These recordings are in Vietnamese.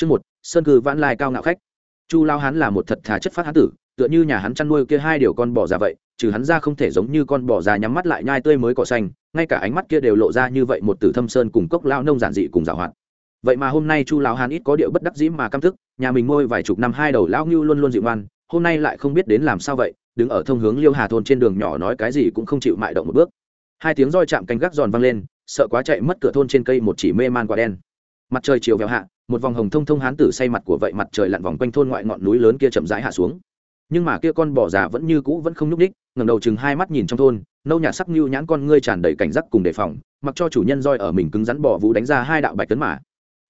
Chương một, Sơn cư vãn lai cao ngạo khách. Chu Lao Hán là một thật thà chất phát hán tử, tựa như nhà hắn chăn nuôi kia hai điều con bò già vậy, trừ hắn ra không thể giống như con bò già nhắm mắt lại nhai tươi mới cỏ xanh, ngay cả ánh mắt kia đều lộ ra như vậy một tử thâm sơn cùng cốc lao nông giản dị cùng giàu hoạt. Vậy mà hôm nay Chu lão hán ít có điệu bất đắc dĩ mà căm thức, nhà mình môi vài chục năm hai đầu lão ngưu luôn luôn dịu ngoan, hôm nay lại không biết đến làm sao vậy, đứng ở thông hướng Liêu Hà thôn trên đường nhỏ nói cái gì cũng không chịu mại động một bước. Hai tiếng roi chạm canh gác giòn vang lên, sợ quá chạy mất cửa thôn trên cây một chỉ mê man quả đen. Mặt trời chiều vèo hạ, một vòng hồng thông thông hán tử say mặt của vậy mặt trời lặn vòng quanh thôn ngoại ngọn núi lớn kia chậm rãi hạ xuống. Nhưng mà kia con bò già vẫn như cũ vẫn không nhúc ních ngẩng đầu chừng hai mắt nhìn trong thôn, nâu nhạt sắc như nhãn con ngươi tràn đầy cảnh giác cùng đề phòng, mặc cho chủ nhân roi ở mình cứng rắn bò vũ đánh ra hai đạo bạch tấn mã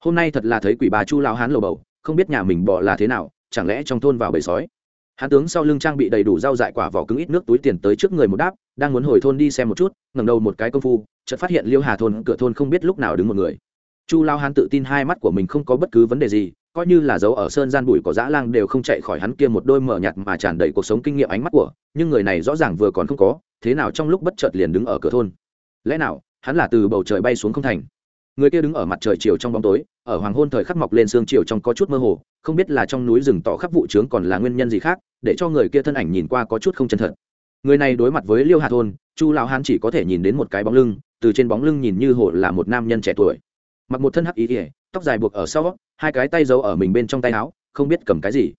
hôm nay thật là thấy quỷ bà chu lao hán lầu bầu, không biết nhà mình bò là thế nào, chẳng lẽ trong thôn vào bầy sói. Hán tướng sau lưng trang bị đầy đủ rau dại quả vỏ cứng ít nước túi tiền tới trước người một đáp, đang muốn hồi thôn đi xem một chút, ngẩng đầu một cái công phu, chợt phát hiện liêu hà thôn, cửa thôn không biết lúc nào đứng một người chu lao hán tự tin hai mắt của mình không có bất cứ vấn đề gì, coi như là dấu ở sơn gian bụi có dã lang đều không chạy khỏi hắn kia một đôi mở nhạt mà tràn đầy cuộc sống kinh nghiệm ánh mắt của, nhưng người này rõ ràng vừa còn không có, thế nào trong lúc bất chợt liền đứng ở cửa thôn? Lẽ nào, hắn là từ bầu trời bay xuống không thành? Người kia đứng ở mặt trời chiều trong bóng tối, ở hoàng hôn thời khắc mọc lên sương chiều trong có chút mơ hồ, không biết là trong núi rừng tỏ khắp vụ trướng còn là nguyên nhân gì khác, để cho người kia thân ảnh nhìn qua có chút không chân thật. Người này đối mặt với liêu hà thôn, chu lão hán chỉ có thể nhìn đến một cái bóng lưng, từ trên bóng lưng nhìn như hồ là một nam nhân trẻ tuổi mặc một thân hắc ý ỉa, tóc dài buộc ở sau, hai cái tay giấu ở mình bên trong tay áo, không biết cầm cái gì.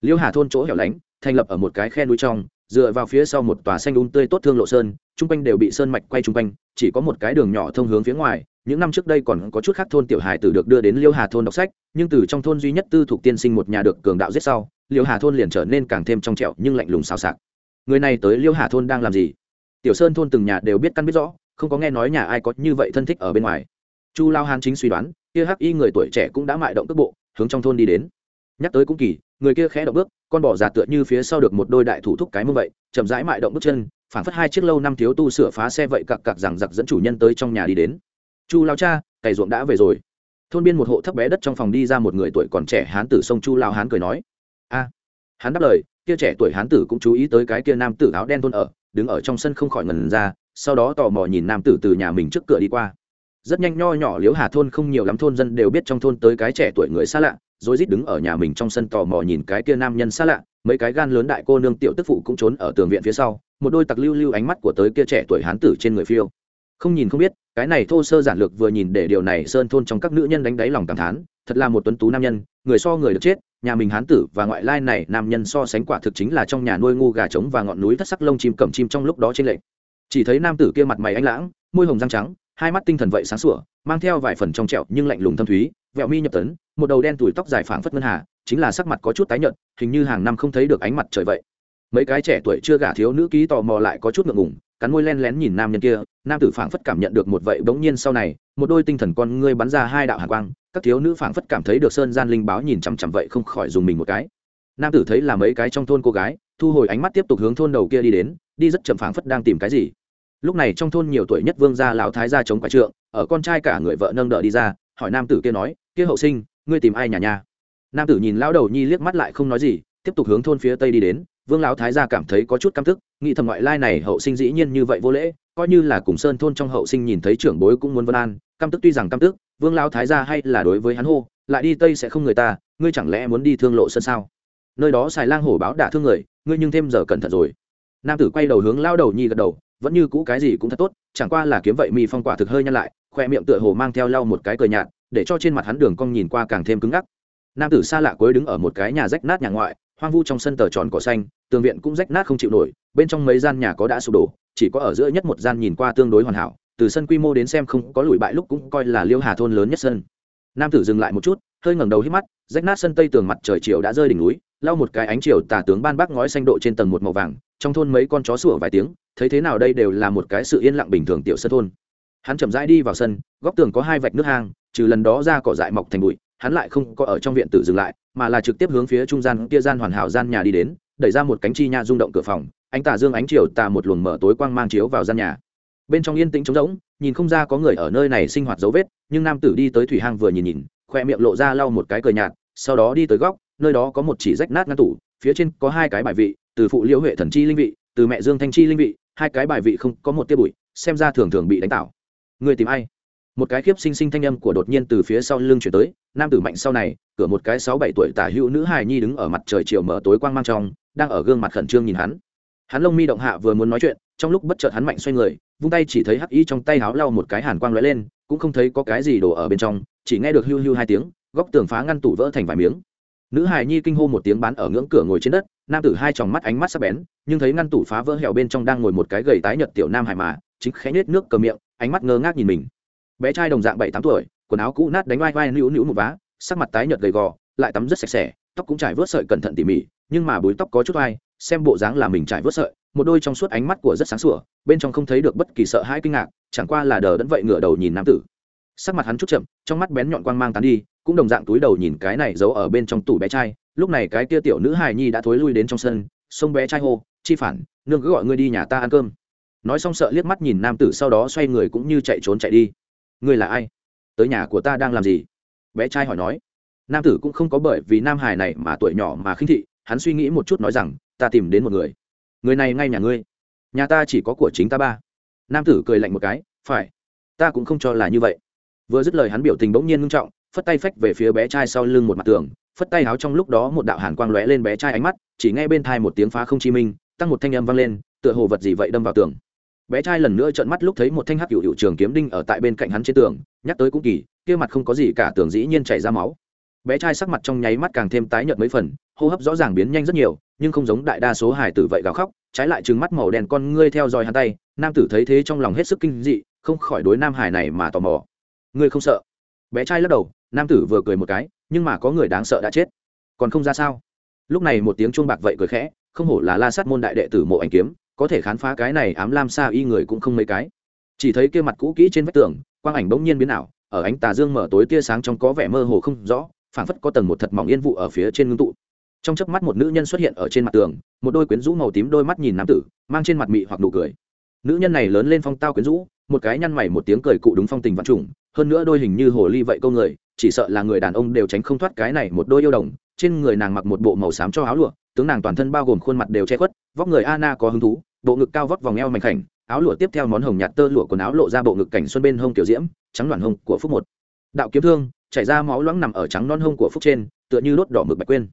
Liêu hà thôn chỗ hẻo lánh, thành lập ở một cái khe núi trong, dựa vào phía sau một tòa xanh đun tươi tốt thương lộ sơn, chung quanh đều bị sơn mạch quay chung quanh, chỉ có một cái đường nhỏ thông hướng phía ngoài, những năm trước đây còn có chút khác thôn tiểu hải tử được đưa đến liêu hà thôn đọc sách, nhưng từ trong thôn duy nhất tư thuộc tiên sinh một nhà được cường đạo giết sau, liêu hà thôn liền trở nên càng thêm trong trẹo nhưng lạnh lùng xào xạc. Người này tới liêu hà thôn đang làm gì? Tiểu sơn thôn từng nhà đều biết căn biết rõ, không có nghe nói nhà ai có như vậy thân thích ở bên ngoài chu lao hán chính suy đoán, kia hắc y người tuổi trẻ cũng đã mại động cước bộ, hướng trong thôn đi đến. Nhắc tới cũng kỳ, người kia khẽ động bước, con bò già tựa như phía sau được một đôi đại thủ thúc cái mông vậy, chậm rãi mại động bước chân, phảng phất hai chiếc lâu năm thiếu tu sửa phá xe vậy cặc cặc rằng giặc dẫn chủ nhân tới trong nhà đi đến. Chu lao cha, cày ruộng đã về rồi. Thôn biên một hộ thấp bé đất trong phòng đi ra một người tuổi còn trẻ hán tử sông chu lao hán cười nói, a. Hắn đáp lời, kia trẻ tuổi hán tử cũng chú ý tới cái kia nam tử áo đen thôn ở, đứng ở trong sân không khỏi ngần ra, sau đó tò mò nhìn nam tử từ nhà mình trước cửa đi qua rất nhanh nho nhỏ liếu hà thôn không nhiều lắm thôn dân đều biết trong thôn tới cái trẻ tuổi người xa lạ, rồi rít đứng ở nhà mình trong sân tò mò nhìn cái kia nam nhân xa lạ, mấy cái gan lớn đại cô nương tiểu tức phụ cũng trốn ở tường viện phía sau, một đôi tặc lưu lưu ánh mắt của tới kia trẻ tuổi hán tử trên người phiêu. Không nhìn không biết, cái này thô sơ giản lược vừa nhìn để điều này sơn thôn trong các nữ nhân đánh đáy lòng cảm thán, thật là một tuấn tú nam nhân, người so người được chết, nhà mình hán tử và ngoại lai này nam nhân so sánh quả thực chính là trong nhà nuôi ngu gà trống và ngọn núi thất sắc lông chim cầm chim trong lúc đó trên lệnh chỉ thấy nam tử kia mặt mày anh lãng, môi hồng răng trắng hai mắt tinh thần vậy sáng sủa, mang theo vài phần trong trẹo nhưng lạnh lùng thâm thúy, vẹo mi nhập tấn, một đầu đen tủi tóc dài phảng phất ngân hà, chính là sắc mặt có chút tái nhợt, hình như hàng năm không thấy được ánh mặt trời vậy. Mấy cái trẻ tuổi chưa gả thiếu nữ ký tò mò lại có chút ngượng ngùng, cắn môi len lén nhìn nam nhân kia, nam tử phảng phất cảm nhận được một vậy bỗng nhiên sau này, một đôi tinh thần con ngươi bắn ra hai đạo hàn quang, các thiếu nữ phảng phất cảm thấy được sơn gian linh báo nhìn chằm chằm vậy không khỏi dùng mình một cái. Nam tử thấy là mấy cái trong thôn cô gái, thu hồi ánh mắt tiếp tục hướng thôn đầu kia đi đến, đi rất chậm phảng phất đang tìm cái gì lúc này trong thôn nhiều tuổi nhất vương gia lão thái gia chống quả trượng, ở con trai cả người vợ nâng đỡ đi ra, hỏi nam tử kia nói, kia hậu sinh, ngươi tìm ai nhà nhà nam tử nhìn lão đầu nhi liếc mắt lại không nói gì, tiếp tục hướng thôn phía tây đi đến. Vương lão thái gia cảm thấy có chút căm tức, nghĩ thầm ngoại lai này hậu sinh dĩ nhiên như vậy vô lễ, coi như là cùng sơn thôn trong hậu sinh nhìn thấy trưởng bối cũng muốn vân an, căm tức tuy rằng căm tức, vương lão thái gia hay là đối với hắn hô, lại đi tây sẽ không người ta, ngươi chẳng lẽ muốn đi thương lộ sơn sao? Nơi đó xài lang hổ báo đả thương người, ngươi nhưng thêm giờ cẩn thận rồi. Nam tử quay đầu hướng lao đầu nhi gật đầu vẫn như cũ cái gì cũng thật tốt, chẳng qua là kiếm vậy mi phong quả thực hơi nhăn lại, khoe miệng tựa hồ mang theo lau một cái cờ nhạt, để cho trên mặt hắn đường cong nhìn qua càng thêm cứng ngắc. Nam tử xa lạ cuối đứng ở một cái nhà rách nát nhà ngoại, hoang vu trong sân tờ tròn cỏ xanh, tường viện cũng rách nát không chịu nổi, bên trong mấy gian nhà có đã sụp đổ, chỉ có ở giữa nhất một gian nhìn qua tương đối hoàn hảo, từ sân quy mô đến xem không có lùi bại lúc cũng coi là liêu hà thôn lớn nhất sân. Nam tử dừng lại một chút, hơi ngẩng đầu hít mắt, rách nát sân tây tường mặt trời chiều đã rơi đỉnh núi, lau một cái ánh chiều tà tướng ban bác ngói xanh độ trên tầng một màu vàng trong thôn mấy con chó sủa vài tiếng, thấy thế nào đây đều là một cái sự yên lặng bình thường tiểu sân thôn. Hắn chậm rãi đi vào sân, góc tường có hai vạch nước hang, trừ lần đó ra cỏ dại mọc thành bụi, hắn lại không có ở trong viện tử dừng lại, mà là trực tiếp hướng phía trung gian kia gian hoàn hảo gian nhà đi đến, đẩy ra một cánh chi nha rung động cửa phòng anh tà dương ánh chiều tà một luồng mở tối quang mang chiếu vào gian nhà. Bên trong yên tĩnh trống rỗng, nhìn không ra có người ở nơi này sinh hoạt dấu vết, nhưng nam tử đi tới thủy hang vừa nhìn nhìn, khoe miệng lộ ra lau một cái cờ nhạt, sau đó đi tới góc, nơi đó có một chỉ rách nát ngăn tủ, phía trên có hai cái bài vị từ phụ liễu huệ thần chi linh vị, từ mẹ dương thanh chi linh vị, hai cái bài vị không có một tia bụi, xem ra thường thường bị đánh tạo. Người tìm ai? Một cái khiếp sinh sinh thanh âm của đột nhiên từ phía sau lưng chuyển tới, nam tử mạnh sau này, cửa một cái sáu bảy tuổi tả hữu nữ hài nhi đứng ở mặt trời chiều mở tối quang mang trong, đang ở gương mặt khẩn trương nhìn hắn. Hắn lông mi động hạ vừa muốn nói chuyện, trong lúc bất chợt hắn mạnh xoay người, vung tay chỉ thấy hắc y trong tay háo lau một cái hàn quang lóe lên, cũng không thấy có cái gì đổ ở bên trong, chỉ nghe được hưu hưu hai tiếng, góc tường phá ngăn tủ vỡ thành vài miếng nữ hài nhi kinh hô một tiếng bán ở ngưỡng cửa ngồi trên đất, nam tử hai tròng mắt ánh mắt sắc bén, nhưng thấy ngăn tủ phá vỡ hẻo bên trong đang ngồi một cái gầy tái nhợt tiểu nam hải mà, chính khẽ nhếch nước cờ miệng, ánh mắt ngơ ngác nhìn mình. Bé trai đồng dạng bảy tám tuổi, quần áo cũ nát đánh vai vai nữu nữu một vá, sắc mặt tái nhợt gầy gò, lại tắm rất sạch sẽ, tóc cũng trải vớt sợi cẩn thận tỉ mỉ, nhưng mà búi tóc có chút ai xem bộ dáng là mình trải vớt sợi, một đôi trong suốt ánh mắt của rất sáng sủa, bên trong không thấy được bất kỳ sợ hãi kinh ngạc, chẳng qua là đờ đẫn vậy ngửa đầu nhìn nam tử sắc mặt hắn chút chậm, trong mắt bén nhọn quang mang tán đi, cũng đồng dạng túi đầu nhìn cái này giấu ở bên trong tủ bé trai. Lúc này cái kia tiểu nữ hài nhi đã thối lui đến trong sân xông bé trai hô, chi phản, nương cứ gọi ngươi đi nhà ta ăn cơm. Nói xong sợ liếc mắt nhìn nam tử sau đó xoay người cũng như chạy trốn chạy đi. Ngươi là ai? Tới nhà của ta đang làm gì? Bé trai hỏi nói. Nam tử cũng không có bởi vì nam hài này mà tuổi nhỏ mà khinh thị, hắn suy nghĩ một chút nói rằng, ta tìm đến một người. Người này ngay nhà ngươi. Nhà ta chỉ có của chính ta ba. Nam tử cười lạnh một cái, phải. Ta cũng không cho là như vậy vừa dứt lời hắn biểu tình bỗng nhiên ngưng trọng, phất tay phách về phía bé trai sau lưng một mặt tường, phất tay háo trong lúc đó một đạo hàn quang lóe lên bé trai ánh mắt, chỉ nghe bên thai một tiếng phá không chi minh, tăng một thanh âm vang lên, tựa hồ vật gì vậy đâm vào tường. Bé trai lần nữa trợn mắt lúc thấy một thanh hắc hữu hiệu trường kiếm đinh ở tại bên cạnh hắn trên tường, nhắc tới cũng kỳ, kia mặt không có gì cả tường dĩ nhiên chảy ra máu. Bé trai sắc mặt trong nháy mắt càng thêm tái nhợt mấy phần, hô hấp rõ ràng biến nhanh rất nhiều, nhưng không giống đại đa số hải tử vậy gào khóc, trái lại trừng mắt màu đen con ngươi theo dõi hắn tay, nam tử thấy thế trong lòng hết sức kinh dị, không khỏi đối nam hải này mà tò mò ngươi không sợ? Bé trai lắc đầu, nam tử vừa cười một cái, nhưng mà có người đáng sợ đã chết. Còn không ra sao? Lúc này một tiếng chuông bạc vậy cười khẽ, không hổ là la sát môn đại đệ tử mộ ảnh kiếm, có thể khám phá cái này ám lam xa y người cũng không mấy cái. Chỉ thấy kia mặt cũ kỹ trên vách tường, quang ảnh bỗng nhiên biến ảo, ở ánh tà dương mở tối tia sáng trong có vẻ mơ hồ không rõ, phảng phất có tầng một thật mỏng yên vụ ở phía trên ngưng tụ. Trong chớp mắt một nữ nhân xuất hiện ở trên mặt tường, một đôi quyến rũ màu tím đôi mắt nhìn nam tử, mang trên mặt mị hoặc nụ cười. Nữ nhân này lớn lên phong tao quyến rũ, một cái nhăn mày một tiếng cười cụ đúng phong tình vạn trùng hơn nữa đôi hình như hồ ly vậy câu người, chỉ sợ là người đàn ông đều tránh không thoát cái này một đôi yêu đồng. Trên người nàng mặc một bộ màu xám cho áo lụa, tướng nàng toàn thân bao gồm khuôn mặt đều che khuất, vóc người Anna có hứng thú, bộ ngực cao vóc vòng eo mảnh khảnh, áo lụa tiếp theo món hồng nhạt tơ lụa quần áo lộ ra bộ ngực cảnh xuân bên hông tiểu diễm, trắng đoàn hông của phúc một. Đạo kiếm thương, chảy ra máu loãng nằm ở trắng non hông của phúc trên, tựa như đốt đỏ mực bạch quên.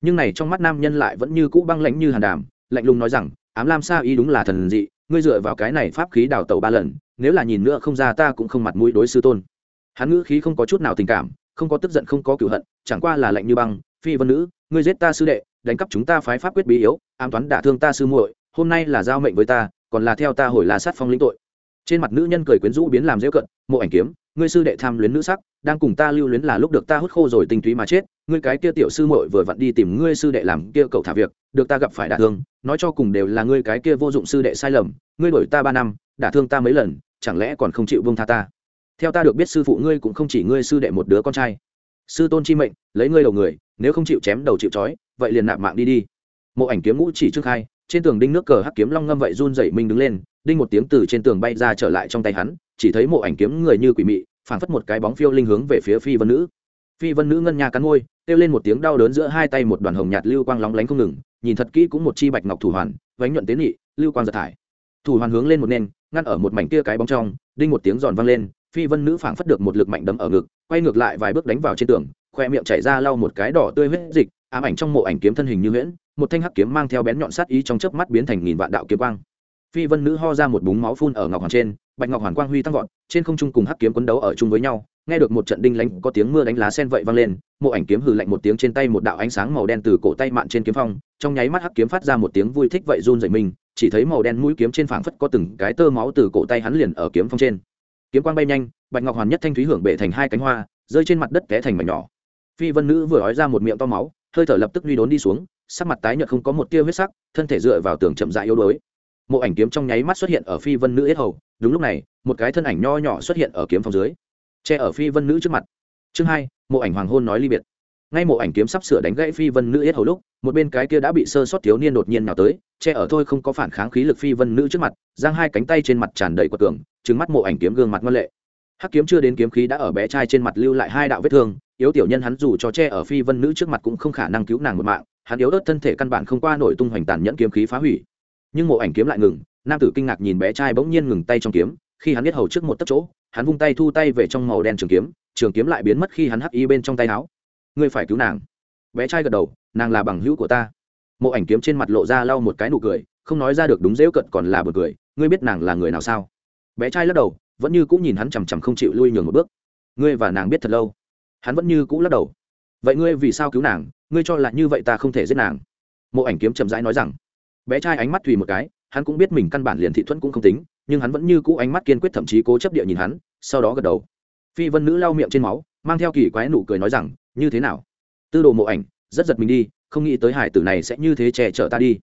Nhưng này trong mắt nam nhân lại vẫn như cũ băng lãnh như hàn đàm, lạnh lùng nói rằng, ám lam sa y đúng là thần dị, ngươi dựa vào cái này pháp khí đào tẩu ba lần nếu là nhìn nữa không ra ta cũng không mặt mũi đối sư tôn. Hắn ngữ khí không có chút nào tình cảm, không có tức giận không có cựu hận, chẳng qua là lạnh như băng, phi vân nữ, ngươi giết ta sư đệ, đánh cắp chúng ta phái pháp quyết bí yếu, ám toán đả thương ta sư muội, hôm nay là giao mệnh với ta, còn là theo ta hồi là sát phong lĩnh tội. Trên mặt nữ nhân cười quyến rũ biến làm dễ cận, mộ ảnh kiếm, ngươi sư đệ tham luyến nữ sắc, đang cùng ta lưu luyến là lúc được ta hút khô rồi tinh túy mà chết, ngươi cái kia tiểu sư muội vừa vặn đi tìm ngươi sư đệ làm kia cậu thả việc, được ta gặp phải đả thương, nói cho cùng đều là ngươi cái kia vô dụng sư đệ sai lầm, ngươi đổi ta ba năm, đả thương ta mấy lần chẳng lẽ còn không chịu vương tha ta? Theo ta được biết sư phụ ngươi cũng không chỉ ngươi sư đệ một đứa con trai. Sư tôn chi mệnh, lấy ngươi đầu người, nếu không chịu chém đầu chịu trói, vậy liền nạp mạng đi đi. Mộ ảnh kiếm ngũ chỉ trước hai, trên tường đinh nước cờ hắc kiếm long ngâm vậy run dậy mình đứng lên, đinh một tiếng từ trên tường bay ra trở lại trong tay hắn, chỉ thấy mộ ảnh kiếm người như quỷ mị, phảng phất một cái bóng phiêu linh hướng về phía phi vân nữ. Phi vân nữ ngân nhà cắn môi, kêu lên một tiếng đau đớn giữa hai tay một đoàn hồng nhạt lưu quang lóng lánh không ngừng, nhìn thật kỹ cũng một chi bạch ngọc thủ hoàn, vánh nhuận tiến nhị lưu quang giật thải thủ hoàn hướng lên một nền, ngăn ở một mảnh kia cái bóng trong, đinh một tiếng giòn vang lên, phi vân nữ phảng phất được một lực mạnh đấm ở ngực, quay ngược lại vài bước đánh vào trên tường, khoe miệng chảy ra lau một cái đỏ tươi huyết dịch, ám ảnh trong mộ ảnh kiếm thân hình như huyễn, một thanh hắc kiếm mang theo bén nhọn sát ý trong chớp mắt biến thành nghìn vạn đạo kiếm quang. Phi vân nữ ho ra một búng máu phun ở ngọc hoàn trên, bạch ngọc hoàn quang huy tăng vọt, trên không trung cùng hắc kiếm quấn đấu ở chung với nhau, nghe được một trận đinh lánh có tiếng mưa đánh lá sen vậy vang lên, mộ ảnh kiếm hừ lạnh một tiếng trên tay một đạo ánh sáng màu đen từ cổ tay mạn trên kiếm phong, trong nháy mắt hắc kiếm phát ra một tiếng vui thích vậy run rẩy mình chỉ thấy màu đen mũi kiếm trên phảng phất có từng cái tơ máu từ cổ tay hắn liền ở kiếm phong trên. Kiếm quang bay nhanh, bạch ngọc hoàn nhất thanh thúy hưởng bể thành hai cánh hoa, rơi trên mặt đất té thành mảnh nhỏ. Phi vân nữ vừa ói ra một miệng to máu, hơi thở lập tức uy đốn đi xuống, sắc mặt tái nhợt không có một tia huyết sắc, thân thể dựa vào tường chậm rãi yếu đuối. Mộ ảnh kiếm trong nháy mắt xuất hiện ở phi vân nữ yết hầu, đúng lúc này, một cái thân ảnh nho nhỏ xuất hiện ở kiếm phòng dưới, che ở phi vân nữ trước mặt. Chương hai, mộ ảnh hoàng hôn nói ly biệt ngay mộ ảnh kiếm sắp sửa đánh gãy phi vân nữ yết hầu lúc, một bên cái kia đã bị sơ sót thiếu niên đột nhiên nào tới, che ở thôi không có phản kháng khí lực phi vân nữ trước mặt, giang hai cánh tay trên mặt tràn đầy quật tường trứng mắt mộ ảnh kiếm gương mặt ngoan lệ. Hắc kiếm chưa đến kiếm khí đã ở bé trai trên mặt lưu lại hai đạo vết thương, yếu tiểu nhân hắn dù cho che ở phi vân nữ trước mặt cũng không khả năng cứu nàng một mạng, hắn yếu ớt thân thể căn bản không qua nổi tung hoành tàn nhẫn kiếm khí phá hủy. Nhưng mộ ảnh kiếm lại ngừng, nam tử kinh ngạc nhìn bé trai bỗng nhiên ngừng tay trong kiếm, khi hắn biết hầu trước một tấc chỗ, hắn vung tay thu tay về trong màu đen trường kiếm trường kiếm lại biến mất khi hắn hắc y bên trong tay áo ngươi phải cứu nàng. Bé trai gật đầu, nàng là bằng hữu của ta. Mộ ảnh kiếm trên mặt lộ ra lau một cái nụ cười, không nói ra được đúng dễu cận còn là bật cười, ngươi biết nàng là người nào sao? Bé trai lắc đầu, vẫn như cũng nhìn hắn chằm chằm không chịu lui nhường một bước. Ngươi và nàng biết thật lâu. Hắn vẫn như cũng lắc đầu. Vậy ngươi vì sao cứu nàng? Ngươi cho là như vậy ta không thể giết nàng. Mộ ảnh kiếm chậm rãi nói rằng. Bé trai ánh mắt thùy một cái, hắn cũng biết mình căn bản liền thị thuẫn cũng không tính, nhưng hắn vẫn như cũ ánh mắt kiên quyết thậm chí cố chấp địa nhìn hắn, sau đó gật đầu. Phi vân nữ lau miệng trên máu, mang theo kỳ quái nụ cười nói rằng như thế nào? Tư đồ mộ ảnh, rất giật mình đi, không nghĩ tới hải tử này sẽ như thế che chở ta đi.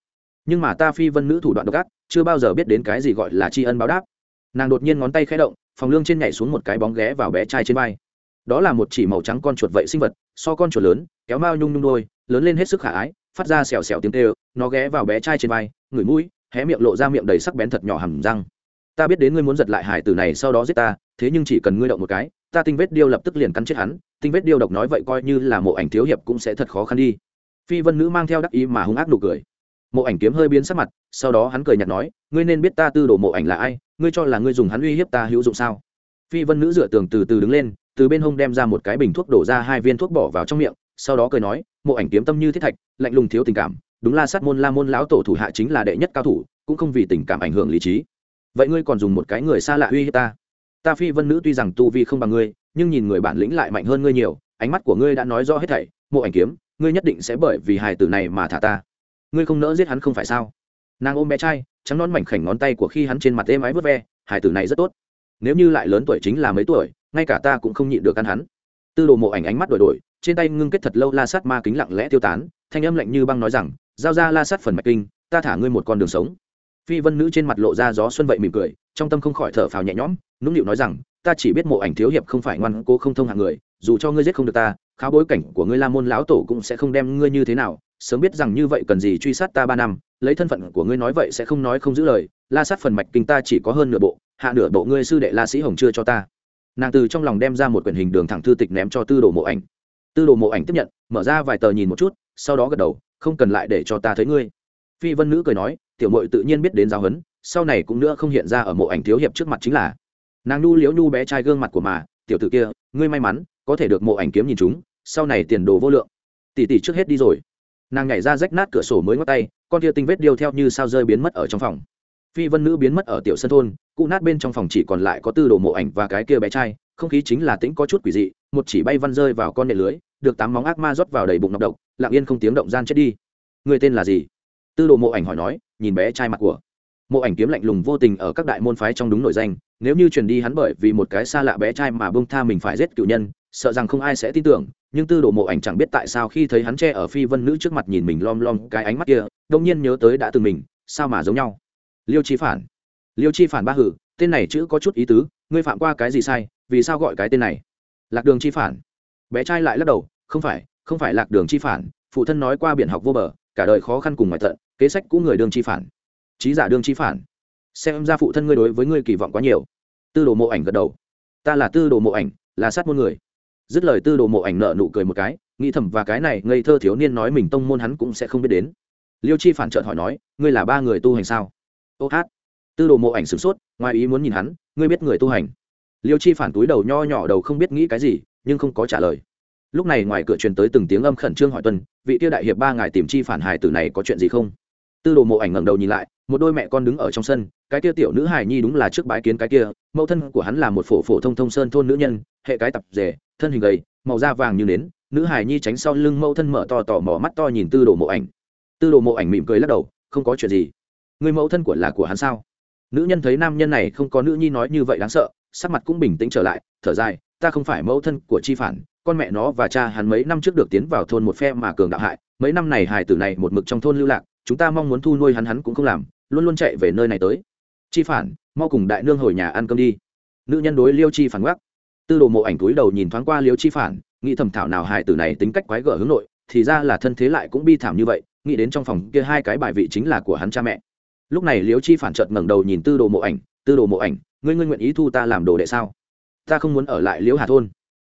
Nhưng mà ta phi vân nữ thủ đoạn độc ác, chưa bao giờ biết đến cái gì gọi là tri ân báo đáp. Nàng đột nhiên ngón tay khẽ động, phòng lương trên nhảy xuống một cái bóng ghé vào bé trai trên vai. Đó là một chỉ màu trắng con chuột vậy sinh vật, so con chuột lớn, kéo mao nhung nhung đôi, lớn lên hết sức khả ái, phát ra xèo xèo tiếng tê nó ghé vào bé trai trên vai, ngửi mũi, hé miệng lộ ra miệng đầy sắc bén thật nhỏ hầm răng. Ta biết đến ngươi muốn giật lại hải tử này sau đó giết ta, thế nhưng chỉ cần ngươi động một cái ta tinh vết điêu lập tức liền cắn chết hắn, tinh vết điêu độc nói vậy coi như là mộ ảnh thiếu hiệp cũng sẽ thật khó khăn đi. Phi vân nữ mang theo đắc ý mà hung ác nụ cười. Mộ ảnh kiếm hơi biến sắc mặt, sau đó hắn cười nhạt nói, ngươi nên biết ta tư đồ mộ ảnh là ai, ngươi cho là ngươi dùng hắn uy hiếp ta hữu dụng sao? Phi vân nữ dựa tường từ từ đứng lên, từ bên hông đem ra một cái bình thuốc đổ ra hai viên thuốc bỏ vào trong miệng, sau đó cười nói, mộ ảnh kiếm tâm như thiết thạch, lạnh lùng thiếu tình cảm, đúng la sát môn la môn lão tổ thủ hạ chính là đệ nhất cao thủ, cũng không vì tình cảm ảnh hưởng lý trí. Vậy ngươi còn dùng một cái người xa lạ uy hiếp ta? Ta phi vân nữ tuy rằng tu vi không bằng ngươi, nhưng nhìn người bản lĩnh lại mạnh hơn ngươi nhiều, ánh mắt của ngươi đã nói rõ hết thảy, mộ ảnh kiếm, ngươi nhất định sẽ bởi vì hài tử này mà thả ta. Ngươi không nỡ giết hắn không phải sao? Nàng ôm bé trai, trắng non mảnh khảnh ngón tay của khi hắn trên mặt êm ái vớt ve, hài tử này rất tốt. Nếu như lại lớn tuổi chính là mấy tuổi, ngay cả ta cũng không nhịn được ăn hắn. Tư đồ mộ ảnh ánh mắt đổi đổi, trên tay ngưng kết thật lâu la sát ma kính lặng lẽ tiêu tán, thanh âm lạnh như băng nói rằng, giao ra la sát phần mạch kinh, ta thả ngươi một con đường sống. Phi vân nữ trên mặt lộ ra gió xuân vậy mỉm cười trong tâm không khỏi thở phào nhẹ nhõm, nũng nịu nói rằng, ta chỉ biết mộ ảnh thiếu hiệp không phải ngoan cố không thông hạng người, dù cho ngươi giết không được ta, khá bối cảnh của ngươi la môn lão tổ cũng sẽ không đem ngươi như thế nào. Sớm biết rằng như vậy cần gì truy sát ta ba năm, lấy thân phận của ngươi nói vậy sẽ không nói không giữ lời. La sát phần mạch kinh ta chỉ có hơn nửa bộ, hạ nửa bộ ngươi sư đệ la sĩ hồng chưa cho ta. Nàng từ trong lòng đem ra một quyển hình đường thẳng thư tịch ném cho tư đồ mộ ảnh. Tư đồ mộ ảnh tiếp nhận, mở ra vài tờ nhìn một chút, sau đó gật đầu, không cần lại để cho ta thấy ngươi. Phi vân nữ cười nói, tiểu mội tự nhiên biết đến giáo huấn sau này cũng nữa không hiện ra ở mộ ảnh thiếu hiệp trước mặt chính là. Nàng nhu liễu nhu bé trai gương mặt của mà, tiểu tử kia, ngươi may mắn, có thể được mộ ảnh kiếm nhìn chúng, sau này tiền đồ vô lượng. Tỷ tỷ trước hết đi rồi. Nàng nhảy ra rách nát cửa sổ mới ngót tay, con kia tinh vết điêu theo như sao rơi biến mất ở trong phòng. Phi vân nữ biến mất ở tiểu sân thôn, cụ nát bên trong phòng chỉ còn lại có tư đồ mộ ảnh và cái kia bé trai, không khí chính là tĩnh có chút quỷ dị, một chỉ bay văn rơi vào con nệ lưới, được tám móng ác ma rót vào đầy bụng nọc độc, lặng yên không tiếng động gian chết đi. Người tên là gì? Tư đồ mộ ảnh hỏi nói, nhìn bé trai mặt của mộ ảnh kiếm lạnh lùng vô tình ở các đại môn phái trong đúng nội danh nếu như truyền đi hắn bởi vì một cái xa lạ bé trai mà bông tha mình phải giết cựu nhân sợ rằng không ai sẽ tin tưởng nhưng tư đồ mộ ảnh chẳng biết tại sao khi thấy hắn che ở phi vân nữ trước mặt nhìn mình lom lom cái ánh mắt kia đông nhiên nhớ tới đã từng mình sao mà giống nhau? Liêu chi phản. Liêu chi phản ba hử tên này chữ có chút ý tứ ngươi phạm qua cái gì sai vì sao gọi cái tên này? Lạc đường chi phản. Bé trai lại lắc đầu không phải không phải lạc đường chi phản phụ thân nói qua biển học vô bờ cả đời khó khăn cùng ngoại thận, kế sách cũ người đường chi phản trí giả đương chi phản. Xem ra phụ thân ngươi đối với ngươi kỳ vọng quá nhiều. Tư đồ mộ ảnh gật đầu. Ta là tư đồ mộ ảnh, là sát môn người. Dứt lời tư đồ mộ ảnh nợ nụ cười một cái, nghĩ thầm và cái này ngây thơ thiếu niên nói mình tông môn hắn cũng sẽ không biết đến. Liêu chi phản trợn hỏi nói, ngươi là ba người tu hành sao? Ô hát. Tư đồ mộ ảnh sửng sốt, ngoài ý muốn nhìn hắn, ngươi biết người tu hành. Liêu chi phản túi đầu nho nhỏ đầu không biết nghĩ cái gì, nhưng không có trả lời. Lúc này ngoài cửa truyền tới từng tiếng âm khẩn trương hỏi tuân, vị tiêu đại hiệp ba ngài tìm chi phản hài tử này có chuyện gì không? Tư đồ mộ ảnh ngẩng đầu nhìn lại, một đôi mẹ con đứng ở trong sân, cái kia tiểu nữ hài nhi đúng là trước bái kiến cái kia, mẫu thân của hắn là một phổ phổ thông thông sơn thôn nữ nhân, hệ cái tập rể, thân hình gầy, màu da vàng như nến, nữ hài nhi tránh sau lưng mẫu thân mở to tỏ mỏ mắt to nhìn tư đồ mộ ảnh. Tư đồ mộ ảnh mỉm cười lắc đầu, không có chuyện gì. Người mẫu thân của là của hắn sao? Nữ nhân thấy nam nhân này không có nữ nhi nói như vậy đáng sợ, sắc mặt cũng bình tĩnh trở lại, thở dài, ta không phải mẫu thân của chi phản, con mẹ nó và cha hắn mấy năm trước được tiến vào thôn một phe mà cường đạo hại, mấy năm này hài tử này một mực trong thôn lưu lạc chúng ta mong muốn thu nuôi hắn hắn cũng không làm, luôn luôn chạy về nơi này tới. Chi phản, mau cùng đại nương hồi nhà ăn cơm đi. Nữ nhân đối liêu chi phản gác tư đồ mộ ảnh túi đầu nhìn thoáng qua liêu chi phản, nghĩ thầm thảo nào hài tử này tính cách quái gở hướng nội, thì ra là thân thế lại cũng bi thảm như vậy, nghĩ đến trong phòng kia hai cái bài vị chính là của hắn cha mẹ. Lúc này liêu chi phản chợt ngẩng đầu nhìn tư đồ mộ ảnh, tư đồ mộ ảnh, ngươi ngươi nguyện ý thu ta làm đồ đệ sao? Ta không muốn ở lại liễu hà thôn.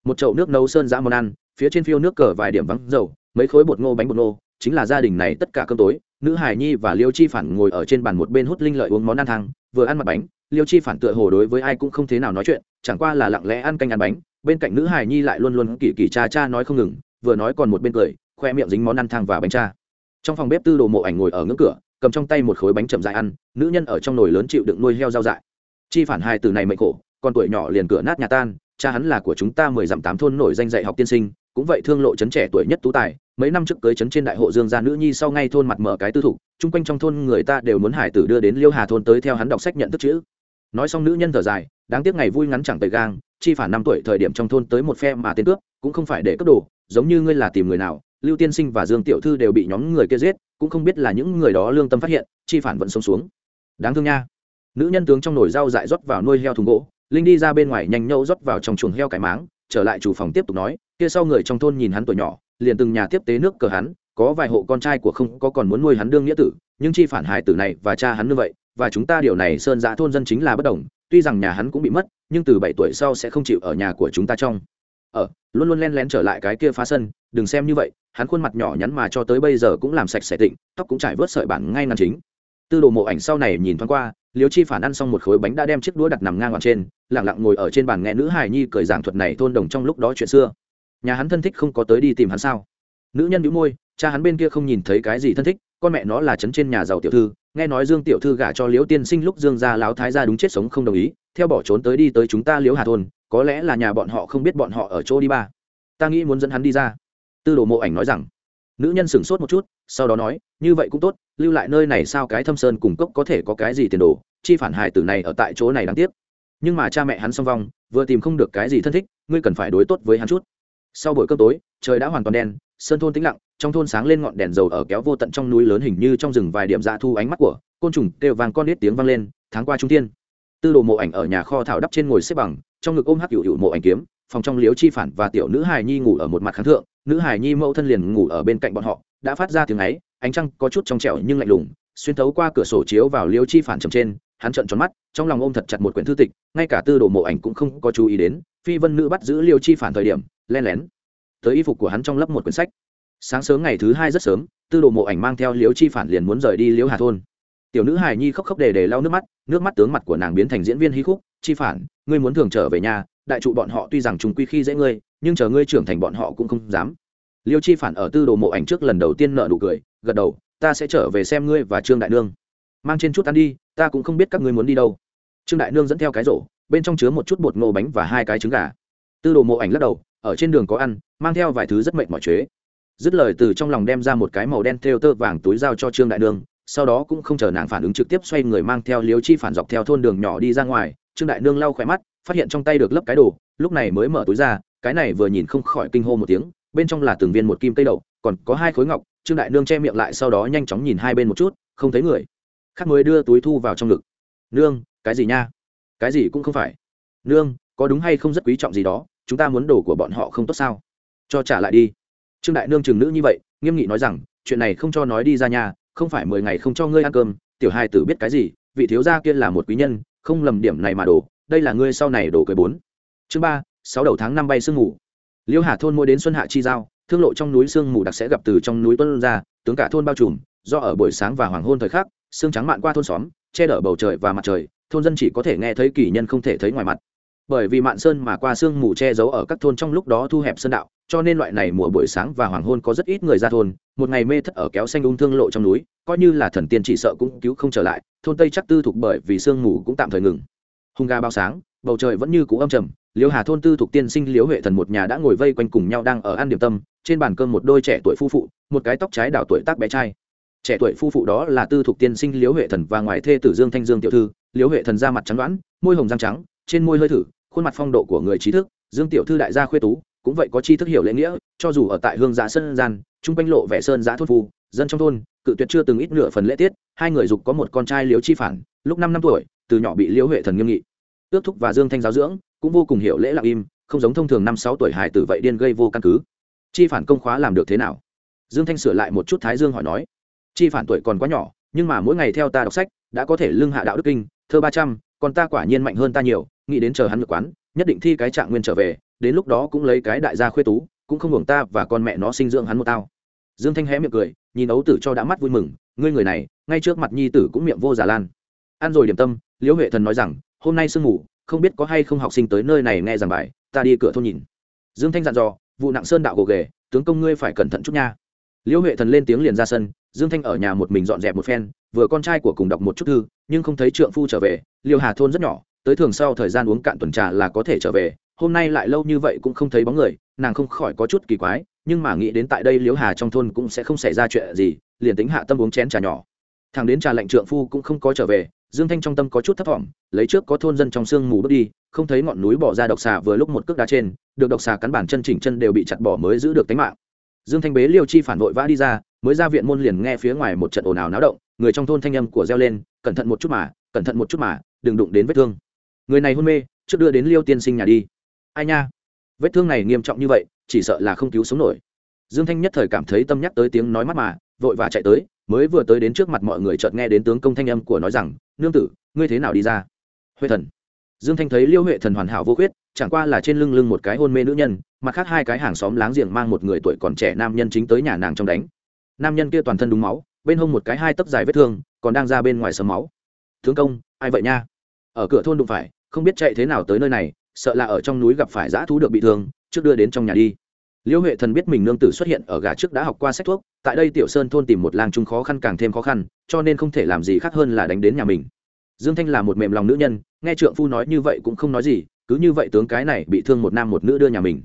Một chậu nước nấu sơn giã món ăn, phía trên phiêu nước cờ vài điểm vắng dầu, mấy khối bột ngô bánh bột ngô, chính là gia đình này tất cả cơm tối nữ hải nhi và liêu chi phản ngồi ở trên bàn một bên hút linh lợi uống món ăn thang, vừa ăn mặt bánh, liêu chi phản tựa hồ đối với ai cũng không thế nào nói chuyện, chẳng qua là lặng lẽ ăn canh ăn bánh, bên cạnh nữ Hải nhi lại luôn luôn kỳ kỳ cha cha nói không ngừng, vừa nói còn một bên cười, khoe miệng dính món ăn thang và bánh cha. Trong phòng bếp tư đồ mộ ảnh ngồi ở ngưỡng cửa, cầm trong tay một khối bánh chậm dại ăn, nữ nhân ở trong nồi lớn chịu đựng nuôi heo dao dại. Chi phản hai từ này mệnh khổ còn tuổi nhỏ liền cửa nát nhà tan, cha hắn là của chúng ta mười dặm tám thôn nổi danh dạy học tiên sinh, cũng vậy thương lộ chấn trẻ tuổi nhất tú tài mấy năm trước cưới chấn trên đại hộ dương gia nữ nhi sau ngay thôn mặt mở cái tư thục, chung quanh trong thôn người ta đều muốn hải tử đưa đến liêu hà thôn tới theo hắn đọc sách nhận thức chữ. Nói xong nữ nhân thở dài, đáng tiếc ngày vui ngắn chẳng tầy gang, chi phản năm tuổi thời điểm trong thôn tới một phe mà tên cướp, cũng không phải để cướp đồ, giống như ngươi là tìm người nào, lưu tiên sinh và dương tiểu thư đều bị nhóm người kia giết, cũng không biết là những người đó lương tâm phát hiện, chi phản vẫn sống xuống. Đáng thương nha. Nữ nhân tướng trong nồi rau dại rót vào nuôi heo thùng gỗ, linh đi ra bên ngoài nhanh nhậu rót vào trong chuồng heo cái máng, trở lại chủ phòng tiếp tục nói, kia sau người trong thôn nhìn hắn tuổi nhỏ liền từng nhà tiếp tế nước cờ hắn, có vài hộ con trai của không có còn muốn nuôi hắn đương nghĩa tử, nhưng chi phản hài tử này và cha hắn như vậy, và chúng ta điều này sơn giã thôn dân chính là bất đồng, tuy rằng nhà hắn cũng bị mất, nhưng từ bảy tuổi sau sẽ không chịu ở nhà của chúng ta trong. Ở luôn luôn len lén trở lại cái kia phá sân, đừng xem như vậy, hắn khuôn mặt nhỏ nhắn mà cho tới bây giờ cũng làm sạch sẽ tịnh, tóc cũng trải vớt sợi bản ngay ngăn chính. Tư đồ mộ ảnh sau này nhìn thoáng qua liếu chi phản ăn xong một khối bánh đã đem chiếc đũa đặt nằm ngang ở trên lẳng lặng ngồi ở trên bàn nghe nữ hài nhi cười giảng thuật này thôn đồng trong lúc đó chuyện xưa nhà hắn thân thích không có tới đi tìm hắn sao? Nữ nhân đĩu môi, cha hắn bên kia không nhìn thấy cái gì thân thích, con mẹ nó là chấn trên nhà giàu tiểu thư, nghe nói dương tiểu thư gả cho liễu tiên sinh lúc dương gia láo thái gia đúng chết sống không đồng ý, theo bỏ trốn tới đi tới chúng ta liễu hà thôn, có lẽ là nhà bọn họ không biết bọn họ ở chỗ đi ba. Ta nghĩ muốn dẫn hắn đi ra. Tư đồ mộ ảnh nói rằng. Nữ nhân sửng sốt một chút, sau đó nói, như vậy cũng tốt, lưu lại nơi này sao cái thâm sơn cùng cốc có thể có cái gì tiền đồ, chi phản hại tử này ở tại chỗ này đáng tiếc. Nhưng mà cha mẹ hắn song vong, vừa tìm không được cái gì thân thích, ngươi cần phải đối tốt với hắn chút sau buổi cơm tối, trời đã hoàn toàn đen sơn thôn tĩnh lặng, trong thôn sáng lên ngọn đèn dầu ở kéo vô tận trong núi lớn hình như trong rừng vài điểm dạ thu ánh mắt của côn trùng kêu vàng con nít tiếng vang lên, tháng qua trung tiên tư đồ mộ ảnh ở nhà kho thảo đắp trên ngồi xếp bằng, trong ngực ôm hắc hữu hữu mộ ảnh kiếm, phòng trong liếu chi phản và tiểu nữ hài nhi ngủ ở một mặt kháng thượng, nữ hài nhi mẫu thân liền ngủ ở bên cạnh bọn họ, đã phát ra tiếng ấy, ánh trăng có chút trong trẻo nhưng lạnh lùng, xuyên thấu qua cửa sổ chiếu vào liếu chi phản trầm trên hắn trợn tròn mắt, trong lòng ôm thật chặt một quyển thư tịch, ngay cả tư đồ mộ ảnh cũng không có chú ý đến, phi vân nữ bắt giữ liêu chi phản thời điểm, len lén tới y phục của hắn trong lấp một quyển sách. Sáng sớm ngày thứ hai rất sớm, tư đồ mộ ảnh mang theo liêu chi phản liền muốn rời đi liêu hà thôn. Tiểu nữ hài nhi khóc khóc để để lau nước mắt nước mắt tướng mặt của nàng biến thành diễn viên hí khúc, chi phản, ngươi muốn thường trở về nhà, đại trụ bọn họ tuy rằng chúng quy khi dễ ngươi, nhưng chờ ngươi trưởng thành bọn họ cũng không dám. Liêu chi phản ở tư đồ mộ ảnh trước lần đầu tiên nợ nụ cười, gật đầu, ta sẽ trở về xem ngươi và trương đại nương mang trên chút ăn đi, ta cũng không biết các ngươi muốn đi đâu. Trương đại nương dẫn theo cái rổ, bên trong chứa một chút bột ngô bánh và hai cái trứng gà. Tư đồ mộ ảnh lắc đầu, ở trên đường có ăn, mang theo vài thứ rất mệt mỏi chế. Dứt lời từ trong lòng đem ra một cái màu đen theo tơ vàng túi giao cho trương đại nương, sau đó cũng không chờ nàng phản ứng trực tiếp xoay người mang theo liếu chi phản dọc theo thôn đường nhỏ đi ra ngoài, trương đại nương lau khỏe mắt, phát hiện trong tay được lấp cái đồ, lúc này mới mở túi ra, cái này vừa nhìn không khỏi kinh hô một tiếng, bên trong là từng viên một kim cây đậu, còn có hai khối ngọc, trương đại nương che miệng lại sau đó nhanh chóng nhìn hai bên một chút, không thấy người khác mới đưa túi thu vào trong ngực. Nương, cái gì nha? Cái gì cũng không phải. Nương, có đúng hay không rất quý trọng gì đó, chúng ta muốn đồ của bọn họ không tốt sao? Cho trả lại đi. Trương đại nương chừng nữ như vậy, nghiêm nghị nói rằng, chuyện này không cho nói đi ra nhà không phải mười ngày không cho ngươi ăn cơm, tiểu hai tử biết cái gì, vị thiếu gia kia là một quý nhân, không lầm điểm này mà đổ, đây là ngươi sau này đổ cười bốn. Chương ba, sáu đầu tháng năm bay sương ngủ liêu hà thôn mỗi đến xuân hạ chi giao, thương lộ trong núi sương mù đặc sẽ gặp từ trong núi tuân ra, tướng cả thôn bao trùm, do ở buổi sáng và hoàng hôn thời khắc sương trắng mạn qua thôn xóm, che đỡ bầu trời và mặt trời, thôn dân chỉ có thể nghe thấy kỳ nhân không thể thấy ngoài mặt. Bởi vì mạn sơn mà qua sương mù che giấu ở các thôn trong lúc đó thu hẹp sơn đạo, cho nên loại này mùa buổi sáng và hoàng hôn có rất ít người ra thôn, một ngày mê thất ở kéo xanh ung thương lộ trong núi, coi như là thần tiên chỉ sợ cũng cứu không trở lại, thôn tây chắc tư thục bởi vì sương mù cũng tạm thời ngừng. Hung ga bao sáng, bầu trời vẫn như cũ âm trầm liễu hà thôn tư thục tiên sinh liễu huệ thần một nhà đã ngồi vây quanh cùng nhau đang ở ăn điểm tâm, trên bàn cơm một đôi trẻ tuổi phu phụ, một cái tóc trái đảo tuổi tác bé trai trẻ tuổi phu phụ đó là tư thục tiên sinh liễu huệ thần và ngoài thê tử dương thanh dương tiểu thư. Liễu huệ thần da mặt trắng đoán môi hồng răng trắng, trên môi hơi thử, khuôn mặt phong độ của người trí thức. Dương tiểu thư đại gia khuê tú, cũng vậy có chi thức hiểu lễ nghĩa, cho dù ở tại hương giã sơn gian trung quanh lộ vẻ sơn giã thôn phu dân trong thôn, cự tuyệt chưa từng ít nửa phần lễ tiết. Hai người dục có một con trai liễu chi phản, lúc năm năm tuổi, từ nhỏ bị liễu huệ thần nghiêm nghị. Ước thúc và dương thanh giáo dưỡng, cũng vô cùng hiểu lễ lặng im, không giống thông thường năm sáu tuổi hài tử vậy điên gây vô căn cứ. Chi phản công khóa làm được thế nào? Dương thanh sửa lại một chút thái dương hỏi nói chi phản tuổi còn quá nhỏ, nhưng mà mỗi ngày theo ta đọc sách, đã có thể lưng hạ đạo đức kinh, thơ ba trăm, còn ta quả nhiên mạnh hơn ta nhiều, nghĩ đến chờ hắn ngược quán, nhất định thi cái trạng nguyên trở về, đến lúc đó cũng lấy cái đại gia khuê tú, cũng không hưởng ta và con mẹ nó sinh dưỡng hắn một tao. Dương thanh hé miệng cười, nhìn ấu tử cho đã mắt vui mừng, ngươi người này, ngay trước mặt nhi tử cũng miệng vô giả lan. Ăn rồi điểm tâm, liễu huệ thần nói rằng, hôm nay sương ngủ không biết có hay không học sinh tới nơi này nghe giảng bài, ta đi cửa thôn nhìn. Dương thanh dặn dò, vụ nặng sơn đạo gồ ghề, tướng công ngươi phải cẩn thận chút nha liễu huệ thần lên tiếng liền ra sân, dương thanh ở nhà một mình dọn dẹp một phen, vừa con trai của cùng đọc một chút thư, nhưng không thấy trượng phu trở về, liêu hà thôn rất nhỏ, tới thường sau thời gian uống cạn tuần trà là có thể trở về, hôm nay lại lâu như vậy cũng không thấy bóng người, nàng không khỏi có chút kỳ quái, nhưng mà nghĩ đến tại đây liễu hà trong thôn cũng sẽ không xảy ra chuyện gì, liền tính hạ tâm uống chén trà nhỏ. Thằng đến trà lệnh trượng phu cũng không có trở về, dương thanh trong tâm có chút thấp thỏm, lấy trước có thôn dân trong sương mù bước đi, không thấy ngọn núi bỏ ra độc xà vừa lúc một cước đá trên, được độc xà cắn bản chân chỉnh chân đều bị chặt bỏ mới giữ được tính mạng dương thanh bế liêu chi phản vội vã đi ra, mới ra viện môn liền nghe phía ngoài một trận ồn ào náo động, người trong thôn thanh âm của reo lên, cẩn thận một chút mà, cẩn thận một chút mà, đừng đụng đến vết thương. Người này hôn mê, trước đưa đến liêu tiên sinh nhà đi. Ai nha? Vết thương này nghiêm trọng như vậy, chỉ sợ là không cứu sống nổi. Dương thanh nhất thời cảm thấy tâm nhắc tới tiếng nói mắt mà, vội và chạy tới, mới vừa tới đến trước mặt mọi người chợt nghe đến tướng công thanh âm của nói rằng, nương tử, ngươi thế nào đi ra? Huệ thần. Dương thanh thấy liêu huệ thần hoàn hảo vô khuyết chẳng qua là trên lưng lưng một cái hôn mê nữ nhân, mặt khác hai cái hàng xóm láng giềng mang một người tuổi còn trẻ nam nhân chính tới nhà nàng trong đánh. Nam nhân kia toàn thân đúng máu, bên hông một cái hai tấc dài vết thương, còn đang ra bên ngoài sấm máu. Thương công, ai vậy nha? Ở cửa thôn đụng phải, không biết chạy thế nào tới nơi này, sợ là ở trong núi gặp phải dã thú được bị thương, trước đưa đến trong nhà đi. Liễu huệ thần biết mình nương tử xuất hiện ở gà trước đã học qua sách thuốc, tại đây tiểu sơn thôn tìm một làng chung khó khăn càng thêm khó khăn, cho nên không thể làm gì khác hơn là đánh đến nhà mình. Dương thanh là một mềm lòng nữ nhân, nghe trượng phu nói như vậy cũng không nói gì cứ như vậy tướng cái này bị thương một nam một nữ đưa nhà mình.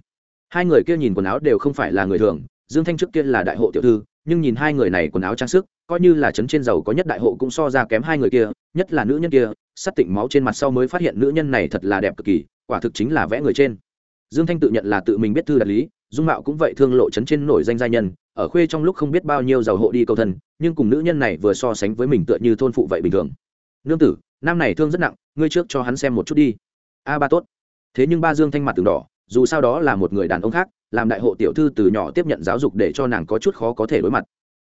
Hai người kia nhìn quần áo đều không phải là người thường, dương thanh trước kia là đại hộ tiểu thư, nhưng nhìn hai người này quần áo trang sức, coi như là trấn trên giàu có nhất đại hộ cũng so ra kém hai người kia, nhất là nữ nhân kia, sắt tịnh máu trên mặt sau mới phát hiện nữ nhân này thật là đẹp cực kỳ, quả thực chính là vẽ người trên. Dương thanh tự nhận là tự mình biết thư đạt lý, dung mạo cũng vậy thương lộ trấn trên nổi danh gia nhân, ở khuê trong lúc không biết bao nhiêu giàu hộ đi cầu thân nhưng cùng nữ nhân này vừa so sánh với mình tựa như thôn phụ vậy bình thường. Nương tử, nam này thương rất nặng, ngươi trước cho hắn xem một chút đi. A, ba tốt thế nhưng ba dương thanh mặt từng đỏ, dù sao đó là một người đàn ông khác, làm đại hộ tiểu thư từ nhỏ tiếp nhận giáo dục để cho nàng có chút khó có thể đối mặt.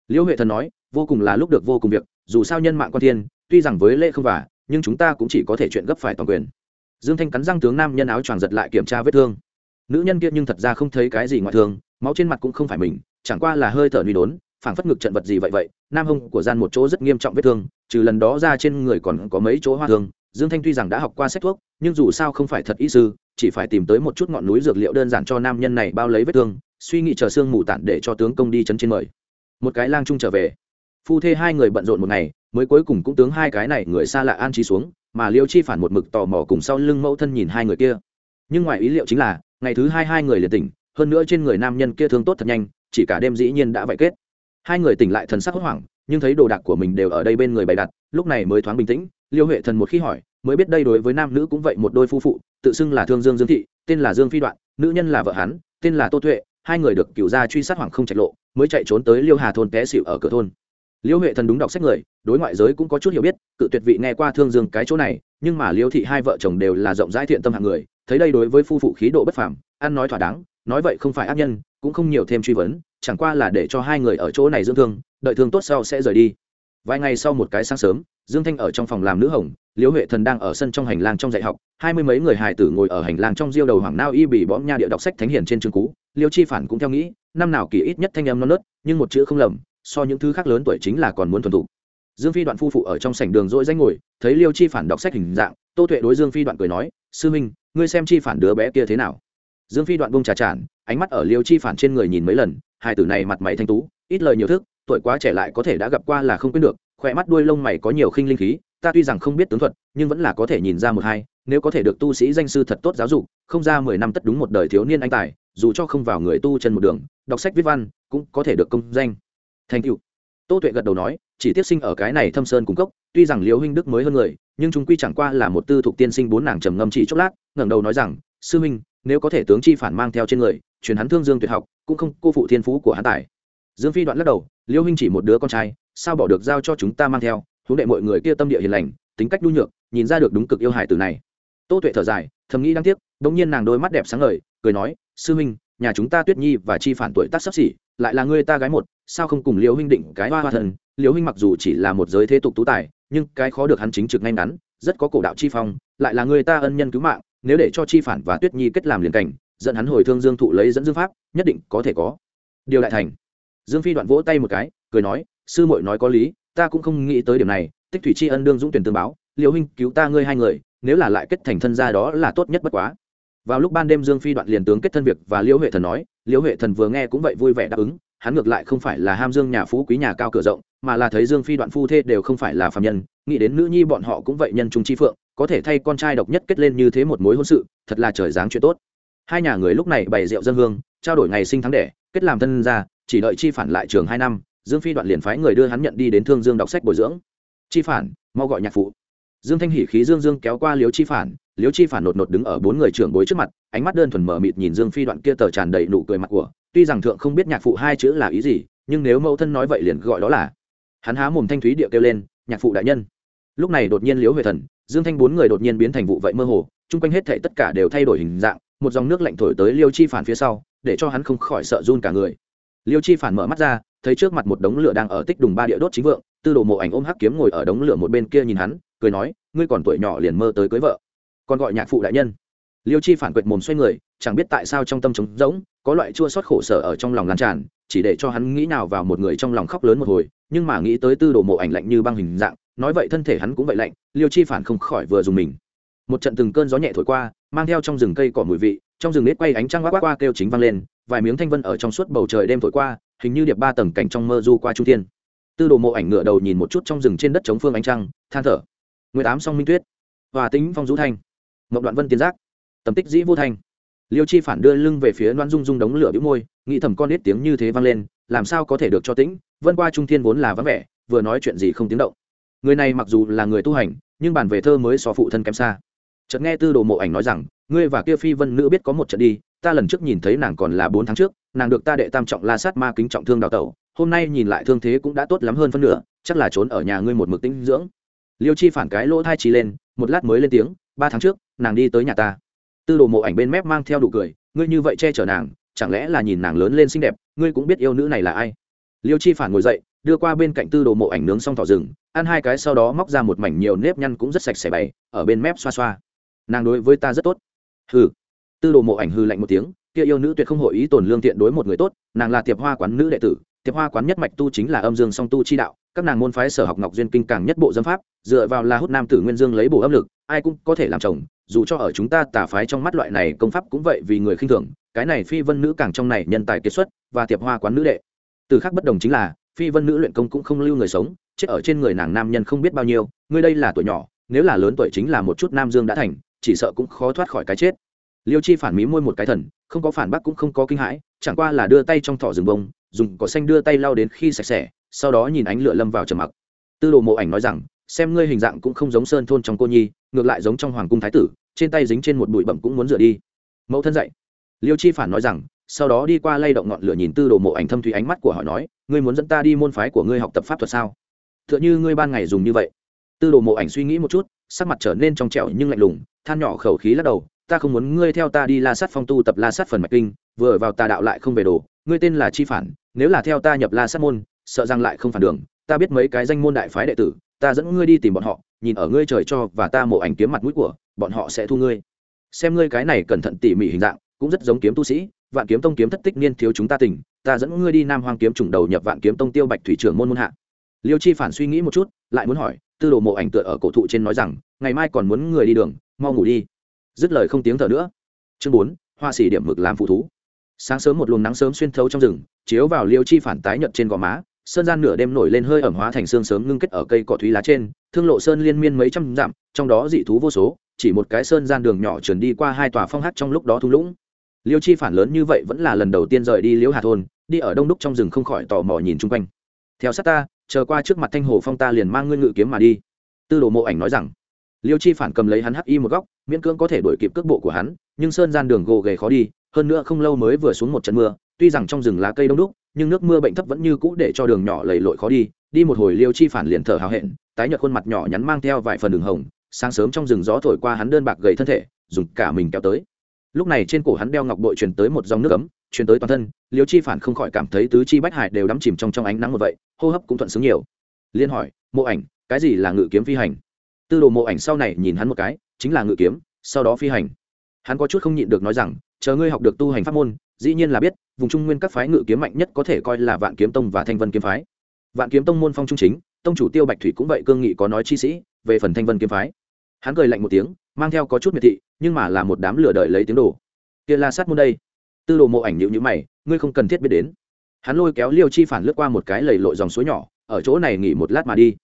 Liễu huệ thần nói, vô cùng là lúc được vô cùng việc, dù sao nhân mạng quan thiên, tuy rằng với lễ không vả, nhưng chúng ta cũng chỉ có thể chuyện gấp phải toàn quyền. Dương thanh cắn răng tướng nam nhân áo choàng giật lại kiểm tra vết thương. Nữ nhân kia nhưng thật ra không thấy cái gì ngoại thương, máu trên mặt cũng không phải mình, chẳng qua là hơi thở nuy đốn, phảng phất ngực trận vật gì vậy vậy, nam hông của gian một chỗ rất nghiêm trọng vết thương, trừ lần đó ra trên người còn có mấy chỗ hoa thương dương thanh tuy rằng đã học qua sách thuốc, nhưng dù sao không phải thật y sư, chỉ phải tìm tới một chút ngọn núi dược liệu đơn giản cho nam nhân này bao lấy vết thương, suy nghĩ chờ xương mù tản để cho tướng công đi chấn trên mời. Một cái lang trung trở về. Phu thê hai người bận rộn một ngày, mới cuối cùng cũng tướng hai cái này người xa lạ an trí xuống, mà liêu chi phản một mực tò mò cùng sau lưng mẫu thân nhìn hai người kia. Nhưng ngoài ý liệu chính là, ngày thứ hai hai người liền tỉnh, hơn nữa trên người nam nhân kia thương tốt thật nhanh, chỉ cả đêm dĩ nhiên đã vậy kết. Hai người tỉnh lại thần sắc hốt hoảng, nhưng thấy đồ đạc của mình đều ở đây bên người bày đặt, lúc này mới thoáng bình tĩnh liêu huệ thần một khi hỏi, mới biết đây đối với nam nữ cũng vậy một đôi phu phụ, tự xưng là thương dương dương thị, tên là dương phi đoạn, nữ nhân là vợ hắn, tên là tô tuệ, hai người được cựu gia truy sát hoàng không trạch lộ, mới chạy trốn tới liêu hà thôn té xịu ở cửa thôn. Liêu huệ thần đúng đọc sách người, đối ngoại giới cũng có chút hiểu biết, cự tuyệt vị nghe qua thương dương cái chỗ này, nhưng mà liêu thị hai vợ chồng đều là rộng rãi thiện tâm hạng người, thấy đây đối với phu phụ khí độ bất phàm, ăn nói thỏa đáng, nói vậy không phải ác nhân, cũng không nhiều thêm truy vấn, chẳng qua là để cho hai người ở chỗ này dưỡng thương, đợi thương tốt sau sẽ rời đi. Vài ngày sau một cái sáng sớm dương thanh ở trong phòng làm nữ hồng, liễu huệ thần đang ở sân trong hành lang trong dạy học, hai mươi mấy người hài tử ngồi ở hành lang trong diêu đầu hoàng nao y bỉ bõm nha địa đọc sách thánh hiền trên trường cú liêu chi phản cũng theo nghĩ, năm nào kỳ ít nhất thanh em non nớt, nhưng một chữ không lầm, so những thứ khác lớn tuổi chính là còn muốn thuần thục. Dương phi đoạn phu phụ ở trong sảnh đường dỗi danh ngồi, thấy liêu chi phản đọc sách hình dạng, tô tuệ đối dương phi đoạn cười nói, sư minh, ngươi xem chi phản đứa bé kia thế nào? Dương phi đoạn bông trà tràn, ánh mắt ở liêu chi phản trên người nhìn mấy lần, hai tử này mặt mày thanh tú, ít lời nhiều thức, tuổi quá trẻ lại có thể đã gặp qua là không quên được khỏe mắt đuôi lông mày có nhiều khinh linh khí, ta tuy rằng không biết tướng thuật, nhưng vẫn là có thể nhìn ra một hai, nếu có thể được tu sĩ danh sư thật tốt giáo dục, không ra mười năm tất đúng một đời thiếu niên anh tài, dù cho không vào người tu chân một đường, đọc sách viết văn, cũng có thể được công danh. Thành cựu tô tuệ gật đầu nói, chỉ tiếp sinh ở cái này thâm sơn cung cốc, tuy rằng liễu huynh đức mới hơn người, nhưng chúng quy chẳng qua là một tư thục tiên sinh bốn nàng trầm ngâm chỉ chốc lát, ngẩng đầu nói rằng, sư huynh nếu có thể tướng chi phản mang theo trên người, truyền hắn thương dương tuyệt học, cũng không cô phụ thiên phú của hắn tài. Dương phi đoạn lắc đầu, liễu huynh chỉ một đứa con trai sao bỏ được giao cho chúng ta mang theo, huống đệ mọi người kia tâm địa hiền lành, tính cách nhu nhược, nhìn ra được đúng cực yêu hải từ này. Tô tuệ thở dài, thầm nghĩ đáng tiếc bỗng nhiên nàng đôi mắt đẹp sáng ngời, cười nói, sư huynh, nhà chúng ta tuyết nhi và chi phản tuổi tác sắp xỉ, lại là người ta gái một, sao không cùng liễu huynh định cái hoa hoa thần? Liễu huynh mặc dù chỉ là một giới thế tục tú tài, nhưng cái khó được hắn chính trực ngay ngắn, rất có cổ đạo chi phong, lại là người ta ân nhân cứu mạng, nếu để cho chi phản và tuyết nhi kết làm liền cảnh, dẫn hắn hồi thương dương thụ lấy dẫn dương pháp, nhất định có thể có. Điều đại thành. Dương phi đoạn vỗ tay một cái, cười nói sư muội nói có lý, ta cũng không nghĩ tới điểm này, tích thủy tri ân đương dũng tuyển tương báo, liễu huynh cứu ta ngươi hai người, nếu là lại kết thành thân gia đó là tốt nhất bất quá. Vào lúc ban đêm dương phi đoạn liền tướng kết thân việc và liễu huệ thần nói, liễu huệ thần vừa nghe cũng vậy vui vẻ đáp ứng, hắn ngược lại không phải là ham dương nhà phú quý nhà cao cửa rộng, mà là thấy dương phi đoạn phu thê đều không phải là phạm nhân, nghĩ đến nữ nhi bọn họ cũng vậy nhân trung chi phượng, có thể thay con trai độc nhất kết lên như thế một mối hôn sự, thật là trời dáng chuyện tốt. Hai nhà người lúc này bày rượu dân hương, trao đổi ngày sinh tháng đẻ, kết làm thân ra chỉ đợi chi phản lại trường hai năm dương phi đoạn liền phái người đưa hắn nhận đi đến thương dương đọc sách bồi dưỡng. Chi phản, mau gọi nhạc phụ. Dương thanh hỉ khí dương dương kéo qua liếu chi phản liếu chi phản nột nột đứng ở bốn người trưởng bối trước mặt, ánh mắt đơn thuần mở mịt nhìn dương phi đoạn kia tờ tràn đầy nụ cười mặt của. Tuy rằng thượng không biết nhạc phụ hai chữ là ý gì, nhưng nếu mẫu thân nói vậy liền gọi đó là. Hắn há mồm thanh thúy điệu kêu lên, nhạc phụ đại nhân. Lúc này đột nhiên liếu huệ thần, dương thanh bốn người đột nhiên biến thành vụ vậy mơ hồ, chung quanh hết thảy tất cả đều thay đổi hình dạng, một dòng nước lạnh thổi tới liêu chi phản phía sau, để cho hắn không khỏi sợ run cả người. Liêu chi phản mở mắt ra thấy trước mặt một đống lửa đang ở tích đùng ba địa đốt chính vượng, tư đồ mộ ảnh ôm hắc kiếm ngồi ở đống lửa một bên kia nhìn hắn, cười nói, ngươi còn tuổi nhỏ liền mơ tới cưới vợ. Còn gọi nhạc phụ đại nhân. Liêu chi phản quệt mồm xoay người, chẳng biết tại sao trong tâm trống rỗng, có loại chua xót khổ sở ở trong lòng lan tràn, chỉ để cho hắn nghĩ nào vào một người trong lòng khóc lớn một hồi, nhưng mà nghĩ tới tư đồ mộ ảnh lạnh như băng hình dạng, nói vậy thân thể hắn cũng vậy lạnh, liêu chi phản không khỏi vừa dùng mình. Một trận từng cơn gió nhẹ thổi qua, mang theo trong rừng cây cỏ mùi vị, trong rừng nếp quay ánh trăng quát qua kêu chính vang lên, vài miếng thanh vân ở trong suốt bầu trời đêm thổi qua hình như điệp ba tầng cảnh trong mơ du qua trung thiên. Tư đồ mộ ảnh ngựa đầu nhìn một chút trong rừng trên đất chống phương ánh trăng, than thở. Nguyệt ám song minh tuyết. Hòa tính phong dũ thanh. Mộng đoạn vân tiến giác. Tầm tích dĩ vô thanh. Liêu chi phản đưa lưng về phía loan dung dung đống lửa bĩu môi, nghĩ thầm con ít tiếng như thế vang lên, làm sao có thể được cho tĩnh, vân qua trung thiên vốn là vắng vẻ, vừa nói chuyện gì không tiếng động. Người này mặc dù là người tu hành, nhưng bản về thơ mới so phụ thân kém xa. Chợt nghe tư đồ mộ ảnh nói rằng, ngươi và kia phi vân nữ biết có một trận đi ta lần trước nhìn thấy nàng còn là bốn tháng trước, nàng được ta đệ tam trọng la sát ma kính trọng thương đào tẩu, hôm nay nhìn lại thương thế cũng đã tốt lắm hơn phân nửa, chắc là trốn ở nhà ngươi một mực tinh dưỡng. Liêu chi phản cái lỗ thai trí lên, một lát mới lên tiếng, ba tháng trước, nàng đi tới nhà ta. Tư đồ mộ ảnh bên mép mang theo đủ cười, ngươi như vậy che chở nàng, chẳng lẽ là nhìn nàng lớn lên xinh đẹp, ngươi cũng biết yêu nữ này là ai? Liêu chi phản ngồi dậy, đưa qua bên cạnh tư đồ mộ ảnh nướng xong thỏ rừng, ăn hai cái sau đó móc ra một mảnh nhiều nếp nhăn cũng rất sạch sẽ bày, ở bên mép xoa xoa. Nàng đối với ta rất tốt. Hừ tư đồ mộ ảnh hư lạnh một tiếng, kia yêu nữ tuyệt không hội ý tổn lương thiện đối một người tốt, nàng là tiệp hoa quán nữ đệ tử, tiệp hoa quán nhất mạch tu chính là âm dương song tu chi đạo, các nàng môn phái sở học ngọc duyên kinh càng nhất bộ dâm pháp, dựa vào là hút nam tử nguyên dương lấy bổ âm lực, ai cũng có thể làm chồng, dù cho ở chúng ta tà phái trong mắt loại này công pháp cũng vậy vì người khinh thường, cái này phi vân nữ càng trong này nhân tài kiệt xuất và tiệp hoa quán nữ đệ. Từ khác bất đồng chính là, phi vân nữ luyện công cũng không lưu người sống, chết ở trên người nàng nam nhân không biết bao nhiêu ngươi đây là tuổi nhỏ, nếu là lớn tuổi chính là một chút nam dương đã thành, chỉ sợ cũng khó thoát khỏi cái chết liêu chi phản mí môi một cái thần, không có phản bác cũng không có kinh hãi, chẳng qua là đưa tay trong thỏ rừng bông, dùng cỏ xanh đưa tay lau đến khi sạch sẽ, sau đó nhìn ánh lửa lâm vào trầm mặc. Tư đồ mộ ảnh nói rằng, xem ngươi hình dạng cũng không giống sơn thôn trong cô nhi, ngược lại giống trong hoàng cung thái tử, trên tay dính trên một bụi bẩm cũng muốn rửa đi. Mẫu thân dậy liêu chi phản nói rằng, sau đó đi qua lay động ngọn lửa nhìn tư đồ mộ ảnh thâm thủy ánh mắt của hỏi nói, ngươi muốn dẫn ta đi môn phái của ngươi học tập pháp thuật sao? T h ư ợ n h ư ngươi ban ngày dùng như vậy. Tư đồ mộ ảnh suy nghĩ một chút, sắc mặt trở nên trong trẻo nhưng lạnh lùng, than nhỏ khẩu khí lắc đầu ta không muốn ngươi theo ta đi la sát phong tu tập la sát phần mạch kinh, vừa vào tà đạo lại không về đồ, ngươi tên là chi phản, nếu là theo ta nhập la sát môn, sợ rằng lại không phản đường, ta biết mấy cái danh môn đại phái đệ tử, ta dẫn ngươi đi tìm bọn họ, nhìn ở ngươi trời cho và ta mộ ảnh kiếm mặt mũi của, bọn họ sẽ thu ngươi. Xem ngươi cái này cẩn thận tỉ mỉ hình dạng, cũng rất giống kiếm tu sĩ, vạn kiếm tông kiếm thất tích niên thiếu chúng ta tỉnh, ta dẫn ngươi đi nam hoang kiếm trùng đầu nhập vạn kiếm tông tiêu bạch thủy trưởng môn môn hạ. Liêu chi phản suy nghĩ một chút, lại muốn hỏi, tư đồ mộ ảnh tựa ở cổ thụ trên nói rằng, ngày mai còn muốn người đi đường, mau ngủ đi dứt lời không tiếng thở nữa. Chương bốn, hoa xỉ điểm mực làm phụ thú. Sáng sớm một luồng nắng sớm xuyên thấu trong rừng, chiếu vào liêu chi phản tái nhợt trên gò má, sơn gian nửa đêm nổi lên hơi ẩm hóa thành xương sớm ngưng kết ở cây cỏ thúy lá trên, thương lộ sơn liên miên mấy trăm dặm, trong đó dị thú vô số, chỉ một cái sơn gian đường nhỏ trườn đi qua hai tòa phong hát trong lúc đó thung lũng. Liêu chi phản lớn như vậy vẫn là lần đầu tiên rời đi liễu hà thôn, đi ở đông đúc trong rừng không khỏi tò mò nhìn chung quanh. Theo sát ta, chờ qua trước mặt thanh hồ phong ta liền mang ngươi ngự kiếm mà đi. Tư đồ mộ ảnh nói rằng liêu chi phản cầm lấy hắn hắc y một góc, miễn cưỡng có thể đuổi kịp cước bộ của hắn, nhưng sơn gian đường gồ ghề khó đi, hơn nữa không lâu mới vừa xuống một trận mưa, tuy rằng trong rừng lá cây đông đúc, nhưng nước mưa bệnh thấp vẫn như cũ để cho đường nhỏ lầy lội khó đi đi một hồi liêu chi phản liền thở hào hẹn, tái nhợt khuôn mặt nhỏ nhắn mang theo vài phần đường hồng, sáng sớm trong rừng gió thổi qua hắn đơn bạc gầy thân thể, dùng cả mình kéo tới. Lúc này trên cổ hắn đeo ngọc bội truyền tới một dòng nước ấm, truyền tới toàn thân, liêu chi phản không khỏi cảm thấy tứ chi bách hải đều đắm chìm trong trong ánh nắng một vậy, hô hấp cũng thuận sướng nhiều. Liên hỏi, mộ ảnh, cái gì là ngự kiếm phi hành? Tư đồ mộ ảnh sau này nhìn hắn một cái, chính là ngự kiếm, sau đó phi hành. Hắn có chút không nhịn được nói rằng, chờ ngươi học được tu hành pháp môn, dĩ nhiên là biết, vùng trung nguyên các phái ngự kiếm mạnh nhất có thể coi là vạn kiếm tông và thanh vân kiếm phái. Vạn kiếm tông môn phong trung chính, tông chủ tiêu bạch thủy cũng vậy cương nghị có nói chi sĩ, về phần thanh vân kiếm phái. Hắn cười lạnh một tiếng, mang theo có chút miệt thị, nhưng mà là một đám lửa đợi lấy tiếng đồ. Kia la sát môn đây. Tư đồ mộ ảnh nhịu nhữ mày, ngươi không cần thiết biết đến. Hắn lôi kéo liêu chi phản lướt qua một cái lầy lội dòng suối nhỏ, ở chỗ này nghỉ một lát mà đi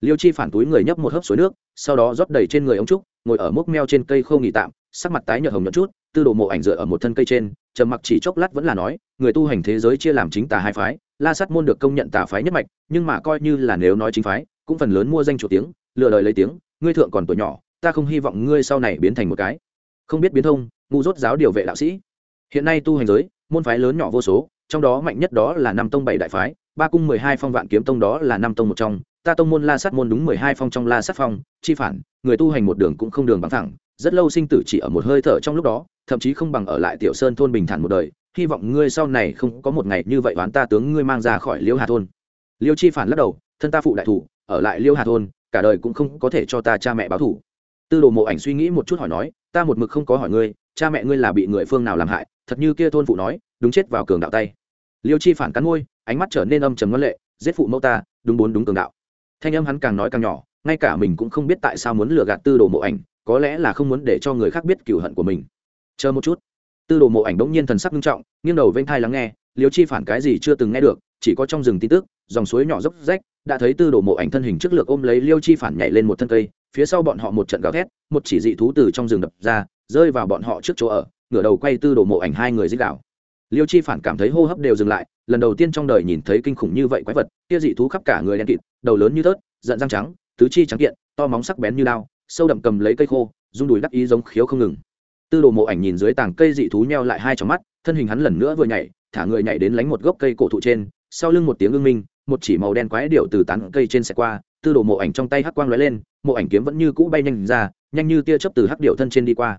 liêu chi phản túi người nhấp một hớp suối nước, sau đó rót đầy trên người ông trúc, ngồi ở mốc meo trên cây khô nghỉ tạm, sắc mặt tái nhợt hồng nhợt chút, tư đồ mộ ảnh dựa ở một thân cây trên, trầm mặc chỉ chốc lát vẫn là nói, người tu hành thế giới chia làm chính tà hai phái, la sát môn được công nhận tà phái nhất mạch, nhưng mà coi như là nếu nói chính phái, cũng phần lớn mua danh chủ tiếng lựa lời lấy tiếng, ngươi thượng còn tuổi nhỏ, ta không hy vọng ngươi sau này biến thành một cái. Không biết biến thông, ngu dốt giáo điều vệ đạo sĩ. Hiện nay tu hành giới, môn phái lớn nhỏ vô số, trong đó mạnh nhất đó là năm tông bảy đại phái, ba cung mười hai phong vạn kiếm tông đó là năm tông một trong ta tông môn la sát môn đúng mười hai phong trong la sát phong, chi phản, người tu hành một đường cũng không đường bằng thẳng, rất lâu sinh tử chỉ ở một hơi thở trong lúc đó, thậm chí không bằng ở lại tiểu sơn thôn bình thản một đời, hy vọng ngươi sau này không có một ngày như vậy oán ta tướng ngươi mang ra khỏi liêu hà thôn. Liêu chi phản lắc đầu, thân ta phụ đại thủ, ở lại liêu hà thôn, cả đời cũng không có thể cho ta cha mẹ báo thủ tư đồ mộ ảnh suy nghĩ một chút hỏi nói, ta một mực không có hỏi ngươi, cha mẹ ngươi là bị người phương nào làm hại, thật như kia thôn phụ nói, đúng chết vào cường đạo tay. Liêu chi phản cắn môi, ánh mắt trở nên âm trầm ngân lệ, giết phụ mẫu ta, đúng bốn đúng cường đạo thanh âm hắn càng nói càng nhỏ, ngay cả mình cũng không biết tại sao muốn lừa gạt tư đồ mộ ảnh, có lẽ là không muốn để cho người khác biết cửu hận của mình. Chờ một chút. Tư đồ mộ ảnh bỗng nhiên thần sắc nghiêm trọng, nghiêng đầu vênh thai lắng nghe, liêu chi phản cái gì chưa từng nghe được, chỉ có trong rừng tin tức, dòng suối nhỏ dốc rách, đã thấy tư đồ mộ ảnh thân hình trước lược ôm lấy liêu chi phản nhảy lên một thân cây, phía sau bọn họ một trận gào thét, một chỉ dị thú từ trong rừng đập ra, rơi vào bọn họ trước chỗ ở, ngửa đầu quay tư đồ mộ ảnh hai người dích đạo liêu chi phản cảm thấy hô hấp đều dừng lại, lần đầu tiên trong đời nhìn thấy kinh khủng như vậy quái vật, kia dị thú khắp cả người đen kịt, đầu lớn như tớt giận răng trắng, tứ chi trắng kiện, to móng sắc bén như lao sâu đậm cầm lấy cây khô, rung đùi đắc ý giống khiếu không ngừng. Tư đồ mộ ảnh nhìn dưới tàng cây dị thú nheo lại hai trong mắt, thân hình hắn lần nữa vừa nhảy, thả người nhảy đến lánh một gốc cây cổ thụ trên, sau lưng một tiếng ưng minh, một chỉ màu đen quái điệu từ tán cây trên xe qua, tư đồ mộ ảnh trong tay hắc quang lóe lên, mộ ảnh kiếm vẫn như cũ bay nhanh ra, nhanh như tia chớp từ hắc điệu thân trên đi qua.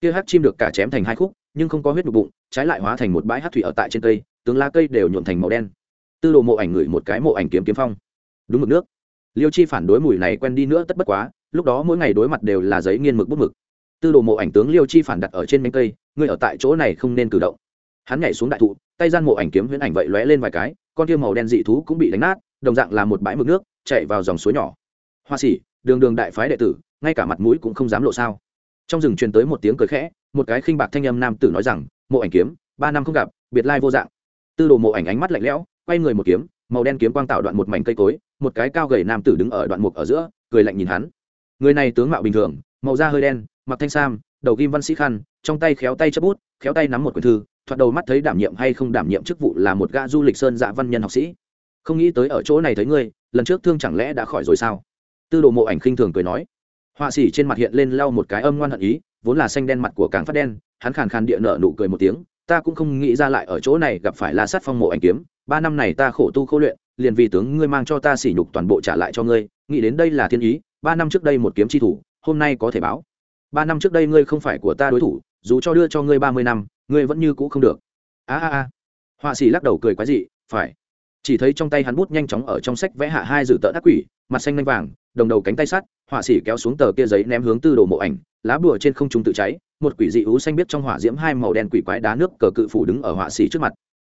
Tia hắc chim được cả chém thành hai khúc nhưng không có huyết nhục bụng, trái lại hóa thành một bãi hát thủy ở tại trên cây, tướng lá cây đều nhuộm thành màu đen. Tư đồ mộ ảnh ngửi một cái mộ ảnh kiếm kiếm phong. Đúng mực nước. Liêu chi phản đối mùi này quen đi nữa tất bất quá, lúc đó mỗi ngày đối mặt đều là giấy nghiên mực bút mực. Tư đồ mộ ảnh tướng liêu chi phản đặt ở trên nhánh cây, ngươi ở tại chỗ này không nên cử động. Hắn nhảy xuống đại thụ, tay gian mộ ảnh kiếm huyễn ảnh vậy lóe lên vài cái, con kia màu đen dị thú cũng bị đánh nát, đồng dạng là một bãi mực nước, chạy vào dòng suối nhỏ. Hoa sĩ đường đường đại phái đệ tử, ngay cả mặt mũi cũng không dám lộ sao. Trong rừng truyền tới một tiếng cười khẽ một cái khinh bạc thanh âm nam tử nói rằng, mộ ảnh kiếm, ba năm không gặp, biệt lai vô dạng. Tư đồ mộ ảnh ánh mắt lạnh lẽo, quay người một kiếm, màu đen kiếm quang tạo đoạn một mảnh cây cối, một cái cao gầy nam tử đứng ở đoạn mục ở giữa, cười lạnh nhìn hắn. Người này tướng mạo bình thường, màu da hơi đen, mặc thanh sam, đầu kim văn sĩ khăn, trong tay khéo tay chấp bút, khéo tay nắm một quyển thư, thoạt đầu mắt thấy đảm nhiệm hay không đảm nhiệm chức vụ là một gã du lịch sơn dạ văn nhân học sĩ. Không nghĩ tới ở chỗ này thấy ngươi, lần trước thương chẳng lẽ đã khỏi rồi sao? Tư đồ mộ ảnh khinh thường cười nói. Họa sĩ trên mặt hiện lên lau một cái âm ngoan hận ý vốn là xanh đen mặt của càng phát đen, hắn khàn khàn địa nợ nụ cười một tiếng, ta cũng không nghĩ ra lại ở chỗ này gặp phải la sát phong mộ ảnh kiếm, ba năm này ta khổ tu khổ luyện, liền vì tướng ngươi mang cho ta sỉ nhục toàn bộ trả lại cho ngươi, nghĩ đến đây là thiên ý, ba năm trước đây một kiếm chi thủ, hôm nay có thể báo. Ba năm trước đây ngươi không phải của ta đối thủ, dù cho đưa cho ngươi ba mươi năm, ngươi vẫn như cũ không được. A a a. Họa sĩ lắc đầu cười quái dị, phải. Chỉ thấy trong tay hắn bút nhanh chóng ở trong sách vẽ hạ hai dự tợn ác quỷ, mặt xanh lanh vàng, đồng đầu cánh tay sắt họa sĩ kéo xuống tờ kia giấy ném hướng tư đồ mộ ảnh, lá bùa trên không trung tự cháy, một quỷ dị ú xanh biết trong hỏa diễm hai màu đen quỷ quái đá nước cờ cự phủ đứng ở họa sĩ trước mặt.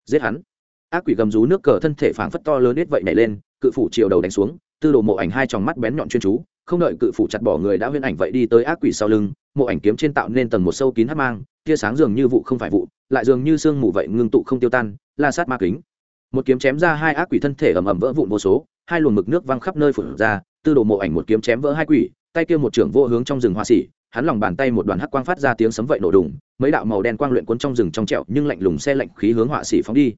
Giết hắn. Ác quỷ gầm rú nước cờ thân thể phảng phất to lớn ít vậy nhảy lên, cự phủ chiều đầu đánh xuống, tư đồ mộ ảnh hai tròng mắt bén nhọn chuyên chú, không đợi cự phủ chặt bỏ người đã huyên ảnh vậy đi tới ác quỷ sau lưng, mộ ảnh kiếm trên tạo nên tầng một sâu kín hắt mang, tia sáng dường như vụ không phải vụ, lại dường như sương mù vậy ngưng tụ không tiêu tan, la sát ma kính. Một kiếm chém ra hai ác quỷ thân thể ầm ầm vỡ vụn vô số hai luồng mực nước văng khắp nơi phủn ra, tư đồ mộ ảnh một kiếm chém vỡ hai quỷ, tay kia một trưởng vô hướng trong rừng hoa xỉ, hắn lòng bàn tay một đoàn hắc quang phát ra tiếng sấm vậy nổ đùng, mấy đạo màu đen quang luyện cuốn trong rừng trong trẹo nhưng lạnh lùng xe lạnh khí hướng họa sĩ phóng đi.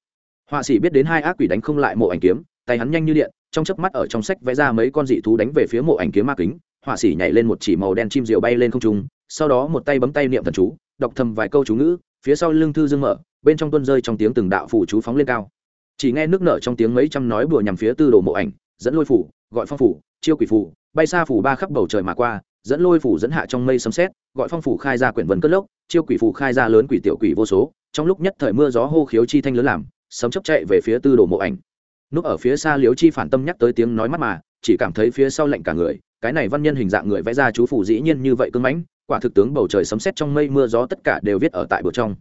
Họa sĩ biết đến hai ác quỷ đánh không lại mộ ảnh kiếm, tay hắn nhanh như điện, trong chớp mắt ở trong sách vẽ ra mấy con dị thú đánh về phía mộ ảnh kiếm ma kính họa sĩ nhảy lên một chỉ màu đen chim diều bay lên không trung, sau đó một tay bấm tay niệm thần chú, đọc thầm vài câu chú ngữ, phía sau lưng thư dương mở, bên trong tuân rơi trong tiếng từng đạo phủ chú phóng lên cao chỉ nghe nước nở trong tiếng mấy trăm nói bừa nhằm phía tư đồ mộ ảnh, dẫn lôi phủ, gọi phong phủ, chiêu quỷ phủ, bay xa phủ ba khắp bầu trời mà qua, dẫn lôi phủ dẫn hạ trong mây sấm xét gọi phong phủ khai ra quyển vần cất lốc, chiêu quỷ phủ khai ra lớn quỷ tiểu quỷ vô số, trong lúc nhất thời mưa gió hô khiếu chi thanh lớn làm, sấm chấp chạy về phía tư đồ mộ ảnh. Núp ở phía xa liếu chi phản tâm nhắc tới tiếng nói mắt mà, chỉ cảm thấy phía sau lạnh cả người, cái này văn nhân hình dạng người vẽ ra chú phủ dĩ nhiên như vậy cưng mãnh, quả thực tướng bầu trời sấm sét trong mây mưa gió tất cả đều viết ở tại bờ trong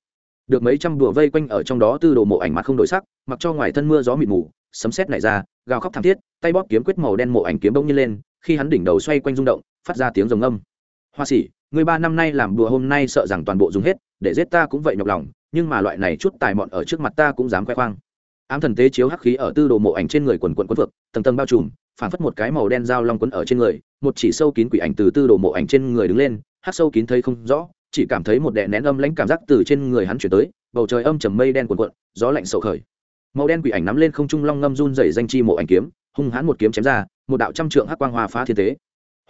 được mấy trăm đùa vây quanh ở trong đó tư đồ mộ ảnh mặt không đổi sắc, mặc cho ngoài thân mưa gió mịt mù, sấm sét nảy ra, gào khóc thảm thiết, tay bóp kiếm quyết màu đen mộ ảnh kiếm bỗng nhiên lên, khi hắn đỉnh đầu xoay quanh rung động, phát ra tiếng rồng âm hoa sĩ, người ba năm nay làm đùa hôm nay sợ rằng toàn bộ dùng hết, để giết ta cũng vậy nhọc lòng, nhưng mà loại này chút tài mọn ở trước mặt ta cũng dám khoe khoang. Ám thần tế chiếu hắc khí ở tư đồ mộ ảnh trên người quần quần quấn vực tầng tầng bao trùm, phản phất một cái màu đen dao long quấn ở trên người, một chỉ sâu kín quỷ ảnh từ tư đồ mộ ảnh trên người đứng lên, hắc sâu kín thấy không rõ chỉ cảm thấy một đè nén âm lãnh cảm giác từ trên người hắn chuyển tới, bầu trời âm trầm mây đen cuồn cuộn, gió lạnh sầu khởi. Màu đen quỷ ảnh nắm lên không trung long ngâm run dày danh chi mộ ảnh kiếm, hung hãn một kiếm chém ra, một đạo trăm trượng hắc quang hòa phá thiên tế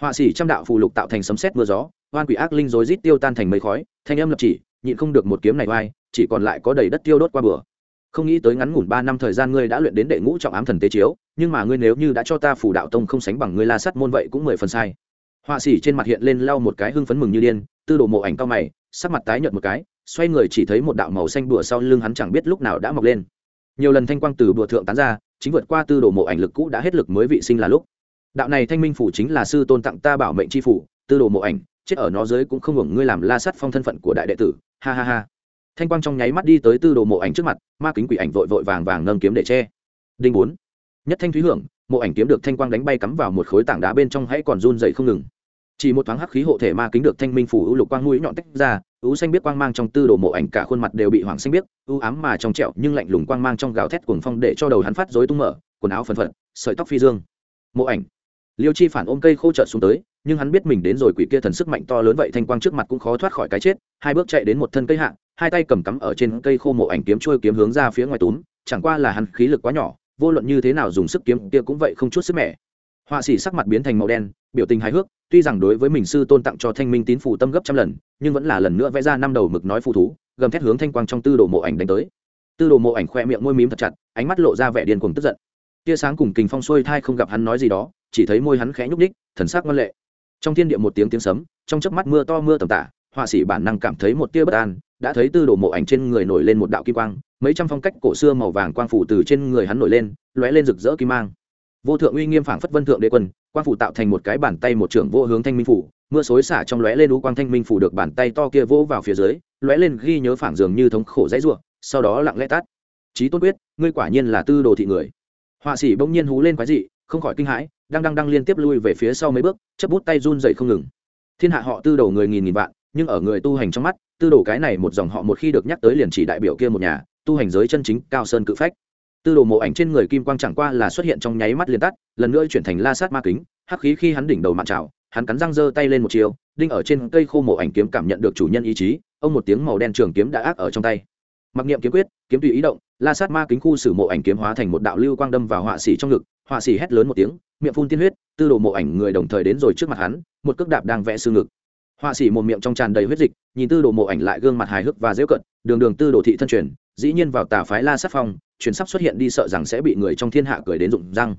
họa sĩ trăm đạo phù lục tạo thành sấm sét mưa gió hoan quỷ ác linh rối rít tiêu tan thành mây khói, thanh âm lập chỉ, nhịn không được một kiếm này oai, chỉ còn lại có đầy đất tiêu đốt qua bừa. Không nghĩ tới ngắn ngủn ba năm thời gian ngươi đã luyện đến đệ ngũ trọng ám thần tế chiếu, nhưng mà ngươi nếu như đã cho ta phủ đạo tông không sánh bằng ngươi la sắt môn vậy cũng mười phần sai họa sĩ trên mặt hiện lên lau một cái hưng phấn mừng như điên, tư đồ mộ ảnh cao mày, sắc mặt tái nhợt một cái, xoay người chỉ thấy một đạo màu xanh bùa sau lưng hắn chẳng biết lúc nào đã mọc lên. Nhiều lần thanh quang từ bùa thượng tán ra, chính vượt qua tư đồ mộ ảnh lực cũ đã hết lực mới vị sinh là lúc. Đạo này thanh minh phủ chính là sư tôn tặng ta bảo mệnh chi phủ, tư đồ mộ ảnh, chết ở nó dưới cũng không hưởng ngươi làm la sắt phong thân phận của đại đệ tử, ha ha ha. Thanh quang trong nháy mắt đi tới tư đồ mộ ảnh trước mặt, ma kính quỷ ảnh vội vội vàng vàng ngâm kiếm để che. Đinh bốn. Nhất thanh thúy hưởng, mộ ảnh kiếm được thanh quang đánh bay cắm vào một khối tảng đá bên trong hãy còn run dậy không ngừng chỉ một thoáng hắc khí hộ thể ma kính được thanh minh phủ ưu lục quang mũi nhọn tách ra, ưu xanh biết quang mang trong tư đồ mộ ảnh cả khuôn mặt đều bị hoàng xanh biết, ưu ám mà trong trẹo nhưng lạnh lùng quang mang trong gào thét cuồng phong để cho đầu hắn phát rối tung mở, quần áo phần phật, sợi tóc phi dương. Mộ ảnh. Liêu chi phản ôm cây khô trợt xuống tới, nhưng hắn biết mình đến rồi quỷ kia thần sức mạnh to lớn vậy thanh quang trước mặt cũng khó thoát khỏi cái chết, hai bước chạy đến một thân cây hạ, hai tay cầm cắm ở trên cây khô mộ ảnh kiếm trôi kiếm hướng ra phía ngoài túm, chẳng qua là hắn khí lực quá nhỏ, vô luận như thế nào dùng sức kiếm kia cũng vậy không chút sức mẻ. Họa sĩ sắc mặt biến thành màu đen biểu tình hài hước, tuy rằng đối với mình sư tôn tặng cho thanh minh tín phủ tâm gấp trăm lần, nhưng vẫn là lần nữa vẽ ra năm đầu mực nói phù thú, gầm thét hướng thanh quang trong tư đồ mộ ảnh đánh tới. Tư đồ mộ ảnh khoe miệng môi mím thật chặt, ánh mắt lộ ra vẻ điên cuồng tức giận. Tia sáng cùng kình phong xuôi thai không gặp hắn nói gì đó, chỉ thấy môi hắn khẽ nhúc ních thần sắc ngoan lệ. Trong thiên địa một tiếng tiếng sấm, trong chớp mắt mưa to mưa tầm tả, họa sĩ bản năng cảm thấy một tia bất an, đã thấy tư đồ mộ ảnh trên người nổi lên một đạo kim quang, mấy trăm phong cách cổ xưa màu vàng quang phủ từ trên người hắn nổi lên, lóe lên rực rỡ kim mang vô thượng uy nghiêm phảng phất vân thượng đế quân, quang phủ tạo thành một cái bàn tay một trưởng vô hướng thanh minh phủ, mưa xối xả trong lóe lên u quang thanh minh phủ được bàn tay to kia vỗ vào phía dưới, lóe lên ghi nhớ phảng dường như thống khổ dãy ruộng sau đó lặng lẽ tắt. Trí tôn quyết, ngươi quả nhiên là tư đồ thị người. Họa sĩ bỗng nhiên hú lên quái dị, không khỏi kinh hãi, đang đang đang liên tiếp lui về phía sau mấy bước chấp bút tay run dậy không ngừng. Thiên hạ họ tư đồ người nghìn nghìn vạn, nhưng ở người tu hành trong mắt, tư đồ cái này một dòng họ một khi được nhắc tới liền chỉ đại biểu kia một nhà, tu hành giới chân chính cao sơn cự phách tư đồ mộ ảnh trên người kim quang chẳng qua là xuất hiện trong nháy mắt liền tắt, lần nữa chuyển thành la sát ma kính, hắc khí khi hắn đỉnh đầu mạn trào hắn cắn răng giơ tay lên một chiều, đinh ở trên cây khô mộ ảnh kiếm cảm nhận được chủ nhân ý chí, ông một tiếng màu đen trường kiếm đã ác ở trong tay. Mặc niệm kiếm quyết, kiếm tùy ý động, la sát ma kính khu sử mộ ảnh kiếm hóa thành một đạo lưu quang đâm vào họa sĩ trong ngực, họa sĩ hét lớn một tiếng, miệng phun tiên huyết, tư đồ mộ ảnh người đồng thời đến rồi trước mặt hắn, một cước đạp đang vẽ xương ngực. Họa sĩ một miệng trong tràn đầy huyết dịch, nhìn tư đồ mộ ảnh lại gương mặt hài hước và dễ cận đường đường tư đồ thị thân truyền, dĩ nhiên vào tà phái la sát phong chuyến sắp xuất hiện đi sợ rằng sẽ bị người trong thiên hạ cười đến rụng răng.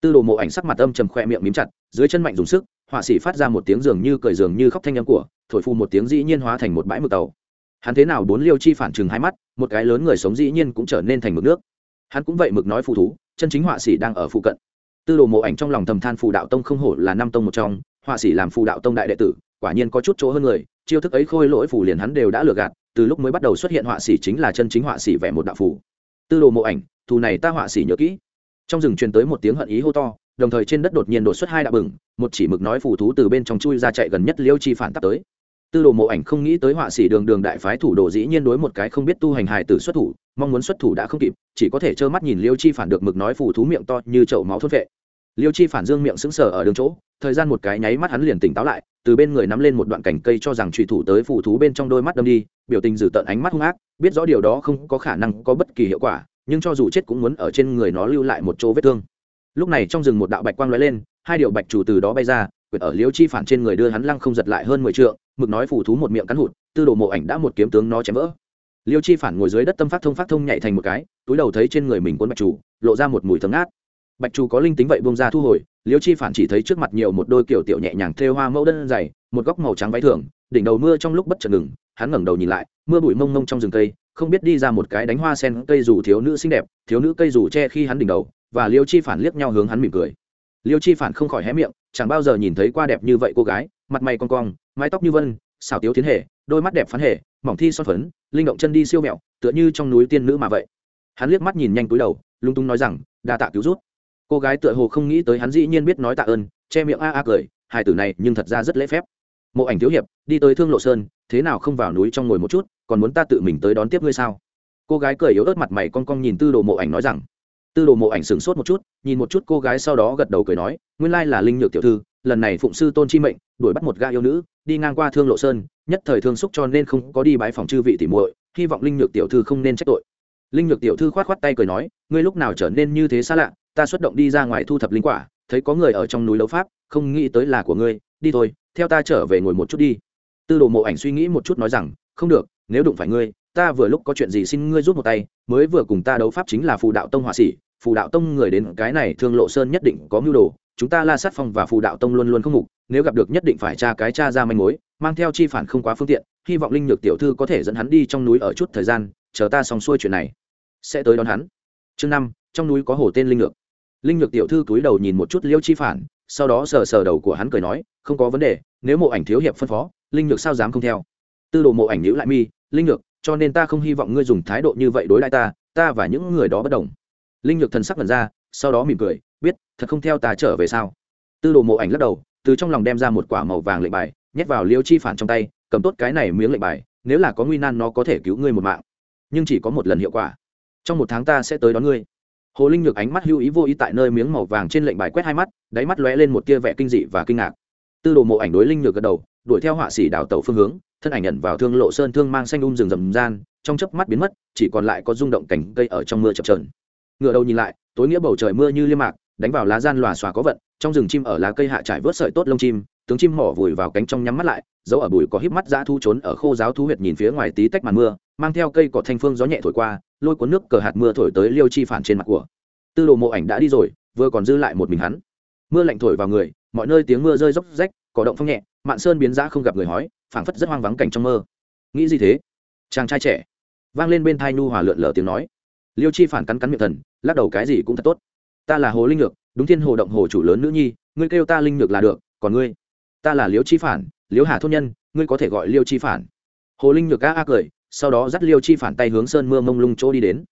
Tư đồ mộ ảnh sắc mặt âm trầm khoe miệng mím chặt, dưới chân mạnh dùng sức, họa sĩ phát ra một tiếng dường như cười dường như khóc thanh âm của, thổi phu một tiếng dĩ nhiên hóa thành một bãi mực tàu. Hắn thế nào bốn liêu chi phản chừng hai mắt, một cái lớn người sống dĩ nhiên cũng trở nên thành mực nước. Hắn cũng vậy mực nói phù thú, chân chính họa sĩ đang ở phụ cận. Tư đồ mộ ảnh trong lòng thầm than phù đạo tông không hổ là năm tông một trong, họa sĩ làm phù đạo tông đại đệ tử, quả nhiên có chút chỗ hơn người, chiêu thức ấy khôi lỗi phù liền hắn đều đã lừa gạt, từ lúc mới bắt đầu xuất hiện họa sĩ chính là chân chính họa sĩ vẽ một đạo phù tư đồ mộ ảnh, thù này ta họa sĩ nhớ kỹ. Trong rừng truyền tới một tiếng hận ý hô to, đồng thời trên đất đột nhiên đột xuất hai đạo bừng, một chỉ mực nói phù thú từ bên trong chui ra chạy gần nhất liêu chi phản tắc tới. Tư đồ mộ ảnh không nghĩ tới họa sĩ đường đường đại phái thủ đồ dĩ nhiên đối một cái không biết tu hành hài tử xuất thủ, mong muốn xuất thủ đã không kịp, chỉ có thể trơ mắt nhìn liêu chi phản được mực nói phù thú miệng to như chậu máu thốt vệ. Liêu chi phản dương miệng sững sờ ở đường chỗ, thời gian một cái nháy mắt hắn liền tỉnh táo lại từ bên người nắm lên một đoạn cành cây cho rằng trùy thủ tới phù thú bên trong đôi mắt đâm đi, biểu tình dử tợn ánh mắt hung ác, biết rõ điều đó không có khả năng có bất kỳ hiệu quả, nhưng cho dù chết cũng muốn ở trên người nó lưu lại một chỗ vết thương. Lúc này trong rừng một đạo bạch quang lóe lên, hai điều bạch chủ từ đó bay ra, quyệt ở liêu chi phản trên người đưa hắn lăng không giật lại hơn mười trượng, mực nói phù thú một miệng cắn hụt, tư đồ mộ ảnh đã một kiếm tướng nó chém vỡ. Liêu chi phản ngồi dưới đất tâm phát thông phát thông nhảy thành một cái, túi đầu thấy trên người mình cuốn bạch chủ, lộ ra một mùi thấm ngát bạch chủ có linh tính vậy bông ra thu hồi, liêu chi phản chỉ thấy trước mặt nhiều một đôi kiểu tiểu nhẹ nhàng thêu hoa mẫu đơn dày, một góc màu trắng váy thường, đỉnh đầu mưa trong lúc bất chợt ngừng, hắn ngẩng đầu nhìn lại, mưa bụi mông mông trong rừng cây, không biết đi ra một cái đánh hoa sen cây dù thiếu nữ xinh đẹp, thiếu nữ cây dù che khi hắn đỉnh đầu, và liêu chi phản liếc nhau hướng hắn mỉm cười. Liêu chi phản không khỏi hé miệng, chẳng bao giờ nhìn thấy qua đẹp như vậy cô gái, mặt mày con cong, mái tóc như vân xào tiếu tiến hệ đôi mắt đẹp phán hệ mỏng thi son phấn, linh động chân đi siêu mẹo, tựa như trong núi tiên nữ mà vậy. Hắn liếc mắt nhìn nhanh túi đầu, lung tung nói rằng, đa tạ cứu rút cô gái tựa hồ không nghĩ tới hắn dĩ nhiên biết nói tạ ơn, che miệng a a cười hai tử này nhưng thật ra rất lễ phép. Mộ ảnh thiếu hiệp, đi tới thương lộ sơn, thế nào không vào núi trong ngồi một chút, còn muốn ta tự mình tới đón tiếp ngươi sao? Cô gái cười yếu ớt mặt mày con con nhìn tư đồ mộ ảnh nói rằng. Tư đồ mộ ảnh sửng sốt một chút, nhìn một chút cô gái sau đó gật đầu cười nói, nguyên lai là linh nhược tiểu thư, lần này phụng sư tôn chi mệnh, đuổi bắt một ga yêu nữ, đi ngang qua thương lộ sơn, nhất thời thương xúc cho nên không có đi bái phòng chư vị tỉ muội, hy vọng linh nhược tiểu thư không nên trách tội. Linh nhược tiểu thư khoát khoát tay cười nói, ngươi lúc nào trở nên như thế xa lạ ta xuất động đi ra ngoài thu thập linh quả, thấy có người ở trong núi đấu pháp, không nghĩ tới là của ngươi, đi thôi, theo ta trở về ngồi một chút đi tư đồ mộ ảnh suy nghĩ một chút nói rằng, không được, nếu đụng phải ngươi, ta vừa lúc có chuyện gì xin ngươi giúp một tay, mới vừa cùng ta đấu pháp chính là phù đạo tông họa sĩ, phù đạo tông người đến cái này thương lộ sơn nhất định có mưu đồ, chúng ta la sát phong và phù đạo tông luôn luôn không mục, nếu gặp được nhất định phải tra cái cha ra manh mối, mang theo chi phản không quá phương tiện, hy vọng linh nhược tiểu thư có thể dẫn hắn đi trong núi ở chút thời gian, chờ ta xong xuôi chuyện này, sẽ tới đón hắn chương năm, trong núi có hồ tên linh lược linh nhược tiểu thư cúi đầu nhìn một chút liêu chi phản, sau đó sờ sờ đầu của hắn cười nói, không có vấn đề, nếu mộ ảnh thiếu hiệp phân phó, linh nhược sao dám không theo? Tư đồ mộ ảnh nhữ lại mi, linh nhược, cho nên ta không hy vọng ngươi dùng thái độ như vậy đối lại ta ta và những người đó bất đồng. Linh nhược thần sắc lần ra, sau đó mỉm cười, biết, thật không theo ta trở về sao? Tư đồ mộ ảnh lắc đầu, từ trong lòng đem ra một quả màu vàng lệnh bài, nhét vào liêu chi phản trong tay, cầm tốt cái này miếng lệnh bài, nếu là có nguy nan nó có thể cứu ngươi một mạng, nhưng chỉ có một lần hiệu quả. Trong một tháng ta sẽ tới đón ngươi hồ linh nhược ánh mắt hưu ý vô ý tại nơi miếng màu vàng trên lệnh bài quét hai mắt, đáy mắt lóe lên một tia vẻ kinh dị và kinh ngạc. Tư đồ mộ ảnh đối linh nhược gật đầu, đuổi theo họa sĩ đào tẩu phương hướng, thân ảnh nhận vào thương lộ sơn thương mang xanh um rừng rầm gian, trong chớp mắt biến mất, chỉ còn lại có rung động cảnh cây ở trong mưa chập trờn ngựa đầu nhìn lại, tối nghĩa bầu trời mưa như liêm mạc, đánh vào lá gian lòa xòa có vận, trong rừng chim ở lá cây hạ trải vớt sợi tốt lông chim, tướng chim mỏ vùi vào cánh trong nhắm mắt lại, dấu ở bụi có híp mắt dã thu trốn ở khô giáo thú huyệt nhìn phía ngoài tí tách màn mưa, mang theo cây cỏ thanh phương gió nhẹ thổi qua lôi cuốn nước cờ hạt mưa thổi tới liêu chi phản trên mặt của. Tư đồ mộ ảnh đã đi rồi, vừa còn dư lại một mình hắn. Mưa lạnh thổi vào người, mọi nơi tiếng mưa rơi róc rách cỏ động phong nhẹ, mạn sơn biến giã không gặp người hói, phảng phất rất hoang vắng cảnh trong mơ. Nghĩ gì thế? Chàng trai trẻ. Vang lên bên thai nu hòa lượn lờ tiếng nói. Liêu chi phản cắn cắn miệng thần, lắc đầu cái gì cũng thật tốt. Ta là hồ linh nhược, đúng thiên hồ động hồ chủ lớn nữ nhi, ngươi kêu ta linh nhược là được, còn ngươi? Ta là liêu chi phản, liêu hà thôn nhân, ngươi có thể gọi liêu chi phản. Hồ linh nhược ca a cười sau đó dắt liêu chi phản tay hướng sơn mưa mông lung chỗ đi đến.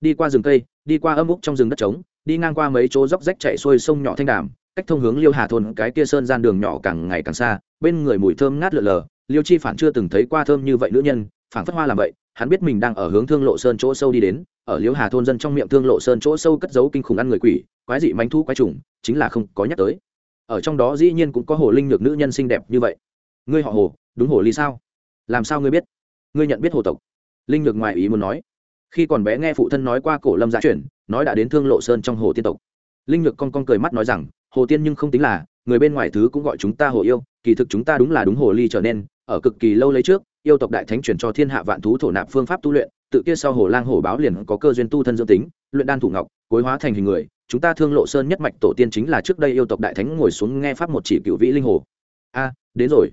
Đi qua rừng cây, đi qua âm úc trong rừng đất trống, đi ngang qua mấy chỗ dốc rách chạy xuôi sông nhỏ thanh đàm, cách thông hướng liêu hà thôn cái kia sơn gian đường nhỏ càng ngày càng xa, bên người mùi thơm ngát lượn lờ, liêu chi phản chưa từng thấy qua thơm như vậy nữ nhân phản phất hoa làm vậy, hắn biết mình đang ở hướng thương lộ sơn chỗ sâu đi đến, ở liêu hà thôn dân trong miệng thương lộ sơn chỗ sâu cất giấu kinh khủng ăn người quỷ, quái dị manh thu quái trùng, chính là không có nhắc tới. Ở trong đó dĩ nhiên cũng có hồ linh nhược nữ nhân xinh đẹp như vậy. Ngươi họ hồ, đúng hồ ly sao? Làm sao ngươi biết? Ngươi nhận biết hồ tộc? Linh nhược ngoài ý muốn nói. Khi còn bé nghe phụ thân nói qua cổ lâm gia chuyển, nói đã đến thương lộ sơn trong hồ tiên tộc. Linh nhược con con cười mắt nói rằng, hồ tiên nhưng không tính là, người bên ngoài thứ cũng gọi chúng ta hồ yêu, kỳ thực chúng ta đúng là đúng hồ ly trở nên, ở cực kỳ lâu lấy trước, yêu tộc đại thánh truyền cho thiên hạ vạn thú thổ nạp phương pháp tu luyện, tự kia sau hồ lang hồ báo liền có cơ duyên tu thân dương tính, luyện đan thủ ngọc, cối hóa thành hình người, chúng ta thương lộ sơn nhất mạch tổ tiên chính là trước đây yêu tộc đại thánh ngồi xuống nghe pháp một chỉ cựu vĩ linh hồ. A, đến rồi.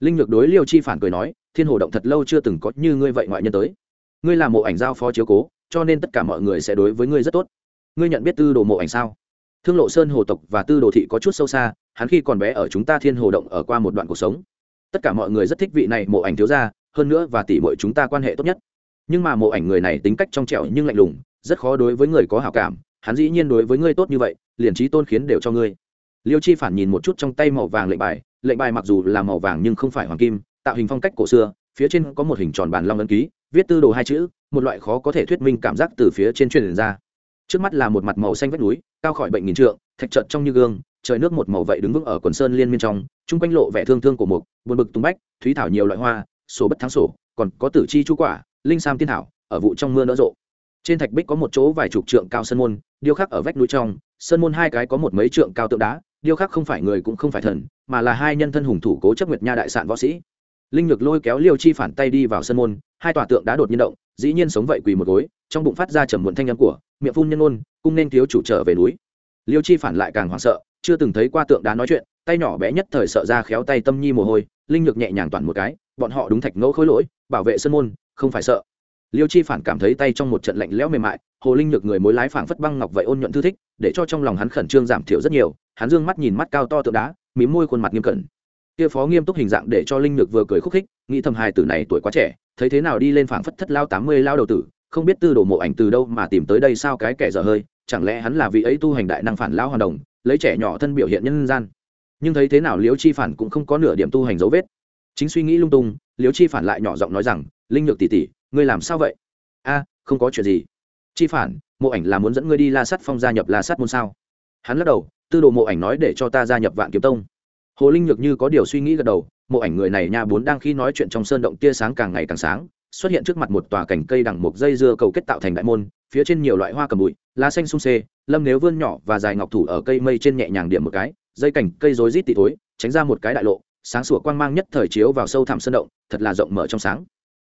Linh nhược đối liêu chi phản cười nói thiên hồ động thật lâu chưa từng có như ngươi vậy ngoại nhân tới. Ngươi là mộ ảnh giao phó chiếu cố, cho nên tất cả mọi người sẽ đối với ngươi rất tốt. Ngươi nhận biết tư đồ mộ ảnh sao? Thương lộ sơn hồ tộc và tư đồ thị có chút sâu xa, hắn khi còn bé ở chúng ta thiên hồ động ở qua một đoạn cuộc sống. Tất cả mọi người rất thích vị này mộ ảnh thiếu gia, hơn nữa và tỉ mọi chúng ta quan hệ tốt nhất. Nhưng mà mộ ảnh người này tính cách trong trẻo nhưng lạnh lùng, rất khó đối với người có hảo cảm, hắn dĩ nhiên đối với ngươi tốt như vậy, liền trí tôn khiến đều cho ngươi. Liêu chi phản nhìn một chút trong tay màu vàng lệnh bài lệnh bài mặc dù là màu vàng nhưng không phải hoàng kim tạo hình phong cách cổ xưa, phía trên có một hình tròn bàn long ấn ký, viết tư đồ hai chữ, một loại khó có thể thuyết minh cảm giác từ phía trên truyền ra. Trước mắt là một mặt màu xanh vách núi, cao khỏi bệnh nghìn trượng, thạch trợt trong như gương, trời nước một màu vậy đứng vững ở quần sơn liên miên trong, chung quanh lộ vẻ thương thương của mục, buồn bực tung bách, thúy thảo nhiều loại hoa, sổ bất thắng sổ, còn có tử chi chu quả, linh sam tiên thảo, ở vụ trong mưa nở rộ. Trên thạch bích có một chỗ vài chục trượng cao sơn môn, điêu khắc ở vách núi trong, sơn môn hai cái có một mấy trượng cao tượng đá, điêu khắc không phải người cũng không phải thần, mà là hai nhân thân hùng thủ cố chấp nguyệt nha đại sạn võ sĩ linh nhược lôi kéo liêu chi phản tay đi vào sân môn, hai tòa tượng đã đột nhiên động, dĩ nhiên sống vậy quỳ một gối, trong bụng phát ra trầm muộn thanh âm của, miệng phun nhân ôn cung nên thiếu chủ trở về núi. Liêu chi phản lại càng hoảng sợ, chưa từng thấy qua tượng đá nói chuyện, tay nhỏ bé nhất thời sợ ra khéo tay tâm nhi mồ hôi, linh nhược nhẹ nhàng toàn một cái, bọn họ đúng thạch ngẫu khối lỗi, bảo vệ sân môn, không phải sợ. Liêu chi phản cảm thấy tay trong một trận lạnh lẽo mềm mại, hồ linh nhược người mối lái phảng phất băng ngọc vậy ôn nhuận thư thích, để cho trong lòng hắn khẩn trương giảm thiểu rất nhiều, hắn dương mắt nhìn mắt cao to tượng đá mí môi khuôn mặt nghiêm cẩn kia phó nghiêm túc hình dạng để cho linh nhược vừa cười khúc khích, nghĩ thầm hài tử này tuổi quá trẻ, thấy thế nào đi lên phảng phất thất lao tám mươi lao đầu tử, không biết tư đồ mộ ảnh từ đâu mà tìm tới đây sao cái kẻ dở hơi, chẳng lẽ hắn là vị ấy tu hành đại năng phản lao hoàn đồng, lấy trẻ nhỏ thân biểu hiện nhân gian. Nhưng thấy thế nào liễu chi phản cũng không có nửa điểm tu hành dấu vết. Chính suy nghĩ lung tung, liễu chi phản lại nhỏ giọng nói rằng, linh nhược tỷ tỷ, ngươi làm sao vậy? A, không có chuyện gì. Chi phản, mộ ảnh là muốn dẫn ngươi đi la sắt phong gia nhập la sắt môn sao? Hắn lắc đầu, tư đồ mộ ảnh nói để cho ta gia nhập vạn kiếm tông hồ linh nhược như có điều suy nghĩ gật đầu, mộ ảnh người này nha bốn đang khi nói chuyện trong sơn động tia sáng càng ngày càng sáng, xuất hiện trước mặt một tòa cành cây đằng một dây dưa cầu kết tạo thành đại môn, phía trên nhiều loại hoa cầm bụi, lá xanh sung xê lâm nếu vươn nhỏ và dài ngọc thủ ở cây mây trên nhẹ nhàng điểm một cái, dây cành cây rối rít tị thối, tránh ra một cái đại lộ, sáng sủa quang mang nhất thời chiếu vào sâu thẳm sơn động, thật là rộng mở trong sáng.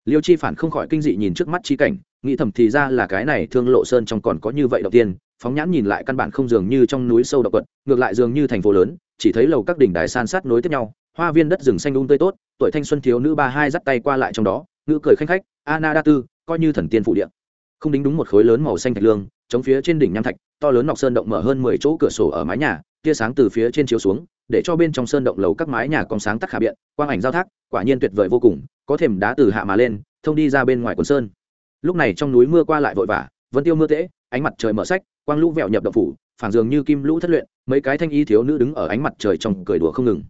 Liêu chi phản không khỏi kinh dị nhìn trước mắt chi cảnh, nghĩ thầm thì ra là cái này thương lộ sơn trong còn có như vậy đầu tiên, phóng nhãn nhìn lại căn bản không dường như trong núi sâu động quật, ngược lại dường như thành phố lớn chỉ thấy lầu các đỉnh đài san sát nối tiếp nhau, hoa viên đất rừng xanh um tươi tốt, tuổi thanh xuân thiếu nữ ba hai dắt tay qua lại trong đó, ngữ cười khanh khách ana đa tư, coi như thần tiên phụ địa. Không đính đúng một khối lớn màu xanh thạch lương, chống phía trên đỉnh nham thạch, to lớn nọc sơn động mở hơn mười chỗ cửa sổ ở mái nhà, tia sáng từ phía trên chiếu xuống, để cho bên trong sơn động lầu các mái nhà còn sáng tắc khả biện, quang ảnh giao thác, quả nhiên tuyệt vời vô cùng, có thềm đá từ hạ mà lên, thông đi ra bên ngoài quần sơn. Lúc này trong núi mưa qua lại vội vã, vẫn tiêu mưa tễ, ánh mặt trời mở sách, quang lũ vẹo nhập động phủ phản dường như kim lũ thất luyện mấy cái thanh y thiếu nữ đứng ở ánh mặt trời trong cười đùa không ngừng.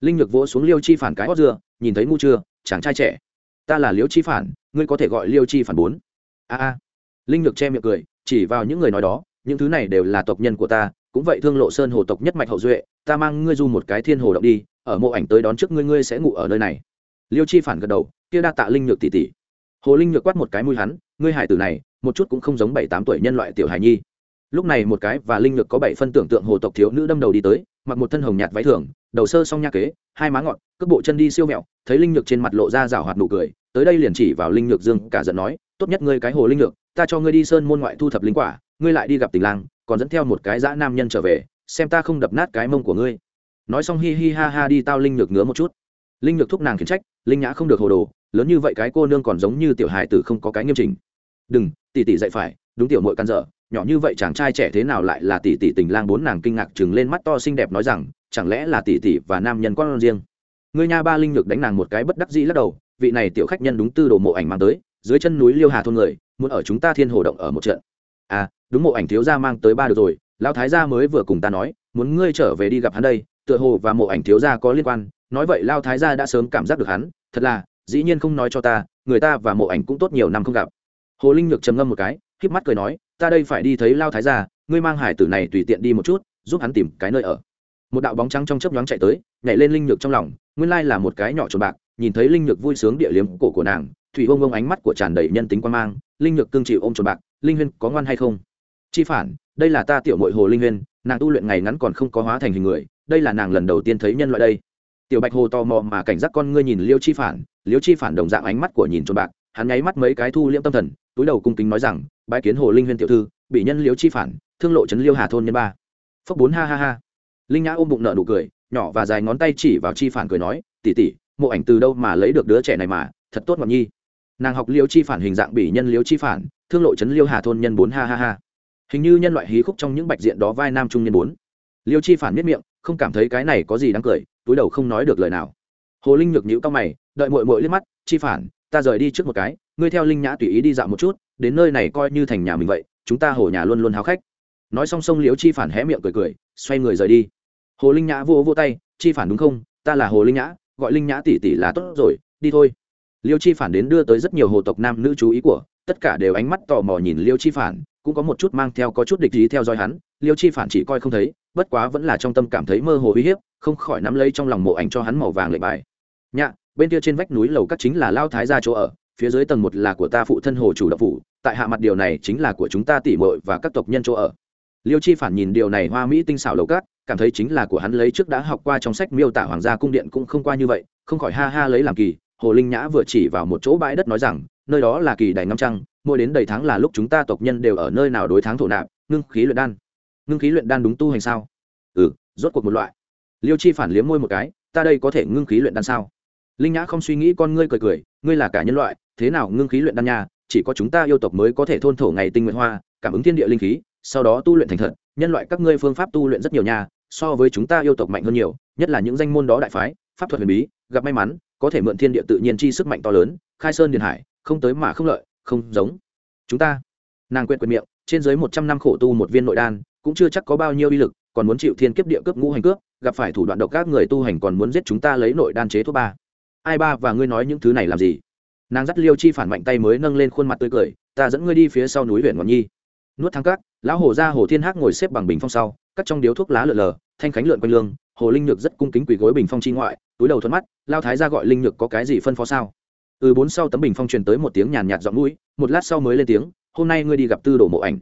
Linh nhược vỗ xuống liêu chi phản cái hót dưa, nhìn thấy ngu chưa, chàng trai trẻ. Ta là liêu chi phản, ngươi có thể gọi liêu chi phản bốn. A a. Linh nhược che miệng cười, chỉ vào những người nói đó, những thứ này đều là tộc nhân của ta, cũng vậy thương lộ sơn hồ tộc nhất mạch hậu duệ, ta mang ngươi du một cái thiên hồ động đi, ở mộ ảnh tới đón trước ngươi ngươi sẽ ngủ ở nơi này. Liêu chi phản gật đầu, kia đa tạ linh nhược tỷ tỷ. Hồ linh nhược quát một cái mũi hắn, ngươi hải tử này, một chút cũng không giống bảy tám tuổi nhân loại tiểu hải nhi lúc này một cái và linh lực có bảy phân tưởng tượng hồ tộc thiếu nữ đâm đầu đi tới mặc một thân hồng nhạt váy thường đầu sơ song nha kế hai má ngọn cước bộ chân đi siêu mẹo thấy linh lực trên mặt lộ ra rào hoạt nụ cười tới đây liền chỉ vào linh lực dương cả giận nói tốt nhất ngươi cái hồ linh lực, ta cho ngươi đi sơn môn ngoại thu thập linh quả ngươi lại đi gặp tình lang còn dẫn theo một cái dã nam nhân trở về xem ta không đập nát cái mông của ngươi. Nói xong hi hi ha ha đi tao linh lực ngứa một chút. Linh lực thúc nàng khiển trách linh nhã không được hồ đồ lớn như vậy cái cô nương còn giống như tiểu hài tử không có cái nghiêm trình đừng tỷ tỷ dạy phải đúng tiểu mội căn dở nhỏ như vậy chàng trai trẻ thế nào lại là tỷ tỷ tình lang bốn nàng kinh ngạc chừng lên mắt to xinh đẹp nói rằng, chẳng lẽ là tỷ tỷ và nam nhân con riêng? Người nhà ba linh nhược đánh nàng một cái bất đắc dĩ lắc đầu, vị này tiểu khách nhân đúng tư đồ mộ ảnh mang tới, dưới chân núi liêu hà thôn người, muốn ở chúng ta thiên hồ động ở một trận. À đúng mộ ảnh thiếu gia mang tới ba được rồi, lão thái gia mới vừa cùng ta nói, muốn ngươi trở về đi gặp hắn đây, tựa hồ và mộ ảnh thiếu gia có liên quan, nói vậy lao thái gia đã sớm cảm giác được hắn, thật là, dĩ nhiên không nói cho ta, người ta và mộ ảnh cũng tốt nhiều năm không gặp. Hồ linh nhược trầm ngâm một cái híp mắt cười nói ta đây phải đi thấy lao thái gia, ngươi mang hải tử này tùy tiện đi một chút, giúp hắn tìm cái nơi ở. Một đạo bóng trắng trong chớp nhoáng chạy tới, nhảy lên linh nhược trong lòng, nguyên lai là một cái nhỏ trồn bạc, nhìn thấy linh nhược vui sướng địa liếm cổ của nàng, thủy ông ông ánh mắt của tràn đầy nhân tính quan mang, linh nhược cương chịu ôm trồn bạc, linh huyên có ngoan hay không? Chi phản, đây là ta tiểu mội hồ linh huyên, nàng tu luyện ngày ngắn còn không có hóa thành hình người, đây là nàng lần đầu tiên thấy nhân loại đây. Tiểu bạch hồ tò mò mà cảnh giác con ngươi nhìn liêu chi phản, liêu chi phản đồng dạng ánh mắt của nhìn trồn bạc, hắn nháy mắt mấy cái thu liễm tâm thần túi đầu cung kính nói rằng bãi kiến hồ linh huyên tiểu thư, bị nhân liễu chi phản, thương lộ trấn liêu hà thôn nhân ba. Phấp bốn ha ha ha. Linh nhã ôm bụng nợ nụ cười, nhỏ và dài ngón tay chỉ vào chi phản cười nói tỉ tỉ mộ ảnh từ đâu mà lấy được đứa trẻ này mà, thật tốt ngọc nhi. Nàng học liễu chi phản hình dạng bị nhân liễu chi phản, thương lộ trấn liêu hà thôn nhân bốn ha ha ha. Hình như nhân loại hí khúc trong những bạch diện đó vai nam trung nhân bốn. Liêu chi phản miết miệng, không cảm thấy cái này có gì đáng cười, túi đầu không nói được lời nào. Hồ linh nhược nhữ cao mày, đợi mội mội liếc mắt, chi phản ta rời đi trước một cái, ngươi theo linh nhã tùy ý đi dạo một chút, đến nơi này coi như thành nhà mình vậy, chúng ta hồ nhà luôn luôn háo khách. Nói xong xong liễu chi phản hé miệng cười cười, xoay người rời đi. Hồ linh nhã vô vô tay, chi phản đúng không? Ta là hồ linh nhã, gọi linh nhã tỷ tỷ là tốt rồi, đi thôi. Liêu chi phản đến đưa tới rất nhiều hồ tộc nam nữ chú ý của, tất cả đều ánh mắt tò mò nhìn liêu chi phản, cũng có một chút mang theo có chút địch ý theo dõi hắn. Liêu chi phản chỉ coi không thấy, bất quá vẫn là trong tâm cảm thấy mơ hồ uy hiếp, không khỏi nắm lấy trong lòng mộ ảnh cho hắn màu vàng lệ bài. Nhạ bên kia trên vách núi lầu các chính là lao thái gia chỗ ở, phía dưới tầng một là của ta phụ thân hồ chủ đậu phủ, tại hạ mặt điều này chính là của chúng ta tỉ mội và các tộc nhân chỗ ở. Liêu chi phản nhìn điều này hoa mỹ tinh xảo lầu các, cảm thấy chính là của hắn lấy trước đã học qua trong sách miêu tả hoàng gia cung điện cũng không qua như vậy, không khỏi ha ha lấy làm kỳ, hồ linh nhã vừa chỉ vào một chỗ bãi đất nói rằng, nơi đó là kỳ đài ngâm trăng, mỗi đến đầy tháng là lúc chúng ta tộc nhân đều ở nơi nào đối tháng thổ nạp, ngưng khí luyện đan. Ngưng khí luyện đan đúng tu hành sao? Ừ rốt cuộc một loại. Liêu chi phản liếm môi một cái, ta đây có thể ngưng khí luyện đan sao? Linh nhã không suy nghĩ con ngươi cười cười, ngươi là cả nhân loại, thế nào ngưng khí luyện đan nha, chỉ có chúng ta yêu tộc mới có thể thôn thổ ngày tinh nguyện hoa, cảm ứng thiên địa linh khí, sau đó tu luyện thành thật, nhân loại các ngươi phương pháp tu luyện rất nhiều nha, so với chúng ta yêu tộc mạnh hơn nhiều, nhất là những danh môn đó đại phái, pháp thuật huyền bí, gặp may mắn, có thể mượn thiên địa tự nhiên chi sức mạnh to lớn, khai sơn điền hải, không tới mà không lợi, không giống. Chúng ta, nàng quên quên miệng, trên dưới một trăm năm khổ tu một viên nội đan, cũng chưa chắc có bao nhiêu uy lực, còn muốn chịu thiên kiếp địa cướp ngũ hành cướp, gặp phải thủ đoạn độc các người tu hành còn muốn giết chúng ta lấy nội đan chế thuốc ba ai ba và ngươi nói những thứ này làm gì? Nàng dắt liêu chi phản mạnh tay mới nâng lên khuôn mặt tươi cười, ta dẫn ngươi đi phía sau núi huyện ngọn nhi. Nuốt thắng cát lão hồ ra hồ thiên hắc ngồi xếp bằng bình phong sau, cắt trong điếu thuốc lá lượn lờ, thanh khánh lượn quanh lương, hồ linh nhược rất cung kính quỳ gối bình phong chi ngoại, túi đầu thuận mắt lao thái ra gọi linh nhược có cái gì phân phó sao? Ừ bốn sau tấm bình phong truyền tới một tiếng nhàn nhạt giọng mũi, một lát sau mới lên tiếng, hôm nay ngươi đi gặp tư đồ mộ ảnh.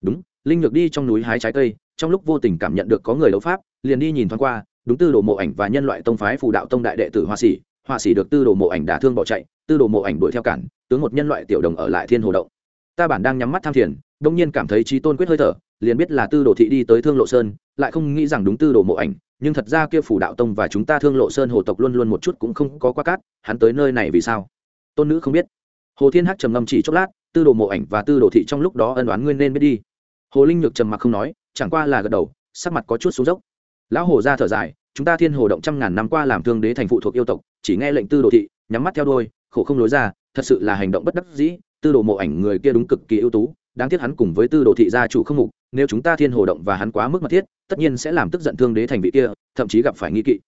Đúng, linh nhược đi trong núi hái trái cây, trong lúc vô tình cảm nhận được có người đấu pháp, liền đi nhìn thoáng qua, đúng tư đồ mộ ảnh và nhân loại tông phái phù đạo tông đại đệ tử hoa sĩ họa sĩ được tư đồ mộ ảnh đả thương bỏ chạy, tư đồ mộ ảnh đuổi theo cản, tướng một nhân loại tiểu đồng ở lại thiên hồ động. Ta bản đang nhắm mắt tham thiền, đông nhiên cảm thấy trí tôn quyết hơi thở, liền biết là tư đồ thị đi tới thương lộ sơn, lại không nghĩ rằng đúng tư đồ mộ ảnh, nhưng thật ra kia phủ đạo tông và chúng ta thương lộ sơn hồ tộc luôn luôn một chút cũng không có qua cát, hắn tới nơi này vì sao? Tôn nữ không biết. Hồ thiên hắc trầm ngâm chỉ chốc lát, tư đồ mộ ảnh và tư đồ thị trong lúc đó ân đoán nguyên nên biết đi. Hồ linh nhược trầm mặc không nói, chẳng qua là gật đầu, sắc mặt có chút xuống dốc. Lão hồ ra thở dài, chúng ta thiên hồ động trăm ngàn năm qua làm thương đế thành phụ thuộc yêu tộc chỉ nghe lệnh tư đồ thị, nhắm mắt theo đôi khổ không lối ra, thật sự là hành động bất đắc dĩ, tư đồ mộ ảnh người kia đúng cực kỳ ưu tú, đáng tiếc hắn cùng với tư đồ thị gia chủ không mục, nếu chúng ta thiên hồ động và hắn quá mức mật thiết, tất nhiên sẽ làm tức giận thương đế thành vị kia, thậm chí gặp phải nghi kỵ.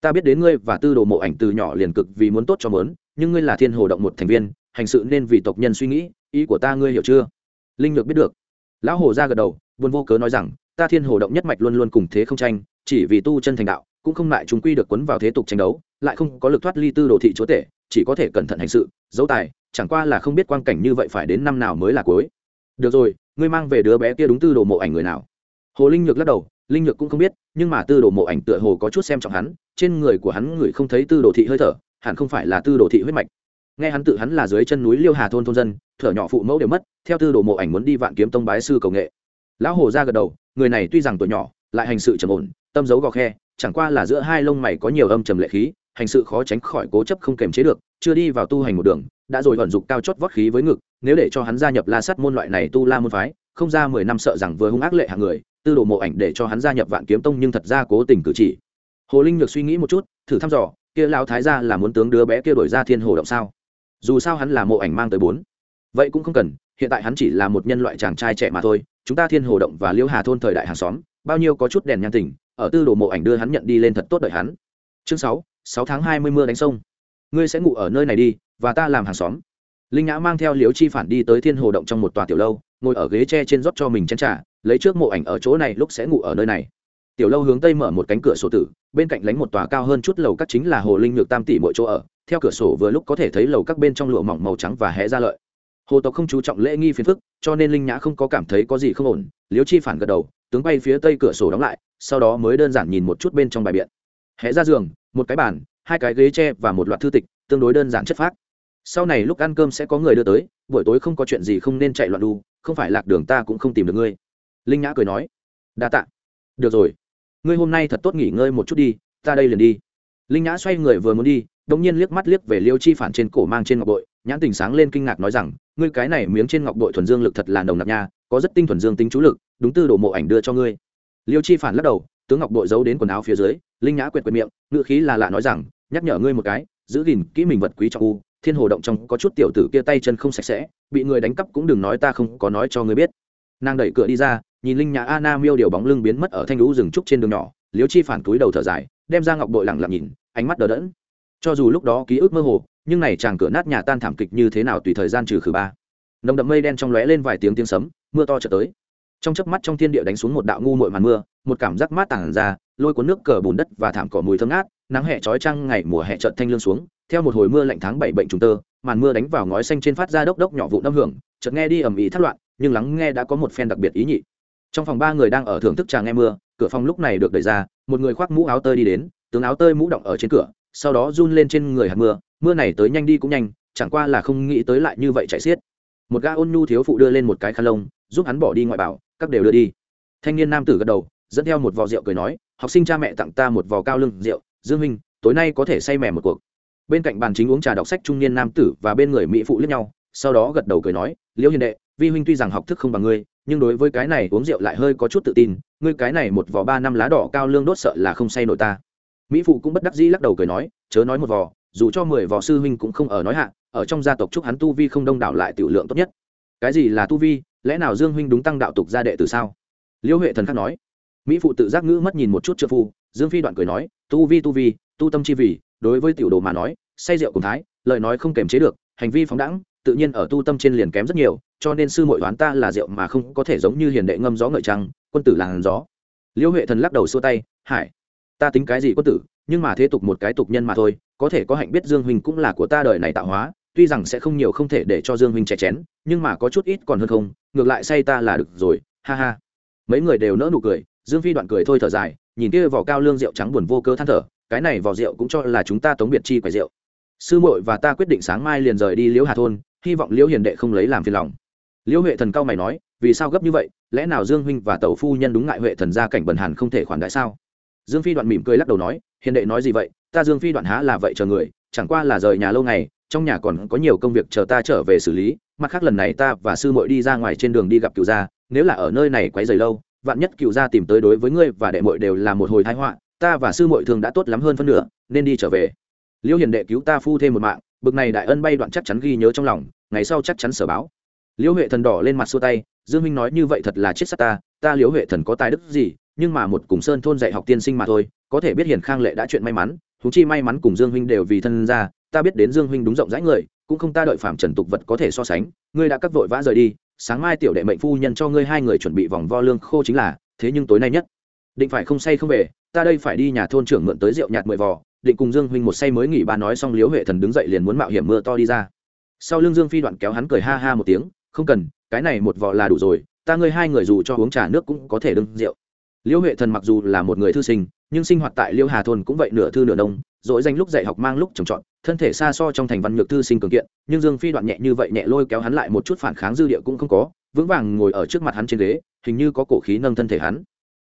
Ta biết đến ngươi và tư đồ mộ ảnh từ nhỏ liền cực vì muốn tốt cho mớn nhưng ngươi là thiên hồ động một thành viên, hành sự nên vì tộc nhân suy nghĩ, ý của ta ngươi hiểu chưa? Linh nhược biết được. Lão hồ ra gật đầu, buồn vô cớ nói rằng, ta thiên hồ động nhất mạch luôn luôn cùng thế không tranh, chỉ vì tu chân thành đạo, cũng không lại chúng quy được quấn vào thế tục tranh đấu lại không có lực thoát ly tư đồ thị chúa tể, chỉ có thể cẩn thận hành sự dấu tài, chẳng qua là không biết quan cảnh như vậy phải đến năm nào mới là cuối. Được rồi, ngươi mang về đứa bé kia đúng tư đồ mộ ảnh người nào? Hồ linh nhược lắc đầu, linh nhược cũng không biết, nhưng mà tư đồ mộ ảnh tựa hồ có chút xem trọng hắn, trên người của hắn người không thấy tư đồ thị hơi thở, hẳn không phải là tư đồ thị huyết mạch. Nghe hắn tự hắn là dưới chân núi liêu hà thôn thôn dân, thở nhỏ phụ mẫu đều mất, theo tư đồ mộ ảnh muốn đi vạn kiếm tông bái sư cầu nghệ. Lão hồ ra gật đầu, người này tuy rằng tuổi nhỏ, lại hành sự trầm ổn, tâm giấu gò khe, chẳng qua là giữa hai lông mày có nhiều âm trầm lệ khí hành sự khó tránh khỏi cố chấp không kềm chế được, chưa đi vào tu hành một đường, đã rồi vận dụng cao chót vót khí với ngực, nếu để cho hắn gia nhập la sắt môn loại này tu la môn phái, không ra mười năm sợ rằng vừa hung ác lệ hạng người, tư đồ mộ ảnh để cho hắn gia nhập vạn kiếm tông nhưng thật ra cố tình cử chỉ. Hồ linh Nhược suy nghĩ một chút, thử thăm dò, kia lão thái gia là muốn tướng đứa bé kia đổi ra thiên hồ động sao? Dù sao hắn là mộ ảnh mang tới bốn. Vậy cũng không cần, hiện tại hắn chỉ là một nhân loại chàng trai trẻ mà thôi, chúng ta thiên hồ động và liêu hà thôn thời đại hàng xóm, bao nhiêu có chút đèn nhang tình, ở tư đồ mộ ảnh đưa hắn nhận đi lên thật tốt đợi hắn. Chương sáu sáu tháng hai mươi mưa đánh sông. Ngươi sẽ ngủ ở nơi này đi, và ta làm hàng xóm. Linh nhã mang theo liếu chi phản đi tới thiên hồ động trong một tòa tiểu lâu, ngồi ở ghế tre trên rót cho mình chén trà, lấy trước mộ ảnh ở chỗ này lúc sẽ ngủ ở nơi này. Tiểu lâu hướng tây mở một cánh cửa sổ tử, bên cạnh lánh một tòa cao hơn chút lầu các chính là hồ linh nhược tam tỷ mỗi chỗ ở, theo cửa sổ vừa lúc có thể thấy lầu các bên trong lụa mỏng màu trắng và hé ra lợi. Hồ tộc không chú trọng lễ nghi phiền phức, cho nên linh nhã không có cảm thấy có gì không ổn liếu chi phản gật đầu, tướng bay phía tây cửa sổ đóng lại, sau đó mới đơn giản nhìn một chút bên trong bài biện. Hé ra giường một cái bàn, hai cái ghế tre và một loạt thư tịch, tương đối đơn giản chất phác. Sau này lúc ăn cơm sẽ có người đưa tới, buổi tối không có chuyện gì không nên chạy loạn đu, không phải lạc đường ta cũng không tìm được ngươi. Linh nhã cười nói. Đa tạ. Được rồi. Ngươi hôm nay thật tốt nghỉ ngơi một chút đi, ta đây liền đi. Linh nhã xoay người vừa muốn đi đống nhiên liếc mắt liếc về liêu chi phản trên cổ mang trên ngọc bội, nhãn tình sáng lên kinh ngạc nói rằng, ngươi cái này miếng trên ngọc bội thuần dương lực thật là nồng nặc nha, có rất tinh thuần dương tính chú lực, đúng tư đồ mộ ảnh đưa cho ngươi. Liêu chi phản lắc đầu tướng ngọc đội giấu đến quần áo phía dưới, linh nhã quẹt quẹt miệng ngựa khí là lạ nói rằng, nhắc nhở ngươi một cái, giữ gìn kỹ mình vật quý trọng u, thiên hồ động trong có chút tiểu tử kia tay chân không sạch sẽ, bị người đánh cắp cũng đừng nói ta không có nói cho ngươi biết. Nàng đẩy cửa đi ra, nhìn linh nhã a nam miêu điều bóng lưng biến mất ở thanh lũ rừng trúc trên đường nhỏ liếu chi phản túi đầu thở dài, đem ra ngọc bội lặng lặng nhìn, ánh mắt đờ đẫn. Cho dù lúc đó ký ức mơ hồ, nhưng này chàng cửa nát nhà tan thảm kịch như thế nào tùy thời gian trừ khử ba. Nồng đậm mây đen trong lóe lên vài tiếng tiếng sấm, mưa to trở tới. Trong chớp mắt trong thiên địa đánh xuống một đạo ngu muội màn mưa một cảm giác mát tản ra, lôi cuốn nước cờ bùn đất và thảm cỏ mùi thơm ngát, nắng hè chói chang ngày mùa hè trợt thanh lương xuống, theo một hồi mưa lạnh tháng bảy bệnh trùng tơ, màn mưa đánh vào ngói xanh trên phát ra đốc đốc nhỏ vụ âm hưởng, chợt nghe đi ầm ĩ thất loạn, nhưng lắng nghe đã có một phen đặc biệt ý nhị. Trong phòng ba người đang ở thưởng thức trà nghe mưa, cửa phòng lúc này được đẩy ra, một người khoác mũ áo tơi đi đến, tướng áo tơi mũ động ở trên cửa, sau đó run lên trên người hạt mưa mưa này tới nhanh đi cũng nhanh, chẳng qua là không nghĩ tới lại như vậy chạy xiết. Một gã ôn nhu thiếu phụ đưa lên một cái khăn lông, giúp hắn bỏ đi ngoại bảo, các đều đưa đi. Thanh niên nam tử gật đầu dẫn theo một vò rượu cười nói, học sinh cha mẹ tặng ta một vò cao lưng rượu, dương minh, tối nay có thể say mẻ một cuộc. Bên cạnh bàn chính uống trà đọc sách trung niên nam tử và bên người mỹ phụ lẫn nhau, sau đó gật đầu cười nói, liễu hiền đệ, vi huynh tuy rằng học thức không bằng ngươi, nhưng đối với cái này uống rượu lại hơi có chút tự tin, ngươi cái này một vò ba năm lá đỏ cao lương đốt sợ là không say nổi ta. Mỹ phụ cũng bất đắc dĩ lắc đầu cười nói, chớ nói một vò, dù cho mười vò sư huynh cũng không ở nói hạ, ở trong gia tộc chúc hắn tu vi không đông đảo lại tiểu lượng tốt nhất. Cái gì là tu vi, lẽ nào dương huynh đúng tăng đạo tục gia đệ từ sao? Liễu huệ thần khắc nói mỹ phụ tự giác ngữ mất nhìn một chút trợ phu, dương phi đoạn cười nói, tu vi tu vi, tu tâm chi vì đối với tiểu đồ mà nói, say rượu cùng thái, lời nói không kềm chế được, hành vi phóng đẳng tự nhiên ở tu tâm trên liền kém rất nhiều, cho nên sư muội đoán ta là rượu mà không có thể giống như hiền đệ ngâm gió ngợi trăng, quân tử làng gió. Liễu huệ thần lắc đầu xua tay, hải, ta tính cái gì quân tử, nhưng mà thế tục một cái tục nhân mà thôi, có thể có hạnh biết dương huynh cũng là của ta đời này tạo hóa, tuy rằng sẽ không nhiều không thể để cho dương huynh trẻ chén, nhưng mà có chút ít còn hơn không, ngược lại say ta là được rồi, ha ha. Mấy người đều nỡ nụ cười dương phi đoạn cười thôi thở dài, nhìn kia vỏ cao lương rượu trắng buồn vô cơ than thở, cái này vỏ rượu cũng cho là chúng ta tống biệt chi quầy rượu. Sư muội và ta quyết định sáng mai liền rời đi liễu hà thôn, hy vọng liễu hiền đệ không lấy làm phiền lòng. Liễu huệ thần cao mày nói, vì sao gấp như vậy, lẽ nào dương huynh và tẩu phu nhân đúng ngại huệ thần gia cảnh bần hàn không thể khoản đại sao? Dương phi đoạn mỉm cười lắc đầu nói, hiền đệ nói gì vậy, ta dương phi đoạn há là vậy chờ người, chẳng qua là rời nhà lâu ngày, trong nhà còn có nhiều công việc chờ ta trở về xử lý, mặt khác lần này ta và sư muội đi ra ngoài trên đường đi gặp cựu gia, nếu là ở nơi này quấy rầy lâu vạn nhất cựu gia tìm tới đối với ngươi và đệ muội đều là một hồi thái họa, ta và sư muội thường đã tốt lắm hơn phân nửa, nên đi trở về. Liêu hiền đệ cứu ta phu thêm một mạng, bực này đại ân bay đoạn chắc chắn ghi nhớ trong lòng, ngày sau chắc chắn sở báo. Liễu huệ thần đỏ lên mặt xua tay, dương minh nói như vậy thật là chết sát ta ta liễu huệ thần có tài đức gì, nhưng mà một cùng sơn thôn dạy học tiên sinh mà thôi, có thể biết hiền khang lệ đã chuyện may mắn thú chi may mắn cùng dương huynh đều vì thân ra ta biết đến dương huynh đúng rộng rãi người, cũng không ta đợi phạm trần tục vật có thể so sánh, ngươi đã cắt vội vã rời đi sáng mai tiểu đệ mệnh phu nhân cho ngươi hai người chuẩn bị vòng vo lương khô chính là, thế nhưng tối nay nhất. Định phải không say không về, ta đây phải đi nhà thôn trưởng mượn tới rượu nhạt mười vò, định cùng dương huynh một say mới nghỉ bà nói xong liếu huệ thần đứng dậy liền muốn mạo hiểm mưa to đi ra. Sau lưng dương phi đoạn kéo hắn cười ha ha một tiếng, không cần, cái này một vò là đủ rồi, ta ngươi hai người dù cho uống trà nước cũng có thể đựng rượu. Liễu huệ thần mặc dù là một người thư sinh nhưng sinh hoạt tại liêu hà thôn cũng vậy nửa thư nửa đông dỗi danh lúc dạy học mang lúc trồng trọt, thân thể xa so trong thành văn nhược thư sinh cường kiện, nhưng dương phi đoạn nhẹ như vậy nhẹ lôi kéo hắn lại một chút phản kháng dư địa cũng không có, vững vàng ngồi ở trước mặt hắn trên ghế, hình như có cổ khí nâng thân thể hắn.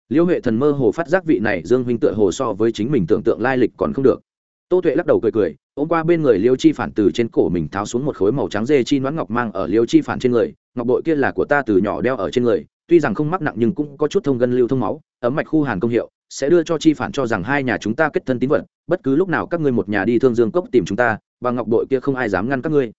Liêu huệ thần mơ hồ phát giác vị này dương huynh tựa hồ so với chính mình tưởng tượng lai lịch còn không được. Tô tuệ lắc đầu cười cười, ôm qua bên người liêu chi phản từ trên cổ mình tháo xuống một khối màu trắng dê chi nón ngọc mang ở liêu chi phản trên người, ngọc bội kia là của ta từ nhỏ đeo ở trên người tuy rằng không mắc nặng nhưng cũng có chút thông gân lưu thông máu, ấm mạch khu hàn công hiệu, sẽ đưa cho chi phản cho rằng hai nhà chúng ta kết thân tín vật, bất cứ lúc nào các ngươi một nhà đi thương dương cốc tìm chúng ta, và ngọc bội kia không ai dám ngăn các ngươi.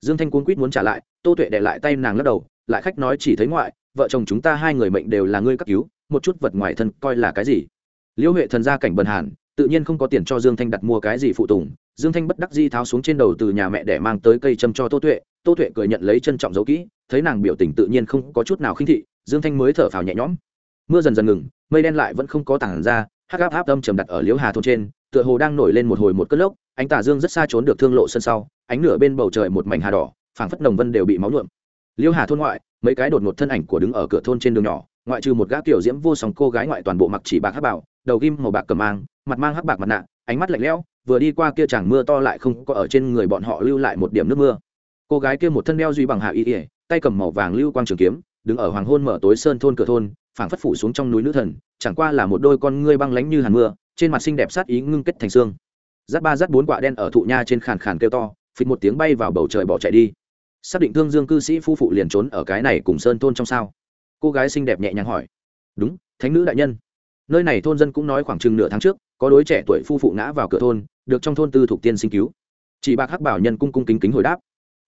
Dương thanh cuốn quýt muốn trả lại, tô tuệ để lại tay nàng lắc đầu, lại khách nói chỉ thấy ngoại, vợ chồng chúng ta hai người mệnh đều là ngươi cấp cứu, một chút vật ngoài thân coi là cái gì? Liễu huệ thần gia cảnh bần hàn, tự nhiên không có tiền cho dương thanh đặt mua cái gì phụ tùng, dương thanh bất đắc di tháo xuống trên đầu từ nhà mẹ để mang tới cây châm cho tô tuệ tô tuệ cười nhận lấy trân trọng dấu kỹ, thấy nàng biểu tình tự nhiên không có chút nào khinh thị dương thanh mới thở phào nhẹ nhõm. Mưa dần dần ngừng, mây đen lại vẫn không có tảng ra, hắc áp áp âm trầm đặt ở liễu hà thôn trên, tựa hồ đang nổi lên một hồi một cơn lốc, ánh tà dương rất xa trốn được thương lộ sân sau, ánh nửa bên bầu trời một mảnh hà đỏ, phảng phất nồng vân đều bị máu nhuộm. Liễu hà thôn ngoại, mấy cái đột ngột thân ảnh của đứng ở cửa thôn trên đường nhỏ, ngoại trừ một gã tiểu diễm vô song cô gái ngoại toàn bộ mặc chỉ bạc hắc bảo đầu ghim màu bạc cầm mang, mặt mang hắc bạc mặt nạ, ánh mắt lạnh lẽo, vừa đi qua kia chẳng mưa to lại không có ở trên người bọn họ lưu lại một điểm nước mưa. Cô gái kia một thân đeo duy bằng hạ y ỉa tay cầm màu vàng lưu quang trường kiếm đứng ở hoàng hôn mở tối sơn thôn cửa thôn, phảng phất phủ xuống trong núi nữ thần, chẳng qua là một đôi con ngươi băng lánh như hàn mưa, trên mặt xinh đẹp sát ý ngưng kết thành xương. Giáp ba giáp bốn quả đen ở thụ nha trên khàn khàn kêu to, phịch một tiếng bay vào bầu trời bỏ chạy đi. Xác định thương dương cư sĩ phu phụ liền trốn ở cái này cùng sơn thôn trong sao? Cô gái xinh đẹp nhẹ nhàng hỏi. Đúng, thánh nữ đại nhân. Nơi này thôn dân cũng nói khoảng chừng nửa tháng trước, có đối trẻ tuổi phu phụ ngã vào cửa thôn, được trong thôn tư thuộc tiên sinh cứu. Chỉ bạc hắc bảo nhân cung cung kính kính hồi đáp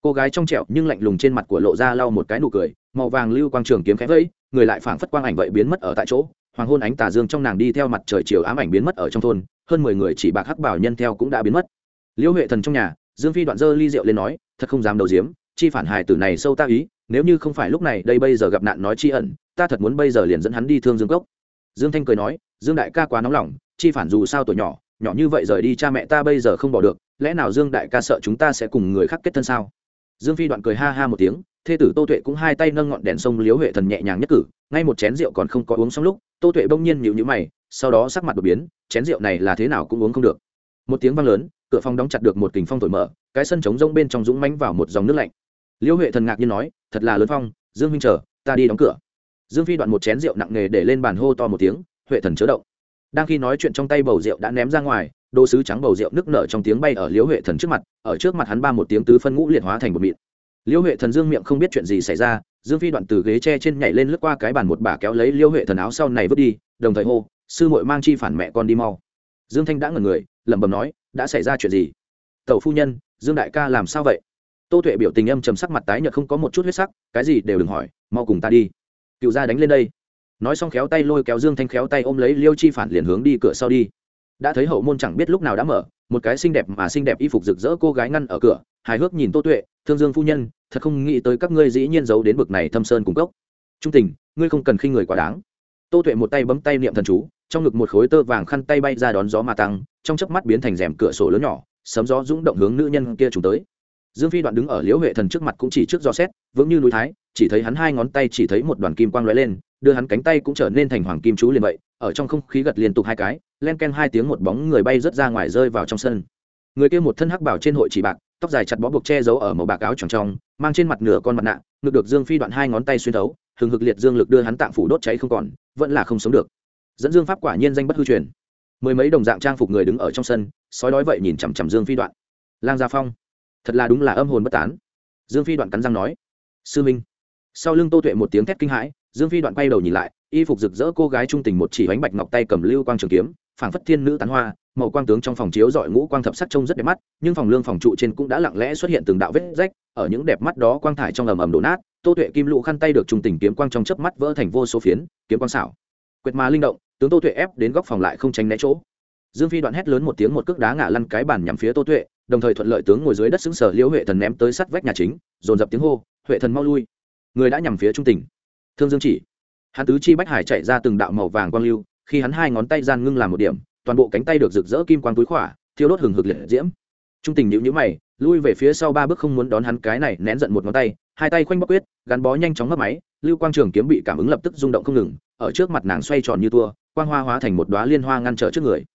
cô gái trong trẹo nhưng lạnh lùng trên mặt của lộ ra lau một cái nụ cười, màu vàng lưu quang trường kiếm khẽ vẫy, người lại phảng phất quang ảnh vậy biến mất ở tại chỗ. Hoàng hôn ánh tà dương trong nàng đi theo mặt trời chiều ám ảnh biến mất ở trong thôn, hơn mười người chỉ bạc hắc bảo nhân theo cũng đã biến mất. Liễu huệ thần trong nhà, dương phi đoạn dơ ly rượu lên nói, thật không dám đầu diếm chi phản hài tử này sâu ta ý, nếu như không phải lúc này đây bây giờ gặp nạn nói chi ẩn, ta thật muốn bây giờ liền dẫn hắn đi thương dương cốc. Dương thanh cười nói, dương đại ca quá nóng lòng, chi phản dù sao tuổi nhỏ nhỏ như vậy rời đi cha mẹ ta bây giờ không bỏ được, lẽ nào dương đại ca sợ chúng ta sẽ cùng người khác kết thân sao? Dương phi đoạn cười ha ha một tiếng, thê tử tô tuệ cũng hai tay nâng ngọn đèn sông liếu huệ thần nhẹ nhàng nhất cử, ngay một chén rượu còn không có uống xong lúc, tô tuệ bỗng nhiên nhịu nhữ mày, sau đó sắc mặt đột biến, chén rượu này là thế nào cũng uống không được. Một tiếng vang lớn, cửa phòng đóng chặt được một kình phong thổi mở, cái sân trống rông bên trong dũng mánh vào một dòng nước lạnh. Liêu huệ thần ngạc nhiên nói, thật là lớn phong, dương huynh chờ, ta đi đóng cửa. Dương phi đoạn một chén rượu nặng nề để lên bàn hô to một tiếng, huệ thần chớ động. Đang khi nói chuyện trong tay bầu rượu đã ném ra ngoài đồ sứ trắng bầu rượu nức nở trong tiếng bay ở liễu huệ thần trước mặt, ở trước mặt hắn ba một tiếng tứ phân ngũ liệt hóa thành một mịn. Liễu huệ thần dương miệng không biết chuyện gì xảy ra, dương phi đoạn từ ghế tre trên nhảy lên lướt qua cái bàn một bà kéo lấy liễu huệ thần áo sau này vứt đi, đồng thời hô, sư muội mang chi phản mẹ con đi mau. Dương thanh đã ngần người, lẩm bẩm nói, đã xảy ra chuyện gì? Tẩu phu nhân, dương đại ca làm sao vậy? Tô tuệ biểu tình âm trầm sắc mặt tái nhợt không có một chút huyết sắc, cái gì đều đừng hỏi, mau cùng ta đi. Cựu gia đánh lên đây. Nói xong khéo tay lôi kéo dương thanh khéo tay ôm lấy liêu chi phản liền hướng đi cửa sau đi đã thấy hậu môn chẳng biết lúc nào đã mở, một cái xinh đẹp mà xinh đẹp y phục rực rỡ cô gái ngăn ở cửa, hài hước nhìn tô tuệ, thương dương phu nhân, thật không nghĩ tới các ngươi dĩ nhiên giấu đến bực này thâm sơn cung cốc. Trung tình, ngươi không cần khi người quá đáng. Tô tuệ một tay bấm tay niệm thần chú, trong ngực một khối tơ vàng khăn tay bay ra đón gió mà tăng, trong chớp mắt biến thành rèm cửa sổ lớn nhỏ, sấm gió rúng động hướng nữ nhân kia chúng tới. Dương phi đoạn đứng ở liễu huệ thần trước mặt cũng chỉ trước do xét, vững như núi thái, chỉ thấy hắn hai ngón tay chỉ thấy một đoàn kim quang lóe lên, đưa hắn cánh tay cũng trở nên thành hoàng kim chú liền vậy, ở trong không khí gật liên tục hai cái len ken hai tiếng một bóng người bay rớt ra ngoài rơi vào trong sân. Người kia một thân hắc bảo trên hội chỉ bạc, tóc dài chặt bó buộc che giấu ở màu bạc áo tròn trong, mang trên mặt nửa con mặt nạ, ngực được dương phi đoạn hai ngón tay xuyên thấu, hừng hực liệt dương lực đưa hắn tạng phủ đốt cháy không còn, vẫn là không sống được. Dẫn dương pháp quả nhiên danh bất hư truyền. Mười mấy đồng dạng trang phục người đứng ở trong sân, sói đói vậy nhìn chằm chằm dương phi đoạn. Lang gia phong, thật là đúng là âm hồn bất tán. Dương phi đoạn cắn răng nói, sư minh. Sau lưng tô tuệ một tiếng thét kinh hãi, dương phi đoạn quay đầu nhìn lại, y phục rực rỡ cô gái trung tình một chỉ bánh bạch ngọc tay cầm lưu quang trường kiếm phảng phất thiên nữ tán hoa, màu quang tướng trong phòng chiếu dọi ngũ quang thập sắc trông rất đẹp mắt, nhưng phòng lương phòng trụ trên cũng đã lặng lẽ xuất hiện từng đạo vết rách, ở những đẹp mắt đó quang thải trong ầm ầm đổ nát, tô tuệ kim lũ khăn tay được trung tình kiếm quang trong chớp mắt vỡ thành vô số phiến, kiếm quang xảo. Quyệt mà linh động, tướng tô tuệ ép đến góc phòng lại không tránh né chỗ. Dương phi đoạn hét lớn một tiếng một cước đá ngã lăn cái bàn nhằm phía tô tuệ, đồng thời thuận lợi tướng ngồi dưới đất xứng sở liễu huệ thần ném tới sắt vách nhà chính, dồn dập tiếng hô, huệ thần mau lui. Người đã nhằm phía trung tình. Thương dương chỉ. Hắn tứ chi bách hải chạy ra từng đạo màu vàng quang lưu khi hắn hai ngón tay gian ngưng làm một điểm, toàn bộ cánh tay được rực rỡ kim quang túi khỏa, thiêu đốt hừng hực liệt diễm. Trung tình nhữ nhữ mày, lui về phía sau ba bước không muốn đón hắn cái này, nén giận một ngón tay, hai tay khoanh bóc quyết, gắn bó nhanh chóng mất máy, lưu quang trường kiếm bị cảm ứng lập tức rung động không ngừng, ở trước mặt nàng xoay tròn như tua, quang hoa hóa thành một đoá liên hoa ngăn trở trước người.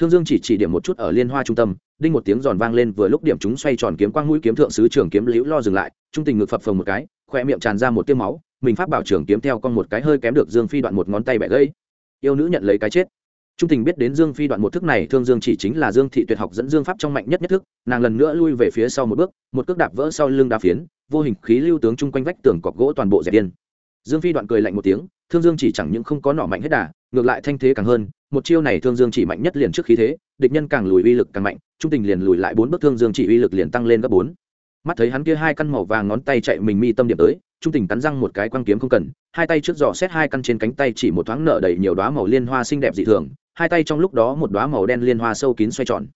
Thương dương chỉ chỉ điểm một chút ở liên hoa trung tâm, đinh một tiếng giòn vang lên vừa lúc điểm chúng xoay tròn kiếm quang mũi kiếm thượng sứ trường kiếm liễu lo dừng lại, trung tình ngực phập phồng một cái khoe miệng tràn ra một tiêu máu, mình phát bảo trường kiếm theo con một cái hơi kém được dương phi đoạn một ngón tay bẻ gãy yêu nữ nhận lấy cái chết. Trung tình biết đến dương phi đoạn một thức này, thương dương chỉ chính là dương thị tuyệt học dẫn dương pháp trong mạnh nhất nhất thức, nàng lần nữa lui về phía sau một bước, một cước đạp vỡ sau lưng đa phiến, vô hình khí lưu tướng chung quanh vách tường cọc gỗ toàn bộ dẹp điên. Dương phi đoạn cười lạnh một tiếng, thương dương chỉ chẳng những không có nỏ mạnh hết đà, ngược lại thanh thế càng hơn, một chiêu này thương dương chỉ mạnh nhất liền trước khí thế, địch nhân càng lùi uy lực càng mạnh, trung tình liền lùi lại bốn bước, thương dương chỉ uy lực liền tăng lên gấp bốn mắt thấy hắn kia hai căn màu vàng ngón tay chạy mình mi tâm điểm tới, trung tình cắn răng một cái quăng kiếm không cần, hai tay trước giò xét hai căn trên cánh tay chỉ một thoáng nở đầy nhiều đoá màu liên hoa xinh đẹp dị thường, hai tay trong lúc đó một đoá màu đen liên hoa sâu kín xoay tròn.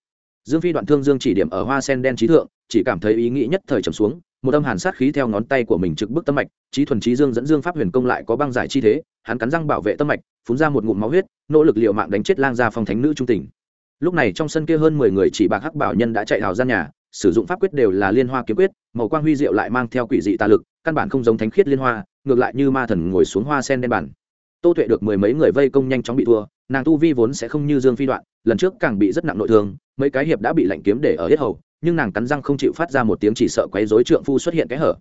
Dương phi đoạn thương dương chỉ điểm ở hoa sen đen trí thượng, chỉ cảm thấy ý nghĩ nhất thời trầm xuống, một âm hàn sát khí theo ngón tay của mình trực bức tâm mạch, trí thuần trí dương dẫn dương pháp huyền công lại có băng giải chi thế, hắn cắn răng bảo vệ tâm mạch, phun ra một ngụm máu huyết, nỗ lực liệu mạng đánh chết lang gia phong thánh nữ trung tình. Lúc này trong sân kia hơn mười người chỉ bạc hắc bảo nhân đã chạy hào gian nhà sử dụng pháp quyết đều là liên hoa kiếm quyết, màu quang huy diệu lại mang theo quỷ dị tà lực, căn bản không giống thánh khiết liên hoa, ngược lại như ma thần ngồi xuống hoa sen đen bản. Tô tuệ được mười mấy người vây công nhanh chóng bị thua, nàng tu vi vốn sẽ không như dương phi đoạn, lần trước càng bị rất nặng nội thương, mấy cái hiệp đã bị lạnh kiếm để ở hết hầu, nhưng nàng cắn răng không chịu phát ra một tiếng chỉ sợ quấy rối trượng phu xuất hiện cái hở.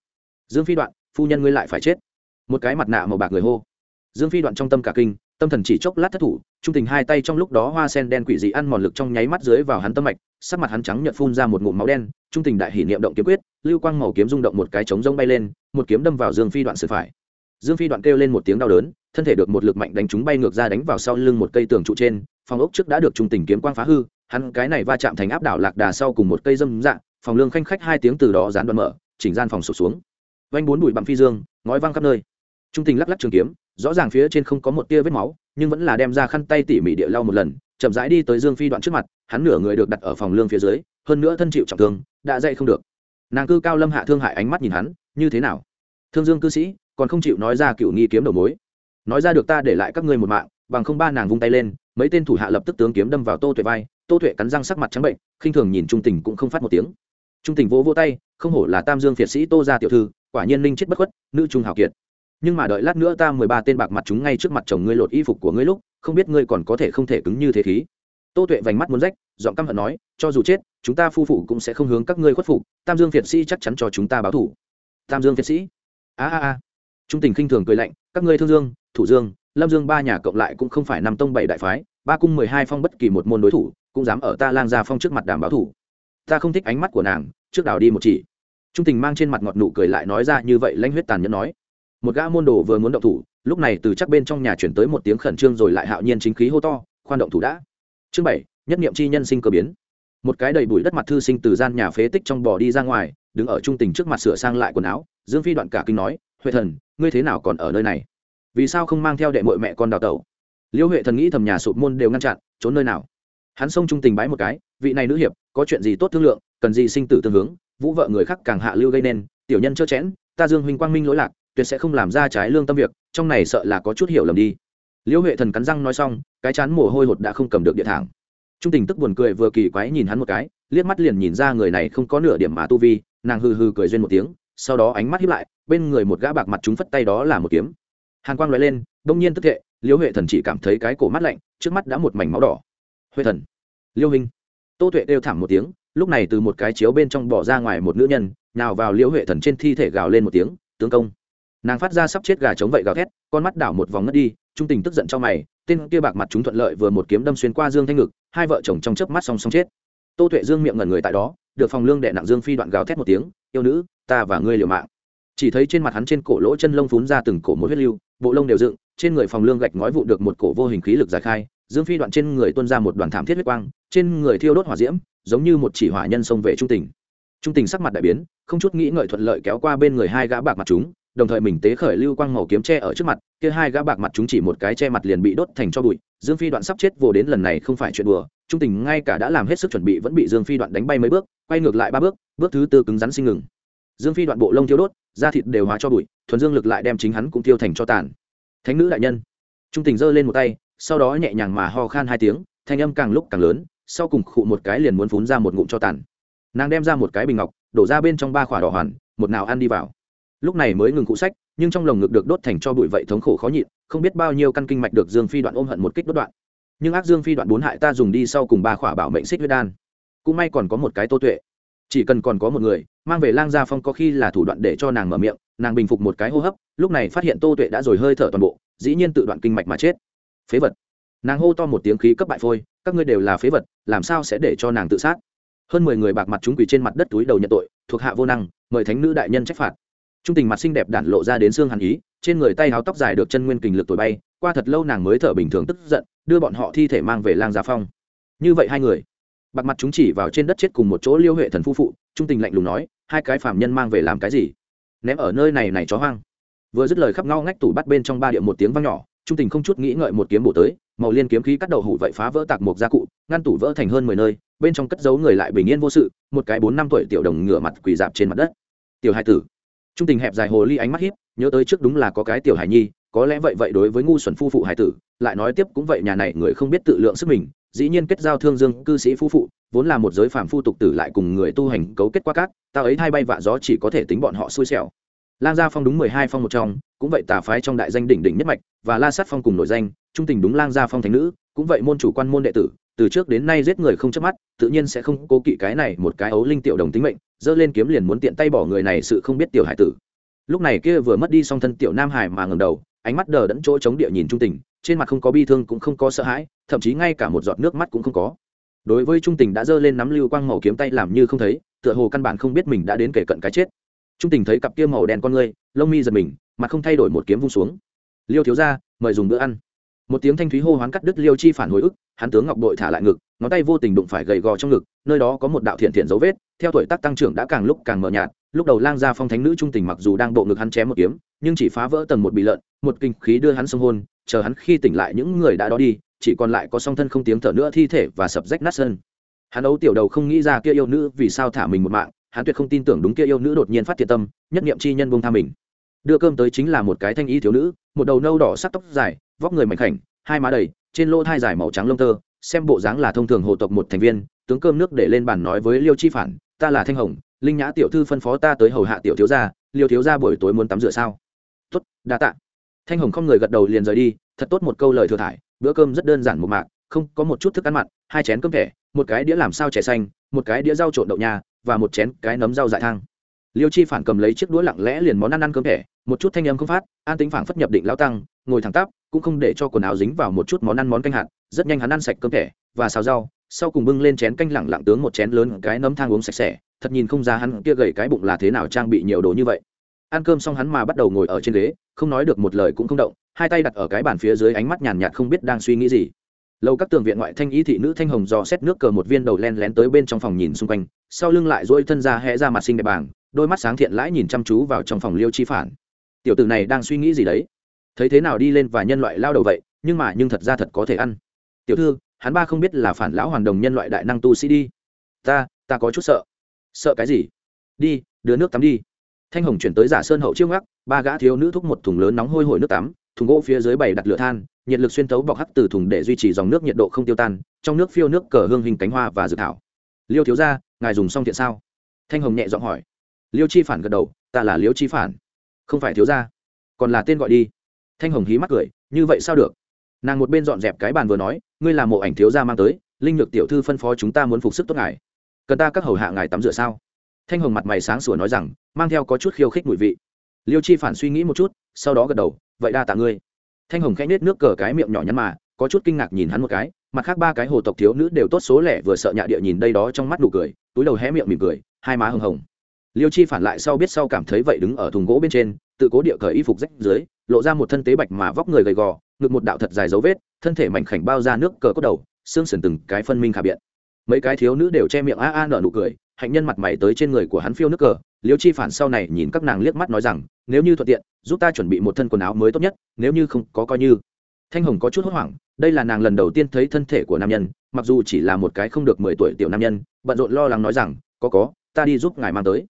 Dương phi đoạn, phu nhân ngươi lại phải chết. Một cái mặt nạ màu bạc người hô. Dương phi đoạn trong tâm cả kinh, tâm thần chỉ chốc lát thất thủ trung tình hai tay trong lúc đó hoa sen đen quỷ dị ăn mòn lực trong nháy mắt dưới vào hắn tâm mạch, sắc mặt hắn trắng nhợt phun ra một ngụm máu đen, trung tình đại hỉ niệm động kiếm quyết, lưu quang màu kiếm rung động một cái trống rông bay lên, một kiếm đâm vào dương phi đoạn sườn phải. Dương phi đoạn kêu lên một tiếng đau đớn, thân thể được một lực mạnh đánh chúng bay ngược ra đánh vào sau lưng một cây tường trụ trên, phòng ốc trước đã được trung tình kiếm quang phá hư, hắn cái này va chạm thành áp đảo lạc đà sau cùng một cây dâm dạng phòng lương khanh khách hai tiếng từ đó dán đoạn mở, chỉnh gian phòng sụp xuống. Vanh bốn bụi bặm phi dương, ngói văng khắp nơi. Trung tình lắc lắc trường kiếm, rõ ràng phía trên không có một tia vết máu nhưng vẫn là đem ra khăn tay tỉ mỉ địa lau một lần, chậm rãi đi tới dương phi đoạn trước mặt, hắn nửa người được đặt ở phòng lương phía dưới, hơn nữa thân chịu trọng thương, đã dậy không được. Nàng cư cao lâm hạ thương hại ánh mắt nhìn hắn, như thế nào? Thương dương cư sĩ, còn không chịu nói ra cựu nghi kiếm đầu mối. Nói ra được ta để lại các ngươi một mạng, bằng không ba nàng vung tay lên, mấy tên thủ hạ lập tức tướng kiếm đâm vào tô tuệ vai, tô tuệ cắn răng sắc mặt trắng bệnh, khinh thường nhìn trung tình cũng không phát một tiếng. Trung tình vỗ vỗ tay, không hổ là tam dương phiệt sĩ tô gia tiểu thư, quả nhiên linh chết bất khuất, nữ trung hào kiệt nhưng mà đợi lát nữa ta mười ba tên bạc mặt chúng ngay trước mặt chồng ngươi lột y phục của ngươi lúc, không biết ngươi còn có thể không thể cứng như thế khí. Tô tuệ vành mắt muốn rách, giọng căm hận nói, cho dù chết, chúng ta phu phụ cũng sẽ không hướng các ngươi khuất phục, tam dương việt sĩ chắc chắn cho chúng ta báo thủ. Tam dương việt sĩ. A a a. Trung tình khinh thường cười lạnh, các ngươi thương dương, thủ dương, lâm dương ba nhà cộng lại cũng không phải năm tông bảy đại phái, ba cung mười hai phong bất kỳ một môn đối thủ, cũng dám ở ta lang ra phong trước mặt đảm báo thủ. Ta không thích ánh mắt của nàng, trước đảo đi một chỉ. Trung tình mang trên mặt ngọt nụ cười lại nói ra như vậy, lãnh huyết tàn nhẫn nói một gã môn đồ vừa muốn động thủ, lúc này từ chắc bên trong nhà chuyển tới một tiếng khẩn trương rồi lại hạo nhiên chính khí hô to, khoan động thủ đã. Chương bảy, nhất niệm chi nhân sinh cơ biến. Một cái đầy bụi đất mặt thư sinh từ gian nhà phế tích trong bò đi ra ngoài, đứng ở trung tình trước mặt sửa sang lại quần áo, dương phi đoạn cả kinh nói, huệ thần, ngươi thế nào còn ở nơi này? Vì sao không mang theo đệ mội mẹ con đào tẩu? Liêu huệ thần nghĩ thầm nhà sụp môn đều ngăn chặn, trốn nơi nào? Hắn xông trung tình bái một cái, vị này nữ hiệp, có chuyện gì tốt thương lượng, cần gì sinh tử tương hướng, vũ vợ người khác càng hạ lưu gây nên, tiểu nhân chớ chẽn, ta dương huynh quang minh lỗi lạc tuyệt sẽ không làm ra trái lương tâm việc, trong này sợ là có chút hiểu lầm đi. Liễu huệ thần cắn răng nói xong, cái chán mồ hôi hột đã không cầm được địa thẳng. Trung tình tức buồn cười vừa kỳ quái nhìn hắn một cái, liếc mắt liền nhìn ra người này không có nửa điểm mà tu vi, nàng hừ hừ cười duyên một tiếng, sau đó ánh mắt hiếp lại, bên người một gã bạc mặt chúng phất tay đó là một kiếm. Hàn quang loại lên, đông nhiên tức thệ, liễu huệ thần chỉ cảm thấy cái cổ mắt lạnh, trước mắt đã một mảnh máu đỏ. Huệ thần liêu hình tô tuệ đều thảm một tiếng, lúc này từ một cái chiếu bên trong bỏ ra ngoài một nữ nhân nào vào liễu huệ thần trên thi thể gào lên một tiếng, tướng công nàng phát ra sắp chết gà chống vậy gào thét, con mắt đảo một vòng ngất đi, trung tình tức giận cho mày, tên kia bạc mặt chúng thuận lợi vừa một kiếm đâm xuyên qua dương thanh ngực, hai vợ chồng trong chớp mắt song song chết. Tô tuệ dương miệng ngẩn người tại đó, được phòng lương đệ nặng dương phi đoạn gào thét một tiếng, yêu nữ, ta và ngươi liều mạng. Chỉ thấy trên mặt hắn trên cổ lỗ chân lông phún ra từng cổ một huyết lưu, bộ lông đều dựng, trên người phòng lương gạch ngói vụ được một cổ vô hình khí lực giải khai, dương phi đoạn trên người tuôn ra một đoàn thảm thiết huyết quang, trên người thiêu đốt hỏa diễm, giống như một chỉ hỏa nhân xông về trung tình. Trung tình sắc mặt đại biến, không chút nghĩ ngợi thuận lợi kéo qua bên người hai gã bạc mặt chúng đồng thời mình tế khởi lưu quang màu kiếm tre ở trước mặt, kia hai gã bạc mặt chúng chỉ một cái che mặt liền bị đốt thành cho bụi. Dương phi đoạn sắp chết vô đến lần này không phải chuyện đùa, trung tình ngay cả đã làm hết sức chuẩn bị vẫn bị dương phi đoạn đánh bay mấy bước, quay ngược lại ba bước bước thứ tư cứng rắn sinh ngừng. Dương phi đoạn bộ lông thiêu đốt, da thịt đều hóa cho bụi, thuần dương lực lại đem chính hắn cũng tiêu thành cho tàn. Thánh nữ đại nhân. Trung tình giơ lên một tay, sau đó nhẹ nhàng mà ho khan hai tiếng, thanh âm càng lúc càng lớn, sau cùng khụ một cái liền muốn phun ra một ngụm cho tàn. Nàng đem ra một cái bình ngọc, đổ ra bên trong ba khỏa đỏ hoàn, một nào ăn đi vào lúc này mới ngừng cụ sách, nhưng trong lồng ngực được đốt thành cho bụi vậy thống khổ khó nhịn, không biết bao nhiêu căn kinh mạch được dương phi đoạn ôm hận một kích đốt đoạn. Nhưng ác dương phi đoạn bốn hại ta dùng đi sau cùng ba khỏa bảo mệnh xích huyết đan. Cũng may còn có một cái tô tuệ. Chỉ cần còn có một người, mang về lang gia phong có khi là thủ đoạn để cho nàng mở miệng, nàng bình phục một cái hô hấp, lúc này phát hiện tô tuệ đã rồi hơi thở toàn bộ, dĩ nhiên tự đoạn kinh mạch mà chết. Phế vật. Nàng hô to một tiếng khí cấp bại phôi, các ngươi đều là phế vật, làm sao sẽ để cho nàng tự sát? Hơn mười người bạc mặt chúng quỳ trên mặt đất túi đầu nhận tội, thuộc hạ vô năng, mời thánh nữ đại nhân trách phạt trung tình mặt xinh đẹp đản lộ ra đến xương hàn ý, trên người tay háo tóc dài được chân nguyên kình lực tuổi bay, qua thật lâu nàng mới thở bình thường tức giận, đưa bọn họ thi thể mang về lang gia phong. Như vậy hai người, bạc mặt chúng chỉ vào trên đất chết cùng một chỗ liêu huệ thần phu phụ, trung tình lạnh lùng nói, hai cái phạm nhân mang về làm cái gì? Ném ở nơi này này chó hoang. Vừa dứt lời khắp ngao ngách tủ bắt bên trong ba điệu một tiếng vang nhỏ, trung tình không chút nghĩ ngợi một kiếm bổ tới, màu liên kiếm khí cắt đầu hủ vậy phá vỡ tạc một gia cụ, ngăn tủ vỡ thành hơn mười nơi, bên trong cất giấu người lại bình yên vô sự, một cái bốn năm tuổi tiểu đồng ngửa mặt quỳ dạp trên mặt đất. Tiểu hai tử trung tình hẹp dài hồ ly ánh mắt hiếp nhớ tới trước đúng là có cái tiểu hải nhi, có lẽ vậy vậy đối với ngu xuẩn phu phụ hải tử, lại nói tiếp cũng vậy nhà này người không biết tự lượng sức mình, dĩ nhiên kết giao thương dương cư sĩ phu phụ, vốn là một giới phàm phu tục tử lại cùng người tu hành cấu kết qua cát tao ấy hai bay vạ gió chỉ có thể tính bọn họ xui xẻo. Lang gia phong đúng mười hai phong một trong, cũng vậy tà phái trong đại danh đỉnh đỉnh nhất mạch, và la sát phong cùng nổi danh, trung tình đúng lang gia phong thánh nữ, cũng vậy môn chủ quan môn đệ tử, từ trước đến nay giết người không chớp mắt, tự nhiên sẽ không cố kỵ cái này một cái ấu linh tiểu đồng tính mệnh dơ lên kiếm liền muốn tiện tay bỏ người này sự không biết tiểu hải tử. Lúc này kia vừa mất đi song thân tiểu nam hải mà ngầm đầu, ánh mắt đờ đẫn chỗ chống địa nhìn trung tình, trên mặt không có bi thương cũng không có sợ hãi, thậm chí ngay cả một giọt nước mắt cũng không có. Đối với trung tình đã giơ lên nắm lưu quang màu kiếm tay làm như không thấy, tựa hồ căn bản không biết mình đã đến kể cận cái chết. Trung tình thấy cặp kia màu đen con ngươi, lông mi giật mình mà không thay đổi một kiếm vung xuống. Liêu thiếu ra mời dùng bữa ăn. Một tiếng thanh thúy hô hoán cắt đứt liêu chi phản hồi ức, hắn tướng ngọc đội thả lại ngực, ngón tay vô tình đụng phải gầy gò trong ngực, nơi đó có một đạo thiện thiện dấu vết theo tuổi tác tăng trưởng đã càng lúc càng mờ nhạt, lúc đầu lang gia phong thánh nữ trung tình mặc dù đang bộ ngực hắn chém một kiếm, nhưng chỉ phá vỡ tầng một bị lợn, một kinh khí đưa hắn xông hôn, chờ hắn khi tỉnh lại những người đã đó đi, chỉ còn lại có song thân không tiếng thở nữa thi thể và sập rách nát sơn hắn ấu tiểu đầu không nghĩ ra kia yêu nữ vì sao thả mình một mạng, hắn tuyệt không tin tưởng đúng kia yêu nữ đột nhiên phát thiệt tâm, nhất niệm chi nhân buông tha mình. Đưa cơm tới chính là một cái thanh y thiếu nữ, một đầu nâu đỏ sắc tóc dài, vóc người mảnh khảnh, hai má đầy, trên lỗ thai dài màu trắng lông tơ, xem bộ dáng là thông thường hộ tộc một thành viên, tướng cơm nước để lên bàn nói với liêu chi phản ta là thanh hồng, linh nhã tiểu thư phân phó ta tới hầu hạ tiểu thiếu gia, liêu thiếu gia buổi tối muốn tắm rửa sao? Tốt, đa tạ. Thanh hồng không người gật đầu liền rời đi, thật tốt một câu lời thừa thải, bữa cơm rất đơn giản một mạc, không, có một chút thức ăn mặn, hai chén cơm thẻ, một cái đĩa làm sao chè xanh, một cái đĩa rau trộn đậu nha, và một chén cái nấm rau dại thang. Liêu chi phản cầm lấy chiếc đũa lặng lẽ liền món ăn ăn cơm thẻ, một chút thanh âm không phát, an tính phản phất nhập định lao tăng, ngồi thẳng tắp, cũng không để cho quần áo dính vào một chút món ăn món canh hạt, rất nhanh hắn ăn sạch cơm thẻ, và xào rau sau cùng bưng lên chén canh lẳng lặng tướng một chén lớn cái nấm thang uống sạch sẽ, thật nhìn không ra hắn kia gầy cái bụng là thế nào trang bị nhiều đồ như vậy. Ăn cơm xong hắn mà bắt đầu ngồi ở trên ghế, không nói được một lời cũng không động, hai tay đặt ở cái bàn phía dưới ánh mắt nhàn nhạt không biết đang suy nghĩ gì. Lâu các tường viện ngoại thanh ý thị nữ thanh hồng dò xét nước cờ một viên đầu len lén tới bên trong phòng nhìn xung quanh, sau lưng lại dỗi thân ra hẽ ra mặt xinh đẹp bảng, đôi mắt sáng thiện lãi nhìn chăm chú vào trong phòng liêu chi phản. Tiểu tử này đang suy nghĩ gì đấy? Thấy thế nào đi lên và nhân loại lao đầu vậy, nhưng mà nhưng thật ra thật có thể ăn. Tiểu thư hắn ba không biết là phản lão hoàn đồng nhân loại đại năng tu sĩ đi. Ta ta có chút sợ. Sợ cái gì? Đi, đưa nước tắm đi. Thanh hồng chuyển tới giả sơn hậu chiêu ngắc, ba gã thiếu nữ thúc một thùng lớn nóng hôi hổi nước tắm, thùng gỗ phía dưới bày đặt lửa than, nhiệt lực xuyên tấu bọc hắc từ thùng để duy trì dòng nước nhiệt độ không tiêu tan, trong nước phiêu nước cờ hương hình cánh hoa và dược thảo. Liêu thiếu ra ngài dùng xong thiện sao? Thanh hồng nhẹ giọng hỏi. Liêu chi phản gật đầu, ta là liêu chi phản. Không phải thiếu ra còn là tên gọi đi. Thanh hồng hí mắt cười, như vậy sao được? Nàng một bên dọn dẹp cái bàn vừa nói, ngươi là mộ ảnh thiếu gia mang tới, linh nhược tiểu thư phân phó chúng ta muốn phục sức tốt ngài. Cần ta các hầu hạ ngài tắm rửa sao? Thanh hồng mặt mày sáng sủa nói rằng, mang theo có chút khiêu khích mùi vị. Liêu chi phản suy nghĩ một chút, sau đó gật đầu, vậy đa tạ ngươi. Thanh hồng khẽ nết nước cờ cái miệng nhỏ nhắn mà, có chút kinh ngạc nhìn hắn một cái, mặt khác ba cái hồ tộc thiếu nữ đều tốt số lẻ vừa sợ nhạ địa nhìn đây đó trong mắt nụ cười, túi đầu hé miệng mỉm cười, hai má hồng hồng. Liêu chi phản lại sau biết sau cảm thấy vậy đứng ở thùng gỗ bên trên, tự cố địa cởi y phục rách dưới, lộ ra một thân tế bạch mà vóc người gầy gò ngực một đạo thật dài dấu vết, thân thể mảnh khảnh bao ra nước cờ cốt đầu, xương sườn từng cái phân minh khả biện. Mấy cái thiếu nữ đều che miệng a a nở nụ cười, hạnh nhân mặt mày tới trên người của hắn phiêu nước cờ, liêu chi phản sau này nhìn các nàng liếc mắt nói rằng, nếu như thuận tiện, giúp ta chuẩn bị một thân quần áo mới tốt nhất, nếu như không có coi như. Thanh hồng có chút hốt hoảng, đây là nàng lần đầu tiên thấy thân thể của nam nhân, mặc dù chỉ là một cái không được mười tuổi tiểu nam nhân, bận rộn lo lắng nói rằng, có có, ta đi giúp ngài mang tới.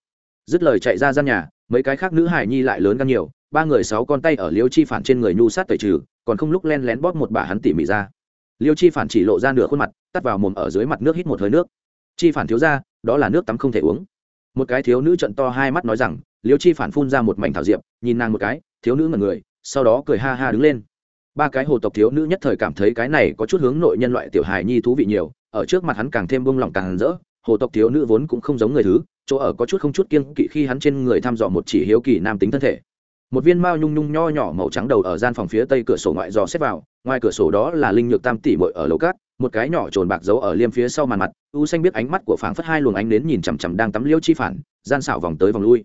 Dứt lời chạy ra gian nhà, mấy cái khác nữ hải nhi lại lớn gan nhiều ba người sáu con tay ở liêu chi phản trên người nhu sát tẩy trừ, còn không lúc len lén bóp một bà hắn tỉ mỉ ra. Liêu chi phản chỉ lộ ra nửa khuôn mặt, tắt vào mồm ở dưới mặt nước hít một hơi nước. Chi phản thiếu ra, đó là nước tắm không thể uống. Một cái thiếu nữ trận to hai mắt nói rằng, liêu chi phản phun ra một mảnh thảo diệp, nhìn nàng một cái, thiếu nữ mật người, sau đó cười ha ha đứng lên. Ba cái hồ tộc thiếu nữ nhất thời cảm thấy cái này có chút hướng nội nhân loại tiểu hài nhi thú vị nhiều, ở trước mặt hắn càng thêm bông lỏng càng rỡ, hồ tộc thiếu nữ vốn cũng không giống người thứ, chỗ ở có chút không chút kiêng kỵ khi hắn trên người thăm dò một chỉ hiếu kỳ nam tính thân thể một viên mao nhung nhung nho nhỏ màu trắng đầu ở gian phòng phía tây cửa sổ ngoại dò xếp vào, ngoài cửa sổ đó là linh nhược tam tỷ mội ở lầu cát, một cái nhỏ trồn bạc giấu ở liêm phía sau màn mặt, u xanh biết ánh mắt của phảng phất hai luồng ánh đến nhìn chằm chằm đang tắm liêu chi phản, gian xảo vòng tới vòng lui.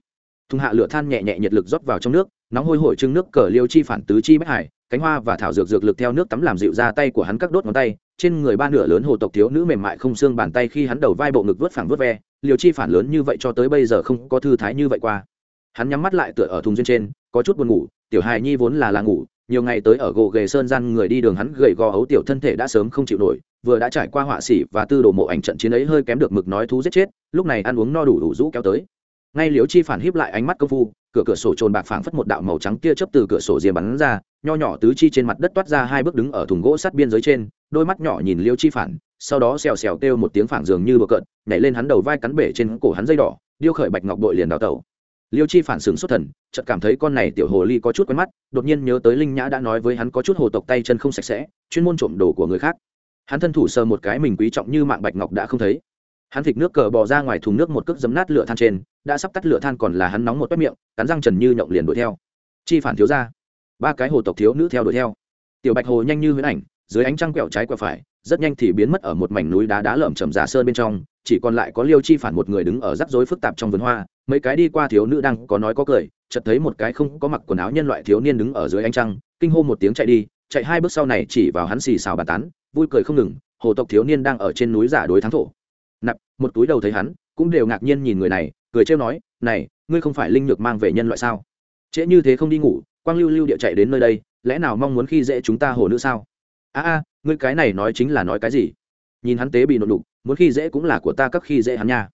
Thùng hạ lửa than nhẹ nhẹ nhiệt lực rót vào trong nước, nóng hôi hổi trưng nước cờ liêu chi phản tứ chi bách hải, cánh hoa và thảo dược dược lực theo nước tắm làm dịu ra tay của hắn các đốt ngón tay, trên người ba nửa lớn hồ tộc thiếu nữ mềm mại không xương bàn tay khi hắn đầu vai bộ ngực vớt phẳng vớt ve liều chi phản lớn như vậy cho tới bây giờ không có thư thái như vậy qua. Hắn nhắm mắt lại tựa ở thùng duyên trên có chút buồn ngủ, tiểu hài nhi vốn là là ngủ, nhiều ngày tới ở gồ ghề sơn gian người đi đường hắn gầy gò ấu tiểu thân thể đã sớm không chịu nổi, vừa đã trải qua họa sĩ và tư đồ mộ ảnh trận chiến ấy hơi kém được mực nói thú giết chết, lúc này ăn uống no đủ đủ rũ kéo tới. Ngay liếu chi phản híp lại ánh mắt công phu, cửa cửa sổ trồn bạc phảng phất một đạo màu trắng kia chấp từ cửa sổ rìa bắn ra, nho nhỏ tứ chi trên mặt đất toát ra hai bước đứng ở thùng gỗ sắt biên giới trên, đôi mắt nhỏ nhìn liêu chi phản, sau đó xèo xèo kêu một tiếng phảng dường như bờ cợt, nhảy lên hắn đầu vai cắn bể trên cổ hắn dây đỏ, điêu khởi bạch ngọc bội liền đào tẩu liêu chi phản sửng xuất thần, chợt cảm thấy con này tiểu hồ ly có chút quen mắt, đột nhiên nhớ tới linh nhã đã nói với hắn có chút hồ tộc tay chân không sạch sẽ, chuyên môn trộm đồ của người khác. Hắn thân thủ sờ một cái mình quý trọng như mạng bạch ngọc đã không thấy. Hắn thịt nước cờ bò ra ngoài thùng nước một cước giấm nát lửa than trên, đã sắp tắt lửa than còn là hắn nóng một bếp miệng, cắn răng trần như nhộng liền đuổi theo. Chi phản thiếu ra ba cái hồ tộc thiếu nữ theo đuổi theo. Tiểu bạch hồ nhanh như huyễn ảnh, dưới ánh trăng quẹo trái quẹo phải rất nhanh thì biến mất ở một mảnh núi đá đá lởm chầm giả sơn bên trong, chỉ còn lại có liêu chi phản một người đứng ở rắc rối phức tạp trong vườn hoa, mấy cái đi qua thiếu nữ đang có nói có cười, chợt thấy một cái không có mặc quần áo nhân loại thiếu niên đứng ở dưới ánh trăng, kinh hô một tiếng chạy đi, chạy hai bước sau này chỉ vào hắn xì xào bàn tán, vui cười không ngừng, hồ tộc thiếu niên đang ở trên núi giả đối thắng thổ. Nạp, một túi đầu thấy hắn, cũng đều ngạc nhiên nhìn người này, cười trêu nói, này, ngươi không phải linh nhược mang về nhân loại sao? Trễ như thế không đi ngủ, quang lưu lưu địa chạy đến nơi đây, lẽ nào mong muốn khi dễ chúng ta hồ nữ sao? A a, ngươi cái này nói chính là nói cái gì? Nhìn hắn tế bị nộn đục, muốn khi dễ cũng là của ta các khi dễ hắn nha.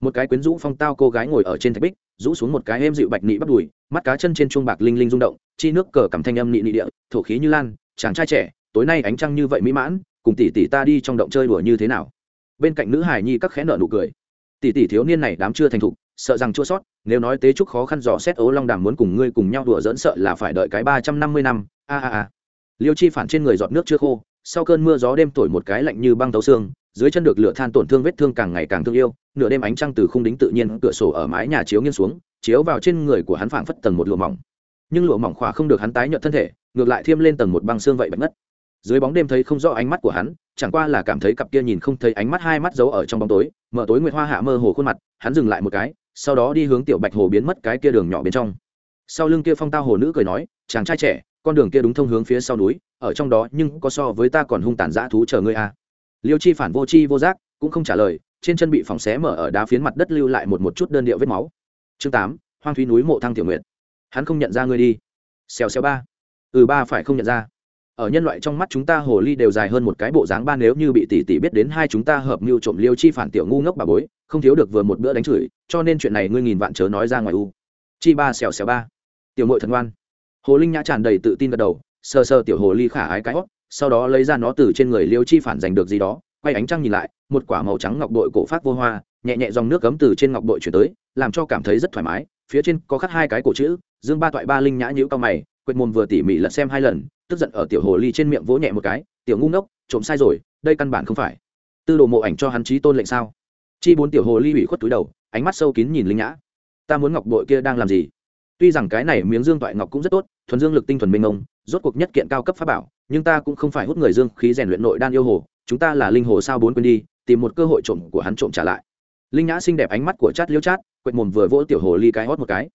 Một cái quyến rũ phong tao cô gái ngồi ở trên thạch bích, rũ xuống một cái êm dịu bạch nị bắt đùi, mắt cá chân trên chuông bạc linh linh rung động, chi nước cờ cầm thanh âm nị nị địa, thổ khí như lan, chàng trai trẻ, tối nay ánh trăng như vậy mỹ mãn, cùng tỷ tỷ ta đi trong động chơi đùa như thế nào? Bên cạnh nữ hải nhi các khẽ nợ nụ cười. Tỷ tỷ thiếu niên này đám chưa thành thục, sợ rằng chua sót, nếu nói tế trúc khó khăn dò xét ố long đàm muốn cùng ngươi cùng nhau đùa dỡn sợ là phải đợi cái ba trăm năm mươi năm, a a a liêu chi phản trên người giọt nước chưa khô, sau cơn mưa gió đêm thổi một cái lạnh như băng tấu xương, dưới chân được lửa than tổn thương vết thương càng ngày càng thương yêu, nửa đêm ánh trăng từ khung đính tự nhiên cửa sổ ở mái nhà chiếu nghiêng xuống, chiếu vào trên người của hắn phảng phất tầng một lụa mỏng. Nhưng lụa mỏng khỏa không được hắn tái nhợt thân thể, ngược lại thiêm lên tầng một băng xương vậy bạch ngất. Dưới bóng đêm thấy không rõ ánh mắt của hắn, chẳng qua là cảm thấy cặp kia nhìn không thấy ánh mắt hai mắt giấu ở trong bóng tối, mở tối nguyệt hoa hạ mơ hồ khuôn mặt, hắn dừng lại một cái, sau đó đi hướng tiểu bạch hồ biến mất cái kia đường nhỏ bên trong. Sau lưng kia phong tao hồ nữ cười nói, chàng trai trẻ con đường kia đúng thông hướng phía sau núi, ở trong đó nhưng có so với ta còn hung tàn dã thú chờ ngươi à. liêu chi phản vô chi vô giác, cũng không trả lời, trên chân bị phòng xé mở ở đá phiến mặt đất lưu lại một một chút đơn điệu vết máu. Chương tám, hoang thúy núi mộ thăng tiểu nguyện hắn không nhận ra ngươi đi. Xèo xèo ba. Ừ ba phải không nhận ra. Ở nhân loại trong mắt chúng ta hồ ly đều dài hơn một cái bộ dáng ba nếu như bị tỷ tỷ biết đến hai chúng ta hợp mưu trộm liêu chi phản tiểu ngu ngốc bà bối, không thiếu được vừa một bữa đánh chửi, cho nên chuyện này ngươi nghìn vạn chớ nói ra ngoài u. Chi ba xèo xèo ba. Tiểu mội thần ngoan hồ linh nhã tràn đầy tự tin gật đầu, sờ sờ tiểu hồ ly khả ái cái hót, sau đó lấy ra nó từ trên người liêu chi phản giành được gì đó, quay ánh trăng nhìn lại, một quả màu trắng ngọc bội cổ phát vô hoa, nhẹ nhẹ dòng nước cấm từ trên ngọc bội chuyển tới, làm cho cảm thấy rất thoải mái, phía trên có khắc hai cái cổ chữ, dương ba toại ba linh nhã nhữ cao mày, quệt mồm vừa tỉ mỉ lật xem hai lần, tức giận ở tiểu hồ ly trên miệng vỗ nhẹ một cái, tiểu ngu ngốc, trộm sai rồi, đây căn bản không phải. Tư đồ mộ ảnh cho hắn trí tôn lệnh sao? Chi bốn tiểu hồ ly ủy khuất túi đầu, ánh mắt sâu kín nhìn linh nhã. Ta muốn ngọc bội kia đang làm gì? Tuy rằng cái này miếng dương toại ngọc cũng rất tốt, thuần dương lực tinh thuần minh ông, rốt cuộc nhất kiện cao cấp pháp bảo, nhưng ta cũng không phải hút người dương khí rèn luyện nội đan yêu hồ, chúng ta là linh hồ sao bốn quên đi, tìm một cơ hội trộm của hắn trộm trả lại. Linh nhã xinh đẹp ánh mắt của chát liêu chát, quệt mồm vừa vỗ tiểu hồ ly cái hót một cái.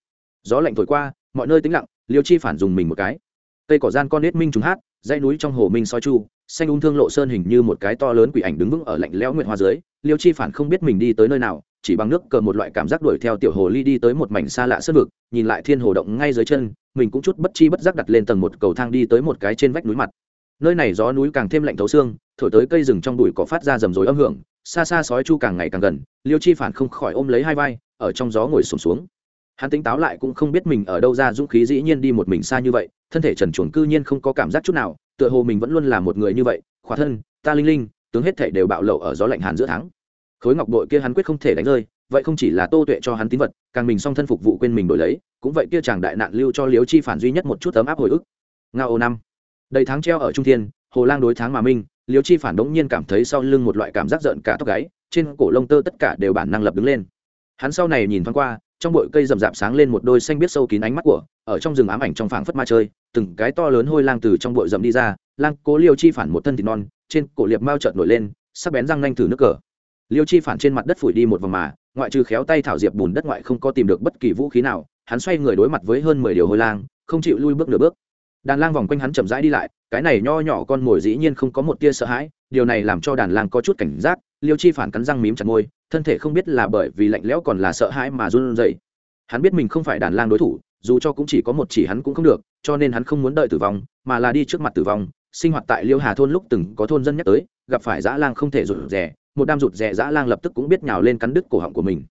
Gió lạnh thổi qua, mọi nơi tĩnh lặng, liêu chi phản dùng mình một cái. Cây cỏ gian con nết minh trùng hát, dãy núi trong hồ minh soi chu, xanh ung thương lộ sơn hình như một cái to lớn quỷ ảnh đứng vững ở lạnh lẽo nguyệt hoa dưới, liêu chi phản không biết mình đi tới nơi nào chỉ bằng nước cờ một loại cảm giác đuổi theo tiểu hồ ly đi tới một mảnh xa lạ sơn vực nhìn lại thiên hồ động ngay dưới chân mình cũng chút bất chi bất giác đặt lên tầng một cầu thang đi tới một cái trên vách núi mặt. Nơi này gió núi càng thêm lạnh thấu xương thổi tới cây rừng trong bụi cỏ phát ra rầm rối âm hưởng xa xa sói chu càng ngày càng gần liêu chi phản không khỏi ôm lấy hai vai ở trong gió ngồi sùng xuống, xuống hắn tính táo lại cũng không biết mình ở đâu ra dũng khí dĩ nhiên đi một mình xa như vậy thân thể trần chuồn cư nhiên không có cảm giác chút nào tựa hồ mình vẫn luôn là một người như vậy khóa thân ta linh linh tướng hết thể đều bạo lộ ở gió lạnh hàn giữa tháng khối ngọc bội kia hắn quyết không thể đánh rơi, vậy không chỉ là tô tuệ cho hắn tín vật, càng mình song thân phục vụ quên mình đổi lấy, cũng vậy kia chàng đại nạn lưu cho liếu chi phản duy nhất một chút ấm áp hồi ức. Nga ô năm. Đầy tháng treo ở trung thiên, hồ lang đối tháng mà minh liếu chi phản đống nhiên cảm thấy sau lưng một loại cảm giác giận cả tóc gáy, trên cổ lông tơ tất cả đều bản năng lập đứng lên. Hắn sau này nhìn thoáng qua, trong bụi cây rậm rạp sáng lên một đôi xanh biết sâu kín ánh mắt của, ở trong rừng ám ảnh trong phảng phất ma chơi, từng cái to lớn hôi lang từ trong bụi rậm đi ra, lang cố liêu chi phản một thân thịt non, trên cổ liệp mao trợn nổi lên, sắc bén răng nanh thử nước cờ liêu chi phản trên mặt đất phủi đi một vòng mà, ngoại trừ khéo tay thảo diệp bùn đất ngoại không có tìm được bất kỳ vũ khí nào, hắn xoay người đối mặt với hơn mười điều hôi lang, không chịu lui bước nửa bước. Đàn lang vòng quanh hắn chậm rãi đi lại, cái này nho nhỏ con mồi dĩ nhiên không có một tia sợ hãi, điều này làm cho đàn lang có chút cảnh giác, liêu chi phản cắn răng mím chặt môi, thân thể không biết là bởi vì lạnh lẽo còn là sợ hãi mà run rẩy. Hắn biết mình không phải đàn lang đối thủ, dù cho cũng chỉ có một chỉ hắn cũng không được, cho nên hắn không muốn đợi tử vong, mà là đi trước mặt tử vong, sinh hoạt tại liêu hà thôn lúc từng có thôn dân nhắc tới, gặp phải dã lang không thể rụt rè một đam rụt rè dã lang lập tức cũng biết nhào lên cắn đứt cổ họng của mình.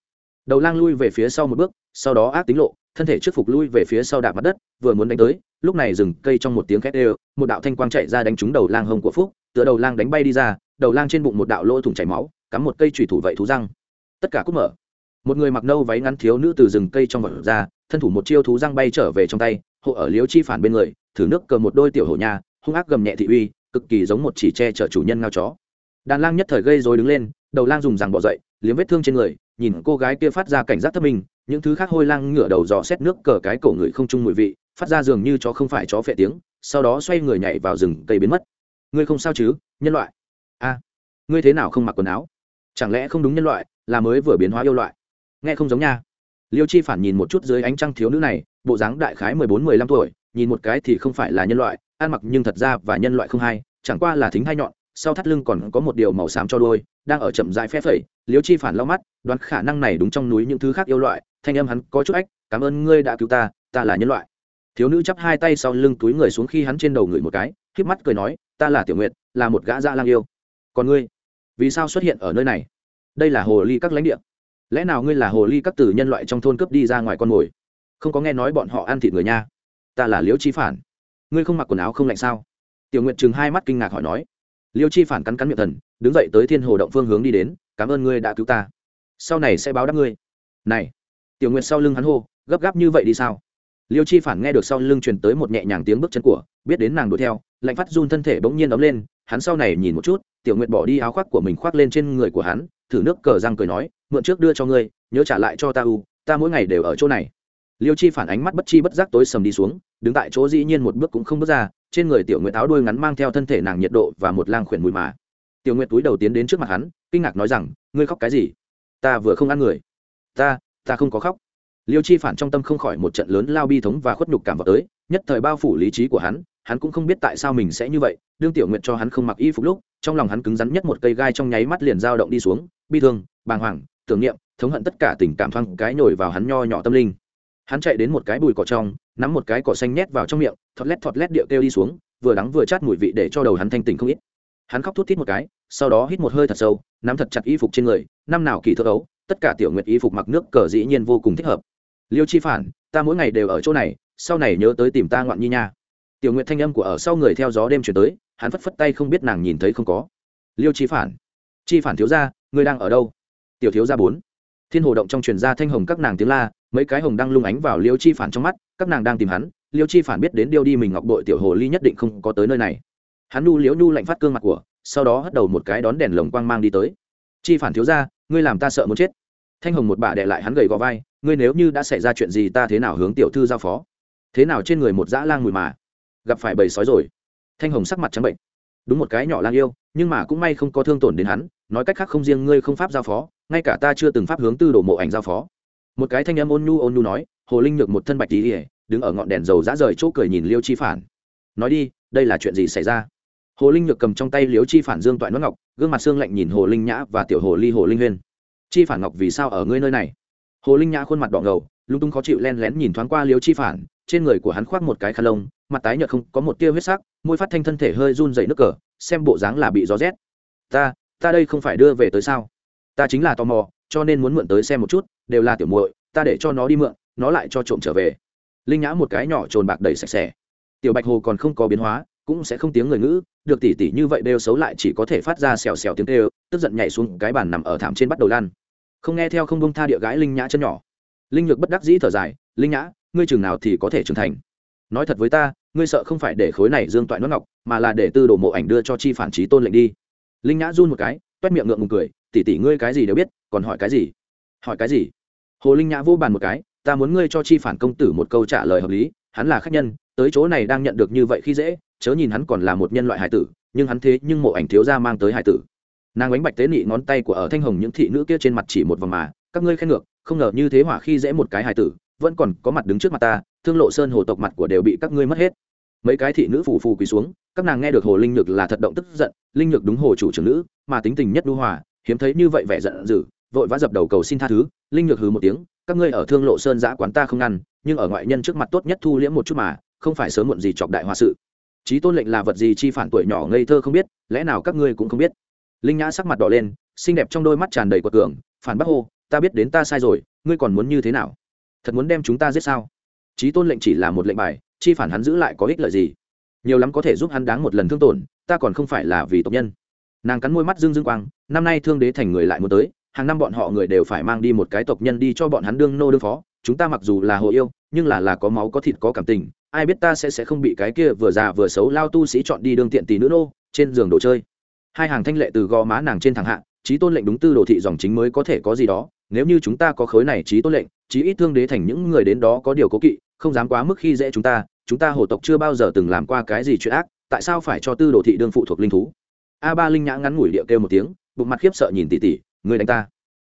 Đầu lang lui về phía sau một bước, sau đó ác tính lộ, thân thể trước phục lui về phía sau đạp mặt đất, vừa muốn đánh tới, lúc này rừng cây trong một tiếng khét đều, một đạo thanh quang chạy ra đánh trúng đầu lang hông của phúc, tựa đầu lang đánh bay đi ra, đầu lang trên bụng một đạo lỗ thủng chảy máu, cắm một cây chủy thủ vậy thú răng. Tất cả cút mở. Một người mặc nâu váy ngắn thiếu nữ từ rừng cây trong vật ra, thân thủ một chiêu thú răng bay trở về trong tay, hộ ở liếu chi phản bên người, thử nước cờ một đôi tiểu hổ nhà hung ác gầm nhẹ thị uy, cực kỳ giống một chỉ tre chở chủ nhân ngao chó đàn lang nhất thời gây rồi đứng lên, đầu lang dùng rằng bỏ dậy, liếm vết thương trên người, nhìn cô gái kia phát ra cảnh giác thấp mình, những thứ khác hôi lang ngửa đầu dò xét nước cờ cái cổ người không chung mùi vị, phát ra dường như chó không phải chó phệ tiếng, sau đó xoay người nhảy vào rừng cây biến mất. Ngươi không sao chứ, nhân loại? A, ngươi thế nào không mặc quần áo? Chẳng lẽ không đúng nhân loại, là mới vừa biến hóa yêu loại? Nghe không giống nha. Liêu chi phản nhìn một chút dưới ánh trăng thiếu nữ này, bộ dáng đại khái mười bốn, mười lăm tuổi, nhìn một cái thì không phải là nhân loại, ăn mặc nhưng thật ra và nhân loại không hay, chẳng qua là thính hai nhọn sau thắt lưng còn có một điều màu xám cho đôi, đang ở chậm dại phép phẩy, liêu chi phản lau mắt, đoán khả năng này đúng trong núi những thứ khác yêu loại, thanh âm hắn có chút ách, cảm ơn ngươi đã cứu ta ta là nhân loại. Thiếu nữ chắp hai tay sau lưng túi người xuống khi hắn trên đầu người một cái k mắt cười nói, ta là tiểu nguyện là một gã da lang yêu. Còn ngươi, vì sao xuất hiện ở nơi này? Đây là hồ ly các lãnh địa. Lẽ nào ngươi là hồ ly các tử nhân loại trong thôn cướp đi ra ngoài con mồi? Không có nghe nói bọn họ ăn thịt người nha. Ta là liễu chi phản. Ngươi không mặc quần áo không lạnh sao? Tiểu nguyện chừng hai mắt kinh ngạc hỏi nói liêu chi phản cắn cắn miệng thần, đứng dậy tới thiên hồ động phương hướng đi đến, cảm ơn ngươi đã cứu ta. Sau này sẽ báo đáp ngươi. Này. Tiểu Nguyệt sau lưng hắn hô, gấp gáp như vậy đi sao? Liêu chi phản nghe được sau lưng truyền tới một nhẹ nhàng tiếng bước chân của, biết đến nàng đuổi theo, lạnh phát run thân thể bỗng nhiên ấm lên, hắn sau này nhìn một chút, tiểu Nguyệt bỏ đi áo khoác của mình khoác lên trên người của hắn, thử nước cờ răng cười nói, mượn trước đưa cho ngươi, nhớ trả lại cho ta u, ta mỗi ngày đều ở chỗ này. Liêu chi phản ánh mắt bất chi bất giác tối sầm đi xuống đứng tại chỗ dĩ nhiên một bước cũng không bước ra, trên người tiểu nguyệt áo đuôi ngắn mang theo thân thể nàng nhiệt độ và một lang khuyển mùi mà. Tiểu nguyệt túi đầu tiến đến trước mặt hắn, kinh ngạc nói rằng, ngươi khóc cái gì? Ta vừa không ăn người. Ta ta không có khóc. Liêu chi phản trong tâm không khỏi một trận lớn lao bi thống và khuất nhục cảm vào tới, nhất thời bao phủ lý trí của hắn hắn cũng không biết tại sao mình sẽ như vậy, đương tiểu nguyệt cho hắn không mặc y phục lúc, trong lòng hắn cứng rắn nhất một cây gai trong nháy mắt liền dao động đi xuống, bi thương, bàng hoàng, tưởng niệm, thống hận tất cả tình cảm thoáng cái nhồi vào hắn nho nhỏ tâm linh. Hắn chạy đến một cái bùi cỏ trong nắm một cái cỏ xanh nhét vào trong miệng, thọt lét thọt lét điệu kêu đi xuống, vừa đắng vừa chát mùi vị để cho đầu hắn thanh tỉnh không ít. Hắn khóc thút thít một cái, sau đó hít một hơi thật sâu, nắm thật chặt y phục trên người, năm nào kỳ thơ ấu, tất cả tiểu nguyệt y phục mặc nước cờ dĩ nhiên vô cùng thích hợp. Liêu chi phản, ta mỗi ngày đều ở chỗ này, sau này nhớ tới tìm ta ngoạn nhi nha. Tiểu nguyệt thanh âm của ở sau người theo gió đêm chuyển tới, hắn phất phất tay không biết nàng nhìn thấy không có. Liêu chi phản chi phản thiếu gia, ngươi đang ở đâu? Tiểu thiếu gia bốn. Thiên hồ động trong truyền gia thanh hồng các nàng tiếng la, mấy cái hồng đang lung ánh vào liêu chi phản trong mắt các nàng đang tìm hắn, liêu chi phản biết đến điêu đi mình ngọc đội tiểu hồ ly nhất định không có tới nơi này. Hắn nu liễu nhu lạnh phát cương mặt của, sau đó hất đầu một cái đón đèn lồng quang mang đi tới. Chi phản thiếu gia, ngươi làm ta sợ muốn chết. Thanh hồng một bà đệ lại hắn gầy gò vai, ngươi nếu như đã xảy ra chuyện gì ta thế nào hướng tiểu thư giao phó? Thế nào trên người một dã lang mùi mà? Gặp phải bầy sói rồi. Thanh hồng sắc mặt trắng bệnh. Đúng một cái nhỏ lang yêu, nhưng mà cũng may không có thương tổn đến hắn, nói cách khác không riêng ngươi không pháp giao phó, ngay cả ta chưa từng pháp hướng tư đổ mộ ảnh giao phó một cái thanh âm ôn nhu ôn nhu nói, hồ linh nhược một thân bạch tí ỉa đứng ở ngọn đèn dầu dã rời chỗ cười nhìn liêu chi phản. Nói đi, đây là chuyện gì xảy ra? Hồ linh nhược cầm trong tay liêu chi phản dương toại nước ngọc, gương mặt xương lạnh nhìn hồ linh nhã và tiểu hồ ly hồ linh huyên. Chi phản ngọc, vì sao ở ngươi nơi này? Hồ linh nhã khuôn mặt đỏ ngầu, lung tung khó chịu len lén nhìn thoáng qua liêu chi phản, trên người của hắn khoác một cái khăn lông, mặt tái nhợt không có một tia huyết sắc, môi phát thanh thân thể hơi run dậy nước cờ, xem bộ dáng là bị gió rét. Ta ta đây không phải đưa về tới sao? Ta chính là tò mò cho nên muốn mượn tới xem một chút, đều là tiểu muội, ta để cho nó đi mượn, nó lại cho trộm trở về. Linh nhã một cái nhỏ trồn bạc đầy sạch sẽ. Tiểu bạch hồ còn không có biến hóa, cũng sẽ không tiếng người ngữ, được tỉ tỉ như vậy đều xấu lại chỉ có thể phát ra xèo xèo tiếng tê tức giận nhảy xuống cái bàn nằm ở thảm trên bắt đầu lan. Không nghe theo không bông tha địa gái linh nhã chân nhỏ. Linh nhược bất đắc dĩ thở dài, linh nhã, ngươi chừng nào thì có thể trưởng thành? Nói thật với ta, ngươi sợ không phải để khối này dương toại nó ngọc, mà là để tư đồ mộ ảnh đưa cho chi phản trí tôn lệnh đi. Linh nhã run một cái, toét miệng ngượng ngùng cười tỷ tỷ ngươi cái gì đều biết, còn hỏi cái gì? Hỏi cái gì? Hồ linh nhã vô bàn một cái, ta muốn ngươi cho chi phản công tử một câu trả lời hợp lý, hắn là khách nhân, tới chỗ này đang nhận được như vậy khi dễ, chớ nhìn hắn còn là một nhân loại hải tử, nhưng hắn thế nhưng mộ ảnh thiếu gia mang tới hải tử. Nàng ánh bạch tế nị ngón tay của ở thanh hồng những thị nữ kia trên mặt chỉ một vòng mà, các ngươi khen ngược, không ngờ như thế hỏa khi dễ một cái hải tử, vẫn còn có mặt đứng trước mặt ta, thương lộ sơn hồ tộc mặt của đều bị các ngươi mất hết. Mấy cái thị nữ phù phù quỳ xuống, các nàng nghe được hồ linh nhược là thật động tức giận, linh nhược đúng hồ chủ trưởng nữ, mà tính tình nhất đu hòa hiếm thấy như vậy vẻ giận dữ, vội vã dập đầu cầu xin tha thứ, linh nhược hừ một tiếng, các ngươi ở thương lộ sơn giã quán ta không ngăn nhưng ở ngoại nhân trước mặt tốt nhất thu liễm một chút mà, không phải sớm muộn gì chọc đại hòa sự. Trí tôn lệnh là vật gì chi phản tuổi nhỏ ngây thơ không biết, lẽ nào các ngươi cũng không biết? Linh nhã sắc mặt đỏ lên, xinh đẹp trong đôi mắt tràn đầy quật cường, phản bác hô, ta biết đến ta sai rồi, ngươi còn muốn như thế nào? Thật muốn đem chúng ta giết sao? Trí tôn lệnh chỉ là một lệnh bài, chi phản hắn giữ lại có ích lợi gì? Nhiều lắm có thể giúp hắn đáng một lần thương tổn, ta còn không phải là vì tộc nhân nàng cắn môi mắt dương dương quang, năm nay thương đế thành người lại muốn tới, hàng năm bọn họ người đều phải mang đi một cái tộc nhân đi cho bọn hắn đương nô đương phó, chúng ta mặc dù là hộ yêu, nhưng là là có máu có thịt có cảm tình, ai biết ta sẽ sẽ không bị cái kia vừa già vừa xấu lao tu sĩ chọn đi đương tiện tỷ nữ nô, trên giường đồ chơi. Hai hàng thanh lệ từ gò má nàng trên thẳng hạ, trí tôn lệnh đúng tư đồ thị dòng chính mới có thể có gì đó, nếu như chúng ta có khối này trí tôn lệnh, chí ít thương đế thành những người đến đó có điều cố kỵ, không dám quá mức khi dễ chúng ta chúng ta hồ tộc chưa bao giờ từng làm qua cái gì chuyện ác, tại sao phải cho tư đồ thị đương phụ thuộc linh thú? A ba linh nhã ngắn ngủi điệu kêu một tiếng, bụng mặt khiếp sợ nhìn tỉ tỉ người đánh ta.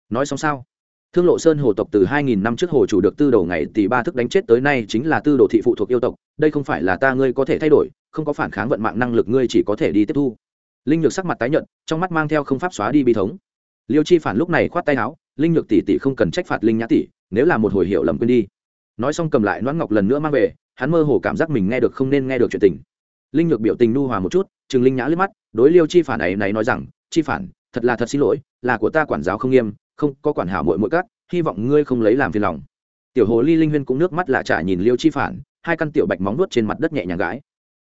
Nói xong sao? Thương lộ sơn hồ tộc từ 2.000 năm trước hồ chủ được tư đồ ngày tỷ ba thức đánh chết tới nay chính là tư đồ thị phụ thuộc yêu tộc, đây không phải là ta ngươi có thể thay đổi, không có phản kháng vận mạng năng lực ngươi chỉ có thể đi tiếp thu. Linh nhược sắc mặt tái nhợt, trong mắt mang theo không pháp xóa đi bi thống. Liêu chi phản lúc này khoát tay áo, linh nhược tỷ tỷ không cần trách phạt linh nhã tỷ, nếu là một hồi hiệu lầm quên đi. Nói xong cầm lại noãn ngọc lần nữa mang về, hắn mơ hồ cảm giác mình nghe được không nên nghe được chuyện tình. Linh nhược biểu tình nu hòa một chút chừng linh nhã liếc mắt đối liêu chi phản ấy, này nói rằng, chi phản, thật là thật xin lỗi, là của ta quản giáo không nghiêm, không có quản hảo muội muội cắt hy vọng ngươi không lấy làm phiền lòng. Tiểu hồ ly linh huyên cũng nước mắt lạ trả nhìn liêu chi phản, hai căn tiểu bạch móng nuốt trên mặt đất nhẹ nhàng gãi.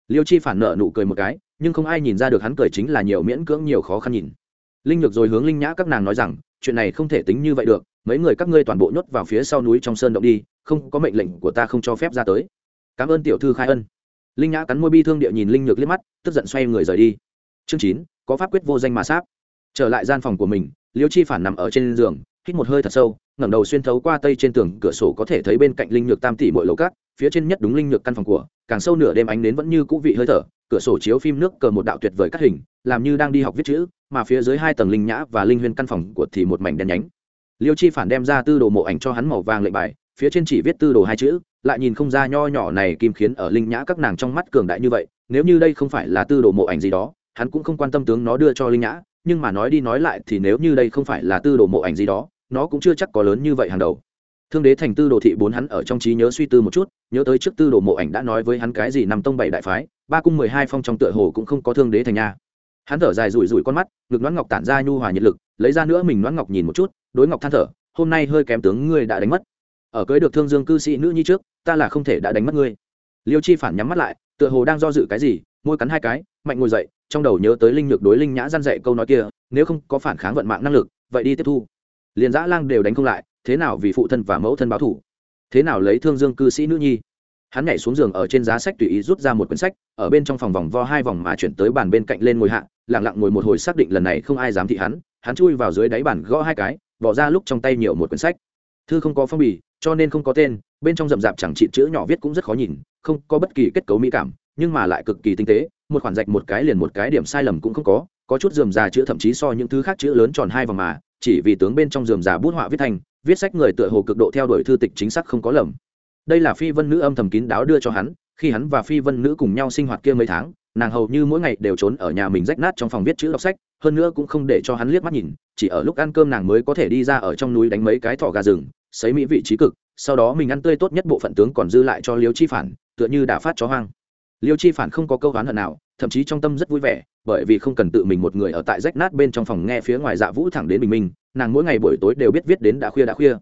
Liêu chi phản nợ nụ cười một cái, nhưng không ai nhìn ra được hắn cười chính là nhiều miễn cưỡng nhiều khó khăn nhìn. Linh nhược rồi hướng linh nhã các nàng nói rằng, chuyện này không thể tính như vậy được, mấy người các ngươi toàn bộ nhốt vào phía sau núi trong sơn động đi, không có mệnh lệnh của ta không cho phép ra tới. Cảm ơn tiểu thư khai ân. Linh nhã cắn môi bi thương địa nhìn linh nhược liếc mắt, tức giận xoay người rời đi chương chín, có pháp quyết vô danh mà sáp. Trở lại gian phòng của mình, liêu chi phản nằm ở trên giường, hít một hơi thật sâu, ngẩng đầu xuyên thấu qua tây trên tường, cửa sổ có thể thấy bên cạnh linh nhược tam tỷ mỗi lầu cát, phía trên nhất đúng linh nhược căn phòng của, càng sâu nửa đêm ánh nến vẫn như cũ vị hơi thở, cửa sổ chiếu phim nước cờ một đạo tuyệt vời cắt hình, làm như đang đi học viết chữ, mà phía dưới hai tầng linh nhã và linh huyên căn phòng của thì một mảnh đen nhánh. Liêu chi phản đem ra tư đồ mộ ảnh cho hắn màu vàng lệnh bài, phía trên chỉ viết tư đồ hai chữ, lại nhìn không ra nho nhỏ này kim khiến ở linh nhã các nàng trong mắt cường đại như vậy, nếu như đây không phải là tư đồ mộ ảnh gì đó hắn cũng không quan tâm tướng nó đưa cho linh nhã, nhưng mà nói đi nói lại thì nếu như đây không phải là tư đồ mộ ảnh gì đó, nó cũng chưa chắc có lớn như vậy hàng đầu. Thương đế thành tư đồ thị bốn hắn ở trong trí nhớ suy tư một chút, nhớ tới trước tư đồ mộ ảnh đã nói với hắn cái gì nằm tông bảy đại phái, ba cung mười hai phong trong tựa hồ cũng không có thương đế thành nha. Hắn thở dài rủi rủi con mắt, ngực nón ngọc tản ra nhu hòa nhiệt lực, lấy ra nữa mình nón ngọc nhìn một chút, đối ngọc than thở, hôm nay hơi kém tướng ngươi đã đánh mất. Ở cưới được thương dương cư sĩ nữ nhi trước, ta là không thể đã đánh mất ngươi. Liêu chi phản nhắm mắt lại, tựa hồ đang do dự cái gì, môi cắn hai cái, mạnh ngồi dậy trong đầu nhớ tới linh nhược đối linh nhã gian dạy câu nói kia, nếu không có phản kháng vận mạng năng lực, vậy đi tiếp thu. Liền dã lang đều đánh không lại, thế nào vì phụ thân và mẫu thân báo thủ? Thế nào lấy thương dương cư sĩ nữ nhi? Hắn nhảy xuống giường ở trên giá sách tùy ý rút ra một quyển sách, ở bên trong phòng vòng vo hai vòng mà chuyển tới bàn bên cạnh lên ngồi hạ lẳng lặng ngồi một hồi xác định lần này không ai dám thị hắn hắn chui vào dưới đáy bàn gõ hai cái, bỏ ra lúc trong tay nhiều một quyển sách. Thư không có phong bì, cho nên không có tên, bên trong rậm rạp chẳng trị chữ nhỏ viết cũng rất khó nhìn, không có bất kỳ kết cấu mỹ cảm, nhưng mà lại cực kỳ tinh tế một khoản rạch một cái liền một cái điểm sai lầm cũng không có có chút dườm già chữ thậm chí so những thứ khác chữ lớn tròn hai vòng mà, chỉ vì tướng bên trong dườm già bút họa viết thành, viết sách người tựa hồ cực độ theo đuổi thư tịch chính xác không có lầm. Đây là phi vân nữ âm thầm kín đáo đưa cho hắn, khi hắn và phi vân nữ cùng nhau sinh hoạt kia mấy tháng, nàng hầu như mỗi ngày đều trốn ở nhà mình rách nát trong phòng viết chữ đọc sách, hơn nữa cũng không để cho hắn liếc mắt nhìn, chỉ ở lúc ăn cơm nàng mới có thể đi ra ở trong núi đánh mấy cái thỏ gà rừng xấy mỹ vị trí cực, sau đó mình ăn tươi tốt nhất bộ phận tướng còn dư lại cho liếu chi phản, tựa như đã phát chó hoang liêu chi phản không có câu oán hận nào, thậm chí trong tâm rất vui vẻ, bởi vì không cần tự mình một người ở tại rách nát bên trong phòng nghe phía ngoài dạ vũ thẳng đến bình minh, nàng mỗi ngày buổi tối đều biết viết đến đã khuya đã khuya.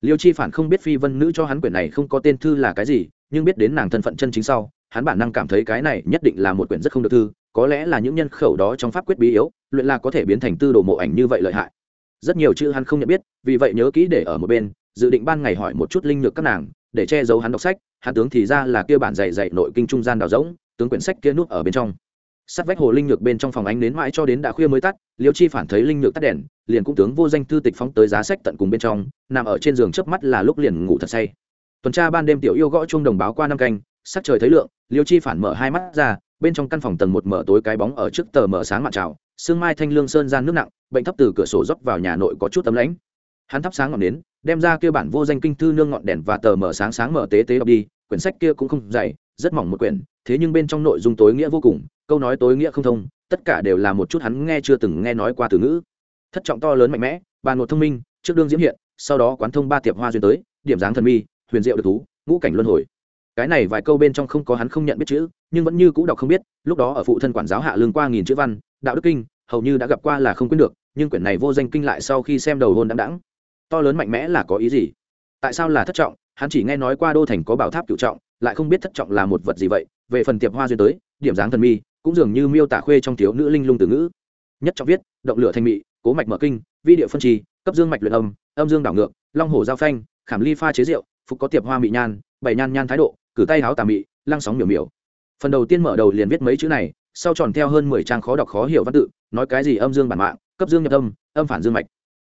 Liêu chi phản không biết phi vân nữ cho hắn quyển này không có tên thư là cái gì, nhưng biết đến nàng thân phận chân chính sau, hắn bản năng cảm thấy cái này nhất định là một quyển rất không được thư, có lẽ là những nhân khẩu đó trong pháp quyết bí yếu, luyện là có thể biến thành tư đồ mộ ảnh như vậy lợi hại. Rất nhiều chữ hắn không nhận biết, vì vậy nhớ kỹ để ở một bên, dự định ban ngày hỏi một chút linh nhược các nàng để che giấu hắn đọc sách, hắn tướng thì ra là kia bản dạy dạy nội kinh trung gian đào rỗng, tướng quyển sách kia núp ở bên trong. Sắt vách hồ linh nhược bên trong phòng ánh đến mãi cho đến đã khuya mới tắt, liêu chi phản thấy linh nhược tắt đèn, liền cũng tướng vô danh thư tịch phóng tới giá sách tận cùng bên trong, nằm ở trên giường chớp mắt là lúc liền ngủ thật say. Tuần tra ban đêm tiểu yêu gõ chung đồng báo qua năm canh, sắc trời thấy lượng, liêu chi phản mở hai mắt ra, bên trong căn phòng tầng một mở tối cái bóng ở trước tờ mở sáng mặt trào, sương mai thanh lương sơn gian nước nặng, bệnh thấp từ cửa sổ dốc vào nhà nội có chút tấm lãnh hắn thắp sáng ngọn nến, đem ra kia bản vô danh kinh thư nương ngọn đèn và tờ mở sáng sáng mở tế tế đọc đi, quyển sách kia cũng không dày, rất mỏng một quyển, thế nhưng bên trong nội dung tối nghĩa vô cùng, câu nói tối nghĩa không thông, tất cả đều là một chút hắn nghe chưa từng nghe nói qua từ ngữ. Thất trọng to lớn mạnh mẽ, bàn một thông minh, trước đương diễm hiện, sau đó quán thông ba tiệp hoa duyên tới, điểm dáng thần mi, huyền diệu được thú, ngũ cảnh luân hồi. Cái này vài câu bên trong không có hắn không nhận biết chữ, nhưng vẫn như cũ đọc không biết, lúc đó ở phụ thân quản giáo hạ lương qua nghìn chữ văn, đạo đức kinh, hầu như đã gặp qua là không quên được, nhưng quyển này vô danh kinh lại sau khi xem đầu hôn đăng đẳng to lớn mạnh mẽ là có ý gì? Tại sao là thất trọng? Hắn chỉ nghe nói qua đô thành có bảo tháp cựu trọng, lại không biết thất trọng là một vật gì vậy. Về phần tiệp hoa duyên tới, điểm dáng thần mi, cũng dường như miêu tả khuê trong thiếu nữ linh lung từ ngữ. Nhất trọng viết, động lửa thanh mị, cố mạch mở kinh, vi địa phân trì, cấp dương mạch luyện âm âm dương đảo ngược, long hồ giao phanh, khảm ly pha chế rượu, phục có tiệp hoa mị nhan, bảy nhan nhan thái độ, cử tay háo tà mị, lăng sóng miểu miểu. Phần đầu tiên mở đầu liền viết mấy chữ này, sau tròn theo hơn mười trang khó đọc khó hiểu văn tự, nói cái gì âm dương bản mạng, cấp dương nhập âm âm phản dương mạch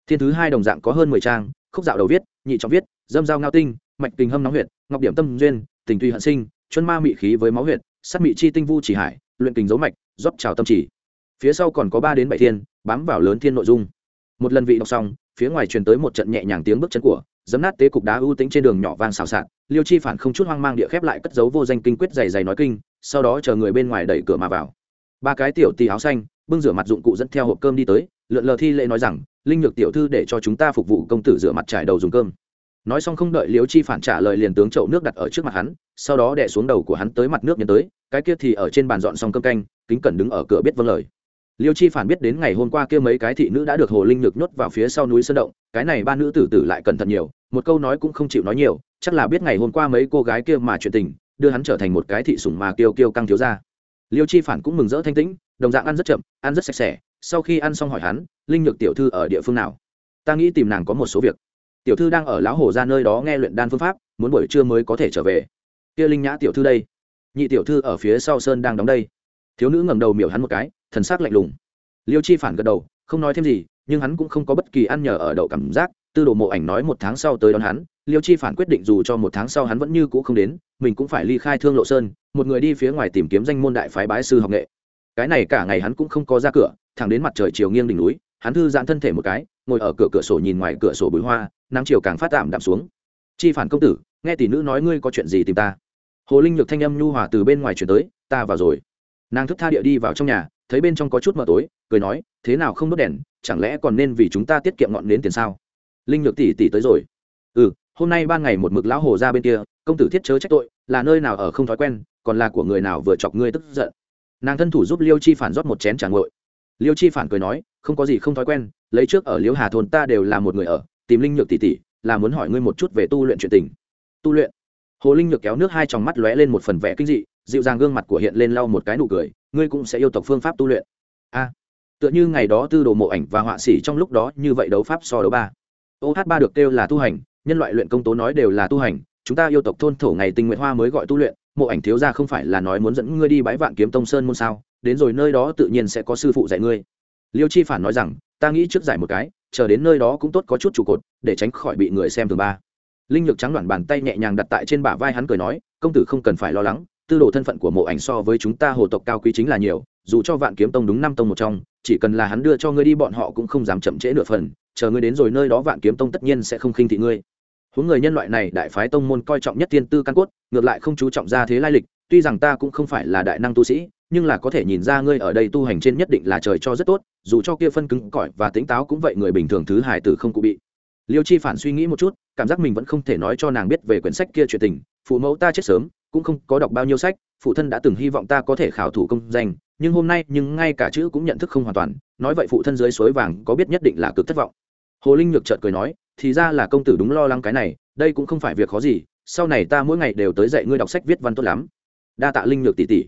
thiên thứ hai đồng dạng có hơn mười trang, khúc dạo đầu viết, nhị trọng viết, dâm dao ngao tinh, mạch tình hâm nóng huyệt, ngọc điểm tâm duyên, tình tùy hận sinh, chuân ma mị khí với máu huyệt, sát mị chi tinh vu chỉ hải, luyện kình dấu mạch, rót trào tâm chỉ. Phía sau còn có ba đến bảy thiên, bám vào lớn thiên nội dung. Một lần vị đọc xong, phía ngoài truyền tới một trận nhẹ nhàng tiếng bước chân của, dấm nát tế cục đá ưu tĩnh trên đường nhỏ vang xào xạc, liêu chi phản không chút hoang mang địa khép lại cất dấu vô danh kinh quyết dày dày nói kinh, sau đó chờ người bên ngoài đẩy cửa mà vào. Ba cái tiểu tì áo xanh, bưng rửa mặt dụng cụ dẫn theo hộp cơm đi tới, lượn lờ thi lễ nói rằng linh nhược tiểu thư để cho chúng ta phục vụ công tử rửa mặt trải đầu dùng cơm. Nói xong không đợi liêu chi phản trả lời liền tướng chậu nước đặt ở trước mặt hắn, sau đó đẻ xuống đầu của hắn tới mặt nước nhấn tới, cái kia thì ở trên bàn dọn xong cơm canh, kính cẩn đứng ở cửa biết vâng lời. Liêu chi phản biết đến ngày hôm qua kia mấy cái thị nữ đã được hồ linh nhược nhốt vào phía sau núi sơn động, cái này ba nữ tử tử lại cẩn thận nhiều, một câu nói cũng không chịu nói nhiều, chắc là biết ngày hôm qua mấy cô gái kia mà chuyện tình, đưa hắn trở thành một cái thị sủng mà kêu kêu căng thiếu ra liêu chi phản cũng mừng rỡ thanh tĩnh, đồng dạng ăn rất chậm, ăn rất sạch sẽ sau khi ăn xong hỏi hắn, linh nhược tiểu thư ở địa phương nào? Ta nghĩ tìm nàng có một số việc. Tiểu thư đang ở lão hồ ra nơi đó nghe luyện đan phương pháp, muốn buổi trưa mới có thể trở về. Kia linh nhã tiểu thư đây. Nhị tiểu thư ở phía sau sơn đang đóng đây. Thiếu nữ ngẩng đầu miểu hắn một cái, thần sắc lạnh lùng. Liêu chi phản gật đầu, không nói thêm gì, nhưng hắn cũng không có bất kỳ ăn nhờ ở đậu cảm giác. Tư đồ mộ ảnh nói một tháng sau tới đón hắn, liêu chi phản quyết định dù cho một tháng sau hắn vẫn như cũ không đến, mình cũng phải ly khai thương lộ sơn, một người đi phía ngoài tìm kiếm danh môn đại phái bái sư học nghệ cái này cả ngày hắn cũng không có ra cửa, thẳng đến mặt trời chiều nghiêng đỉnh núi, hắn thư giãn thân thể một cái, ngồi ở cửa cửa sổ nhìn ngoài cửa sổ bụi hoa, nắng chiều càng phát tạm đạm xuống. Chi phản công tử, nghe tỷ nữ nói ngươi có chuyện gì tìm ta? Hồ linh nhược thanh âm nhu hòa từ bên ngoài chuyển tới, ta vào rồi. Nàng thức tha địa đi vào trong nhà, thấy bên trong có chút mờ tối, cười nói, thế nào không đốt đèn, chẳng lẽ còn nên vì chúng ta tiết kiệm ngọn nến tiền sao? Linh nhược tỷ tỷ tới rồi. Ừ hôm nay ban ngày một mực lão hồ ra bên kia, công tử thiết chớ trách tội, là nơi nào ở không thói quen, còn là của người nào vừa chọc ngươi tức giận nàng thân thủ giúp liêu chi phản rót một chén trà ngội liêu chi phản cười nói không có gì không thói quen lấy trước ở liêu hà thôn ta đều là một người ở tìm linh nhược tỷ tỷ là muốn hỏi ngươi một chút về tu luyện chuyện tình tu luyện hồ linh nhược kéo nước hai tròng mắt lóe lên một phần vẻ kinh dị dịu dàng gương mặt của hiện lên lau một cái nụ cười ngươi cũng sẽ yêu tộc phương pháp tu luyện a à, tựa như ngày đó tư đồ mộ ảnh và họa sĩ trong lúc đó như vậy đấu pháp so đấu ba ô hát ba được kêu là tu hành nhân loại luyện công tố nói đều là tu hành chúng ta yêu tộc thôn thổ ngày tình nguyện hoa mới gọi tu luyện mộ ảnh thiếu gia không phải là nói muốn dẫn ngươi đi bãi vạn kiếm tông sơn môn sao? Đến rồi nơi đó tự nhiên sẽ có sư phụ dạy ngươi. Liêu chi phản nói rằng, ta nghĩ trước giải một cái, chờ đến nơi đó cũng tốt có chút trụ cột, để tránh khỏi bị người xem thường ba. Linh lực trắng đoạn bàn tay nhẹ nhàng đặt tại trên bả vai hắn cười nói, công tử không cần phải lo lắng, tư đồ thân phận của mộ ảnh so với chúng ta hồ tộc cao quý chính là nhiều, dù cho vạn kiếm tông đúng năm tông một trong, chỉ cần là hắn đưa cho ngươi đi bọn họ cũng không dám chậm trễ nửa phần, chờ ngươi đến rồi nơi đó vạn kiếm tông tất nhiên sẽ không khinh thị ngươi huống người nhân loại này đại phái tông môn coi trọng nhất tiên tư căn cốt, ngược lại không chú trọng ra thế lai lịch, tuy rằng ta cũng không phải là đại năng tu sĩ, nhưng là có thể nhìn ra ngươi ở đây tu hành trên nhất định là trời cho rất tốt, dù cho kia phân cứng cỏi và tính táo cũng vậy người bình thường thứ hải tử không cụ bị. Liêu chi phản suy nghĩ một chút, cảm giác mình vẫn không thể nói cho nàng biết về quyển sách kia chuyện tình, phụ mẫu ta chết sớm, cũng không có đọc bao nhiêu sách, phụ thân đã từng hy vọng ta có thể khảo thủ công danh, nhưng hôm nay, nhưng ngay cả chữ cũng nhận thức không hoàn toàn, nói vậy phụ thân dưới suối vàng có biết nhất định là cực thất vọng. Hồ linh nhược trợt cười nói thì ra là công tử đúng lo lắng cái này, đây cũng không phải việc khó gì, sau này ta mỗi ngày đều tới dạy ngươi đọc sách viết văn tốt lắm. Đa tạ linh nhược tỷ tỷ.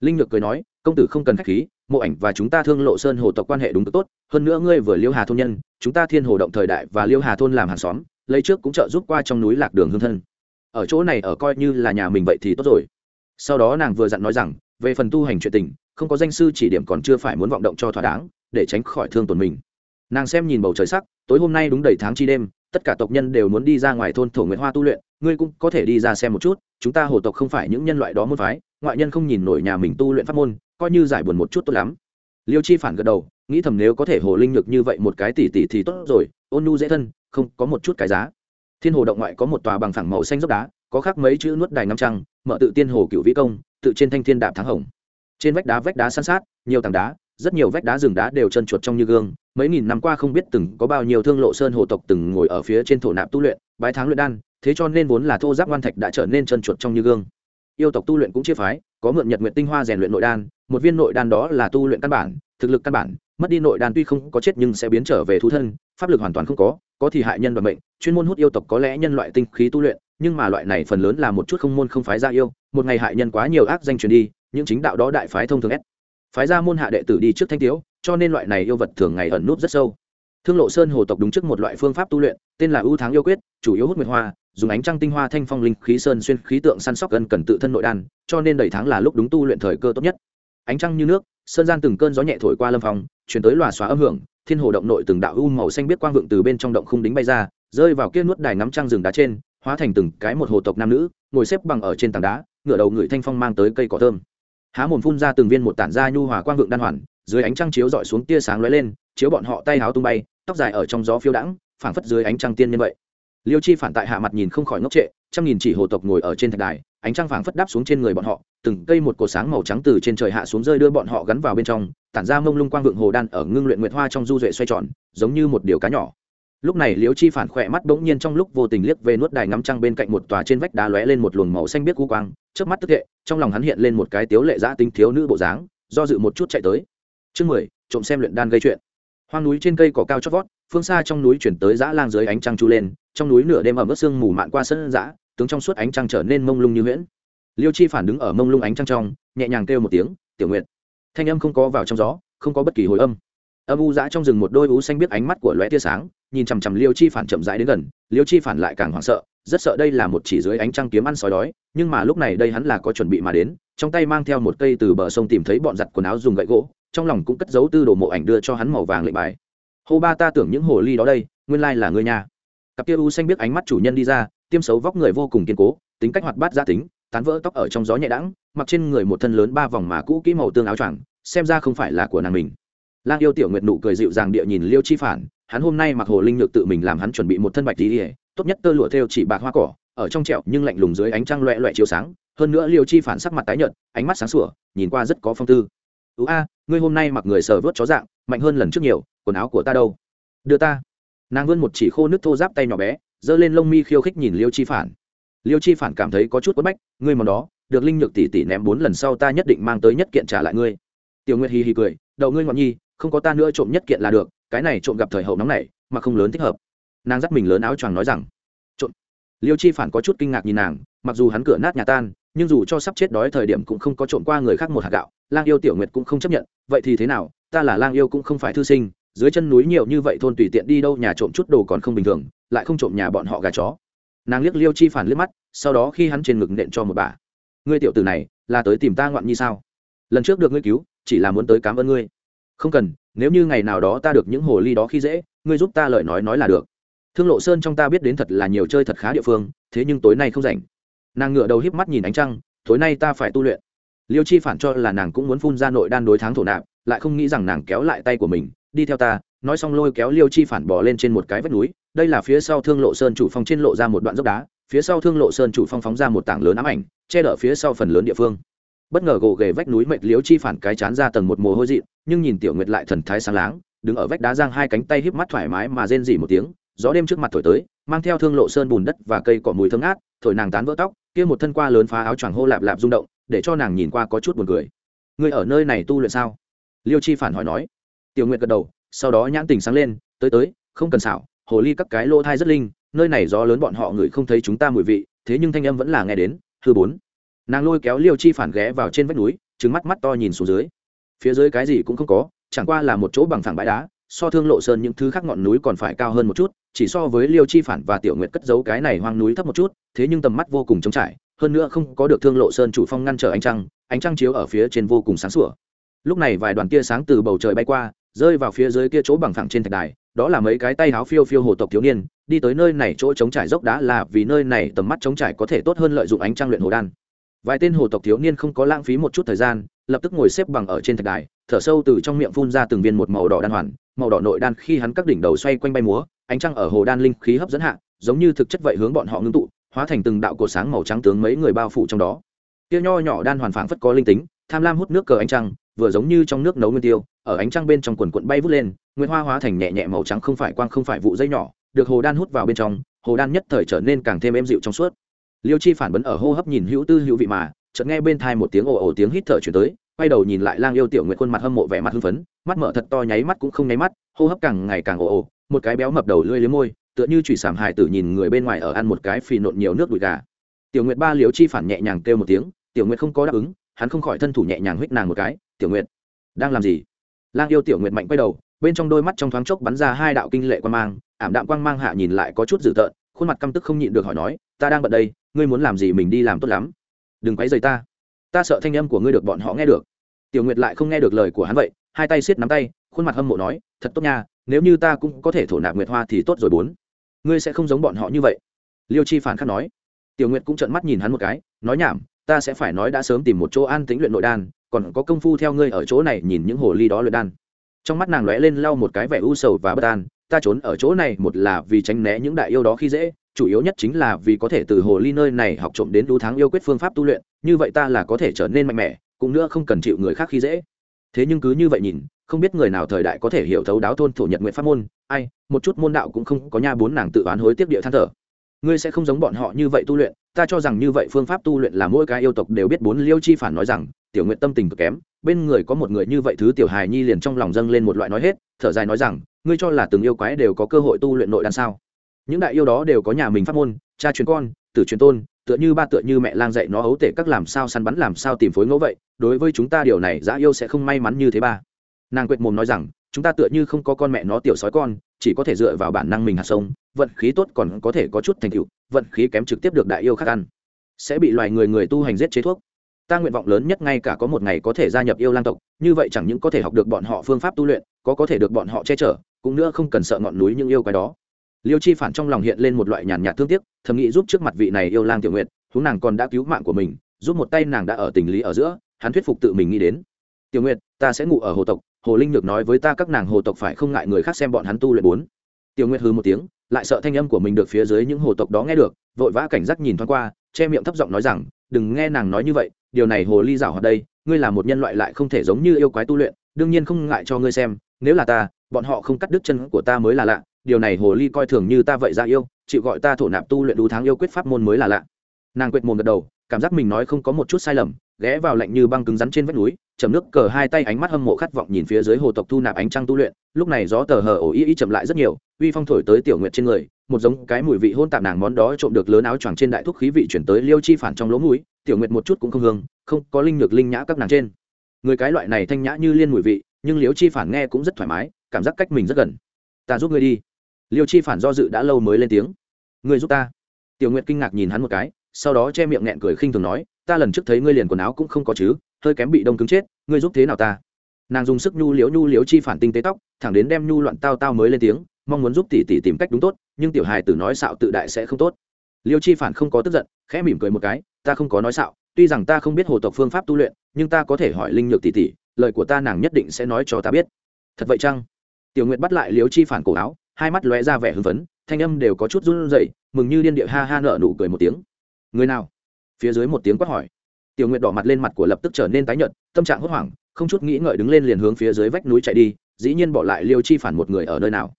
Linh nhược cười nói, công tử không cần khách khí, mộ ảnh và chúng ta thương lộ sơn hồ tộc quan hệ đúng tốt, hơn nữa ngươi vừa liêu hà thôn nhân, chúng ta thiên hồ động thời đại và liêu hà thôn làm hàng xóm, lấy trước cũng trợ giúp qua trong núi lạc đường hương thân. Ở chỗ này ở coi như là nhà mình vậy thì tốt rồi. Sau đó nàng vừa dặn nói rằng, về phần tu hành chuyện tình, không có danh sư chỉ điểm còn chưa phải muốn vọng động cho thỏa đáng, để tránh khỏi thương tổn mình nàng xem nhìn bầu trời sắc, tối hôm nay đúng đầy tháng chi đêm, tất cả tộc nhân đều muốn đi ra ngoài thôn thổ nguyện hoa tu luyện, ngươi cũng có thể đi ra xem một chút, chúng ta hồ tộc không phải những nhân loại đó môn phái, ngoại nhân không nhìn nổi nhà mình tu luyện pháp môn, coi như giải buồn một chút tốt lắm. Liêu chi phản gật đầu, nghĩ thầm nếu có thể hồ linh nhược như vậy một cái tỷ tỷ thì tốt rồi, ôn nu dễ thân, không, có một chút cái giá. Thiên hồ động ngoại có một tòa bằng phẳng màu xanh dốc đá, có khắc mấy chữ nuốt đài năm trăng, mở tự tiên hồ cựu vĩ công, tự trên thanh thiên đạp thắng hồng. Trên vách đá vách đá san sát, nhiều tảng đá rất nhiều vách đá rừng đá đều chân chuột trong như gương, mấy nghìn năm qua không biết từng có bao nhiêu thương lộ sơn hồ tộc từng ngồi ở phía trên thổ nạp tu luyện, bái tháng luyện đan, thế cho nên vốn là thô giáp ngoan thạch đã trở nên chân chuột trong như gương. Yêu tộc tu luyện cũng chia phái, có mượn nhật nguyện tinh hoa rèn luyện nội đan, một viên nội đan đó là tu luyện căn bản, thực lực căn bản, mất đi nội đan tuy không có chết nhưng sẽ biến trở về thú thân, pháp lực hoàn toàn không có có thì hại nhân và mệnh, chuyên môn hút yêu tộc có lẽ nhân loại tinh khí tu luyện, nhưng mà loại này phần lớn là một chút không môn không phái ra yêu, một ngày hại nhân quá nhiều ác danh truyền đi, những chính đạo đó đại phái thông thường ép phái ra môn hạ đệ tử đi trước thanh tiếu cho nên loại này yêu vật thường ngày ẩn núp rất sâu. Thương lộ sơn hồ tộc đúng trước một loại phương pháp tu luyện tên là ưu tháng yêu quyết chủ yếu hút nguyệt hoa dùng ánh trăng tinh hoa thanh phong linh khí sơn xuyên khí tượng săn sóc gần cần tự thân nội đan cho nên đầy tháng là lúc đúng tu luyện thời cơ tốt nhất. Ánh trăng như nước sơn gian từng cơn gió nhẹ thổi qua lâm phòng, chuyển tới lòa xóa âm hưởng thiên hồ động nội từng đạo u màu xanh biết quang vượng từ bên trong động khung đính bay ra rơi vào kia nuốt đài ngắm trăng rừng đá trên hóa thành từng cái một hồ tộc nam nữ ngồi xếp bằng ở trên tảng đá ngửa đầu người thanh phong mang tới cây cỏ thơm há mồm phun ra từng viên một tản ra nhu hòa quang vượng đan hoàn, dưới ánh trăng chiếu dọi xuống tia sáng lóe lên, chiếu bọn họ tay háo tung bay, tóc dài ở trong gió phiêu đãng, phảng phất dưới ánh trăng tiên như vậy. Liêu chi phản tại hạ mặt nhìn không khỏi ngốc trệ, trăm nghìn chỉ hồ tộc ngồi ở trên thạch đài, ánh trăng phảng phất đáp xuống trên người bọn họ, từng cây một cột sáng màu trắng từ trên trời hạ xuống rơi đưa bọn họ gắn vào bên trong, tản ra mông lung quang vượng hồ đan ở ngưng luyện nguyệt hoa trong du duệ xoay tròn, giống như một điều cá nhỏ. Lúc này liễu chi phản khỏe mắt bỗng nhiên trong lúc vô tình liếc về nuốt đài ngắm trăng bên cạnh một tòa trên vách đá lóe lên một luồng màu xanh biếc cu quang trước mắt tức hệ, trong lòng hắn hiện lên một cái tiếu lệ giã tinh thiếu nữ bộ dáng, do dự một chút chạy tới. Chương mười, trộm xem luyện đan gây chuyện. Hoang núi trên cây cỏ cao chót vót, phương xa trong núi chuyển tới dã lang dưới ánh trăng chu lên, trong núi nửa đêm ở mức sương mù mạn qua sân dã tướng trong suốt ánh trăng trở nên mông lung như nguyễn. liêu chi phản đứng ở mông lung ánh trăng trong, nhẹ nhàng kêu một tiếng, tiểu nguyện thanh âm không có vào trong gió, không có bất kỳ hồi âm âm u dã trong rừng một đôi ú xanh biết ánh mắt của lóe tia sáng, nhìn chằm chằm liêu chi phản chậm rãi đến gần, liêu chi phản lại càng hoảng sợ, rất sợ đây là một chỉ dưới ánh trăng kiếm ăn sói đói, nhưng mà lúc này đây hắn là có chuẩn bị mà đến, trong tay mang theo một cây từ bờ sông tìm thấy bọn giặt quần áo dùng gậy gỗ, trong lòng cũng cất giấu tư đồ mộ ảnh đưa cho hắn màu vàng lệnh bài. Hô ba, ta tưởng những hồ ly đó đây, nguyên lai là người nhà cặp kia u xanh biết ánh mắt chủ nhân đi ra, tiêm xấu vóc người vô cùng kiên cố, tính cách hoạt bát gia tính, tán vỡ tóc ở trong gió nhẹ đãng, mặc trên người một thân lớn ba vòng mà cũ kỹ màu tương áo choàng, xem ra không phải là của nàng mình lang yêu tiểu nguyệt nụ cười dịu dàng địa nhìn liêu chi phản, hắn hôm nay mặc hồ linh nhược tự mình làm hắn chuẩn bị một thân bạch tí ỉa tốt nhất tơ lụa theo chỉ bạc hoa cỏ, ở trong trẹo nhưng lạnh lùng dưới ánh trăng loẹ loẹ chiếu sáng, hơn nữa liêu chi phản sắc mặt tái nhợt, ánh mắt sáng sủa, nhìn qua rất có phong tư. Ú a, ngươi hôm nay mặc người sờ vớt chó dạng, mạnh hơn lần trước nhiều, quần áo của ta đâu? Đưa ta. Nàng vươn một chỉ khô nước thô giáp tay nhỏ bé, giơ lên lông mi khiêu khích nhìn liêu chi phản. Liêu chi phản cảm thấy có chút quất bách, ngươi món đó, được linh nhược tỷ tỷ ném bốn lần sau ta nhất định mang tới nhất kiện trả lại ngươi. Tiểu nguyệt hì hì cười, đậu ngươi ngọn nhi không có ta nữa trộm nhất kiện là được, cái này trộm gặp thời hậu nóng này mà không lớn thích hợp. Nàng dắt mình lớn áo choàng nói rằng. Trộm. Liêu chi phản có chút kinh ngạc nhìn nàng, mặc dù hắn cửa nát nhà tan, nhưng dù cho sắp chết đói thời điểm cũng không có trộm qua người khác một hạt gạo, lang yêu tiểu nguyệt cũng không chấp nhận, vậy thì thế nào? Ta là lang yêu cũng không phải thư sinh, dưới chân núi nhiều như vậy thôn tùy tiện đi đâu nhà trộm chút đồ còn không bình thường, lại không trộm nhà bọn họ gà chó. Nàng liếc liêu chi phản liếc mắt, sau đó khi hắn trên ngực nện cho một bà. Ngươi tiểu tử này, là tới tìm ta ngoạn như sao? Lần trước được ngươi cứu, chỉ là muốn tới cảm ơn ngươi không cần, nếu như ngày nào đó ta được những hồ ly đó khi dễ, ngươi giúp ta lời nói nói là được. Thương lộ sơn trong ta biết đến thật là nhiều chơi thật khá địa phương, thế nhưng tối nay không rảnh. Nàng ngựa đầu híp mắt nhìn ánh trăng, tối nay ta phải tu luyện. Liêu chi phản cho là nàng cũng muốn phun ra nội đan đối tháng thổ nạp, lại không nghĩ rằng nàng kéo lại tay của mình, đi theo ta, nói xong lôi kéo liêu chi phản bỏ lên trên một cái vách núi, đây là phía sau thương lộ sơn chủ phong trên lộ ra một đoạn dốc đá, phía sau thương lộ sơn chủ phong phóng ra một tảng lớn ám ảnh, che đỡ phía sau phần lớn địa phương bất ngờ gồ ghề vách núi mệt liếu chi phản cái chán ra tầng một mồ hôi dị nhưng nhìn tiểu nguyệt lại thần thái sáng láng, đứng ở vách đá giang hai cánh tay híp mắt thoải mái mà rên dỉ một tiếng, gió đêm trước mặt thổi tới, mang theo thương lộ sơn bùn đất và cây cỏ mùi thơm ngát, thổi nàng tán vỡ tóc, kia một thân qua lớn phá áo choàng hô lạp lạp rung động, để cho nàng nhìn qua có chút buồn cười. Ngươi ở nơi này tu luyện sao? Liêu chi phản hỏi nói. Tiểu nguyệt gật đầu, sau đó nhãn tình sáng lên, tới tới, không cần xảo, hồ ly các cái lỗ thai rất linh, nơi này gió lớn bọn họ ngửi không thấy chúng ta mùi vị, thế nhưng thanh âm vẫn là nghe đến thứ bốn nàng lôi kéo liêu chi phản ghé vào trên vách núi trứng mắt mắt to nhìn xuống dưới. Phía dưới cái gì cũng không có, chẳng qua là một chỗ bằng phẳng bãi đá, so thương lộ sơn những thứ khác ngọn núi còn phải cao hơn một chút, chỉ so với liêu chi phản và tiểu nguyệt cất giấu cái này hoang núi thấp một chút, thế nhưng tầm mắt vô cùng trống trải, hơn nữa không có được thương lộ sơn chủ phong ngăn trở ánh trăng ánh trăng chiếu ở phía trên vô cùng sáng sủa. Lúc này vài đoàn tia sáng từ bầu trời bay qua, rơi vào phía dưới kia chỗ bằng phẳng trên thạch đài, đó là mấy cái tay háo phiêu phiêu hồ tộc thiếu niên, đi tới nơi này chỗ trống trải dốc đá là vì nơi này tầm mắt trống trải có thể tốt hơn lợi dụng ánh trăng luyện hồ đan vài tên hồ tộc thiếu niên không có lãng phí một chút thời gian, lập tức ngồi xếp bằng ở trên thạch đài, thở sâu từ trong miệng phun ra từng viên một màu đỏ đan hoàn. Màu đỏ nội đan khi hắn các đỉnh đầu xoay quanh bay múa, ánh trăng ở hồ đan linh khí hấp dẫn hạ, giống như thực chất vậy hướng bọn họ ngưng tụ, hóa thành từng đạo cổ sáng màu trắng tướng mấy người bao phủ trong đó. Tiêu nho nhỏ đan hoàn phảng phất có linh tính, tham lam hút nước cờ ánh trăng, vừa giống như trong nước nấu nguyên tiêu, ở ánh trăng bên trong quần quận bay vút lên nguyên hoa hóa thành nhẹ nhẹ màu trắng không phải quang không phải vụ dây nhỏ, được hồ đan hút vào bên trong, hồ đan nhất thời trở nên càng thêm êm dịu trong suốt liêu chi phản vấn ở hô hấp nhìn hữu tư hữu vị mà, chợt nghe bên thai một tiếng ồ ồ tiếng hít thở chuyển tới, quay đầu nhìn lại lang yêu tiểu nguyện khuôn mặt hâm mộ vẻ mặt hưng phấn, mắt mở thật to nháy mắt cũng không nháy mắt, hô hấp càng ngày càng ồ ồ, một cái béo mập đầu lưỡi liếm môi, tựa như chùy sàm hài tử nhìn người bên ngoài ở ăn một cái phì nộn nhiều nước đùi gà. Tiểu nguyệt ba liếu chi phản nhẹ nhàng kêu một tiếng, tiểu nguyệt không có đáp ứng, hắn không khỏi thân thủ nhẹ nhàng huých nàng một cái, tiểu nguyệt, đang làm gì? Lang yêu tiểu nguyệt mạnh quay đầu, bên trong đôi mắt trong thoáng chốc bắn ra hai đạo kinh lệ quan mang, ảm đạm quang mang hạ nhìn lại có chút dữ tợn khuôn mặt căm tức không nhịn được hỏi nói, ta đang bận đây, ngươi muốn làm gì mình đi làm tốt lắm. Đừng quấy rầy ta. Ta sợ thanh âm của ngươi được bọn họ nghe được. Tiểu nguyệt lại không nghe được lời của hắn vậy, hai tay siết nắm tay, khuôn mặt hâm mộ nói, thật tốt nha, nếu như ta cũng có thể thổ nạp nguyệt hoa thì tốt rồi bốn. Ngươi sẽ không giống bọn họ như vậy. Liêu chi phản khắc nói. Tiểu nguyệt cũng trợn mắt nhìn hắn một cái, nói, nhảm, ta sẽ phải nói đã sớm tìm một chỗ an tĩnh luyện nội đan, còn có công phu theo ngươi ở chỗ này nhìn những hồ ly đó luyện đan trong mắt nàng lóe lên lau một cái vẻ u sầu và bất an, ta trốn ở chỗ này một là vì tránh né những đại yêu đó khi dễ, chủ yếu nhất chính là vì có thể từ hồ ly nơi này học trộm đến đú tháng yêu quyết phương pháp tu luyện, như vậy ta là có thể trở nên mạnh mẽ, cũng nữa không cần chịu người khác khi dễ. Thế nhưng cứ như vậy nhìn, không biết người nào thời đại có thể hiểu thấu đáo thôn thổ nhật nguyện pháp môn, ai, một chút môn đạo cũng không có nha bốn nàng tự oán hối tiếp địa than thở. Ngươi sẽ không giống bọn họ như vậy tu luyện, ta cho rằng như vậy phương pháp tu luyện là mỗi cái yêu tộc đều biết bốn liêu chi phản nói rằng, tiểu nguyện tâm tình cực kém bên người có một người như vậy thứ tiểu hài nhi liền trong lòng dâng lên một loại nói hết, thở dài nói rằng, ngươi cho là từng yêu quái đều có cơ hội tu luyện nội đan sao? Những đại yêu đó đều có nhà mình phát môn, cha truyền con, tử truyền tôn, tựa như ba tựa như mẹ lang dạy nó ấu tể các làm sao săn bắn làm sao tìm phối ngẫu vậy, đối với chúng ta điều này, dã yêu sẽ không may mắn như thế ba. Nàng quệt mồm nói rằng, chúng ta tựa như không có con mẹ nó tiểu sói con, chỉ có thể dựa vào bản năng mình hạt sông vận khí tốt còn có thể có chút thành tựu, vận khí kém trực tiếp được đại yêu khác ăn. Sẽ bị loài người người tu hành giết chế thuốc ta nguyện vọng lớn nhất ngay cả có một ngày có thể gia nhập yêu lang tộc, như vậy chẳng những có thể học được bọn họ phương pháp tu luyện, có có thể được bọn họ che chở, cũng nữa không cần sợ ngọn núi những yêu cái đó. Liêu chi phản trong lòng hiện lên một loại nhàn nhạt thương tiếc, thầm nghĩ giúp trước mặt vị này yêu lang tiểu nguyện chúng nàng còn đã cứu mạng của mình, giúp một tay nàng đã ở tình lý ở giữa, hắn thuyết phục tự mình nghĩ đến. Tiểu nguyệt, ta sẽ ngủ ở hồ tộc, hồ linh được nói với ta các nàng hồ tộc phải không ngại người khác xem bọn hắn tu luyện bốn. Tiểu nguyệt hư một tiếng, lại sợ thanh âm của mình được phía dưới những hồ tộc đó nghe được, vội vã cảnh giác nhìn thoáng qua, che miệng thấp giọng nói rằng, đừng nghe nàng nói như vậy điều này hồ ly giảo hoạt đây, ngươi là một nhân loại lại không thể giống như yêu quái tu luyện, đương nhiên không ngại cho ngươi xem, nếu là ta, bọn họ không cắt đứt chân của ta mới là lạ, điều này hồ ly coi thường như ta vậy ra yêu, chịu gọi ta thổ nạp tu luyện đủ tháng yêu quyết pháp môn mới là lạ. Nàng quệt mồm gật đầu, cảm giác mình nói không có một chút sai lầm, ghé vào lạnh như băng cứng rắn trên vách núi chầm nước cờ hai tay ánh mắt hâm mộ khát vọng nhìn phía dưới hồ tộc thu nạp ánh trăng tu luyện, lúc này gió tờ hờ ổ y y chậm lại rất nhiều, uy phong thổi tới tiểu nguyện trên người một giống cái mùi vị hôn tạp nàng món đó trộm được lớn áo choàng trên đại thuốc khí vị chuyển tới liêu chi phản trong lỗ mũi, tiểu nguyệt một chút cũng không hương, không, có linh nhược linh nhã các nàng trên. Người cái loại này thanh nhã như liên mùi vị, nhưng liêu chi phản nghe cũng rất thoải mái, cảm giác cách mình rất gần. Ta giúp ngươi đi. Liêu chi phản do dự đã lâu mới lên tiếng. Ngươi giúp ta? Tiểu nguyệt kinh ngạc nhìn hắn một cái, sau đó che miệng nghẹn cười khinh thường nói, ta lần trước thấy ngươi liền quần áo cũng không có chứ, hơi kém bị đông cứng chết, ngươi giúp thế nào ta? Nàng dùng sức nhu liễu nhu liễu chi phản tinh tế tóc, thẳng đến đem nhu loạn tao tao mới lên tiếng mong muốn giúp tỷ tỷ tìm cách đúng tốt, nhưng tiểu hài tử nói xạo tự đại sẽ không tốt. Liêu chi phản không có tức giận, khẽ mỉm cười một cái, ta không có nói xạo, tuy rằng ta không biết hồ tộc phương pháp tu luyện, nhưng ta có thể hỏi linh nhược tỷ tỷ, lời của ta nàng nhất định sẽ nói cho ta biết. Thật vậy chăng? Tiểu nguyệt bắt lại liêu chi phản cổ áo, hai mắt lóe ra vẻ hưng phấn, thanh âm đều có chút run rẩy, mừng như điên địa ha ha nở nụ cười một tiếng. Người nào? Phía dưới một tiếng quát hỏi. Tiểu nguyệt đỏ mặt lên mặt của lập tức trở nên tái nhợt, tâm trạng hốt hoảng, không chút nghĩ ngợi đứng lên liền hướng phía dưới vách núi chạy đi, dĩ nhiên bỏ lại liêu chi phản một người ở nơi nào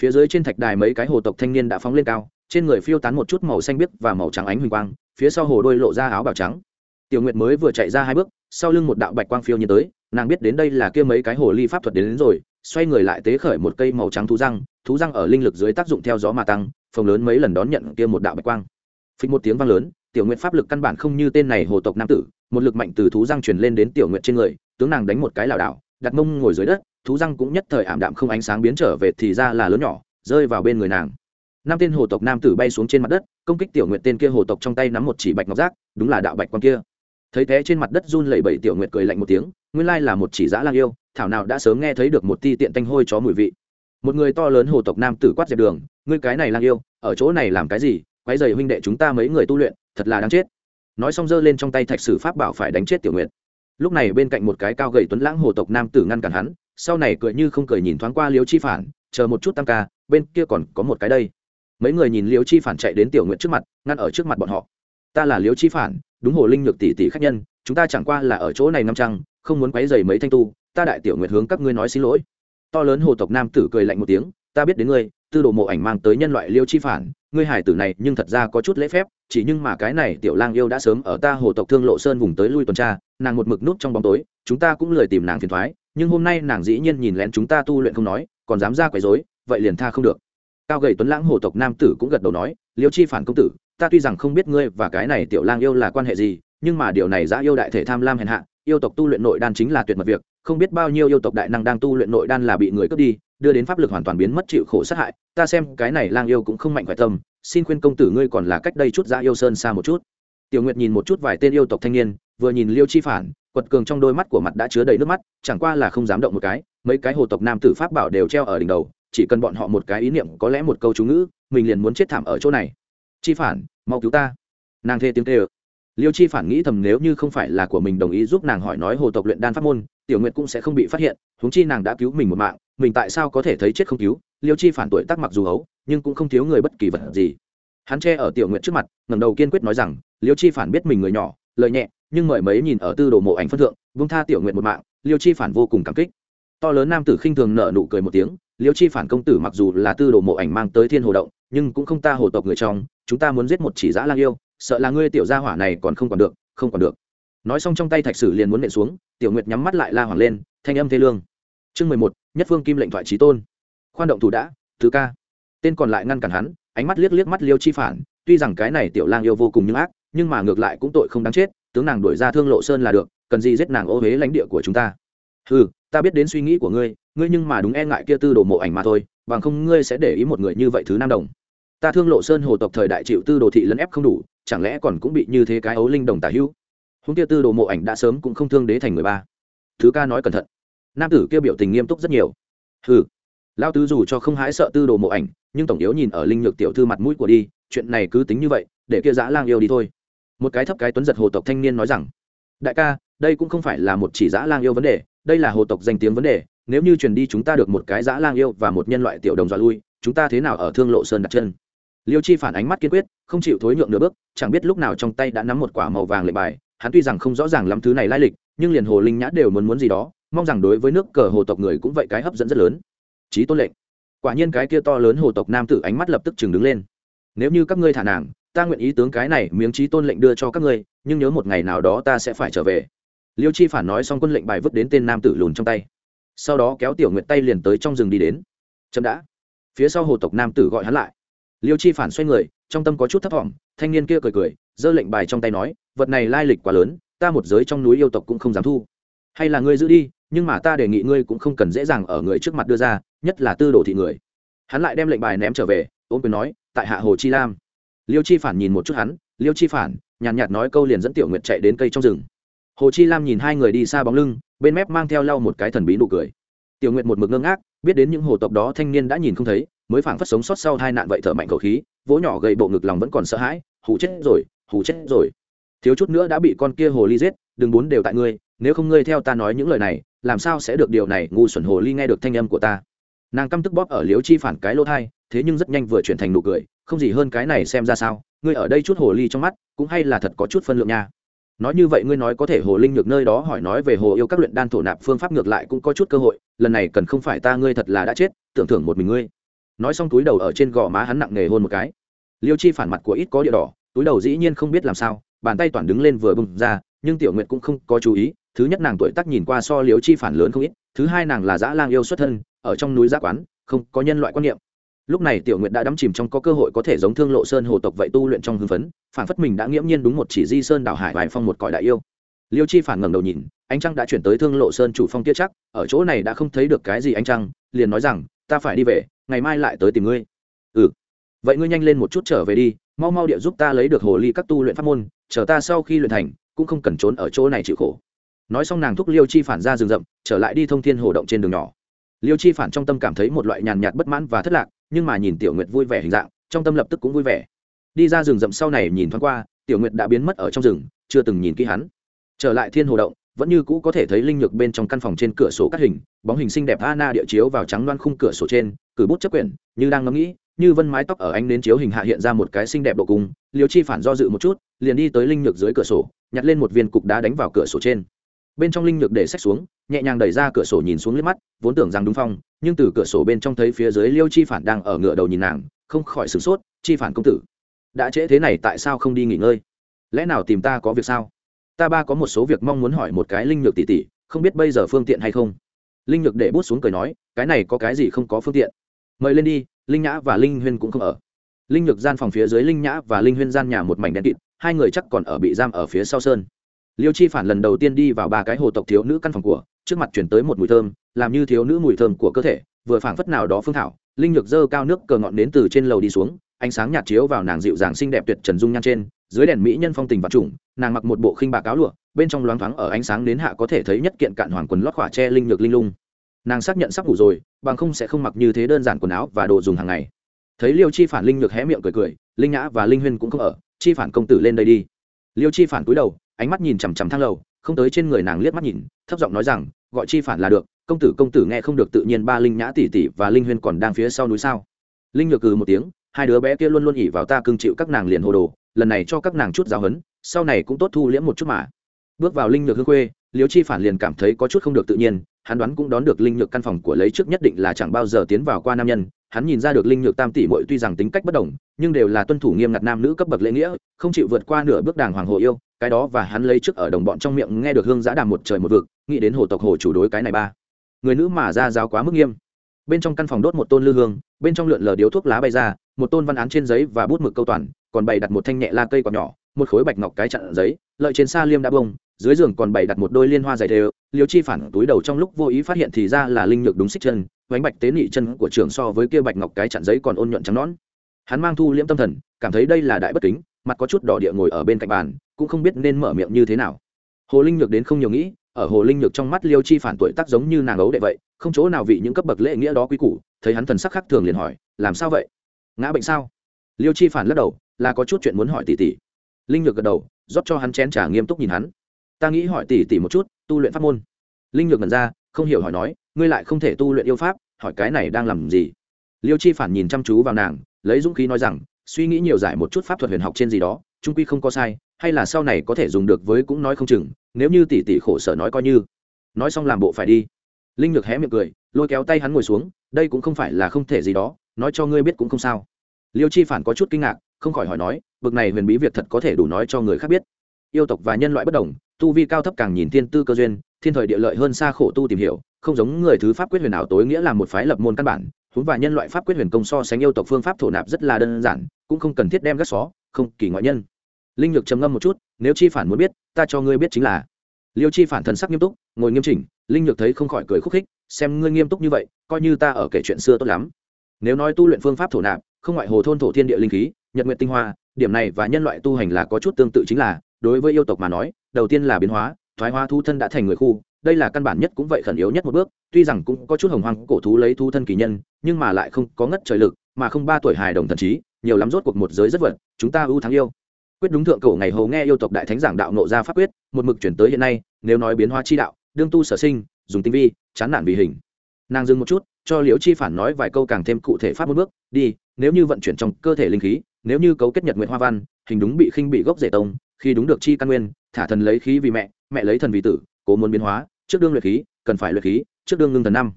phía dưới trên thạch đài mấy cái hồ tộc thanh niên đã phóng lên cao trên người phiêu tán một chút màu xanh biếc và màu trắng ánh huỳnh quang phía sau hồ đôi lộ ra áo bào trắng. Tiểu nguyệt mới vừa chạy ra hai bước sau lưng một đạo bạch quang phiêu như tới nàng biết đến đây là kia mấy cái hồ ly pháp thuật đến, đến rồi xoay người lại tế khởi một cây màu trắng thú răng thú răng ở linh lực dưới tác dụng theo gió mà tăng phồng lớn mấy lần đón nhận kia một đạo bạch quang. Phịch một tiếng vang lớn tiểu nguyệt pháp lực căn bản không như tên này hồ tộc nam tử một lực mạnh từ thú răng truyền lên đến tiểu nguyệt trên người tướng nàng đánh một cái lảo đảo đặt mông ngồi dưới đất thú răng cũng nhất thời ảm đạm không ánh sáng biến trở về thì ra là lớn nhỏ, rơi vào bên người nàng. Năm tên hồ tộc nam tử bay xuống trên mặt đất, công kích tiểu nguyện tên kia hồ tộc trong tay nắm một chỉ bạch ngọc giác, đúng là đạo bạch quan kia. Thấy thế trên mặt đất run lẩy bẩy tiểu nguyện cười lạnh một tiếng, nguyên lai là một chỉ dã lang yêu, thảo nào đã sớm nghe thấy được một ti tiện tanh hôi chó mùi vị. Một người to lớn hồ tộc nam tử quát dẹp đường, ngươi cái này lang yêu, ở chỗ này làm cái gì? Quái dày huynh đệ chúng ta mấy người tu luyện, thật là đáng chết. Nói xong giơ lên trong tay thạch sử pháp bảo phải đánh chết tiểu nguyện lúc này bên cạnh một cái cao gầy tuấn lãng hồ tộc nam tử ngăn cản hắn sau này cười như không cười nhìn thoáng qua liêu chi phản, chờ một chút tăng ca, bên kia còn có một cái đây. Mấy người nhìn liêu chi phản chạy đến tiểu nguyện trước mặt, ngăn ở trước mặt bọn họ. Ta là liêu chi phản, đúng hồ linh nhược tỷ tỷ khách nhân, chúng ta chẳng qua là ở chỗ này năm trăng, không muốn quấy dày mấy thanh tu, ta đại tiểu nguyện hướng các ngươi nói xin lỗi. To lớn hồ tộc nam tử cười lạnh một tiếng, ta biết đến ngươi, tư đồ mộ ảnh mang tới nhân loại liêu chi phản, ngươi hải tử này nhưng thật ra có chút lễ phép, chỉ nhưng mà cái này tiểu lang yêu đã sớm ở ta hồ tộc thương lộ sơn vùng tới lui tuần tra, nàng một mực nút trong bóng tối, chúng ta cũng lười tìm nàng phiền thoái nhưng hôm nay nàng dĩ nhiên nhìn lén chúng ta tu luyện không nói, còn dám ra quấy rối, vậy liền tha không được. Cao gầy tuấn lãng hồ tộc nam tử cũng gật đầu nói, liêu chi phản công tử, ta tuy rằng không biết ngươi và cái này tiểu lang yêu là quan hệ gì, nhưng mà điều này giã yêu đại thể tham lam hèn hạ, yêu tộc tu luyện nội đan chính là tuyệt mật việc, không biết bao nhiêu yêu tộc đại năng đang tu luyện nội đan là bị người cướp đi, đưa đến pháp lực hoàn toàn biến mất chịu khổ sát hại, ta xem cái này lang yêu cũng không mạnh khỏe tâm, xin khuyên công tử ngươi còn là cách đây chút ra yêu sơn xa một chút. Tiểu nguyệt nhìn một chút vài tên yêu tộc thanh niên, vừa nhìn liêu chi phản quật cường trong đôi mắt của mặt đã chứa đầy nước mắt, chẳng qua là không dám động một cái, mấy cái hồ tộc nam tử pháp bảo đều treo ở đỉnh đầu, chỉ cần bọn họ một cái ý niệm, có lẽ một câu chú ngữ, mình liền muốn chết thảm ở chỗ này. Chi phản, mau cứu ta. Nàng thê tiếng tê ơ liêu chi phản nghĩ thầm nếu như không phải là của mình đồng ý giúp nàng hỏi nói hồ tộc luyện đan pháp môn, tiểu nguyệt cũng sẽ không bị phát hiện, huống chi nàng đã cứu mình một mạng, mình tại sao có thể thấy chết không cứu? Liêu chi phản tuổi tác mặc dù hấu nhưng cũng không thiếu người bất kỳ vật gì. Hắn che ở tiểu nguyện trước mặt ngầm đầu kiên quyết nói rằng, liêu chi phản biết mình người nhỏ lời nhẹ, nhưng mời mấy nhìn ở tư đồ mộ ảnh phân thượng, vung tha tiểu nguyện một mạng, liêu chi phản vô cùng cảm kích. To lớn nam tử khinh thường nợ nụ cười một tiếng, liêu chi phản công tử mặc dù là tư đồ mộ ảnh mang tới thiên hồ động, nhưng cũng không ta hồ tộc người trong, chúng ta muốn giết một chỉ giã lang yêu, sợ là ngươi tiểu gia hỏa này còn không còn được, không còn được. Nói xong trong tay thạch sử liền muốn nện xuống, tiểu nguyệt nhắm mắt lại la hoàng lên, thanh âm thê lương. Chương mười một, nhất phương kim lệnh thoại trí tôn. Khoan động thủ đã, thứ ca. Tên còn lại ngăn cản hắn, ánh mắt liếc liếc mắt liêu chi phản, tuy rằng cái này tiểu lang yêu vô cùng nhưng ác nhưng mà ngược lại cũng tội không đáng chết, tướng nàng đuổi ra thương lộ sơn là được, cần gì giết nàng ô huế lãnh địa của chúng ta. Ừ ta biết đến suy nghĩ của ngươi ngươi nhưng mà đúng e ngại kia tư đồ mộ ảnh mà thôi, bằng không ngươi sẽ để ý một người như vậy thứ nam đồng. Ta thương lộ sơn hồ tộc thời đại chịu tư đồ thị lấn ép không đủ, chẳng lẽ còn cũng bị như thế cái ấu linh đồng tả hữu? Húng kia tư đồ mộ ảnh đã sớm cũng không thương đế thành người ba. Thứ ca nói cẩn thận. Nam tử kia biểu tình nghiêm túc rất nhiều. Ừ lao tứ dù cho không hãi sợ tư đồ mộ ảnh, nhưng tổng yếu nhìn ở linh nhược tiểu thư mặt mũi của đi, chuyện này cứ tính như vậy, để kia dã lang yêu đi thôi một cái thấp cái tuấn giật hồ tộc thanh niên nói rằng, đại ca, đây cũng không phải là một chỉ dã lang yêu vấn đề, đây là hồ tộc danh tiếng vấn đề, nếu như truyền đi chúng ta được một cái dã lang yêu và một nhân loại tiểu đồng dọa lui, chúng ta thế nào ở thương lộ sơn đặt chân? Liêu chi phản ánh mắt kiên quyết, không chịu thối nhượng nửa bước, chẳng biết lúc nào trong tay đã nắm một quả màu vàng lệ bài, hắn tuy rằng không rõ ràng lắm thứ này lai lịch, nhưng liền hồ linh nhã đều muốn muốn gì đó, mong rằng đối với nước cờ hồ tộc người cũng vậy cái hấp dẫn rất lớn. Trí tôn lệnh. Quả nhiên cái kia to lớn hồ tộc nam tử ánh mắt lập tức chừng đứng lên. Nếu như các ngươi thả nàng ta nguyện ý tướng cái này miếng trí tôn lệnh đưa cho các ngươi, nhưng nhớ một ngày nào đó ta sẽ phải trở về. Liêu chi phản nói xong quân lệnh bài vứt đến tên nam tử lùn trong tay. Sau đó kéo tiểu nguyệt tay liền tới trong rừng đi đến. Chậm đã. Phía sau hồ tộc nam tử gọi hắn lại. Liêu chi phản xoay người, trong tâm có chút thấp t thanh niên kia cười cười, giơ lệnh bài trong tay nói, vật này lai lịch quá lớn, ta một giới trong núi yêu tộc cũng không dám thu. Hay là ngươi giữ đi, nhưng mà ta đề nghị ngươi cũng không cần dễ dàng ở người trước mặt đưa ra, nhất là tư đồ thị người. Hắn lại đem lệnh bài ném trở về ôm quyền nói, tại hạ hồ chi lam liêu chi phản nhìn một chút hắn, liêu chi phản, nhàn nhạt nói câu liền dẫn tiểu nguyệt chạy đến cây trong rừng. Hồ chi lam nhìn hai người đi xa bóng lưng, bên mép mang theo lau một cái thần bí nụ cười. Tiểu nguyệt một mực ngơ ngác, biết đến những hồ tộc đó thanh niên đã nhìn không thấy, mới phảng phất sống sót sau hai nạn vậy thở mạnh khẩu khí, vỗ nhỏ gầy bộ ngực lòng vẫn còn sợ hãi, hù chết rồi, hù chết rồi. Thiếu chút nữa đã bị con kia hồ ly giết, đừng bốn đều tại ngươi, nếu không ngươi theo ta nói những lời này, làm sao sẽ được điều này? Ngu xuẩn hồ ly nghe được thanh âm của ta nàng căm tức bóp ở liễu chi phản cái lỗ thai, thế nhưng rất nhanh vừa chuyển thành nụ cười, không gì hơn cái này xem ra sao, ngươi ở đây chút hồ ly trong mắt, cũng hay là thật có chút phân lượng nha. Nói như vậy ngươi nói có thể hồ linh nhược nơi đó hỏi nói về hồ yêu các luyện đan thổ nạp phương pháp ngược lại cũng có chút cơ hội, lần này cần không phải ta ngươi thật là đã chết, tưởng thưởng một mình ngươi. Nói xong túi đầu ở trên gò má hắn nặng nề hôn một cái. Liêu chi phản mặt của ít có địa đỏ, túi đầu dĩ nhiên không biết làm sao, bàn tay toàn đứng lên vừa bừng ra, nhưng tiểu nguyệt cũng không có chú ý, thứ nhất nàng tuổi tác nhìn qua so liêu chi phản lớn không ít thứ hai nàng là dã lang yêu xuất thân, ở trong núi giã quán, không có nhân loại quan niệm. Lúc này tiểu nguyệt đã đắm chìm trong có cơ hội có thể giống thương lộ sơn hồ tộc vậy tu luyện trong hưng phấn phản phất mình đã nghiễm nhiên đúng một chỉ di sơn đảo hải vài phong một cõi đại yêu. Liêu chi phản ngẩng đầu nhìn, ánh trăng đã chuyển tới thương lộ sơn chủ phong tiết chắc, ở chỗ này đã không thấy được cái gì ánh trăng, liền nói rằng, ta phải đi về, ngày mai lại tới tìm ngươi. Ừ. Vậy ngươi nhanh lên một chút trở về đi, mau mau địa giúp ta lấy được hồ ly các tu luyện pháp môn, chờ ta sau khi luyện thành, cũng không cần trốn ở chỗ này chịu khổ nói xong nàng thúc liêu chi phản ra rừng rậm, trở lại đi thông thiên hồ động trên đường nhỏ. Liêu chi phản trong tâm cảm thấy một loại nhàn nhạt bất mãn và thất lạc, nhưng mà nhìn tiểu nguyệt vui vẻ hình dạng, trong tâm lập tức cũng vui vẻ. Đi ra rừng rậm sau này nhìn thoáng qua, tiểu nguyệt đã biến mất ở trong rừng, chưa từng nhìn kỹ hắn. Trở lại thiên hồ động, vẫn như cũ có thể thấy linh nhược bên trong căn phòng trên cửa sổ cắt hình, bóng hình xinh đẹp ana địa chiếu vào trắng loan khung cửa sổ trên, cử bút chấp quyển, như đang ngẫm nghĩ, như vân mái tóc ở ánh đến chiếu hình hạ hiện ra một cái xinh đẹp độ cung. Liêu chi phản do dự một chút, liền đi tới linh nhược dưới cửa sổ, nhặt lên một viên cục đá đánh vào cửa sổ trên bên trong linh nhược để sách xuống, nhẹ nhàng đẩy ra cửa sổ nhìn xuống liếc mắt, vốn tưởng rằng đúng phong, nhưng từ cửa sổ bên trong thấy phía dưới liêu chi phản đang ở ngựa đầu nhìn nàng, không khỏi sửng sốt, chi phản công tử, đã trễ thế này tại sao không đi nghỉ ngơi? Lẽ nào tìm ta có việc sao? Ta ba có một số việc mong muốn hỏi một cái linh nhược tỷ tỷ, không biết bây giờ phương tiện hay không? Linh nhược để bút xuống cười nói, cái này có cái gì không có phương tiện? Mời lên đi, linh nhã và linh huyên cũng không ở. Linh nhược gian phòng phía dưới linh nhã và linh huyên gian nhà một mảnh đen kịt, hai người chắc còn ở bị giam ở phía sau sơn liêu chi phản lần đầu tiên đi vào ba cái hồ tộc thiếu nữ căn phòng của, trước mặt chuyển tới một mùi thơm, làm như thiếu nữ mùi thơm của cơ thể, vừa phảng phất nào đó phương thảo, linh nhược dơ cao nước cờ ngọn đến từ trên lầu đi xuống, ánh sáng nhạt chiếu vào nàng dịu dàng xinh đẹp tuyệt trần dung nhan trên, dưới đèn mỹ nhân phong tình vật trùng, nàng mặc một bộ khinh bạc áo lụa, bên trong loáng thoáng ở ánh sáng đến hạ có thể thấy nhất kiện cạn hoàng quần lót khỏa tre linh nhược linh lung. Nàng xác nhận sắp ngủ rồi, bằng không sẽ không mặc như thế đơn giản quần áo và đồ dùng hàng ngày. Thấy liêu chi phản linh nhược hé miệng cười cười, linh nhã và linh huyên cũng không ở, chi phản công tử lên đây đi. Liêu chi phản cúi đầu ánh mắt nhìn chằm chằm thang lầu, không tới trên người nàng liếc mắt nhìn, thấp giọng nói rằng, gọi chi phản là được, công tử công tử nghe không được tự nhiên ba linh nhã tỷ tỷ và linh huyên còn đang phía sau núi sao? Linh nhược cừ một tiếng, hai đứa bé kia luôn luôn ỉ vào ta cưng chịu các nàng liền hồ đồ, lần này cho các nàng chút giáo hấn sau này cũng tốt thu liễm một chút mà. Bước vào linh nhược hương khuê liếu chi phản liền cảm thấy có chút không được tự nhiên, hắn đoán cũng đón được linh nhược căn phòng của lấy trước nhất định là chẳng bao giờ tiến vào qua nam nhân hắn nhìn ra được linh nhược tam tỷ muội tuy rằng tính cách bất đồng, nhưng đều là tuân thủ nghiêm ngặt nam nữ cấp bậc lễ nghĩa, không chịu vượt qua nửa bước đàng hoàng hồ yêu, cái đó và hắn lấy trước ở đồng bọn trong miệng nghe được hương giã đàm một trời một vực, nghĩ đến hồ tộc hồ chủ đối cái này ba. Người nữ mà ra giáo quá mức nghiêm. Bên trong căn phòng đốt một tôn lư hương, bên trong lượn lờ điếu thuốc lá bay ra, một tôn văn án trên giấy và bút mực câu toàn, còn bày đặt một thanh nhẹ la cây còn nhỏ, một khối bạch ngọc cái chặn giấy, lợi trên xa liêm đã bông, dưới giường còn bày đặt một đôi liên hoa dày đều liễu chi phản túi đầu trong lúc vô ý phát hiện thì ra là linh nhược đúng xích chân bánh bạch tế nhị chân của trường so với kia bạch ngọc cái chặn giấy còn ôn nhuận trắng nón hắn mang thu liễm tâm thần, cảm thấy đây là đại bất kính, mặt có chút đỏ địa ngồi ở bên cạnh bàn, cũng không biết nên mở miệng như thế nào. Hồ linh nhược đến không nhiều nghĩ, ở hồ linh nhược trong mắt liêu chi phản tuổi tác giống như nàng ấu đệ vậy, không chỗ nào vị những cấp bậc lễ nghĩa đó quý củ, thấy hắn thần sắc khác thường liền hỏi, làm sao vậy? Ngã bệnh sao? Liêu chi phản lắc đầu, là có chút chuyện muốn hỏi tỷ tỷ. Linh nhược gật đầu, rót cho hắn chén trà nghiêm túc nhìn hắn. Ta nghĩ hỏi tỷ tỷ một chút, tu luyện pháp môn. Linh nhược ngẩn ra, không hiểu hỏi nói ngươi lại không thể tu luyện yêu pháp, hỏi cái này đang làm gì? Liêu chi phản nhìn chăm chú vào nàng, lấy dũng khí nói rằng, suy nghĩ nhiều giải một chút pháp thuật huyền học trên gì đó, trung quy không có sai, hay là sau này có thể dùng được với cũng nói không chừng, nếu như tỷ tỷ khổ sở nói coi như. Nói xong làm bộ phải đi. Linh nhược hé miệng cười, lôi kéo tay hắn ngồi xuống, đây cũng không phải là không thể gì đó, nói cho ngươi biết cũng không sao. Liêu chi phản có chút kinh ngạc, không khỏi hỏi nói, bực này huyền bí việc thật có thể đủ nói cho người khác biết. Yêu tộc và nhân loại bất đồng, tu vi cao thấp càng nhìn thiên tư cơ duyên, thiên thời địa lợi hơn xa khổ tu tìm hiểu không giống người thứ pháp quyết huyền ảo tối nghĩa là một phái lập môn căn bản, huống và nhân loại pháp quyết huyền công so sánh yêu tộc phương pháp thổ nạp rất là đơn giản, cũng không cần thiết đem gác xó, không kỳ ngoại nhân. Linh nhược trầm ngâm một chút, nếu chi phản muốn biết, ta cho ngươi biết chính là liêu chi phản thần sắc nghiêm túc, ngồi nghiêm chỉnh, linh nhược thấy không khỏi cười khúc khích, xem ngươi nghiêm túc như vậy, coi như ta ở kể chuyện xưa tốt lắm. Nếu nói tu luyện phương pháp thổ nạp, không ngoại hồ thôn thổ thiên địa linh khí, nhật nguyện tinh hoa, điểm này và nhân loại tu hành là có chút tương tự chính là, đối với yêu tộc mà nói, đầu tiên là biến hóa, thoái hóa thu thân đã thành người khu đây là căn bản nhất cũng vậy khẩn yếu nhất một bước, tuy rằng cũng có chút hồng hoang cổ thú lấy thu thân kỳ nhân, nhưng mà lại không có ngất trời lực, mà không ba tuổi hài đồng thần trí, nhiều lắm rốt cuộc một giới rất vật, chúng ta ưu thắng yêu. Quyết đúng thượng cổ ngày hầu nghe yêu tộc đại thánh giảng đạo nộ ra pháp quyết, một mực chuyển tới hiện nay, nếu nói biến hóa chi đạo, đương tu sở sinh, dùng tinh vi, chán nản vì hình. Nàng dừng một chút, cho liễu chi phản nói vài câu càng thêm cụ thể pháp một bước, đi, nếu như vận chuyển trong cơ thể linh khí, nếu như cấu kết nhật nguyện hoa văn, hình đúng bị khinh bị gốc rễ tông, khi đúng được chi căn nguyên, thả thần lấy khí vì mẹ mẹ lấy thần vì tử cố muốn biến hóa, trước đương luyện khí, cần phải luyện khí, trước đương ngưng thần năm.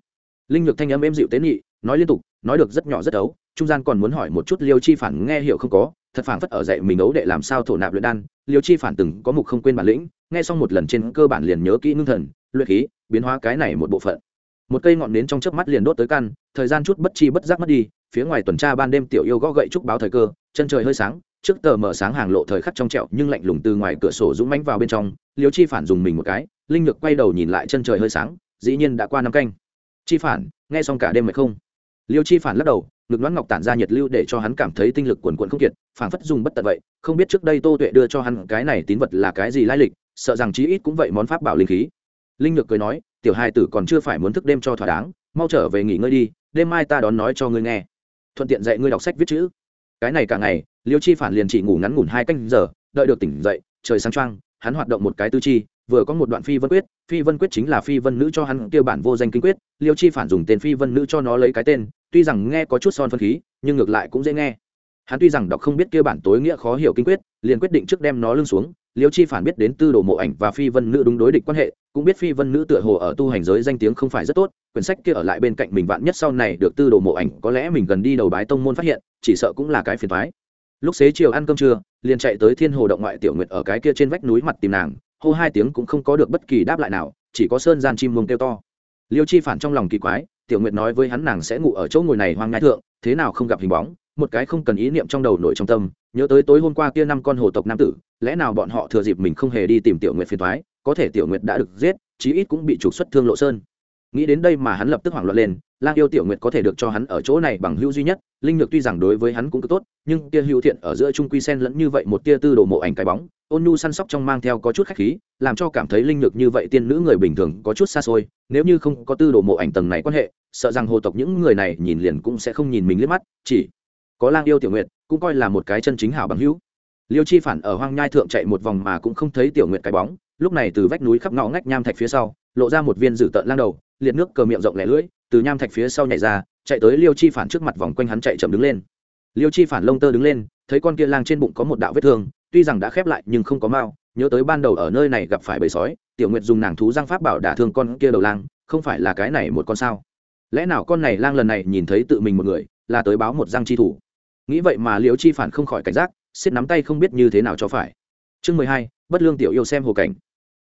Linh nhược thanh âm êm dịu tế nhị, nói liên tục, nói được rất nhỏ rất ấu, trung gian còn muốn hỏi một chút liêu chi phản nghe hiểu không có, thật phản phất ở dạy mình ấu đệ làm sao thổ nạp luyện đan, liêu chi phản từng có mục không quên bản lĩnh, nghe xong một lần trên cơ bản liền nhớ kỹ ngưng thần, luyện khí, biến hóa cái này một bộ phận. Một cây ngọn nến trong chớp mắt liền đốt tới căn, thời gian chút bất chi bất giác mất đi, phía ngoài tuần tra ban đêm tiểu yêu gõ gậy trúc báo thời cơ, chân trời hơi sáng, trước tờ mở sáng hàng lộ thời khắc trong trẹo nhưng lạnh lùng từ ngoài cửa sổ dũng mánh vào bên trong, liêu chi phản dùng mình một cái linh lực quay đầu nhìn lại chân trời hơi sáng, dĩ nhiên đã qua năm canh. Chi phản, nghe xong cả đêm mệt không? Liêu chi phản lắc đầu, ngực đoán ngọc tản ra nhiệt lưu để cho hắn cảm thấy tinh lực quần quận không kiệt phản phất dùng bất tận vậy, không biết trước đây tô tuệ đưa cho hắn cái này tín vật là cái gì lai lịch, sợ rằng chí ít cũng vậy món pháp bảo linh khí. Linh nhược cười nói, tiểu hai tử còn chưa phải muốn thức đêm cho thỏa đáng, mau trở về nghỉ ngơi đi, đêm mai ta đón nói cho ngươi nghe. Thuận tiện dạy ngươi đọc sách viết chữ. Cái này cả ngày, liêu chi phản liền chỉ ngủ ngắn ngủn hai canh giờ, đợi được tỉnh dậy, trời sáng trăng hắn hoạt động một cái tư chi vừa có một đoạn phi vân quyết, phi vân quyết chính là phi vân nữ cho hắn tiêu bản vô danh kinh quyết, liêu chi phản dùng tên phi vân nữ cho nó lấy cái tên, tuy rằng nghe có chút son phân khí, nhưng ngược lại cũng dễ nghe. Hắn tuy rằng đọc không biết kia bản tối nghĩa khó hiểu kinh quyết, liền quyết định trước đem nó lưng xuống, liêu chi phản biết đến tư đồ mộ ảnh và phi vân nữ đúng đối địch quan hệ, cũng biết phi vân nữ tựa hồ ở tu hành giới danh tiếng không phải rất tốt, quyển sách kia ở lại bên cạnh mình vạn nhất sau này được tư đồ mộ ảnh, có lẽ mình gần đi đầu bái tông môn phát hiện, chỉ sợ cũng là cái phiền thoái lúc xế chiều ăn cơm trưa, liền chạy tới thiên hồ động ngoại tiểu nguyệt ở cái kia trên vách núi mặt tìm nàng hô hai tiếng cũng không có được bất kỳ đáp lại nào, chỉ có sơn gian chim mông kêu to. Liêu chi phản trong lòng kỳ quái, tiểu nguyệt nói với hắn nàng sẽ ngủ ở chỗ ngồi này hoang ngai thượng, thế nào không gặp hình bóng, một cái không cần ý niệm trong đầu nổi trong tâm, nhớ tới tối hôm qua kia năm con hồ tộc nam tử, lẽ nào bọn họ thừa dịp mình không hề đi tìm tiểu nguyệt phiền thoái có thể tiểu nguyệt đã được giết, chí ít cũng bị trục xuất thương lộ sơn nghĩ đến đây mà hắn lập tức hoảng loạn lên, lang yêu tiểu nguyệt có thể được cho hắn ở chỗ này bằng hữu duy nhất, linh nhược tuy rằng đối với hắn cũng cực tốt, nhưng tia hữu thiện ở giữa trung quy sen lẫn như vậy một tia tư đồ mộ ảnh cái bóng, ôn nhu săn sóc trong mang theo có chút khách khí, làm cho cảm thấy linh nhược như vậy tiên nữ người bình thường có chút xa xôi, nếu như không có tư đồ mộ ảnh tầng này quan hệ, sợ rằng hồ tộc những người này nhìn liền cũng sẽ không nhìn mình liếc mắt, chỉ có lang yêu tiểu nguyệt cũng coi là một cái chân chính hảo bằng hữu. Liêu chi phản ở hoang nhai thượng chạy một vòng mà cũng không thấy tiểu nguyệt cái bóng lúc này từ vách núi khắp ngõ ngách nham thạch phía sau, lộ ra một viên dử tợn lang đầu, liệt nước cờ miệng rộng lẻ lưỡi, từ nham thạch phía sau nhảy ra, chạy tới liêu chi phản trước mặt vòng quanh hắn chạy chậm đứng lên. Liêu chi phản lông tơ đứng lên, thấy con kia lang trên bụng có một đạo vết thương, tuy rằng đã khép lại nhưng không có mao nhớ tới ban đầu ở nơi này gặp phải bầy sói, tiểu nguyệt dùng nàng thú giang pháp bảo đả thương con kia đầu lang, không phải là cái này một con sao? Lẽ nào con này lang lần này nhìn thấy tự mình một người, là tới báo một giang chi thủ? Nghĩ vậy mà liêu chi phản không khỏi cảnh giác, xiết nắm tay không biết như thế nào cho phải. Chương mười hai, bất lương tiểu yêu xem hồ cảnh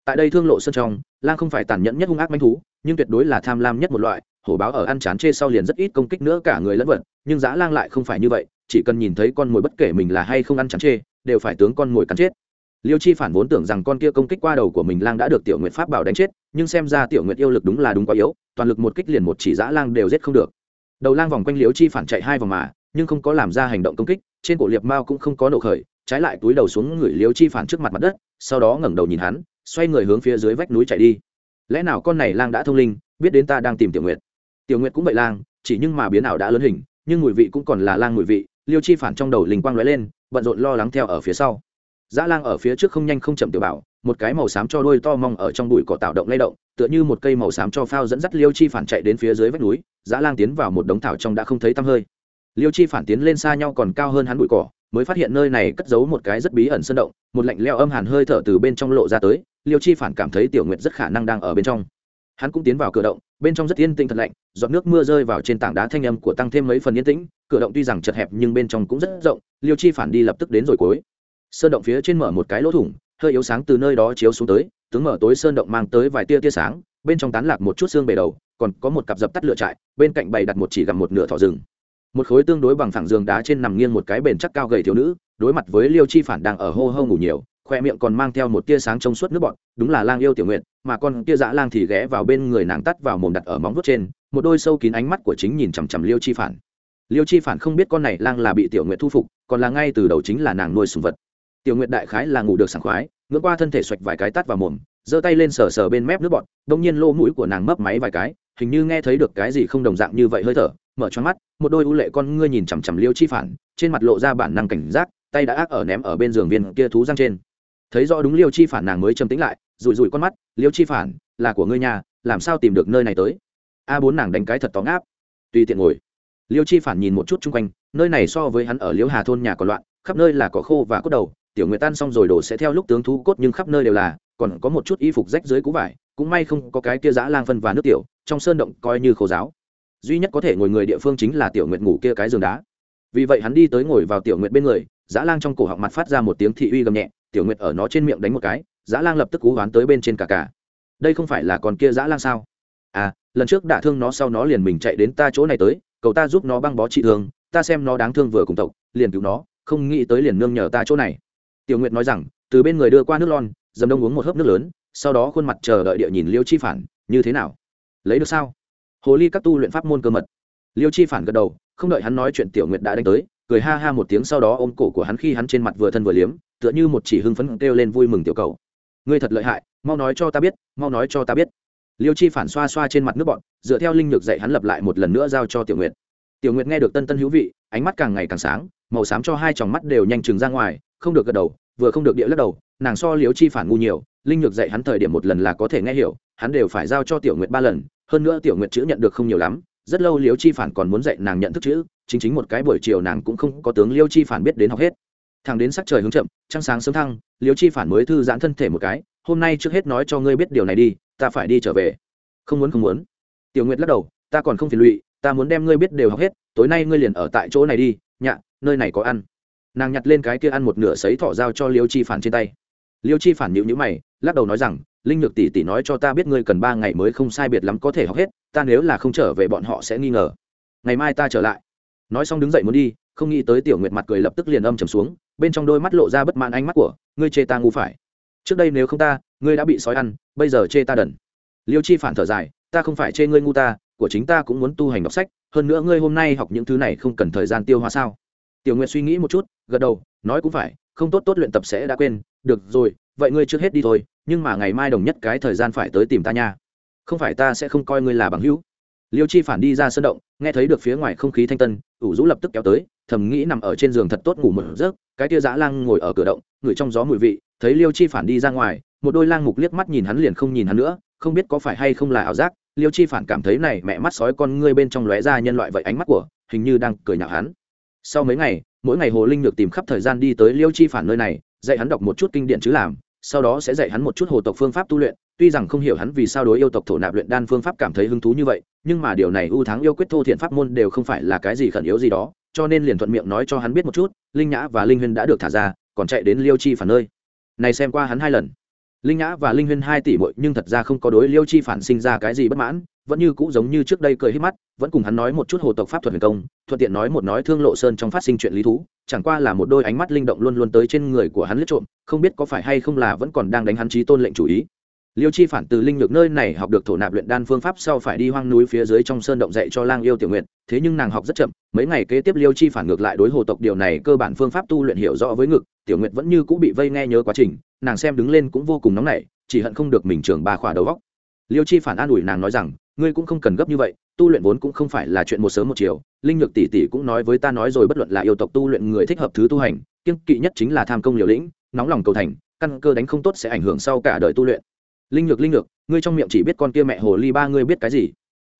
tại đây thương lộ sơn trong, lang không phải tàn nhẫn nhất hung ác manh thú, nhưng tuyệt đối là tham lam nhất một loại. Hổ báo ở ăn chán chê sau liền rất ít công kích nữa cả người lẫn vật, nhưng dã lang lại không phải như vậy, chỉ cần nhìn thấy con mồi bất kể mình là hay không ăn chán chê, đều phải tướng con mồi cắn chết. Liêu chi phản vốn tưởng rằng con kia công kích qua đầu của mình lang đã được tiểu nguyệt pháp bảo đánh chết, nhưng xem ra tiểu nguyệt yêu lực đúng là đúng quá yếu, toàn lực một kích liền một chỉ dã lang đều giết không được. Đầu lang vòng quanh liêu chi phản chạy hai vòng mà, nhưng không có làm ra hành động công kích, trên cổ liệp mao cũng không có nổ khởi, trái lại túi đầu xuống người liêu chi phản trước mặt mặt đất, sau đó ngẩng đầu nhìn hắn xoay người hướng phía dưới vách núi chạy đi. Lẽ nào con này lang đã thông linh, biết đến ta đang tìm tiểu nguyệt? Tiểu nguyệt cũng vậy lang, chỉ nhưng mà biến ảo đã lớn hình, nhưng mùi vị cũng còn là lang mùi vị, liêu chi phản trong đầu linh quang lóe lên, bận rộn lo lắng theo ở phía sau. Dã lang ở phía trước không nhanh không chậm tiểu bảo, một cái màu xám cho đôi to mong ở trong bụi cỏ tạo động lay động, tựa như một cây màu xám cho phao dẫn dắt liêu chi phản chạy đến phía dưới vách núi, dã lang tiến vào một đống thảo trong đã không thấy tăm hơi. Liêu chi phản tiến lên xa nhau còn cao hơn hắn bụi cỏ mới phát hiện nơi này cất giấu một cái rất bí ẩn sơn động, một lạnh leo âm hàn hơi thở từ bên trong lộ ra tới, liêu chi phản cảm thấy tiểu nguyệt rất khả năng đang ở bên trong. Hắn cũng tiến vào cửa động, bên trong rất yên tĩnh thật lạnh, giọt nước mưa rơi vào trên tảng đá thanh âm của tăng thêm mấy phần yên tĩnh, cửa động tuy rằng chật hẹp nhưng bên trong cũng rất rộng, liêu chi phản đi lập tức đến rồi cuối. Sơn động phía trên mở một cái lỗ thủng, hơi yếu sáng từ nơi đó chiếu xuống tới, tướng mở tối sơn động mang tới vài tia tia sáng, bên trong tán lạc một chút xương bề đầu, còn có một cặp dập tắt lửa trại, bên cạnh bày đặt một chỉ gặm một nửa thỏ rừng một khối tương đối bằng phẳng giường đá trên nằm nghiêng một cái bền chắc cao gầy thiếu nữ, đối mặt với liêu chi phản đang ở hô hô ngủ nhiều, khoe miệng còn mang theo một tia sáng trong suốt nước bọn đúng là lang yêu tiểu nguyện mà con tia dã lang thì ghé vào bên người nàng tắt vào mồm đặt ở móng vuốt trên, một đôi sâu kín ánh mắt của chính nhìn chằm chằm liêu chi phản. Liêu chi phản không biết con này lang là bị tiểu nguyện thu phục, còn là ngay từ đầu chính là nàng nuôi sùng vật. Tiểu nguyện đại khái là ngủ được sảng khoái ngưỡng qua thân thể xoạch vài cái tắt vào mồm, giơ tay lên sờ sờ bên mép nước bọn đông nhiên lô mũi của nàng mấp máy vài cái, hình như nghe thấy được cái gì không đồng dạng như vậy hơi thở, mở cho mắt một đôi ưu lệ con ngươi nhìn chằm chằm liêu chi phản, trên mặt lộ ra bản năng cảnh giác, tay đã ác ở ném ở bên giường viên kia thú răng trên. Thấy rõ đúng liêu chi phản nàng mới trầm tĩnh lại rụi rụi con mắt, liêu chi phản, là của ngươi nhà, làm sao tìm được nơi này tới? A bốn nàng đánh cái thật tóng áp tùy tiện ngồi. Liêu chi phản nhìn một chút chung quanh, nơi này so với hắn ở liêu hà thôn nhà còn loạn, khắp nơi là có khô và cốt đầu, tiểu nguyệt tan xong rồi đổ sẽ theo lúc tướng thú cốt nhưng khắp nơi đều là, còn có một chút y phục rách dưới cũ vải, cũng may không có cái kia giã lang phân và nước tiểu, trong sơn động coi như khô giáo duy nhất có thể ngồi người địa phương chính là tiểu nguyệt ngủ kia cái giường đá. Vì vậy hắn đi tới ngồi vào tiểu nguyệt bên người, giã lang trong cổ họng mặt phát ra một tiếng thị uy gầm nhẹ, tiểu nguyệt ở nó trên miệng đánh một cái, giã lang lập tức cú hoán tới bên trên cả cả. Đây không phải là còn kia giã lang sao? À lần trước đả thương nó sau nó liền mình chạy đến ta chỗ này tới, cầu ta giúp nó băng bó trị thương, ta xem nó đáng thương vừa cùng tộc, liền cứu nó, không nghĩ tới liền nương nhờ ta chỗ này. Tiểu nguyệt nói rằng, từ bên người đưa qua nước lon, dầm đông uống một hớp nước lớn, sau đó khuôn mặt chờ đợi địa nhìn liêu chi phản, như thế nào? Lấy được sao? Hồ ly các tu luyện pháp môn cơ mật. Liêu chi phản gật đầu, không đợi hắn nói chuyện tiểu nguyệt đã đánh tới, cười ha ha một tiếng sau đó ôm cổ của hắn khi hắn trên mặt vừa thân vừa liếm, tựa như một chỉ hưng phấn kêu lên vui mừng tiểu cầu. Ngươi thật lợi hại, mau nói cho ta biết, mau nói cho ta biết. Liêu chi phản xoa xoa trên mặt nước bọn, dựa theo linh lực dạy hắn lập lại một lần nữa giao cho tiểu nguyệt. Tiểu nguyệt nghe được tân tân hữu vị, ánh mắt càng ngày càng sáng, màu xám cho hai tròng mắt đều nhanh chừng ra ngoài, không được gật đầu, vừa không được địa lắc đầu, nàng so liêu chi phản ngu nhiều, linh lực dạy hắn thời điểm một lần là có thể nghe hiểu, hắn đều phải giao cho tiểu nguyệt ba lần hơn nữa tiểu nguyệt chữ nhận được không nhiều lắm, rất lâu liêu chi phản còn muốn dạy nàng nhận thức chữ, chính chính một cái buổi chiều nàng cũng không có tướng liêu chi phản biết đến học hết. Thằng đến sắc trời hướng chậm, trăng sáng sớm thăng, liêu chi phản mới thư giãn thân thể một cái, hôm nay trước hết nói cho ngươi biết điều này đi, ta phải đi trở về. Không muốn không muốn. Tiểu nguyệt lắc đầu, ta còn không phiền lụy, ta muốn đem ngươi biết đều học hết, tối nay ngươi liền ở tại chỗ này đi, nhạ, nơi này có ăn. Nàng nhặt lên cái kia ăn một nửa sấy thỏ dao cho liêu chi phản trên tay. Liêu chi phản nhịu nhữ mày, lắc đầu nói rằng linh nhược tỷ tỷ nói cho ta biết ngươi cần ba ngày mới không sai biệt lắm có thể học hết, ta nếu là không trở về bọn họ sẽ nghi ngờ. Ngày mai ta trở lại. Nói xong đứng dậy muốn đi, không nghĩ tới tiểu nguyệt mặt cười lập tức liền âm trầm xuống, bên trong đôi mắt lộ ra bất mãn ánh mắt của, ngươi chê ta ngu phải. Trước đây nếu không ta, ngươi đã bị sói ăn, bây giờ chê ta đần. Liêu chi phản thở dài, ta không phải chê ngươi ngu ta, của chính ta cũng muốn tu hành đọc sách, hơn nữa ngươi hôm nay học những thứ này không cần thời gian tiêu hóa sao? Tiểu nguyệt suy nghĩ một chút, gật đầu, nói cũng phải, không tốt tốt luyện tập sẽ đã quên, được rồi, vậy ngươi trước hết đi thôi nhưng mà ngày mai đồng nhất cái thời gian phải tới tìm ta nha. Không phải ta sẽ không coi ngươi là bằng hữu. Liêu chi phản đi ra sân động, nghe thấy được phía ngoài không khí thanh tân, ủ rũ lập tức kéo tới, thầm nghĩ nằm ở trên giường thật tốt ngủ một giấc, cái tia dã lang ngồi ở cửa động, ngửi trong gió mùi vị, thấy liêu chi phản đi ra ngoài, một đôi lang mục liếc mắt nhìn hắn liền không nhìn hắn nữa, không biết có phải hay không là ảo giác, liêu chi phản cảm thấy này mẹ mắt sói con ngươi bên trong lóe ra nhân loại vậy ánh mắt của, hình như đang cười nhạo hắn. Sau mấy ngày, mỗi ngày hồ linh được tìm khắp thời gian đi tới liêu chi phản nơi này, dạy hắn đọc một chút kinh điển chứ làm sau đó sẽ dạy hắn một chút hồ tộc phương pháp tu luyện, tuy rằng không hiểu hắn vì sao đối yêu tộc thổ nạp luyện đan phương pháp cảm thấy hứng thú như vậy, nhưng mà điều này ưu thắng yêu quyết thô thiện pháp môn đều không phải là cái gì khẩn yếu gì đó, cho nên liền thuận miệng nói cho hắn biết một chút, linh nhã và linh huyên đã được thả ra, còn chạy đến liêu chi phản nơi. Này xem qua hắn hai lần linh nhã và linh huyên hai tỷ muội nhưng thật ra không có đối liêu chi phản sinh ra cái gì bất mãn, vẫn như cũ giống như trước đây cười hết mắt, vẫn cùng hắn nói một chút hồ tộc pháp thuật huyền công, thuận tiện nói một nói thương lộ sơn trong phát sinh chuyện lý thú, chẳng qua là một đôi ánh mắt linh động luôn luôn tới trên người của hắn lướt trộm, không biết có phải hay không là vẫn còn đang đánh hắn trí tôn lệnh chủ ý. Liêu chi phản từ linh nhược nơi này học được thổ nạp luyện đan phương pháp sau phải đi hoang núi phía dưới trong sơn động dạy cho lang yêu tiểu nguyện thế nhưng nàng học rất chậm, mấy ngày kế tiếp liêu chi phản ngược lại đối hồ tộc điều này cơ bản phương pháp tu luyện hiểu rõ với ngực, tiểu Nguyệt vẫn như cũng bị vây nghe nhớ quá trình, nàng xem đứng lên cũng vô cùng nóng nảy, chỉ hận không được mình trường ba khỏa đầu góc liêu chi phản an ủi nàng nói rằng, ngươi cũng không cần gấp như vậy, tu luyện vốn cũng không phải là chuyện một sớm một chiều, linh nhược tỷ tỷ cũng nói với ta nói rồi bất luận là yêu tộc tu luyện người thích hợp thứ tu hành kiên kỵ nhất chính là tham công liều lĩnh, nóng lòng cầu thành, căn cơ đánh không tốt sẽ ảnh hưởng sau cả đời tu luyện. Linh nhược linh nhược, ngươi trong miệng chỉ biết con kia mẹ hồ ly ba, ngươi biết cái gì?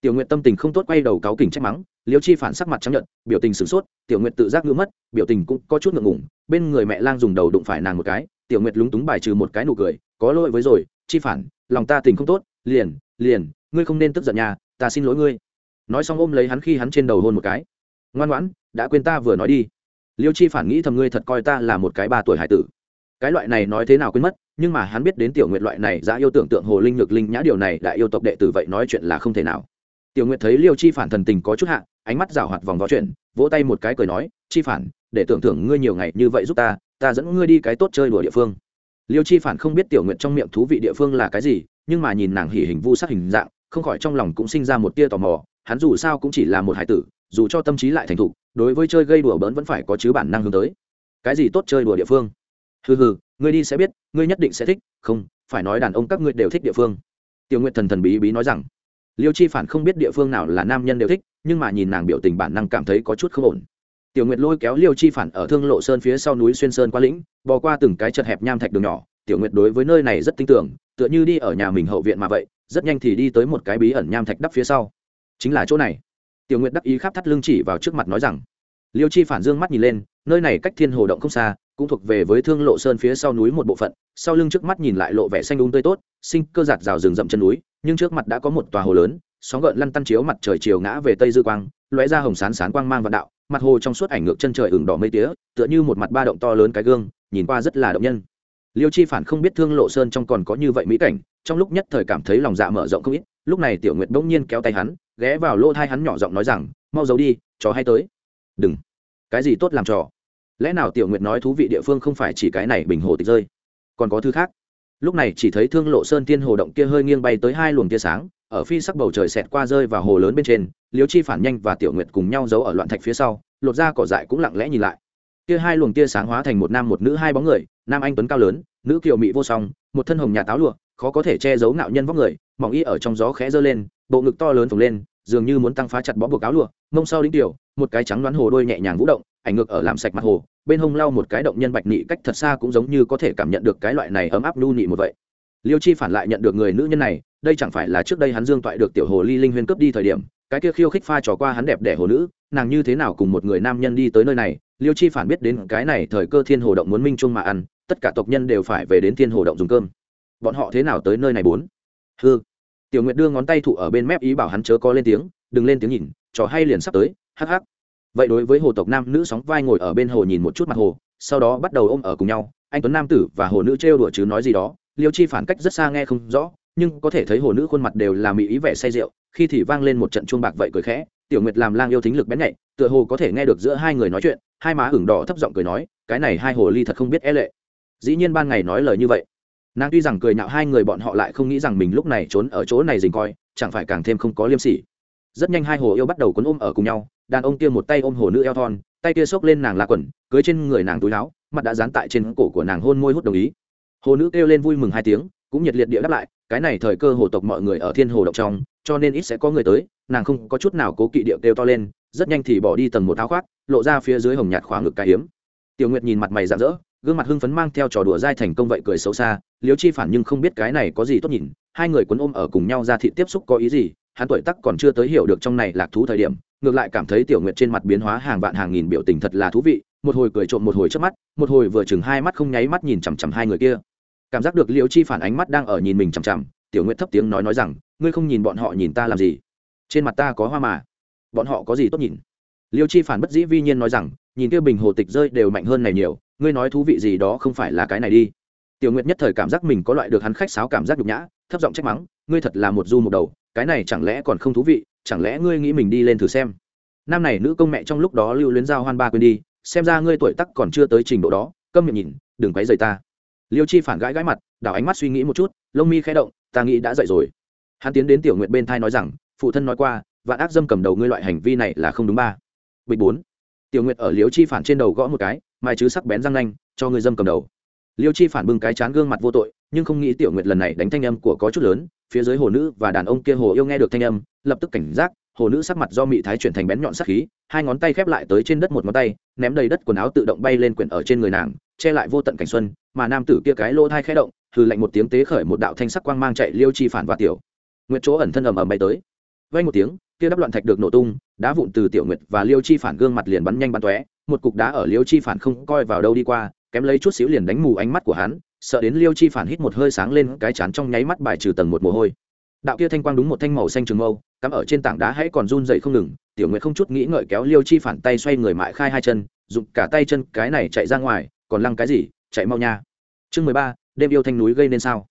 Tiểu nguyện tâm tình không tốt quay đầu cáo kỉnh trách mắng, liêu chi phản sắc mặt chấp nhận biểu tình sửng sốt, tiểu nguyện tự giác ngữ mất, biểu tình cũng có chút ngượng ngủng bên người mẹ lang dùng đầu đụng phải nàng một cái, tiểu nguyệt lúng túng bài trừ một cái nụ cười, có lỗi với rồi, chi phản, lòng ta tình không tốt, liền liền, ngươi không nên tức giận nhà ta xin lỗi ngươi. Nói xong ôm lấy hắn khi hắn trên đầu hôn một cái. Ngoan ngoãn, đã quên ta vừa nói đi. Liêu chi phản nghĩ thầm ngươi thật coi ta là một cái ba tuổi hải tử. Cái loại này nói thế nào quên mất, nhưng mà hắn biết đến tiểu nguyện loại này đã yêu tưởng tượng hồ linh nhược linh nhã điều này đã yêu tộc đệ tử vậy nói chuyện là không thể nào tiểu Nguyệt thấy liêu chi phản thần tình có chút hạ, ánh mắt rào hoạt vòng vó chuyện, vỗ tay một cái cười nói, chi phản, để tưởng thưởng ngươi nhiều ngày như vậy giúp ta ta dẫn ngươi đi cái tốt chơi đùa địa phương. Liêu chi phản không biết tiểu Nguyệt trong miệng thú vị địa phương là cái gì, nhưng mà nhìn nàng hỉ hình vu sắc hình dạng, không khỏi trong lòng cũng sinh ra một tia tò mò, hắn dù sao cũng chỉ là một hải tử, dù cho tâm trí lại thành thục, đối với chơi gây đùa bỡn vẫn phải có chứ bản năng hướng tới. Cái gì tốt chơi đùa địa phương? Hừ hừ, ngươi đi sẽ biết, ngươi nhất định sẽ thích, không, phải nói đàn ông các ngươi đều thích địa phương. Tiểu Nguyệt thần thần bí bí nói rằng liêu chi phản không biết địa phương nào là nam nhân đều thích, nhưng mà nhìn nàng biểu tình bản năng cảm thấy có chút không ổn. Tiểu nguyệt lôi kéo liêu chi phản ở thương lộ sơn phía sau núi xuyên sơn qua lĩnh, bò qua từng cái chật hẹp nham thạch đường nhỏ. Tiểu nguyệt đối với nơi này rất tin tưởng, tựa như đi ở nhà mình hậu viện mà vậy, rất nhanh thì đi tới một cái bí ẩn nham thạch đắp phía sau. Chính là chỗ này. Tiểu nguyệt đắc ý khắp thắt lưng chỉ vào trước mặt nói rằng, liêu chi phản dương mắt nhìn lên, nơi này cách thiên hồ động không xa cũng thuộc về với thương lộ sơn phía sau núi một bộ phận, sau lưng trước mắt nhìn lại lộ vẻ xanh đúng um tươi tốt, sinh cơ giạt rào rừng rậm chân núi, nhưng trước mặt đã có một tòa hồ lớn, sóng gợn lăn tăn chiếu mặt trời chiều ngã về tây dư quang, lóe ra hồng sán sán quang mang vạn đạo, mặt hồ trong suốt ảnh ngược chân trời ửng đỏ mây tía, tựa như một mặt ba động to lớn cái gương, nhìn qua rất là động nhân. Liêu chi phản không biết thương lộ sơn trong còn có như vậy mỹ cảnh, trong lúc nhất thời cảm thấy lòng dạ mở rộng không ít, lúc này tiểu nguyệt bỗng nhiên kéo tay hắn, ghé vào lỗ thai hắn nhỏ giọng nói rằng, mau giấu đi chó hay tới. Đừng, cái gì tốt làm trò? Lẽ nào tiểu nguyệt nói thú vị địa phương không phải chỉ cái này bình hồ tịch rơi? Còn có thứ khác. Lúc này chỉ thấy thương lộ sơn tiên hồ động kia hơi nghiêng bay tới hai luồng tia sáng, ở phi sắc bầu trời xẹt qua rơi vào hồ lớn bên trên liếu chi phản nhanh và tiểu nguyệt cùng nhau giấu ở loạn thạch phía sau, lột ra cỏ dại cũng lặng lẽ nhìn lại. Kia hai luồng tia sáng hóa thành một nam một nữ hai bóng người, nam anh tuấn cao lớn, nữ kiều mỹ vô song, một thân hồng nhà táo lụa, khó có thể che giấu ngạo nhân vóc người, mỏng y ở trong gió khẽ giơ lên, bộ ngực to lớn phồng lên, dường như muốn tăng phá chặt bó buộc áo lụa, mông sau đính tiểu, một cái trắng đoán hồ đôi nhẹ nhàng vũ động ảnh ngược ở làm sạch mặt hồ, bên hông lau một cái động nhân bạch nị cách thật xa cũng giống như có thể cảm nhận được cái loại này ấm áp nu nị một vậy. Liêu chi phản lại nhận được người nữ nhân này, đây chẳng phải là trước đây hắn dương toại được tiểu hồ ly linh huyên cướp đi thời điểm, cái kia khiêu khích pha trò qua hắn đẹp đẻ hồ nữ, nàng như thế nào cùng một người nam nhân đi tới nơi này, liêu chi phản biết đến cái này thời cơ thiên hồ động muốn minh chung mà ăn, tất cả tộc nhân đều phải về đến thiên hồ động dùng cơm. Bọn họ thế nào tới nơi này bốn? Hư tiểu nguyệt đưa ngón tay thụ ở bên mép ý bảo hắn chớ có lên tiếng, đừng lên tiếng nhìn, trò hay liền sắp tới, hắc hắc vậy đối với hồ tộc nam nữ sóng vai ngồi ở bên hồ nhìn một chút mặt hồ, sau đó bắt đầu ôm ở cùng nhau, anh tuấn nam tử và hồ nữ trêu đùa chứ nói gì đó. Liêu chi phản cách rất xa nghe không rõ, nhưng có thể thấy hồ nữ khuôn mặt đều là mỹ ý vẻ say rượu, khi thì vang lên một trận chuông bạc vậy cười khẽ, tiểu nguyệt làm lang yêu thính lực bén nhạy, tựa hồ có thể nghe được giữa hai người nói chuyện, hai má ửng đỏ thấp giọng cười nói, cái này hai hồ ly thật không biết e lệ. Dĩ nhiên ban ngày nói lời như vậy. Nàng tuy rằng cười nhạo hai người bọn họ lại không nghĩ rằng mình lúc này trốn ở chỗ này dình coi, chẳng phải càng thêm không có liêm sỉ rất nhanh hai hồ yêu bắt đầu cuốn ôm ở cùng nhau, đàn ông kia một tay ôm hồ nữ eo thon, tay kia xốc lên nàng la quần, cưới trên người nàng túi láo mặt đã dán tại trên cổ của nàng hôn môi hút đồng ý. Hồ nữ kêu lên vui mừng hai tiếng, cũng nhiệt liệt địa đáp lại, cái này thời cơ hồ tộc mọi người ở thiên hồ động trong, cho nên ít sẽ có người tới, nàng không có chút nào cố kỵ địa kêu to lên, rất nhanh thì bỏ đi tầng một tháo khoác, lộ ra phía dưới hồng nhạt khóa ngực cái hiếm tiểu nguyệt nhìn mặt mày rạng rỡ, gương mặt hưng phấn mang theo trò đùa dai thành công vậy cười xấu xa liếu chi phản nhưng không biết cái này có gì tốt nhìn, hai người quấn ôm ở cùng nhau ra thị tiếp xúc có ý gì hắn tuổi tắc còn chưa tới hiểu được trong này lạc thú thời điểm, ngược lại cảm thấy tiểu nguyệt trên mặt biến hóa hàng vạn hàng nghìn biểu tình thật là thú vị, một hồi cười trộm một hồi trước mắt, một hồi vừa chừng hai mắt không nháy mắt nhìn chằm chằm hai người kia. Cảm giác được liễu chi phản ánh mắt đang ở nhìn mình chằm chằm, tiểu nguyệt thấp tiếng nói nói rằng, ngươi không nhìn bọn họ nhìn ta làm gì? Trên mặt ta có hoa mà. Bọn họ có gì tốt nhìn? Liêu chi phản bất dĩ vi nhiên nói rằng, nhìn kia bình hồ tịch rơi đều mạnh hơn này nhiều, ngươi nói thú vị gì đó không phải là cái này đi. Tiểu nguyệt nhất thời cảm giác mình có loại được hắn khách sáo cảm giác nhục nhã, thấp giọng trách mắng, ngươi thật là một du một đầu cái này chẳng lẽ còn không thú vị, chẳng lẽ ngươi nghĩ mình đi lên thử xem? Nam này nữ công mẹ trong lúc đó lưu luyến giao hoan ba quên đi, xem ra ngươi tuổi tắc còn chưa tới trình độ đó, câm miệng nhìn, đừng quấy rầy ta. Liêu chi phản gãi gãi mặt, đảo ánh mắt suy nghĩ một chút, lông mi khẽ động, ta nghĩ đã dậy rồi. Hắn tiến đến tiểu nguyệt bên thai nói rằng, phụ thân nói qua, vạn ác dâm cầm đầu ngươi loại hành vi này là không đúng ba. Bịch bốn. Tiểu nguyệt ở liêu chi phản trên đầu gõ một cái, mai chứ sắc bén răng nanh, cho ngươi dâm cầm đầu liêu chi phản bưng cái chán gương mặt vô tội, nhưng không nghĩ tiểu nguyệt lần này đánh thanh âm của có chút lớn, phía dưới hồ nữ và đàn ông kia hồ yêu nghe được thanh âm, lập tức cảnh giác, hồ nữ sắc mặt do mị thái chuyển thành bén nhọn sắc khí, hai ngón tay khép lại tới trên đất một ngón tay, ném đầy đất quần áo tự động bay lên quyển ở trên người nàng, che lại vô tận cảnh xuân, mà nam tử kia cái lỗ thai khẽ động, hừ lạnh một tiếng tế khởi một đạo thanh sắc quang mang chạy liêu chi phản và tiểu nguyệt chỗ ẩn thân ầm ầm bay tới. Vay một tiếng, kia đắp loạn thạch được nổ tung, đá vụn từ tiểu nguyệt và liêu chi phản gương mặt liền bắn nhanh bắn tóe, một cục đá ở liêu chi phản không coi vào đâu đi qua kém lấy chút xíu liền đánh mù ánh mắt của hắn, sợ đến liêu chi phản hít một hơi sáng lên cái chán trong nháy mắt bài trừ tầng một mồ hôi. Đạo kia thanh quang đúng một thanh màu xanh trường mâu, cắm ở trên tảng đá hãy còn run dậy không ngừng, tiểu nguyệt không chút nghĩ ngợi kéo liêu chi phản tay xoay người mại khai hai chân, dùng cả tay chân cái này chạy ra ngoài, còn lăng cái gì, chạy mau nha. Chương mười ba, đêm yêu thanh núi gây nên sao?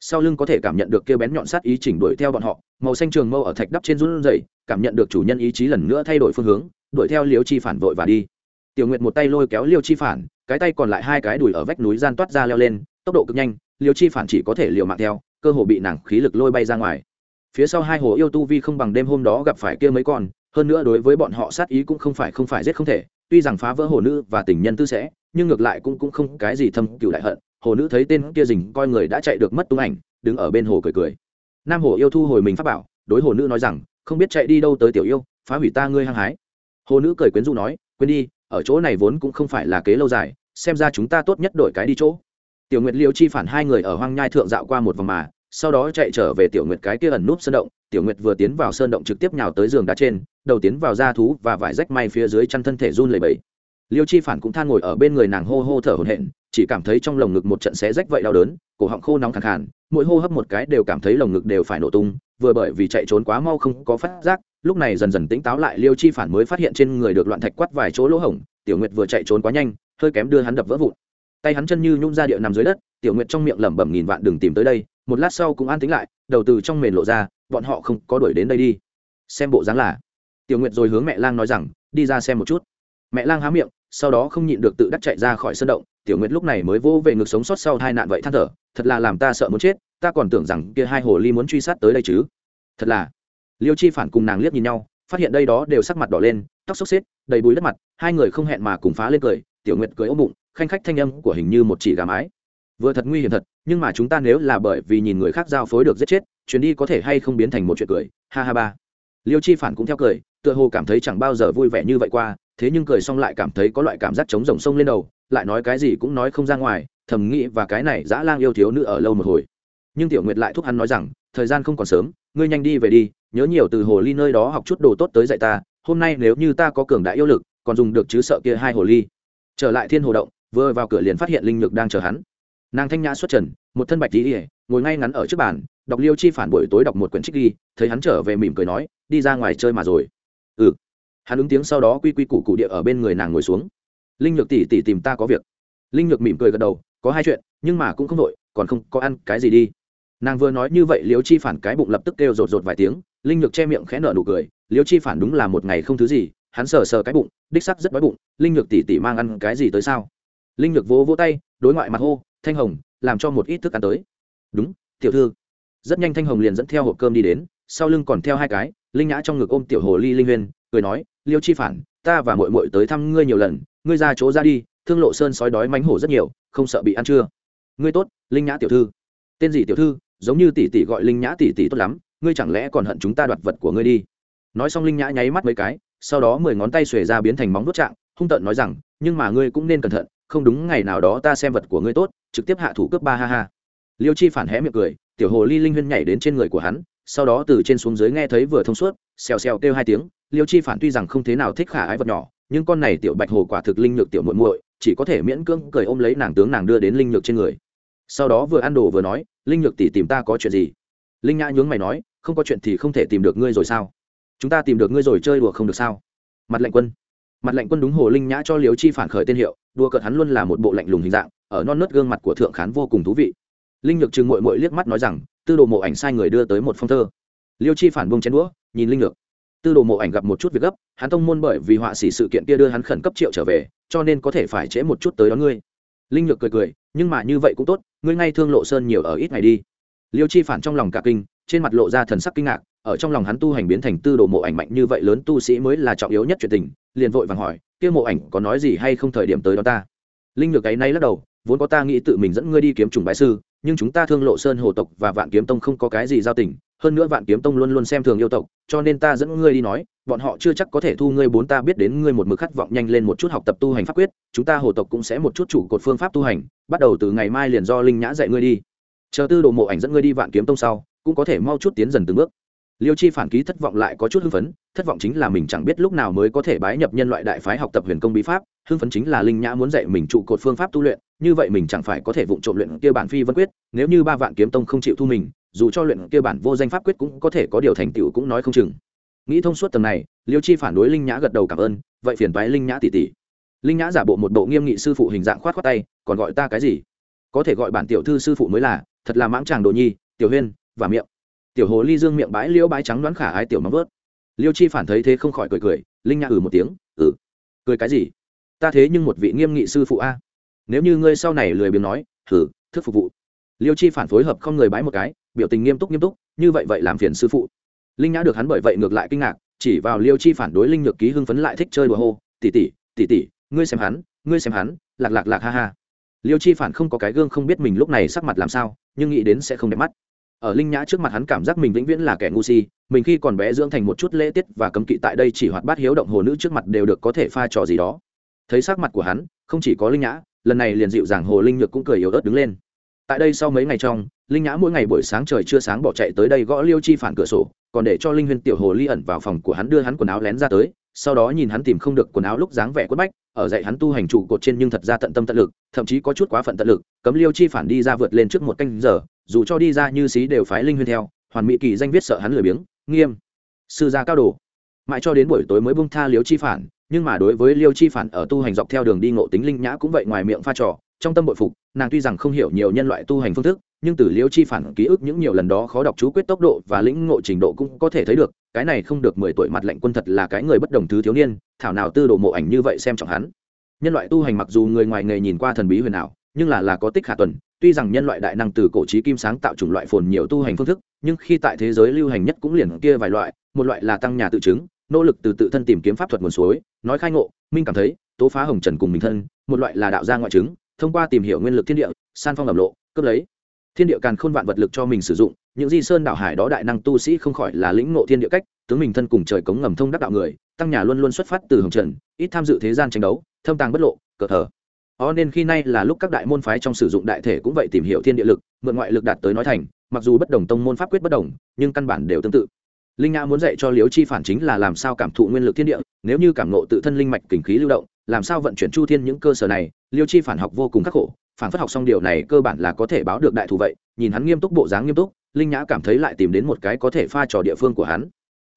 Sau lưng có thể cảm nhận được kêu bén nhọn sát ý chỉnh đuổi theo bọn họ, màu xanh trường mâu ở thạch đắp trên run dậy cảm nhận được chủ nhân ý chí lần nữa thay đổi phương hướng, đuổi theo liêu chi phản vội và đi. Tiểu nguyệt một tay lôi kéo liêu chi phản cái tay còn lại hai cái đùi ở vách núi gian toát ra leo lên, tốc độ cực nhanh, liêu chi phản chỉ có thể liều mạng theo, cơ hồ bị nàng khí lực lôi bay ra ngoài. Phía sau hai hồ yêu tu vi không bằng đêm hôm đó gặp phải kia mấy con, hơn nữa đối với bọn họ sát ý cũng không phải không phải giết không thể, tuy rằng phá vỡ hồ nữ và tình nhân tư sẽ, nhưng ngược lại cũng cũng không cái gì thâm cựu đại hận, hồ nữ thấy tên kia dình coi người đã chạy được mất tung ảnh, đứng ở bên hồ cười cười. Nam hồ yêu thu hồi mình phát bảo, đối hồ nữ nói rằng, không biết chạy đi đâu tới tiểu yêu, phá hủy ta ngươi hăng hái. Hồ nữ cười quyến rũ nói, quên đi ở chỗ này vốn cũng không phải là kế lâu dài, xem ra chúng ta tốt nhất đổi cái đi chỗ. Tiểu nguyệt liêu chi phản hai người ở hoang nhai thượng dạo qua một vòng mà, sau đó chạy trở về tiểu nguyệt cái kia ẩn núp sơn động. Tiểu nguyệt vừa tiến vào sơn động trực tiếp nhào tới giường đá trên, đầu tiến vào da thú và vải rách may phía dưới chăn thân thể run lẩy bẩy. Liêu chi phản cũng than ngồi ở bên người nàng hô hô thở hổn hển chỉ cảm thấy trong lồng ngực một trận xé rách vậy đau đớn, cổ họng khô nóng khẳng khàn, mỗi hô hấp một cái đều cảm thấy lồng ngực đều phải nổ tung, vừa bởi vì chạy trốn quá mau không có phát giác, lúc này dần dần tỉnh táo lại, liêu chi phản mới phát hiện trên người được loạn thạch quắt vài chỗ lỗ hổng, tiểu nguyệt vừa chạy trốn quá nhanh, hơi kém đưa hắn đập vỡ vụn. Tay hắn chân như nhung ra địa nằm dưới đất, tiểu nguyệt trong miệng lẩm bẩm nghìn vạn đừng tìm tới đây, một lát sau cũng an tính lại, đầu từ trong mền lộ ra, bọn họ không có đuổi đến đây đi. Xem bộ dáng là. Tiểu nguyệt rồi hướng mẹ lang nói rằng, đi ra xem một chút. Mẹ lang há miệng, sau đó không nhịn được tự đắc chạy ra khỏi sân động tiểu nguyệt lúc này mới vô về ngực sống sót sau hai nạn vậy than thở, thật là làm ta sợ muốn chết, ta còn tưởng rằng kia hai hồ ly muốn truy sát tới đây chứ. Thật là. Liêu chi phản cùng nàng liếc nhìn nhau, phát hiện đây đó đều sắc mặt đỏ lên, tóc xốc xếp đầy bùi đất mặt, hai người không hẹn mà cùng phá lên cười, tiểu nguyệt cười ôm bụng, khanh khách thanh âm của hình như một chỉ gà mái. Vừa thật nguy hiểm thật, nhưng mà chúng ta nếu là bởi vì nhìn người khác giao phối được giết chết, chuyến đi có thể hay không biến thành một chuyện cười. Ha ha ba. Liêu chi phản cũng theo cười, tựa hồ cảm thấy chẳng bao giờ vui vẻ như vậy qua, thế nhưng cười xong lại cảm thấy có loại cảm giác chống rồng sông lên đầu lại nói cái gì cũng nói không ra ngoài, thầm nghĩ và cái này dã lang yêu thiếu nữ ở lâu một hồi. Nhưng tiểu nguyệt lại thúc hắn nói rằng, thời gian không còn sớm, ngươi nhanh đi về đi, nhớ nhiều từ hồ ly nơi đó học chút đồ tốt tới dạy ta, hôm nay nếu như ta có cường đại yêu lực, còn dùng được chứ sợ kia hai hồ ly. Trở lại thiên hồ động, vừa vào cửa liền phát hiện linh lực đang chờ hắn. Nàng thanh nhã xuất trần, một thân bạch tí ỉa ngồi ngay ngắn ở trước bàn, đọc liêu chi phản buổi tối đọc một quyển trích ghi, thấy hắn trở về mỉm cười nói, đi ra ngoài chơi mà rồi. Ừ. Hắn ứng tiếng sau đó quy quy củ cụ địa ở bên người nàng ngồi xuống linh nhược tỷ tỷ tìm ta có việc. Linh nhược mỉm cười gật đầu, có hai chuyện, nhưng mà cũng không đội còn không có ăn cái gì đi. Nàng vừa nói như vậy liêu chi phản cái bụng lập tức kêu rột rột vài tiếng, linh nhược che miệng khẽ nở nụ cười liêu chi phản đúng là một ngày không thứ gì, hắn sờ sờ cái bụng, đích sắc rất đói bụng, linh nhược tỉ tỉ mang ăn cái gì tới sao? Linh nhược vỗ vỗ tay, đối ngoại mặt hô, thanh hồng, làm cho một ít thức ăn tới. Đúng, tiểu thư. Rất nhanh thanh hồng liền dẫn theo hộp cơm đi đến, sau lưng còn theo hai cái, linh nhã trong ngực ôm tiểu hồ ly linh huyên, cười nói liêu chi phản, ta và mội mội tới thăm ngươi nhiều lần ngươi ra chỗ ra đi, thương lộ sơn sói đói mánh hổ rất nhiều, không sợ bị ăn chưa? Ngươi tốt, linh nhã tiểu thư. Tên gì tiểu thư, giống như tỷ tỷ gọi linh nhã tỷ tỷ tốt lắm, ngươi chẳng lẽ còn hận chúng ta đoạt vật của ngươi đi? Nói xong linh nhã nháy mắt mấy cái, sau đó mười ngón tay xuề ra biến thành móng đốt trạng, hung tợn nói rằng, nhưng mà ngươi cũng nên cẩn thận, không đúng ngày nào đó ta xem vật của ngươi tốt, trực tiếp hạ thủ cướp ba ha ha. Liêu chi phản hé miệng cười, tiểu hồ ly linh huyên nhảy đến trên người của hắn, sau đó từ trên xuống dưới nghe thấy vừa thông suốt, xèo xèo kêu hai tiếng, liêu chi phản tuy rằng không thế nào thích khả ái vật nhỏ nhưng con này tiểu bạch hồ quả thực linh nhược tiểu muội muội, chỉ có thể miễn cưỡng cười ôm lấy nàng tướng nàng đưa đến linh nhược trên người. Sau đó vừa ăn đồ vừa nói, linh nhược tỷ tìm ta có chuyện gì? Linh nhã nhướng mày nói, không có chuyện thì không thể tìm được ngươi rồi sao? Chúng ta tìm được ngươi rồi chơi đùa không được sao? Mặt lệnh quân. Mặt lệnh quân đúng hồ linh nhã cho liều chi phản khởi tên hiệu, đùa cợt hắn luôn là một bộ lạnh lùng hình dạng, ở non nớt gương mặt của thượng khán vô cùng thú vị. Linh nhược chừng mội mội liếc mắt nói rằng, tư đồ mộ ảnh sai người đưa tới một phong thơ. Liêu chi phản bông chén đũa, nhìn linh nhược tư đồ mộ ảnh gặp một chút việc gấp, hắn tông môn bởi vì họa sĩ sự kiện kia đưa hắn khẩn cấp triệu trở về, cho nên có thể phải trễ một chút tới đón ngươi. Linh lược cười cười, nhưng mà như vậy cũng tốt, ngươi ngay thương lộ sơn nhiều ở ít ngày đi. Liêu chi phản trong lòng cả kinh, trên mặt lộ ra thần sắc kinh ngạc, ở trong lòng hắn tu hành biến thành tư đồ mộ ảnh mạnh như vậy lớn tu sĩ mới là trọng yếu nhất chuyện tình, liền vội vàng hỏi, kia mộ ảnh có nói gì hay không thời điểm tới đó ta? Linh lược ấy nay lắc đầu, vốn có ta nghĩ tự mình dẫn ngươi đi kiếm trùng bái sư, nhưng chúng ta thương lộ sơn hồ tộc và vạn kiếm tông không có cái gì giao tình hơn nữa vạn kiếm tông luôn luôn xem thường yêu tộc, cho nên ta dẫn ngươi đi nói, bọn họ chưa chắc có thể thu ngươi bốn ta biết đến ngươi một mực khát vọng nhanh lên một chút học tập tu hành pháp quyết, chúng ta hồ tộc cũng sẽ một chút chủ cột phương pháp tu hành, bắt đầu từ ngày mai liền do linh nhã dạy ngươi đi. Chờ tư đồ mộ ảnh dẫn ngươi đi vạn kiếm tông sau, cũng có thể mau chút tiến dần từng bước. Liêu chi phản ký thất vọng lại có chút hưng phấn, thất vọng chính là mình chẳng biết lúc nào mới có thể bái nhập nhân loại đại phái học tập huyền công bí pháp, hưng phấn chính là linh nhã muốn dạy mình trụ cột phương pháp tu luyện, như vậy mình chẳng phải có thể vụng trộm luyện kia bản phi vân quyết, nếu như ba vạn kiếm tông không chịu thu mình dù cho luyện kia bản vô danh pháp quyết cũng có thể có điều thành tựu cũng nói không chừng. Nghĩ thông suốt tầng này, liêu chi phản đối linh nhã gật đầu cảm ơn, vậy phiền toái linh nhã tỷ tỷ. Linh nhã giả bộ một bộ nghiêm nghị sư phụ hình dạng khoát khoát tay, còn gọi ta cái gì? Có thể gọi bản tiểu thư sư phụ mới là, thật là mãng chàng đồ nhi, tiểu huyên, và miệng. Tiểu hồ ly dương miệng bãi liễu bãi trắng đoán khả ái tiểu nóng vớt. Liêu chi phản thấy thế không khỏi cười cười, linh nhã ừ một tiếng ừ. Cười cái gì? Ta thế nhưng một vị nghiêm nghị sư phụ a. Nếu như ngươi sau này lười biếng nói thử thức phục vụ. Liêu chi phản phối hợp không người bãi một cái biểu tình nghiêm túc nghiêm túc, như vậy vậy làm phiền sư phụ. Linh nhã được hắn bởi vậy ngược lại kinh ngạc, chỉ vào liêu chi phản đối linh nhược ký hưng phấn lại thích chơi đùa hô tỉ tỉ tỉ tỉ ngươi xem hắn, ngươi xem hắn, lạc lạc lạc ha ha. Liêu chi phản không có cái gương không biết mình lúc này sắc mặt làm sao, nhưng nghĩ đến sẽ không đẹp mắt. Ở linh nhã trước mặt hắn cảm giác mình vĩnh viễn là kẻ ngu si, mình khi còn bé dưỡng thành một chút lễ tiết và cấm kỵ tại đây chỉ hoạt bát hiếu động hồ nữ trước mặt đều được có thể pha trò gì đó. Thấy sắc mặt của hắn, không chỉ có linh nhã, lần này liền dịu dàng hồ linh nhược cũng cười yếu ớt đứng lên. Tại đây sau mấy ngày trong linh nhã mỗi ngày buổi sáng trời chưa sáng bỏ chạy tới đây gõ liêu chi phản cửa sổ, còn để cho linh huyên tiểu hồ ly ẩn vào phòng của hắn đưa hắn quần áo lén ra tới, sau đó nhìn hắn tìm không được quần áo lúc dáng vẻ quất bách, ở dạy hắn tu hành trụ cột trên nhưng thật ra tận tâm tận lực, thậm chí có chút quá phận tận lực, cấm liêu chi phản đi ra vượt lên trước một canh giờ, dù cho đi ra như xí đều phái linh huyên theo, hoàn mỹ kỳ danh viết sợ hắn lười biếng, nghiêm, sư gia cao đồ. Mãi cho đến buổi tối mới bung tha liêu chi phản, nhưng mà đối với liêu chi phản ở tu hành dọc theo đường đi ngộ tính linh nhã cũng vậy ngoài miệng pha trò trong tâm bội phục, nàng tuy rằng không hiểu nhiều nhân loại tu hành phương thức, nhưng từ liêu chi phản ký ức những nhiều lần đó khó đọc chú quyết tốc độ và lĩnh ngộ trình độ cũng có thể thấy được, cái này không được mười tuổi mặt lệnh quân thật là cái người bất đồng thứ thiếu niên, thảo nào tư đồ mộ ảnh như vậy xem trọng hắn. Nhân loại tu hành mặc dù người ngoài nghề nhìn qua thần bí huyền ảo, nhưng là là có tích khả tuần, tuy rằng nhân loại đại năng từ cổ trí kim sáng tạo chủng loại phồn nhiều tu hành phương thức, nhưng khi tại thế giới lưu hành nhất cũng liền kia vài loại, một loại là tăng nhà tự chứng, nỗ lực từ tự thân tìm kiếm pháp thuật nguồn suối, nói khai ngộ, minh cảm thấy, tố phá hồng trần cùng mình thân, một loại là đạo gia ngoại chứng thông qua tìm hiểu nguyên lực thiên địa, san phong ẩm lộ, cướp lấy. Thiên địa càn khôn vạn vật lực cho mình sử dụng, những di sơn đạo hải đó đại năng tu sĩ không khỏi là lĩnh ngộ thiên địa cách, tướng mình thân cùng trời cống ngầm thông đắc đạo người, tăng nhà luôn luôn xuất phát từ hồng trần, ít tham dự thế gian tranh đấu, thâm tàng bất lộ, cờ thờ. Ó nên khi nay là lúc các đại môn phái trong sử dụng đại thể cũng vậy tìm hiểu thiên địa lực, mượn ngoại lực đạt tới nói thành, mặc dù bất đồng tông môn pháp quyết bất đồng, nhưng căn bản đều tương tự linh nhã muốn dạy cho liếu chi phản chính là làm sao cảm thụ nguyên lực thiên địa, nếu như cảm nộ tự thân linh mạch kình khí lưu động, làm sao vận chuyển chu thiên những cơ sở này liêu chi phản học vô cùng khắc khổ, phản phất học xong điều này cơ bản là có thể báo được đại thù vậy, nhìn hắn nghiêm túc bộ dáng nghiêm túc, linh nhã cảm thấy lại tìm đến một cái có thể pha trò địa phương của hắn.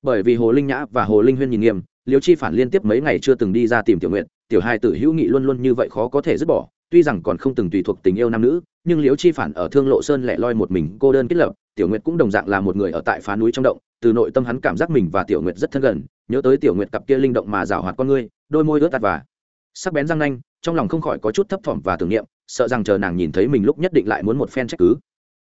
Bởi vì hồ linh nhã và hồ linh huyên nhìn nghiêm liêu chi phản liên tiếp mấy ngày chưa từng đi ra tìm tiểu nguyện tiểu hai tử hữu nghị luôn luôn như vậy khó có thể dứt bỏ, tuy rằng còn không từng tùy thuộc tình yêu nam nữ, nhưng liễu chi phản ở thương lộ sơn lẻ loi một mình cô đơn kết lập, tiểu nguyệt cũng đồng dạng là một người ở tại phá núi trong động từ nội tâm hắn cảm giác mình và tiểu nguyệt rất thân gần, nhớ tới tiểu nguyệt cặp kia linh động mà rào hoạt con ngươi, đôi môi ướt tạt và sắc bén răng nanh, trong lòng không khỏi có chút thấp thỏm và tưởng niệm, sợ rằng chờ nàng nhìn thấy mình lúc nhất định lại muốn một phen trách cứ.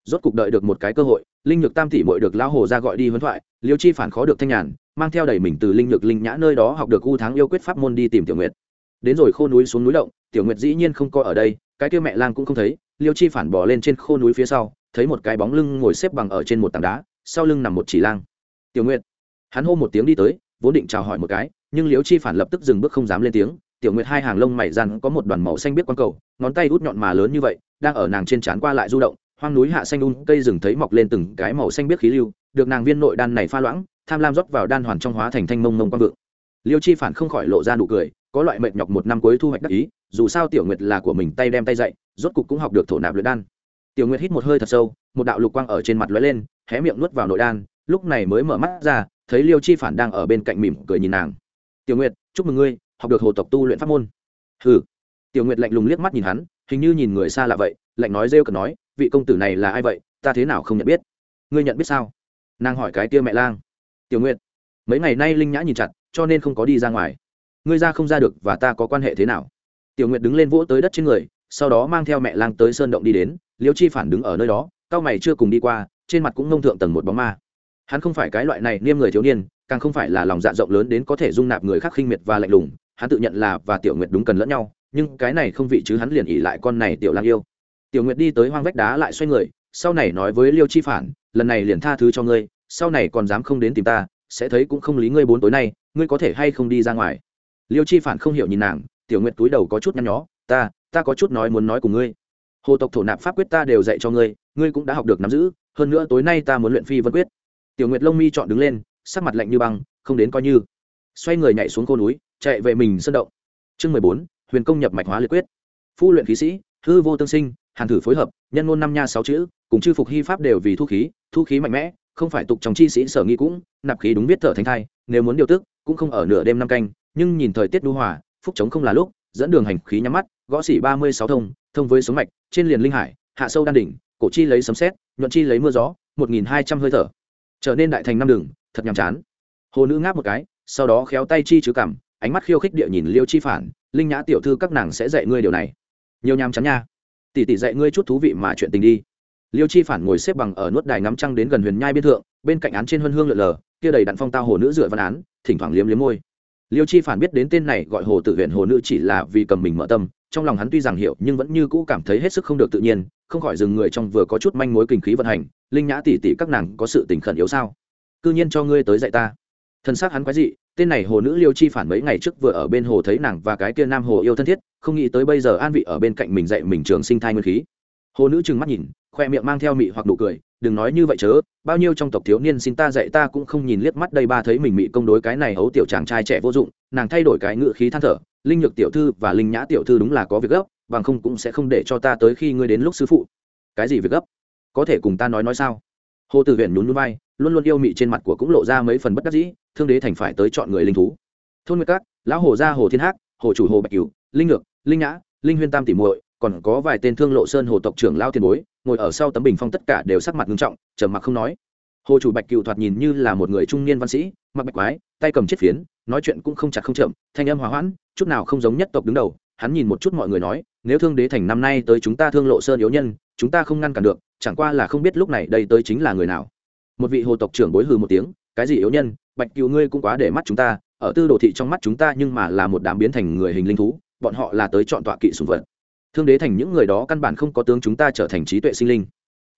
Rốt cục đợi được một cái cơ hội, linh nhược tam tỷ muội được lão hồ ra gọi đi huấn thoại, liêu chi phản khó được thanh nhàn, mang theo đầy mình từ linh nhược linh nhã nơi đó học được u thắng yêu quyết pháp môn đi tìm tiểu nguyệt. Đến rồi khô núi xuống núi động, tiểu nguyệt dĩ nhiên không coi ở đây, cái kia mẹ lang cũng không thấy, liêu chi phản bỏ lên trên khô núi phía sau, thấy một cái bóng lưng ngồi xếp bằng ở trên một tảng đá, sau lưng nằm một chỉ lang tiểu nguyệt. Hắn hô một tiếng đi tới vốn định chào hỏi một cái nhưng Liễu chi phản lập tức dừng bước không dám lên tiếng. Tiểu nguyệt hai hàng lông mày răn có một đoàn màu xanh biết quang cầu ngón tay út nhọn mà lớn như vậy đang ở nàng trên trán qua lại du động hoang núi hạ xanh un cây rừng thấy mọc lên từng cái màu xanh biết khí lưu được nàng viên nội đan này pha loãng tham lam rót vào đan hoàn trong hóa thành thanh mông mông quang vượng. Liêu chi phản không khỏi lộ ra nụ cười có loại mệt nhọc một năm cuối thu hoạch đắc ý dù sao tiểu nguyệt là của mình tay đem tay dậy, rốt cục cũng học được thổ nạp luyện đan. Tiểu nguyệt hít một hơi thật sâu một đạo lục quang ở trên mặt lóe lên hé miệng nuốt vào nội đan lúc này mới mở mắt ra, thấy liêu chi phản đang ở bên cạnh mỉm cười nhìn nàng. Tiểu nguyệt, chúc mừng ngươi, học được hồ tộc tu luyện pháp môn. Hừ. Tiểu nguyệt lạnh lùng liếc mắt nhìn hắn, hình như nhìn người xa lạ vậy, lạnh nói rêu cần nói, vị công tử này là ai vậy? Ta thế nào không nhận biết? Ngươi nhận biết sao? Nàng hỏi cái tia mẹ lang. Tiểu nguyệt, mấy ngày nay linh nhã nhìn chặt, cho nên không có đi ra ngoài. Ngươi ra không ra được và ta có quan hệ thế nào? Tiểu nguyệt đứng lên vỗ tới đất trên người, sau đó mang theo mẹ lang tới sơn động đi đến, liêu chi phản đứng ở nơi đó, cao mày chưa cùng đi qua, trên mặt cũng nông thượng tầng một bóng ma hắn không phải cái loại này niêm người thiếu niên, càng không phải là lòng dạ rộng lớn đến có thể dung nạp người khác khinh miệt và lạnh lùng, hắn tự nhận là và tiểu nguyệt đúng cần lẫn nhau, nhưng cái này không vị chứ hắn liền ỉ lại con này tiểu lang yêu. Tiểu nguyệt đi tới hoang vách đá lại xoay người, sau này nói với liêu chi phản, lần này liền tha thứ cho ngươi, sau này còn dám không đến tìm ta, sẽ thấy cũng không lý ngươi bốn tối nay, ngươi có thể hay không đi ra ngoài. Liêu chi phản không hiểu nhìn nàng, tiểu nguyệt túi đầu có chút nhăn nhó, ta ta có chút nói muốn nói cùng ngươi. Hồ tộc thổ nạp pháp quyết ta đều dạy cho ngươi ngươi cũng đã học được nắm giữ, hơn nữa tối nay ta muốn luyện phi vân quyết tiểu nguyệt lông mi chọn đứng lên, sắc mặt lạnh như băng, không đến coi như. Xoay người nhảy xuống cô núi, chạy về mình sân động. Chương mười bốn, huyền công nhập mạch hóa liệt quyết. Phu luyện khí sĩ, hư vô tương sinh, hàn thử phối hợp, nhân ngôn năm nha sáu chữ, cùng chư phục hy pháp đều vì thu khí thu khí mạnh mẽ, không phải tục trong chi sĩ sở nghi cũng, nạp khí đúng biết thở thành thai, nếu muốn điều tức, cũng không ở nửa đêm năm canh, nhưng nhìn thời tiết đu hòa, phúc chống không là lúc, dẫn đường hành khí nhắm mắt, gõ xỉ ba mươi sáu thông thông với sống mạch, trên liền linh hải, hạ sâu đan đỉnh, cổ chi lấy sấm xét nhuận chi lấy mưa gió, một nghìn hai trăm hơi thở trở nên đại thành năm đường, thật nhàm chán. Hồ nữ ngáp một cái, sau đó khéo tay chi chứ cảm, ánh mắt khiêu khích địa nhìn liêu chi phản, linh nhã tiểu thư các nàng sẽ dạy ngươi điều này. Nhiều nhàm chán nha. Tỷ tỷ dạy ngươi chút thú vị mà chuyện tình đi. Liêu chi phản ngồi xếp bằng ở nuốt đài ngắm trăng đến gần huyền nhai biên thượng, bên cạnh án trên huân hương lượn lờ, kia đầy đặn phong tao hồ nữ dựa văn án, thỉnh thoảng liếm liếm môi. Liêu chi phản biết đến tên này gọi hồ tử huyện hồ nữ chỉ là vì cầm mình mở tâm, trong lòng hắn tuy rằng hiểu nhưng vẫn như cũ cảm thấy hết sức không được tự nhiên, không khỏi dừng người trong vừa có chút manh mối kinh khí vận hành linh nhã tỷ tỷ các nàng có sự tình khẩn yếu sao? Cư nhiên cho ngươi tới dạy ta. Thân xác hắn quái dị, tên này hồ nữ liêu chi phản mấy ngày trước vừa ở bên hồ thấy nàng và cái kia nam hồ yêu thân thiết, không nghĩ tới bây giờ an vị ở bên cạnh mình dạy mình trường sinh thai nguyên khí. Hồ nữ trừng mắt nhìn, khoe miệng mang theo mị hoặc nụ cười, đừng nói như vậy chớ, bao nhiêu trong tộc thiếu niên xin ta dạy ta cũng không nhìn liếc mắt đây ba thấy mình mị công đối cái này hấu tiểu chàng trai trẻ vô dụng, nàng thay đổi cái ngự khí than thở, linh nhược tiểu thư và linh nhã tiểu thư đúng là có việc gấp, bằng không cũng sẽ không để cho ta tới khi ngươi đến lúc sư phụ. Cái gì việc gấp? Có thể cùng ta nói nói sao? Hồ tử huyện nhún núi vai, luôn luôn yêu mị trên mặt của cũng lộ ra mấy phần bất đắc dĩ, thương đế thành phải tới chọn người linh thú. Thôn nguyệt cát lão hồ gia hồ thiên hác hồ chủ hồ bạch cửu, linh ngược, linh nhã, linh huyên tam Tỷ muội, còn có vài tên thương lộ sơn hồ tộc trưởng lao tiền bối, ngồi ở sau tấm bình phong tất cả đều sắc mặt nghiêm trọng, trầm mặc không nói. Hồ chủ bạch cựu thoạt nhìn như là một người trung niên văn sĩ, mặc bạch quái, tay cầm chiếc phiến, nói chuyện cũng không chặt không chậm, thanh âm hòa hoãn, chút nào không giống nhất tộc đứng đầu. Hắn nhìn một chút mọi người nói, nếu thương đế thành năm nay tới chúng ta thương lộ sơn yếu nhân, chúng ta không ngăn cản được chẳng qua là không biết lúc này đây tới chính là người nào. Một vị hồ tộc trưởng bối hừ một tiếng, cái gì yếu nhân, bạch cựu ngươi cũng quá để mắt chúng ta, ở tư đồ thị trong mắt chúng ta nhưng mà là một đám biến thành người hình linh thú, bọn họ là tới chọn tọa kỵ sùng vật. Thương đế thành những người đó căn bản không có tướng chúng ta trở thành trí tuệ sinh linh.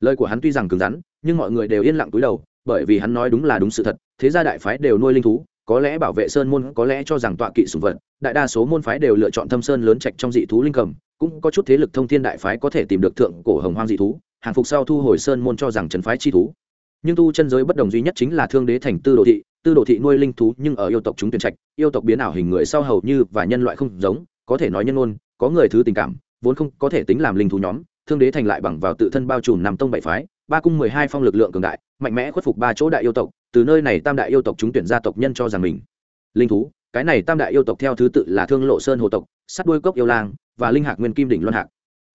Lời của hắn tuy rằng cứng rắn, nhưng mọi người đều yên lặng túi đầu, bởi vì hắn nói đúng là đúng sự thật, thế gia đại phái đều nuôi linh thú, có lẽ bảo vệ sơn môn, có lẽ cho rằng tọa kỵ sùng vật, đại đa số môn phái đều lựa chọn thâm sơn lớn trạch trong dị thú linh cầm, cũng có chút thế lực thông thiên đại phái có thể tìm được thượng cổ hồng hoang dị thú hàng phục sau thu hồi sơn môn cho rằng trần phái chi thú. Nhưng tu chân giới bất đồng duy nhất chính là thương đế thành tư đồ thị, tư đồ thị nuôi linh thú nhưng ở yêu tộc chúng tuyển trạch, yêu tộc biến ảo hình người sau hầu như và nhân loại không giống, có thể nói nhân ôn có người thứ tình cảm, vốn không có thể tính làm linh thú nhóm, thương đế thành lại bằng vào tự thân bao trùm nằm tông bảy phái, ba cung mười hai phong lực lượng cường đại, mạnh mẽ khuất phục ba chỗ đại yêu tộc, từ nơi này tam đại yêu tộc chúng tuyển gia tộc nhân cho rằng mình linh thú. Cái này tam đại yêu tộc theo thứ tự là thương lộ sơn hồ tộc, sắt đuôi cốc yêu lang và linh hạc nguyên kim đỉnh luân hạc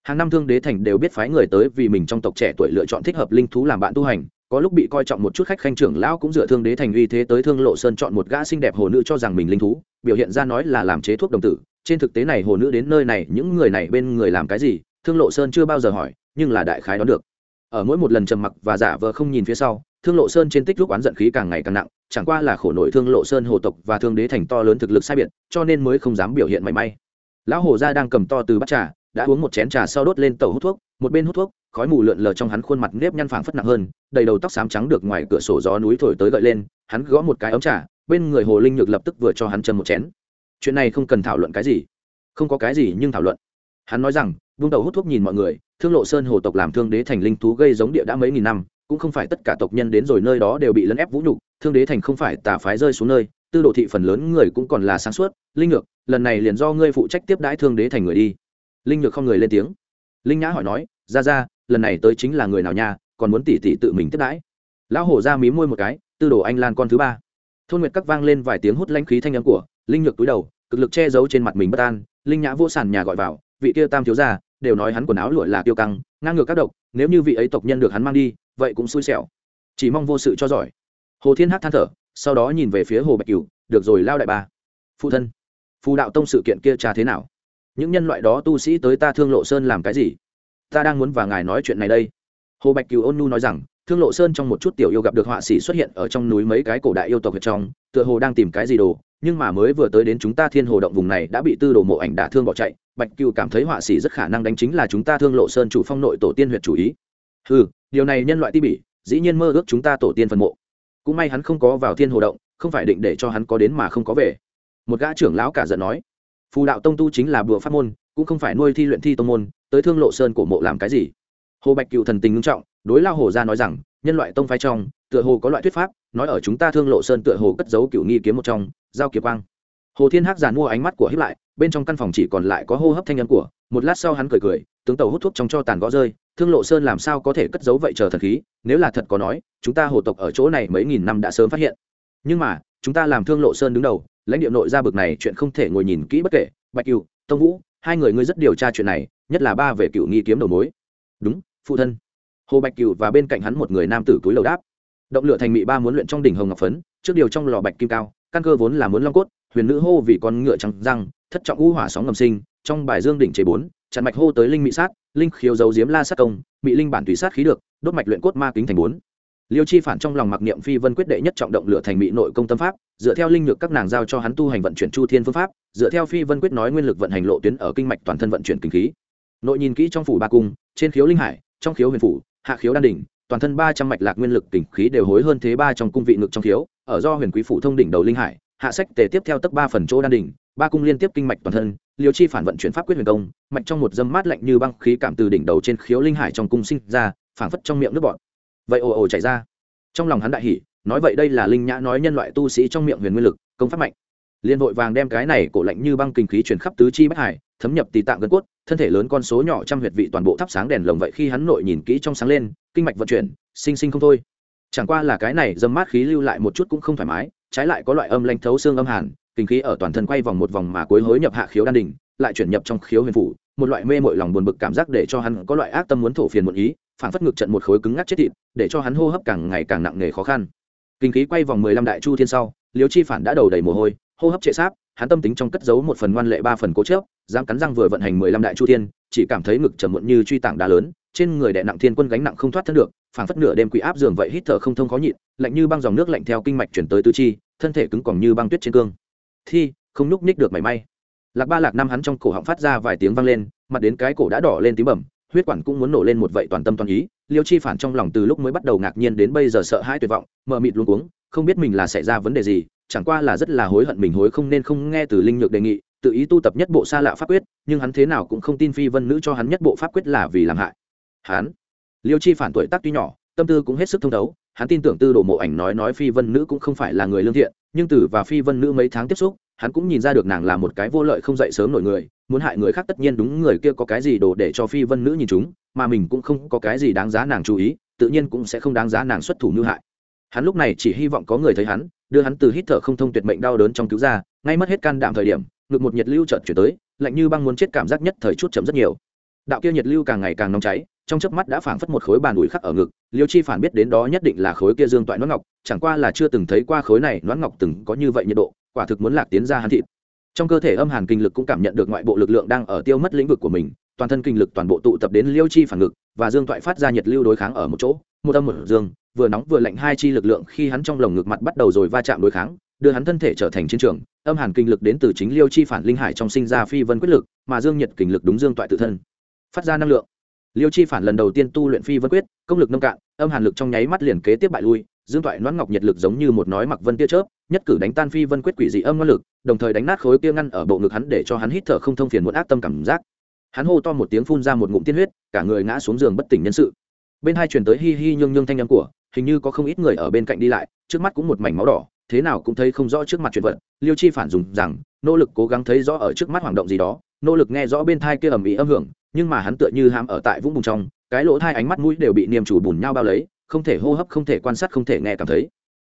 hàng năm thương đế thành đều biết phái người tới vì mình trong tộc trẻ tuổi lựa chọn thích hợp linh thú làm bạn tu hành, có lúc bị coi trọng một chút khách khanh trưởng lão cũng dựa thương đế thành uy thế tới thương lộ sơn chọn một gã xinh đẹp hồ nữ cho rằng mình linh thú, biểu hiện ra nói là làm chế thuốc đồng tử. Trên thực tế này hồ nữ đến nơi này, những người này bên người làm cái gì, thương lộ sơn chưa bao giờ hỏi, nhưng là đại khái đoán được. Ở mỗi một lần trầm mặc và giả vờ không nhìn phía sau, thương lộ sơn trên tích lúc oán giận khí càng ngày càng nặng, chẳng qua là khổ nổi thương lộ sơn hồ tộc và thương đế thành to lớn thực lực sai biệt, cho nên mới không dám biểu hiện mảy may. Lão hồ gia đang cầm to từ bát trà đã uống một chén trà sau đốt lên tàu hút thuốc, một bên hút thuốc, khói mù lượn lờ trong hắn khuôn mặt nếp nhăn phảng phất nặng hơn, đầy đầu tóc xám trắng được ngoài cửa sổ gió núi thổi tới gợi lên, hắn gõ một cái ấm trà, bên người hồ linh nhược lập tức vừa cho hắn chân một chén. Chuyện này không cần thảo luận cái gì. Không có cái gì nhưng thảo luận. Hắn nói rằng, vung đầu hút thuốc nhìn mọi người, thương lộ sơn hồ tộc làm thương đế thành linh thú gây giống địa đã mấy nghìn năm, cũng không phải tất cả tộc nhân đến rồi nơi đó đều bị lấn ép vũ nhục, thương đế thành không phải tà phái rơi xuống nơi, tư đồ thị phần lớn người cũng còn là sáng suốt, linh nhược, lần này liền do ngươi phụ trách tiếp đãi thương đế thành người đi linh nhược không người lên tiếng. Linh nhã hỏi nói ra ra lần này tới chính là người nào nhà còn muốn tỉ tỉ tự mình tiếp đãi? Lão hổ ra mí môi một cái, tư đồ anh lan con thứ ba. Thôn nguyệt các vang lên vài tiếng hút lãnh khí thanh âm của, linh nhược túi đầu, cực lực che giấu trên mặt mình bất an. Linh nhã vô sàn nhà gọi vào, vị kia tam thiếu gia, đều nói hắn quần áo lụa là tiêu căng, ngang ngược các độc, nếu như vị ấy tộc nhân được hắn mang đi, vậy cũng xui xẻo. Chỉ mong vô sự cho giỏi. Hồ thiên hát than thở, sau đó nhìn về phía hồ bạch cửu, được rồi, lao đại ba. Phụ thân, phù đạo tông sự kiện kia trà thế nào? Những nhân loại đó tu sĩ tới ta thương lộ sơn làm cái gì? Ta đang muốn và ngài nói chuyện này đây. Hồ bạch cừu ôn nu nói rằng, thương lộ sơn trong một chút tiểu yêu gặp được họa sĩ xuất hiện ở trong núi mấy cái cổ đại yêu tộc ở trong, tựa hồ đang tìm cái gì đồ, nhưng mà mới vừa tới đến chúng ta thiên hồ động vùng này đã bị tư đồ mộ ảnh đả thương bỏ chạy. Bạch cừu cảm thấy họa sĩ rất khả năng đánh chính là chúng ta thương lộ sơn chủ phong nội tổ tiên huyện chủ ý. Ừ điều này nhân loại ti bỉ, dĩ nhiên mơ ước chúng ta tổ tiên phần mộ. Cũng may hắn không có vào thiên hồ động, không phải định để cho hắn có đến mà không có về. Một gã trưởng lão cả giận nói phù đạo tông tu chính là bùa pháp môn, cũng không phải nuôi thi luyện thi tông môn, tới thương lộ sơn cổ mộ làm cái gì? Hồ bạch cựu thần tình ngưng trọng, đối lao hồ ra nói rằng, nhân loại tông phái trong, tựa hồ có loại thuyết pháp, nói ở chúng ta thương lộ sơn tựa hồ cất giấu cựu nghi kiếm một trong, giao kiệp quang. Hồ thiên hắc giàn mua ánh mắt của hiếp lại, bên trong căn phòng chỉ còn lại có hô hấp thanh âm của, một lát sau hắn cười cười, tướng tàu hút thuốc trong cho tàn gõ rơi, thương lộ sơn làm sao có thể cất giấu vậy chờ thật khí, nếu là thật có nói, chúng ta hồ tộc ở chỗ này mấy nghìn năm đã sớm phát hiện. Nhưng mà chúng ta làm thương lộ sơn đứng đầu, lãnh địa nội ra bực này chuyện không thể ngồi nhìn kỹ bất kể. Bạch cựu tông vũ, hai người ngươi rất điều tra chuyện này, nhất là ba về cựu nghi kiếm đầu mối. Đúng, phụ thân. Hồ bạch cựu và bên cạnh hắn một người nam tử túi lầu đáp. Động lửa thành mỹ ba muốn luyện trong đỉnh hồng ngọc phấn, trước điều trong lò bạch kim cao, căn cơ vốn là muốn long cốt, huyền nữ hô vì con ngựa trắng răng, thất trọng u hỏa sóng ngầm sinh, trong bài dương đỉnh chế bốn, chặn mạch hô tới linh mỹ sát, linh khiếu dấu diếm la sát công mỹ linh bản tùy sát khí được, đốt mạch luyện cốt ma kính thành bốn liêu chi phản trong lòng mặc niệm phi vân quyết đệ nhất trọng động lửa thành mỹ nội công tâm pháp, dựa theo linh lực các nàng giao cho hắn tu hành vận chuyển chu thiên phương pháp, dựa theo phi vân quyết nói nguyên lực vận hành lộ tuyến ở kinh mạch toàn thân vận chuyển kinh khí. Nội nhìn kỹ trong phủ ba cung, trên khiếu linh hải, trong khiếu huyền phủ, hạ khiếu đan đỉnh, toàn thân ba trăm mạch lạc nguyên lực kinh khí đều hối hơn thế ba trong cung vị ngực trong khiếu, ở do huyền quý phủ thông đỉnh đầu linh hải, hạ sách tề tiếp theo tức ba phần chỗ đan đỉnh, ba cung liên tiếp kinh mạch toàn thân, liêu chi phản vận chuyển pháp quyết huyền công, mạch trong một dâm mát lạnh như băng khí cảm từ đỉnh đầu trên khiếu linh hải trong cung sinh ra, phảng phất trong miệng nước bọt vậy ồ ồ chảy ra. Trong lòng hắn đại hỉ, nói vậy đây là linh nhã nói nhân loại tu sĩ trong miệng huyền nguyên lực, công pháp mạnh. Liên vội vàng đem cái này cổ lạnh như băng kinh khí chuyển khắp tứ chi bách hải, thấm nhập tì tạng gân cốt, thân thể lớn con số nhỏ trăm huyệt vị toàn bộ thắp sáng đèn lồng vậy khi hắn nội nhìn kỹ trong sáng lên, kinh mạch vận chuyển, sinh sinh không thôi. Chẳng qua là cái này dâm mát khí lưu lại một chút cũng không thoải mái, trái lại có loại âm lanh thấu xương âm hàn, kinh khí ở toàn thân quay vòng một vòng mà cuối hối nhập hạ khiếu đan đình lại chuyển nhập trong khiếu huyền phủ, một loại mê mội lòng buồn bực cảm giác để cho hắn có loại ác tâm muốn thổ phiền một ý, phản phất ngực trận một khối cứng ngắc chết thịt, để cho hắn hô hấp càng ngày càng nặng nề khó khăn. Kinh khí quay vòng mười lăm đại chu thiên sau, liêu chi phản đã đầu đầy mồ hôi, hô hấp trệ sáp, hắn tâm tính trong cất giấu một phần ngoan lệ ba phần cố chớp dám cắn răng vừa vận hành mười lăm đại chu thiên, chỉ cảm thấy ngực trầm muộn như truy tảng đá lớn, trên người đệ nặng thiên quân gánh nặng không thoát thân được phảng phất nửa đêm quỷ áp giường vậy hít thở không thông khó nhịn, lạnh như băng dòng nước lạnh theo kinh mạch chuyển tới tứ chi, thân thể cứng còng như băng tuyết trên cương. Thi, không nhúc ních được mảy may lạc ba lạc năm hắn trong cổ họng phát ra vài tiếng vang lên, mặt đến cái cổ đã đỏ lên tím bẩm huyết quản cũng muốn nổ lên một vậy toàn tâm toàn ý, liêu chi phản trong lòng từ lúc mới bắt đầu ngạc nhiên đến bây giờ sợ hãi tuyệt vọng, mờ mịt luôn cuống, không biết mình là xảy ra vấn đề gì, chẳng qua là rất là hối hận mình hối không nên không nghe từ linh nhược đề nghị, tự ý tu tập nhất bộ xa lạ pháp quyết, nhưng hắn thế nào cũng không tin phi vân nữ cho hắn nhất bộ pháp quyết là vì làm hại. Hắn, liêu chi phản tuổi tác tuy nhỏ, tâm tư cũng hết sức thông thấu, hắn tin tưởng tư đồ mộ ảnh nói nói phi vân nữ cũng không phải là người lương thiện, nhưng từ và phi vân nữ mấy tháng tiếp xúc hắn cũng nhìn ra được nàng là một cái vô lợi không dậy sớm nổi người, muốn hại người khác tất nhiên đúng người kia có cái gì đồ để cho phi vân nữ nhìn chúng, mà mình cũng không có cái gì đáng giá nàng chú ý, tự nhiên cũng sẽ không đáng giá nàng xuất thủ như hại. Hắn lúc này chỉ hy vọng có người thấy hắn, đưa hắn từ hít thở không thông tuyệt mệnh đau đớn trong cứu ra, ngay mất hết can đảm thời điểm, ngực một nhiệt lưu chợt chuyển tới, lạnh như băng muốn chết cảm giác nhất thời chút chấm rất nhiều. Đạo kia nhiệt lưu càng ngày càng nóng cháy, trong chớp mắt đã phảng phất một khối bàn ủi khắc ở ngực, liêu chi phản biết đến đó nhất định là khối kia dương toại nón ngọc, chẳng qua là chưa từng thấy qua khối này nón ngọc từng có như vậy nhiệt độ quả thực muốn lạc tiến ra hắn thịt. Trong cơ thể âm hàn kinh lực cũng cảm nhận được ngoại bộ lực lượng đang ở tiêu mất lĩnh vực của mình, toàn thân kinh lực toàn bộ tụ tập đến liêu chi phản ngực, và dương toại phát ra nhiệt lưu đối kháng ở một chỗ, một âm một dương, vừa nóng vừa lạnh hai chi lực lượng khi hắn trong lồng ngực mặt bắt đầu rồi va chạm đối kháng, đưa hắn thân thể trở thành chiến trường, âm hàn kinh lực đến từ chính liêu chi phản linh hải trong sinh ra phi vân quyết lực, mà dương nhiệt kinh lực đúng dương toại tự thân. Phát ra năng lượng. Liêu chi phản lần đầu tiên tu luyện phi vân quyết, công lực nông cạn, âm hàn lực trong nháy mắt liền kế tiếp bại lui, dương toại noãn ngọc nhiệt lực giống như một nói mặc vân tia chớp nhất cử đánh tan phi vân quyết quỷ dị âm ngoan lực, đồng thời đánh nát khối kia ngăn ở bộ ngực hắn để cho hắn hít thở không thông phiền muộn ác tâm cảm giác. Hắn hô to một tiếng phun ra một ngụm tiên huyết, cả người ngã xuống giường bất tỉnh nhân sự. Bên hai truyền tới hi hi nhương nhương thanh âm của, hình như có không ít người ở bên cạnh đi lại, trước mắt cũng một mảnh máu đỏ, thế nào cũng thấy không rõ trước mặt chuyện vật. Liêu chi phản dùng rằng, nỗ lực cố gắng thấy rõ ở trước mắt hoàng động gì đó, nỗ lực nghe rõ bên thai kia ầm ĩ âm hưởng, nhưng mà hắn tựa như hãm ở tại vũng bùn trong, cái lỗ thai ánh mắt mũi đều bị niềm chủ bùn nhau bao lấy, không thể hô hấp, không thể quan sát, không thể nghe cảm thấy.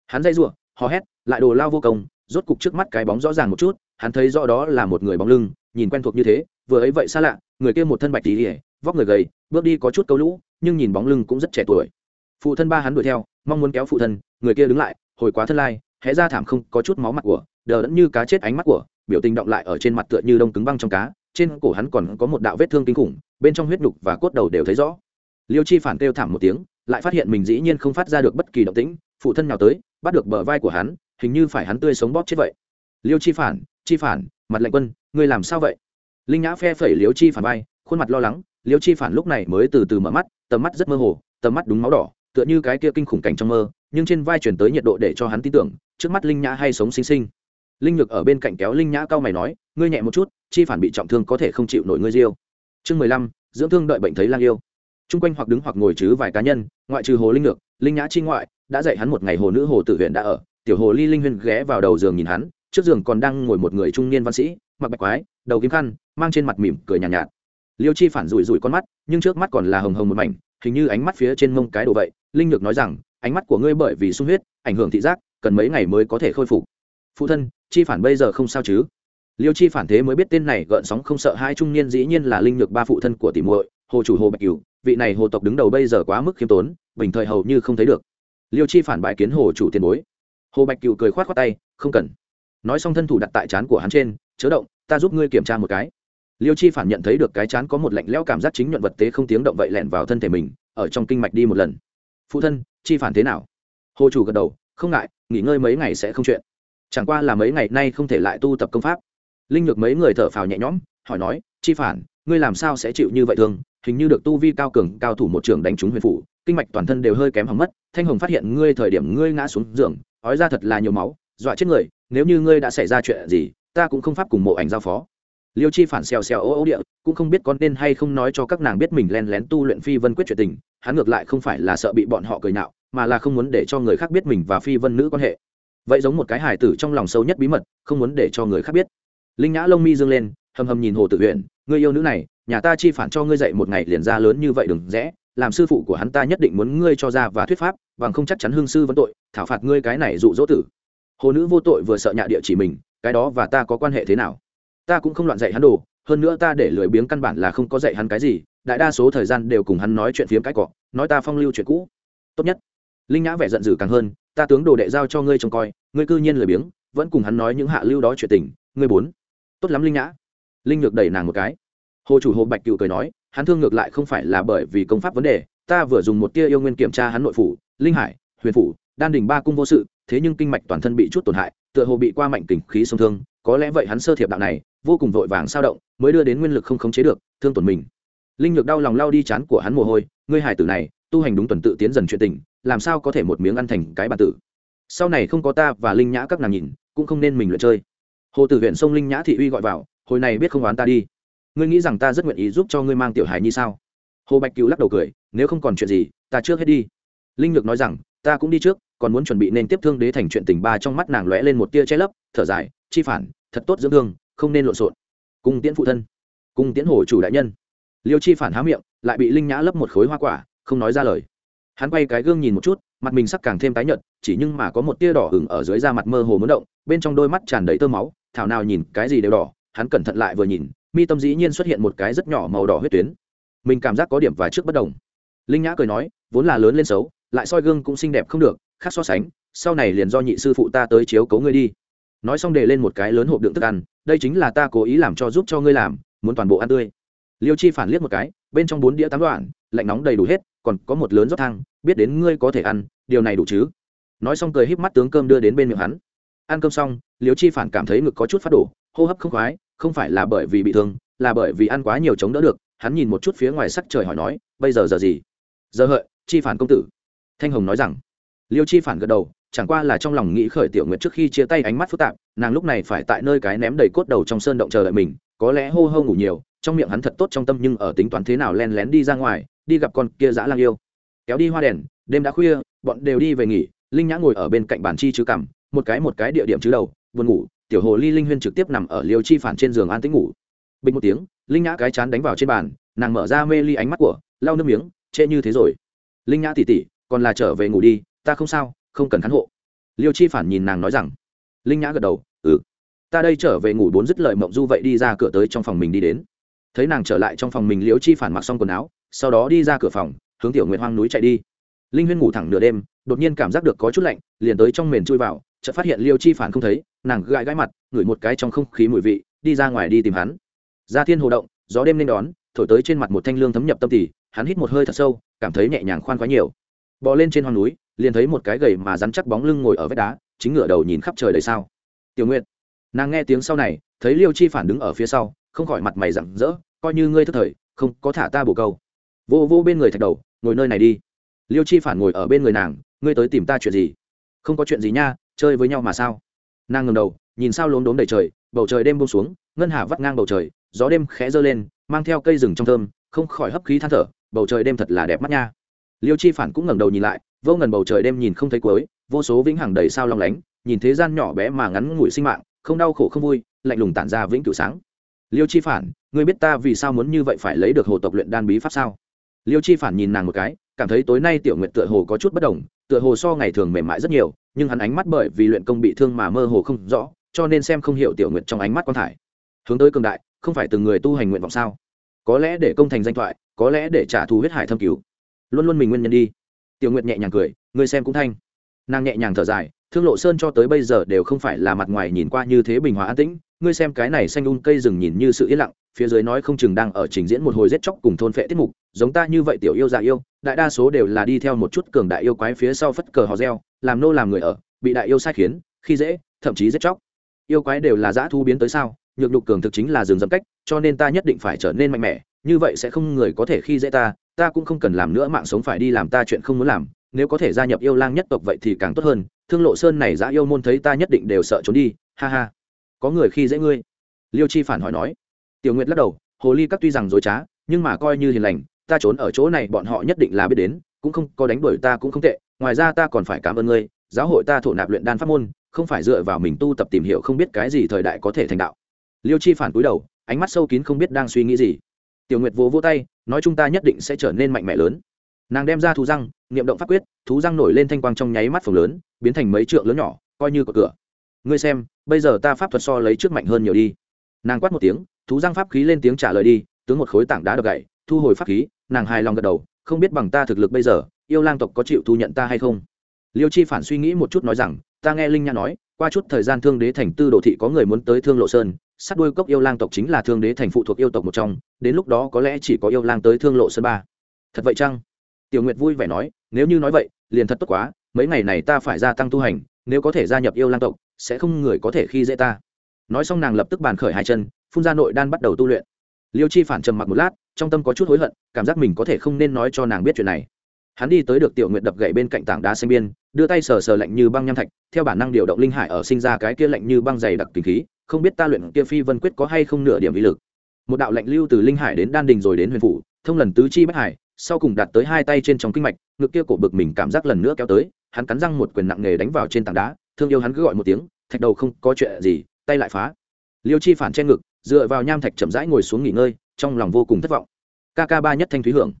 Hắn dây giụa hò hét, lại đồ lao vô công, rốt cục trước mắt cái bóng rõ ràng một chút, hắn thấy rõ đó là một người bóng lưng, nhìn quen thuộc như thế, vừa ấy vậy xa lạ, người kia một thân bạch tí ỉa vóc người gầy, bước đi có chút câu lũ, nhưng nhìn bóng lưng cũng rất trẻ tuổi. Phụ thân ba hắn đuổi theo, mong muốn kéo phụ thân, người kia đứng lại, hồi quá thân lai, hé ra thảm không, có chút máu mặt của, đờ đẫn như cá chết ánh mắt của, biểu tình động lại ở trên mặt tựa như đông cứng băng trong cá, trên cổ hắn còn có một đạo vết thương kinh khủng, bên trong huyết nhục và cốt đầu đều thấy rõ. Liêu chi phản kêu thảm một tiếng lại phát hiện mình dĩ nhiên không phát ra được bất kỳ động tĩnh, phụ thân nào tới, bắt được bờ vai của hắn, hình như phải hắn tươi sống bóp chết vậy. Liêu chi phản chi phản, mặt lệnh quân, ngươi làm sao vậy? Linh nhã phe phẩy liêu chi phản vai, khuôn mặt lo lắng, liêu chi phản lúc này mới từ từ mở mắt, tầm mắt rất mơ hồ, tầm mắt đúng máu đỏ, tựa như cái kia kinh khủng cảnh trong mơ, nhưng trên vai chuyển tới nhiệt độ để cho hắn tin tưởng, trước mắt linh nhã hay sống xinh xinh linh nhược ở bên cạnh kéo linh nhã cao mày nói, ngươi nhẹ một chút, chi phản bị trọng thương có thể không chịu nổi ngươi diêu. Chương mười lăm, dưỡng thương đợi bệnh thấy lang yêu chung quanh hoặc đứng hoặc ngồi chứ vài cá nhân ngoại trừ hồ linh ngược linh nhã chi ngoại đã dạy hắn một ngày hồ nữ hồ tử huyện đã ở. Tiểu hồ ly linh huyên ghé vào đầu giường nhìn hắn trước giường còn đang ngồi một người trung niên văn sĩ mặc bạch quái đầu kim khăn mang trên mặt mỉm cười nhàn nhạt, nhạt. Liêu chi phản rủi rủi con mắt nhưng trước mắt còn là hồng hồng một mảnh hình như ánh mắt phía trên mông cái đồ vậy. Linh nhược nói rằng ánh mắt của ngươi bởi vì sung huyết ảnh hưởng thị giác cần mấy ngày mới có thể khôi phục. Phụ thân chi phản bây giờ không sao chứ? Liêu chi phản thế mới biết tên này gợn sóng không sợ hai trung niên dĩ nhiên là linh nhược ba phụ thân của tỷ muội hồ chủ hồ bạch cửu vị này hồ tộc đứng đầu bây giờ quá mức khiêm tốn, bình thời hầu như không thấy được. Liêu chi phản bại kiến hồ chủ tiền bối. Hồ bạch cửu cười khoát khoát tay, không cần. Nói xong thân thủ đặt tại chán của hắn trên, chớ động, ta giúp ngươi kiểm tra một cái. Liêu chi phản nhận thấy được cái chán có một lạnh lẽo cảm giác chính nhuận vật tế không tiếng động vậy lẹn vào thân thể mình, ở trong kinh mạch đi một lần. Phụ thân, chi phản thế nào? Hồ chủ gật đầu, không ngại, nghỉ ngơi mấy ngày sẽ không chuyện. Chẳng qua là mấy ngày nay không thể lại tu tập công pháp. Linh nhược mấy người thở phào nhẹ nhõm, hỏi nói, chi phản, ngươi làm sao sẽ chịu như vậy thường hình như được tu vi cao cường, cao thủ một trường đánh trúng huyền phủ, kinh mạch toàn thân đều hơi kém hỏng mất. Thanh hồng phát hiện ngươi thời điểm ngươi ngã xuống giường ói ra thật là nhiều máu, dọa chết người, nếu như ngươi đã xảy ra chuyện gì, ta cũng không pháp cùng mộ ảnh giao phó. Liêu chi phản xèo xèo ô ô địa, cũng không biết con nên hay không nói cho các nàng biết mình len lén tu luyện phi vân quyết chuyện tình, hắn ngược lại không phải là sợ bị bọn họ cười nhạo, mà là không muốn để cho người khác biết mình và phi vân nữ quan hệ. Vậy giống một cái hài tử trong lòng sâu nhất bí mật, không muốn để cho người khác biết. Linh nhã lông mi dương lên, hầm hầm nhìn hồ Tử huyện người yêu nữ này nhà ta chi phản cho ngươi dạy một ngày liền ra lớn như vậy đừng rẽ, làm sư phụ của hắn ta nhất định muốn ngươi cho ra và thuyết pháp, bằng không chắc chắn hương sư vẫn tội, thảo phạt ngươi cái này dụ dỗ tử. Hồ nữ vô tội vừa sợ nhạ địa chỉ mình, cái đó và ta có quan hệ thế nào? Ta cũng không loạn dạy hắn đồ, hơn nữa ta để lười biếng căn bản là không có dạy hắn cái gì, đại đa số thời gian đều cùng hắn nói chuyện phiếm cái cọ, nói ta phong lưu chuyện cũ. Tốt nhất. Linh nhã vẻ giận dữ càng hơn, ta tướng đồ đệ giao cho ngươi trông coi, ngươi cư nhiên lười biếng, vẫn cùng hắn nói những hạ lưu đó chuyện tình, ngươi bốn. Tốt lắm linh nhã. Linh ngược đẩy nàng một cái hồ chủ hồ bạch cựu cười nói, hắn thương ngược lại không phải là bởi vì công pháp vấn đề, ta vừa dùng một tia yêu nguyên kiểm tra hắn nội phủ, linh hải, huyền phủ, đan đình ba cung vô sự, thế nhưng kinh mạch toàn thân bị chút tổn hại, tựa hồ bị qua mạnh kình khí sông thương, có lẽ vậy hắn sơ thiệp đạo này, vô cùng vội vàng sao động, mới đưa đến nguyên lực không khống chế được, thương tổn mình. Linh nhược đau lòng lao đi chán của hắn mồ hôi, ngươi hải tử này, tu hành đúng tuần tự tiến dần chuyện tình, làm sao có thể một miếng ăn thành cái bản tử? Sau này không có ta và linh nhã các nàng nhìn, cũng không nên mình luyện chơi. Hồ tử huyện sông linh nhã thị uy gọi vào, hồi này biết không oán ta đi ngươi nghĩ rằng ta rất nguyện ý giúp cho ngươi mang tiểu hài nhi sao? Hồ bạch cứu lắc đầu cười, nếu không còn chuyện gì, ta trước hết đi. Linh nhược nói rằng, ta cũng đi trước, còn muốn chuẩn bị nên tiếp thương đế thành chuyện tình ba trong mắt nàng lóe lên một tia che lấp, thở dài, chi phản, thật tốt dưỡng thương, không nên lộn xộn. Cung tiễn phụ thân, cung tiễn hồ chủ đại nhân. Liêu chi phản há miệng, lại bị linh nhã lấp một khối hoa quả, không nói ra lời. Hắn quay cái gương nhìn một chút, mặt mình sắc càng thêm tái nhợt, chỉ nhưng mà có một tia đỏ hừng ở dưới da mặt mơ hồ muốn động, bên trong đôi mắt tràn đầy tơ máu, thảo nào nhìn cái gì đều đỏ, hắn cẩn thận lại vừa nhìn mi tâm dĩ nhiên xuất hiện một cái rất nhỏ màu đỏ huyết tuyến. Mình cảm giác có điểm và trước bất đồng. Linh nhã cười nói, vốn là lớn lên xấu, lại soi gương cũng xinh đẹp không được, khác so sánh, sau này liền do nhị sư phụ ta tới chiếu cấu ngươi đi. Nói xong để lên một cái lớn hộp đựng thức ăn, đây chính là ta cố ý làm cho giúp cho ngươi làm, muốn toàn bộ ăn tươi. Liêu chi phản liếc một cái, bên trong bốn đĩa tám đoạn, lạnh nóng đầy đủ hết, còn có một lớn rót thang, biết đến ngươi có thể ăn, điều này đủ chứ? Nói xong cười híp mắt tướng cơm đưa đến bên miệng hắn. Ăn cơm xong, liêu chi phản cảm thấy ngực có chút phát đổ, hô hấp không khoái không phải là bởi vì bị thương, là bởi vì ăn quá nhiều chống đỡ được, hắn nhìn một chút phía ngoài sắc trời hỏi nói, bây giờ giờ gì? Giờ hợi, chi phản công tử. Thanh hồng nói rằng. Liêu chi phản gật đầu, chẳng qua là trong lòng nghĩ khởi tiểu nguyệt trước khi chia tay ánh mắt phức tạp, nàng lúc này phải tại nơi cái ném đầy cốt đầu trong sơn động chờ đợi mình, có lẽ hô hô ngủ nhiều, trong miệng hắn thật tốt trong tâm nhưng ở tính toán thế nào len lén đi ra ngoài, đi gặp con kia dã lang yêu. Kéo đi hoa đèn, đêm đã khuya, bọn đều đi về nghỉ, linh nhã ngồi ở bên cạnh bàn chi chứ cằm, một cái một cái địa điểm chứ đầu, buồn ngủ tiểu hồ ly linh huyên trực tiếp nằm ở liêu chi phản trên giường an tĩnh ngủ. Bình một tiếng, linh nhã cái chán đánh vào trên bàn, nàng mở ra mê ly ánh mắt của, lau nước miếng, trễ như thế rồi. Linh nhã tỉ tỉ còn là trở về ngủ đi, ta không sao, không cần khán hộ. Liêu chi phản nhìn nàng nói rằng. Linh nhã gật đầu ừ ta đây trở về ngủ bốn dứt lợi mộng du vậy đi ra cửa tới trong phòng mình đi đến. Thấy nàng trở lại trong phòng mình, liêu chi phản mặc xong quần áo, sau đó đi ra cửa phòng, hướng tiểu nguyện hoang núi chạy đi. Linh huyên ngủ thẳng nửa đêm, đột nhiên cảm giác được có chút lạnh, liền tới trong mền chui vào chợt phát hiện liêu chi phản không thấy, nàng gãi gãi mặt, ngửi một cái trong không khí mùi vị, đi ra ngoài đi tìm hắn. Ra thiên hồ động, gió đêm nên đón, thổi tới trên mặt một thanh lương thấm nhập tâm tỉ hắn hít một hơi thật sâu, cảm thấy nhẹ nhàng khoan khoái nhiều. Bò lên trên hoang núi, liền thấy một cái gầy mà rắn chắc bóng lưng ngồi ở vách đá, chính ngửa đầu nhìn khắp trời đầy sao. Tiểu nguyệt, nàng nghe tiếng sau này, thấy liêu chi phản đứng ở phía sau, không khỏi mặt mày rặng rỡ, coi như ngươi thất thời, không có thả ta bổ câu. Vô vô bên người thạch đầu, ngồi nơi này đi. Liêu chi phản ngồi ở bên người nàng, ngươi tới tìm ta chuyện gì? Không có chuyện gì nha chơi với nhau mà sao? Nàng ngầm đầu, nhìn sao lốm đốm đầy trời, bầu trời đêm bông xuống, ngân hà vắt ngang bầu trời, gió đêm khẽ dơ lên, mang theo cây rừng trong thơm, không khỏi hấp khí than thở, bầu trời đêm thật là đẹp mắt nha. Liêu chi phản cũng ngẩng đầu nhìn lại, vô ngần bầu trời đêm nhìn không thấy cuối, vô số vĩnh hằng đầy sao long lánh, nhìn thế gian nhỏ bé mà ngắn ngủi sinh mạng, không đau khổ không vui, lạnh lùng tản ra vĩnh cửu sáng. Liêu chi phản, ngươi biết ta vì sao muốn như vậy phải lấy được hồ tộc luyện đan bí pháp sao? Liêu chi phản nhìn nàng một cái, cảm thấy tối nay tiểu nguyệt tựa hồ có chút bất đồng, tựa hồ so ngày thường mềm mại rất nhiều, nhưng hắn ánh mắt bởi vì luyện công bị thương mà mơ hồ không rõ, cho nên xem không hiểu tiểu nguyệt trong ánh mắt quan thải. Hướng tới cường đại, không phải từng người tu hành nguyện vọng sao? Có lẽ để công thành danh thoại, có lẽ để trả thù huyết hải thâm cứu. Luôn luôn mình nguyên nhân đi. Tiểu nguyệt nhẹ nhàng cười, người xem cũng thanh. Nàng nhẹ nhàng thở dài, thương lộ sơn cho tới bây giờ đều không phải là mặt ngoài nhìn qua như thế bình hòa an tĩnh ngươi xem cái này xanh un cây rừng nhìn như sự yên lặng, phía dưới nói không chừng đang ở trình diễn một hồi giết chóc cùng thôn phệ tiết mục, giống ta như vậy tiểu yêu dạ yêu, đại đa số đều là đi theo một chút cường đại yêu quái phía sau phất cờ hò reo, làm nô làm người ở, bị đại yêu sai khiến, khi dễ, thậm chí giết chóc. Yêu quái đều là dã thu biến tới sao, nhược nhục cường thực chính là rừng dẫm cách, cho nên ta nhất định phải trở nên mạnh mẽ, như vậy sẽ không người có thể khi dễ ta ta cũng không cần làm nữa mạng sống phải đi làm ta chuyện không muốn làm, nếu có thể gia nhập yêu lang nhất tộc vậy thì càng tốt hơn, thương lộ sơn này dã yêu môn thấy ta nhất định đều sợ trốn đi, ha ha có người khi dễ ngươi. Liêu chi phản hỏi nói. Tiểu nguyệt lắc đầu, hồ ly các tuy rằng dối trá, nhưng mà coi như hiền lành, ta trốn ở chỗ này bọn họ nhất định là biết đến, cũng không có đánh đuổi ta cũng không tệ, ngoài ra ta còn phải cảm ơn ngươi, giáo hội ta thổ nạp luyện đan pháp môn, không phải dựa vào mình tu tập tìm hiểu không biết cái gì thời đại có thể thành đạo. Liêu chi phản cúi đầu, ánh mắt sâu kín không biết đang suy nghĩ gì. Tiểu nguyệt vỗ vỗ tay, nói chúng ta nhất định sẽ trở nên mạnh mẽ lớn. Nàng đem ra thú răng, niệm động pháp quyết, thú răng nổi lên thanh quang trong nháy mắt phồng lớn, biến thành mấy trượng lớn nhỏ, coi như có cửa ngươi xem, bây giờ ta pháp thuật so lấy trước mạnh hơn nhiều đi. Nàng quát một tiếng, thú giang pháp khí lên tiếng trả lời đi, tướng một khối tảng đá đập gậy, thu hồi pháp khí, nàng hài lòng gật đầu, không biết bằng ta thực lực bây giờ, yêu lang tộc có chịu thu nhận ta hay không? Liêu chi phản suy nghĩ một chút nói rằng, ta nghe linh nha nói, qua chút thời gian thương đế thành tư đồ thị có người muốn tới thương lộ sơn, sát đuôi cốc yêu lang tộc chính là thương đế thành phụ thuộc yêu tộc một trong, đến lúc đó có lẽ chỉ có yêu lang tới thương lộ sơn ba. Thật vậy chăng? Tiểu nguyệt vui vẻ nói, nếu như nói vậy, liền thật tốt quá, mấy ngày này ta phải gia tăng tu hành, nếu có thể gia nhập yêu lang tộc sẽ không người có thể khi dễ ta. Nói xong nàng lập tức bàn khởi hai chân, phun ra nội đan bắt đầu tu luyện. Liêu chi phản trầm mặc một lát, trong tâm có chút hối hận, cảm giác mình có thể không nên nói cho nàng biết chuyện này. Hắn đi tới được tiểu nguyện đập gậy bên cạnh tảng đá xanh biên, đưa tay sờ sờ lạnh như băng nham thạch, theo bản năng điều động linh hải ở sinh ra cái kia lạnh như băng dày đặc kinh khí, không biết ta luyện kia phi vân quyết có hay không nửa điểm ý lực. Một đạo lạnh lưu từ linh hải đến đan đình rồi đến huyền phủ, thông lần tứ chi bất hải, sau cùng đạt tới hai tay trên trong kinh mạch, ngực kia cổ bực mình cảm giác lần nữa kéo tới, hắn cắn răng một quyền nặng nghề đánh vào trên tảng đá thương yêu hắn cứ gọi một tiếng, thạch đầu không có chuyện gì, tay lại phá. Liêu chi phản che ngực, dựa vào nham thạch chậm rãi ngồi xuống nghỉ ngơi, trong lòng vô cùng thất vọng. Kk ba nhất thanh thúy hưởng.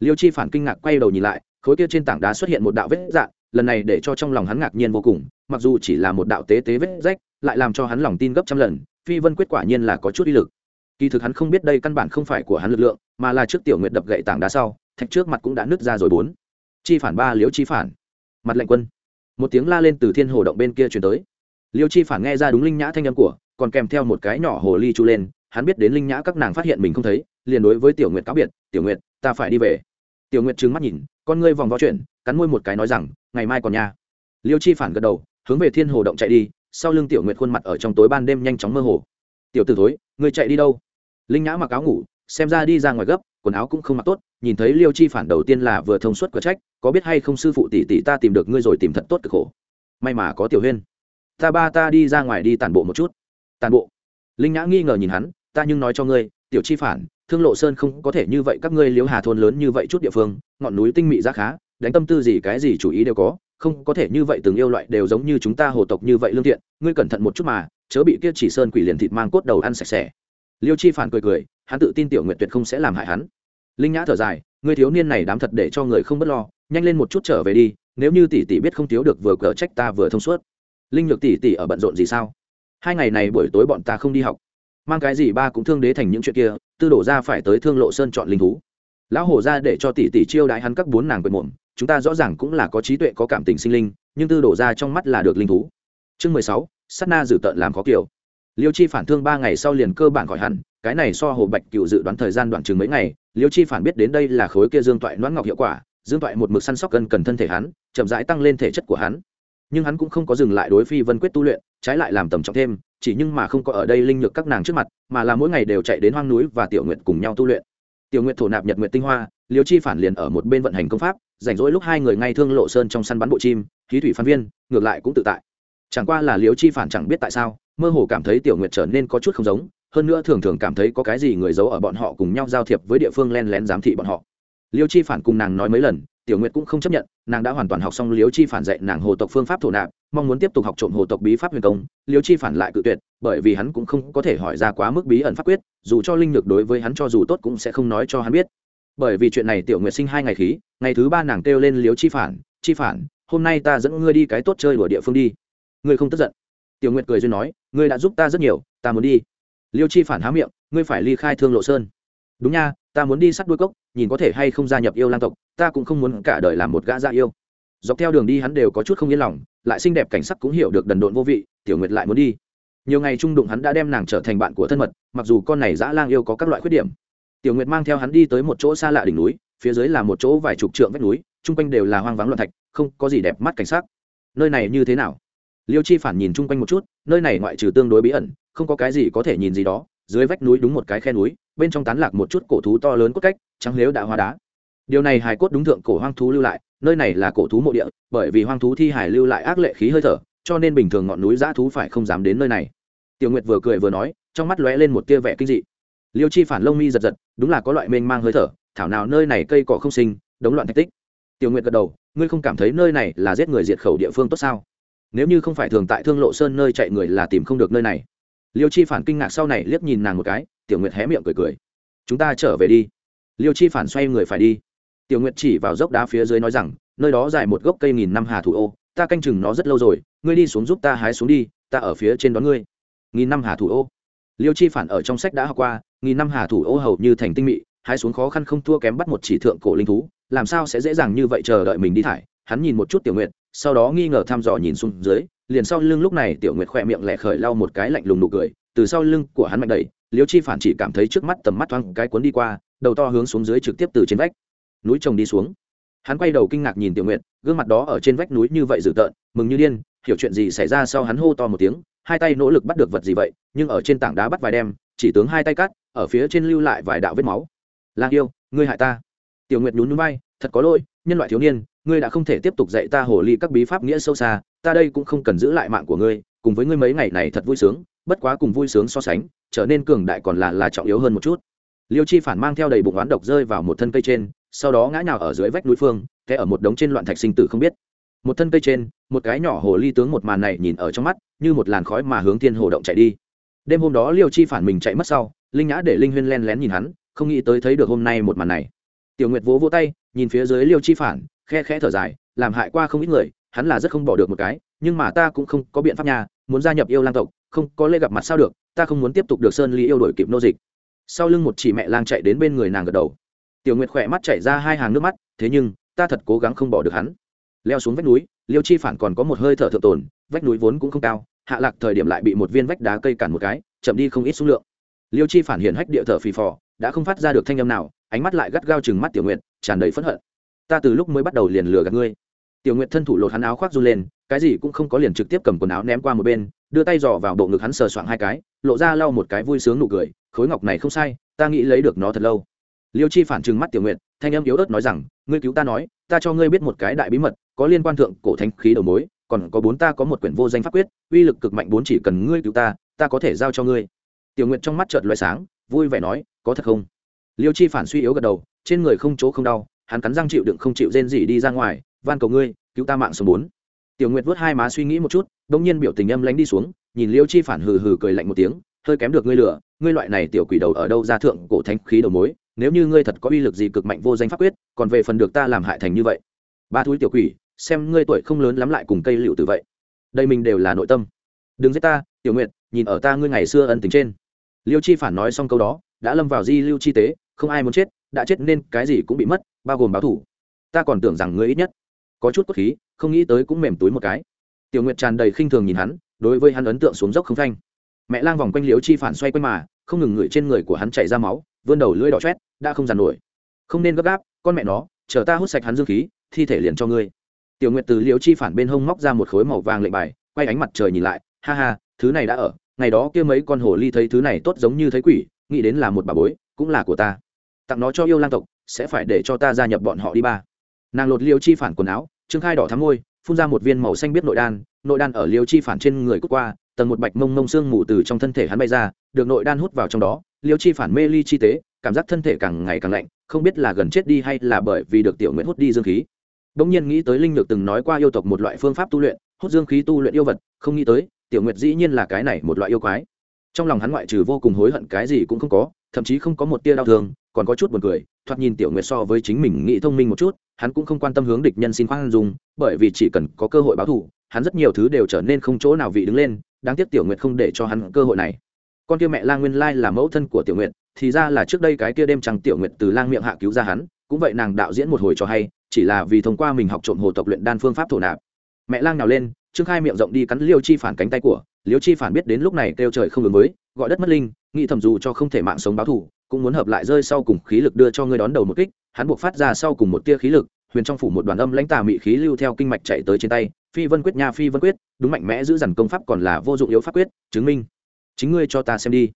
Liêu chi phản kinh ngạc quay đầu nhìn lại, khối kia trên tảng đá xuất hiện một đạo vết dạng, lần này để cho trong lòng hắn ngạc nhiên vô cùng, mặc dù chỉ là một đạo tế tế vết rách, lại làm cho hắn lòng tin gấp trăm lần, phi vân quyết quả nhiên là có chút uy lực. Kỳ thực hắn không biết đây căn bản không phải của hắn lực lượng, mà là trước tiểu nguyệt đập gậy tảng đá sau, thạch trước mặt cũng đã nứt ra rồi bốn. Chi phản ba liếu chi phản. Mặt lệnh quân một tiếng la lên từ thiên hồ động bên kia chuyển tới. Liêu chi phản nghe ra đúng linh nhã thanh âm của, còn kèm theo một cái nhỏ hồ ly chu lên, hắn biết đến linh nhã các nàng phát hiện mình không thấy, liền đối với tiểu nguyệt cáo biệt, tiểu nguyệt, ta phải đi về. Tiểu nguyệt trừng mắt nhìn, con ngươi vòng vo chuyện cắn môi một cái nói rằng, ngày mai còn nha. Liêu chi phản gật đầu, hướng về thiên hồ động chạy đi, sau lưng tiểu nguyệt khuôn mặt ở trong tối ban đêm nhanh chóng mơ hồ. Tiểu t ử thối, ngươi chạy đi đâu? Linh nhã mặc áo ngủ, xem ra đi ra ngoài gấp quần áo cũng không mặc tốt, nhìn thấy liêu chi phản đầu tiên là vừa thông suốt cửa trách, có biết hay không sư phụ tỷ tỷ ta tìm được ngươi rồi tìm thật tốt cực khổ. May mà có tiểu huyên. Ta ba ta đi ra ngoài đi tàn bộ một chút. Tàn bộ. Linh nhã nghi ngờ nhìn hắn, ta nhưng nói cho ngươi, tiểu chi phản, thương lộ sơn không có thể như vậy các ngươi liếu hà thôn lớn như vậy chút địa phương, ngọn núi tinh mị ra khá, đánh tâm tư gì cái gì chủ ý đều có, không có thể như vậy từng yêu loại đều giống như chúng ta hồ tộc như vậy lương thiện, ngươi cẩn thận một chút mà, chớ bị kia chỉ sơn quỷ liền thịt mang cốt đầu ăn sạch sẽ. Liêu chi phản cười cười hắn tự tin tiểu nguyện tuyệt không sẽ làm hại hắn. Linh nhã thở dài, người thiếu niên này đám thật để cho người không b ấ t lo, nhanh lên một chút trở về đi, nếu như tỷ tỷ biết không thiếu được vừa cờ trách ta vừa thông suốt. Linh nhược tỷ tỷ ở bận rộn gì sao? Hai ngày này buổi tối bọn ta không đi học. Mang cái gì ba cũng thương đế thành những chuyện kia, tư đổ ra phải tới thương lộ sơn chọn linh thú. Lão hổ ra để cho tỷ tỷ chiêu đãi hắn các bốn nàng quyền muộn chúng ta rõ ràng cũng là có trí tuệ, có cảm tình sinh linh, nhưng tư đổ ra trong mắt là được linh thú. Chương mười sáu sắt na dự tợn làm khó kiểu liêu chi phản thương ba ngày sau liền cơ bản khỏi hẳn cái này so hồ bạch cựu dự đoán thời gian đoạn chừng mấy ngày, liêu chi phản biết đến đây là khối kia dương toại noãn ngọc hiệu quả, dương toại một mực săn sóc gần cần thân thể hắn, chậm rãi tăng lên thể chất của hắn. Nhưng hắn cũng không có dừng lại đối phi vân quyết tu luyện, trái lại làm tầm trọng thêm, chỉ nhưng mà không có ở đây linh nhược các nàng trước mặt, mà là mỗi ngày đều chạy đến hoang núi và tiểu nguyện cùng nhau tu luyện. Tiểu nguyện thổ nạp nhật nguyện tinh hoa, liêu chi phản liền ở một bên vận hành công pháp, rảnh rỗi lúc hai người ngay thương lộ sơn trong săn bắn bộ chim khí thủy phan viên, ngược lại cũng tự tại. Chẳng qua là liêu chi phản chẳng biết tại sao, mơ hồ cảm thấy tiểu nguyện trở nên có chút không giống hơn nữa thường thường cảm thấy có cái gì người giấu ở bọn họ cùng nhau giao thiệp với địa phương len lén giám thị bọn họ. Liêu chi phản cùng nàng nói mấy lần, tiểu nguyệt cũng không chấp nhận, nàng đã hoàn toàn học xong liêu chi phản dạy nàng hồ tộc phương pháp thổ nạp, mong muốn tiếp tục học trộm hồ tộc bí pháp huyền công, liêu chi phản lại cự tuyệt, bởi vì hắn cũng không có thể hỏi ra quá mức bí ẩn pháp quyết, dù cho linh lực đối với hắn cho dù tốt cũng sẽ không nói cho hắn biết. Bởi vì chuyện này tiểu nguyệt sinh hai ngày khí, ngày thứ ba nàng kêu lên liêu chi phản chi phản, hôm nay ta dẫn ngươi đi cái tốt chơi của địa phương đi. Ngươi không tức giận? Tiểu nguyệt cười duyên nói, ngươi đã giúp ta rất nhiều, ta muốn đi liêu chi phản há miệng, ngươi phải ly khai thương lộ sơn. Đúng nha, ta muốn đi sắt đuôi cốc, nhìn có thể hay không gia nhập yêu lang tộc, ta cũng không muốn cả đời làm một gã gia yêu. Dọc theo đường đi hắn đều có chút không yên lòng, lại xinh đẹp cảnh sắc cũng hiểu được đần độn vô vị, tiểu nguyệt lại muốn đi. Nhiều ngày trung đụng hắn đã đem nàng trở thành bạn của thân mật, mặc dù con này dã lang yêu có các loại khuyết điểm. Tiểu nguyệt mang theo hắn đi tới một chỗ xa lạ đỉnh núi, phía dưới là một chỗ vài chục trượng vách núi, chung quanh đều là hoang vắng loạn thạch, không có gì đẹp mắt cảnh sắc. Nơi này như thế nào? Liêu chi phản nhìn chung quanh một chút, nơi này ngoại trừ tương đối bí ẩn không có cái gì có thể nhìn gì đó, dưới vách núi đúng một cái khe núi, bên trong tán lạc một chút cổ thú to lớn cốt cách, trắng lếu đã hóa đá. Điều này hài cốt đúng thượng cổ hoang thú lưu lại, nơi này là cổ thú mộ địa, bởi vì hoang thú thi hải lưu lại ác lệ khí hơi thở, cho nên bình thường ngọn núi giã thú phải không dám đến nơi này. Tiểu nguyệt vừa cười vừa nói, trong mắt lóe lên một tia vẻ kinh dị. Liêu chi phản lông mi giật giật, đúng là có loại mênh mang hơi thở, thảo nào nơi này cây cỏ không sinh, đống loạn thạch tích. Tiểu nguyệt gật đầu, ngươi không cảm thấy nơi này là giết người diệt khẩu địa phương tốt sao? Nếu như không phải thường tại thương lộ sơn nơi chạy người là tìm không được nơi này liêu chi phản kinh ngạc sau này liếc nhìn nàng một cái, tiểu nguyệt hé miệng cười cười. Chúng ta trở về đi. Liêu chi phản xoay người phải đi. Tiểu nguyệt chỉ vào dốc đá phía dưới nói rằng, nơi đó dài một gốc cây nghìn năm hà thủ ô, ta canh chừng nó rất lâu rồi, ngươi đi xuống giúp ta hái xuống đi, ta ở phía trên đón ngươi. Nghìn năm hà thủ ô. Liêu chi phản ở trong sách đã học qua, nghìn năm hà thủ ô hầu như thành tinh mị, hái xuống khó khăn không thua kém bắt một chỉ thượng cổ linh thú, làm sao sẽ dễ dàng như vậy chờ đợi mình đi thải? Hắn nhìn một chút tiểu nguyệt, sau đó nghi ngờ thăm dò nhìn xuống dưới liền sau lưng lúc này tiểu nguyệt khỏe miệng lẹ khởi lau một cái lạnh lùng nụ cười, từ sau lưng của hắn mạnh đầy, liêu chi phản chỉ cảm thấy trước mắt tầm mắt thoáng cái cuốn đi qua, đầu to hướng xuống dưới trực tiếp từ trên vách. Núi trồng đi xuống. Hắn quay đầu kinh ngạc nhìn tiểu nguyệt, gương mặt đó ở trên vách núi như vậy dữ tợn, mừng như điên, hiểu chuyện gì xảy ra sau hắn hô to một tiếng, hai tay nỗ lực bắt được vật gì vậy, nhưng ở trên tảng đá bắt vài đem, chỉ tướng hai tay cắt, ở phía trên lưu lại vài đạo vết máu. Lang yêu, ngươi hại ta. Tiểu nguyệt nhún núi bay thật có lỗi nhân loại thiếu niên, ngươi đã không thể tiếp tục dạy ta hồ ly các bí pháp nghĩa sâu xa, ta đây cũng không cần giữ lại mạng của ngươi, cùng với ngươi mấy ngày này thật vui sướng, bất quá cùng vui sướng so sánh, trở nên cường đại còn là là trọng yếu hơn một chút. Liêu chi phản mang theo đầy bụng oán độc rơi vào một thân cây trên, sau đó ngã nhào ở dưới vách núi phương thế ở một đống trên loạn thạch sinh tử không biết. Một thân cây trên, một cái nhỏ hồ ly tướng một màn này nhìn ở trong mắt, như một làn khói mà hướng thiên hồ động chạy đi. Đêm hôm đó liêu chi phản mình chạy mất sau, linh nhã để linh huyên len lén nhìn hắn, không nghĩ tới thấy được hôm nay một màn này tiểu nguyệt vỗ vỗ tay, nhìn phía dưới liêu chi phản, khe khẽ thở dài, làm hại qua không ít người, hắn là rất không bỏ được một cái, nhưng mà ta cũng không có biện pháp nhà muốn gia nhập yêu lang tộc, không có lễ gặp mặt sao được, ta không muốn tiếp tục được sơn ly yêu đổi kịp nô dịch. Sau lưng một chỉ mẹ lang chạy đến bên người nàng gật đầu. Tiểu nguyệt khỏe mắt chảy ra hai hàng nước mắt, thế nhưng, ta thật cố gắng không bỏ được hắn. Leo xuống vách núi, liêu chi phản còn có một hơi thở thượng tồn, vách núi vốn cũng không cao, hạ lạc thời điểm lại bị một viên vách đá cây cản một cái, chậm đi không ít số lượng. Liêu chi phản hiện hách địa thở phì phò, đã không phát ra được thanh âm nào ánh mắt lại gắt gao chừng mắt tiểu nguyệt, tràn đầy phẫn hận. Ta từ lúc mới bắt đầu liền lừa gạt ngươi. Tiểu nguyệt thân thủ lột hắn áo khoác run lên, cái gì cũng không có liền trực tiếp cầm quần áo ném qua một bên, đưa tay dò vào bộ ngực hắn sờ soạng hai cái, lộ ra lau một cái vui sướng nụ cười, khối ngọc này không sai, ta nghĩ lấy được nó thật lâu. Liêu chi phản trừng mắt tiểu nguyệt, thanh âm yếu ớt nói rằng, ngươi cứu ta nói, ta cho ngươi biết một cái đại bí mật, có liên quan thượng cổ thánh khí đầu mối, còn có bốn ta có một quyển vô danh pháp quyết, uy lực cực mạnh bốn chỉ cần ngươi cứu ta ta có thể giao cho ngươi. Tiểu nguyệt trong mắt chợt loại sáng, vui vẻ nói, có thật không? Liêu chi phản suy yếu gật đầu, trên người không chỗ không đau, hắn cắn răng chịu đựng không chịu rên gì đi ra ngoài, van cầu ngươi, cứu ta mạng số bốn. Tiểu nguyệt vớt hai má suy nghĩ một chút đ ỗ n g nhiên biểu tình âm lánh đi xuống, nhìn liêu chi phản hừ hừ cười lạnh một tiếng, hơi kém được ngươi lửa ngươi loại này tiểu quỷ đầu ở đâu ra thượng cổ thánh khí đầu mối, nếu như ngươi thật có uy lực gì cực mạnh vô danh pháp quyết, còn về phần được ta làm hại thành như vậy? Ba thúi tiểu quỷ, xem ngươi tuổi không lớn lắm lại cùng cây liệu từ vậy. Đây mình đều là nội tâm. Đừng giết ta, tiểu nguyệt, nhìn ở ta ngươi ngày xưa ân tình trên. Liêu chi phản nói xong câu đó đã lâm vào di lưu chi tế, không ai muốn chết, đã chết nên cái gì cũng bị mất, bao gồm báo thủ. Ta còn tưởng rằng ngươi ít nhất có chút cốt khí, không nghĩ tới cũng mềm túi một cái. Tiểu nguyệt tràn đầy khinh thường nhìn hắn, đối với hắn ấn tượng xuống dốc không thanh mẹ lang vòng quanh liếu chi phản xoay quanh mà, không ngừng ngửi trên người của hắn chảy ra máu, vươn đầu lưỡi đỏ chét đã không dàn nổi. Không nên gấp gáp, con mẹ nó, chờ ta hút sạch hắn dương khí, thi thể liền cho ngươi. Tiểu nguyệt từ liếu chi phản bên hông móc ra một khối màu vàng lệnh bài, quay ánh mặt trời nhìn lại, ha ha, thứ này đã ở, ngày đó kia mấy con hồ ly thấy thứ này tốt giống như thấy quỷ nghĩ đến là một bà bối, cũng là của ta. Tặng nó cho yêu lang tộc, sẽ phải để cho ta gia nhập bọn họ đi ba. Nàng lột liêu chi phản quần áo, trương khai đỏ thắm môi, phun ra một viên màu xanh biết nội đan nội đan ở liêu chi phản trên người cút qua, tầng một bạch mông mông xương mù từ trong thân thể hắn bay ra, được nội đan hút vào trong đó, liêu chi phản mê ly chi tế, cảm giác thân thể càng ngày càng lạnh, không biết là gần chết đi hay là bởi vì được tiểu nguyện hút đi dương khí. Bỗng nhiên nghĩ tới linh lược từng nói qua yêu tộc một loại phương pháp tu luyện, hút dương khí tu luyện yêu vật, không nghĩ tới, tiểu nguyệt dĩ nhiên là cái này một loại yêu quái trong lòng hắn ngoại trừ vô cùng hối hận cái gì cũng không có, thậm chí không có một tia đau thương, còn có chút buồn cười, thoạt nhìn tiểu nguyệt so với chính mình nghĩ thông minh một chút, hắn cũng không quan tâm hướng địch nhân xin khoan dung, bởi vì chỉ cần có cơ hội báo thù, hắn rất nhiều thứ đều trở nên không chỗ nào vị đứng lên, đáng tiếc tiểu nguyệt không để cho hắn cơ hội này. Con kia mẹ lang nguyên lai là mẫu thân của tiểu nguyệt, thì ra là trước đây cái kia đêm trăng tiểu nguyệt từ lang miệng hạ cứu ra hắn, cũng vậy nàng đạo diễn một hồi cho hay, chỉ là vì thông qua mình học trộm hồ tộc luyện đan phương pháp thổ nạp. Mẹ lang nào lên trương khai miệng rộng đi cắn liêu chi phản cánh tay của, liêu chi phản biết đến lúc này kêu trời không ứng với, gọi đất mất linh, nghĩ thầm dù cho không thể mạng sống báo thù, cũng muốn hợp lại rơi sau cùng khí lực đưa cho ngươi đón đầu một kích, hắn buộc phát ra sau cùng một tia khí lực, huyền trong phủ một đoàn âm lãnh tà mị khí lưu theo kinh mạch chạy tới trên tay, phi vân quyết nha, phi vân quyết, đúng mạnh mẽ giữ dằn công pháp còn là vô dụng yếu pháp quyết, chứng minh. Chính ngươi cho ta xem đi.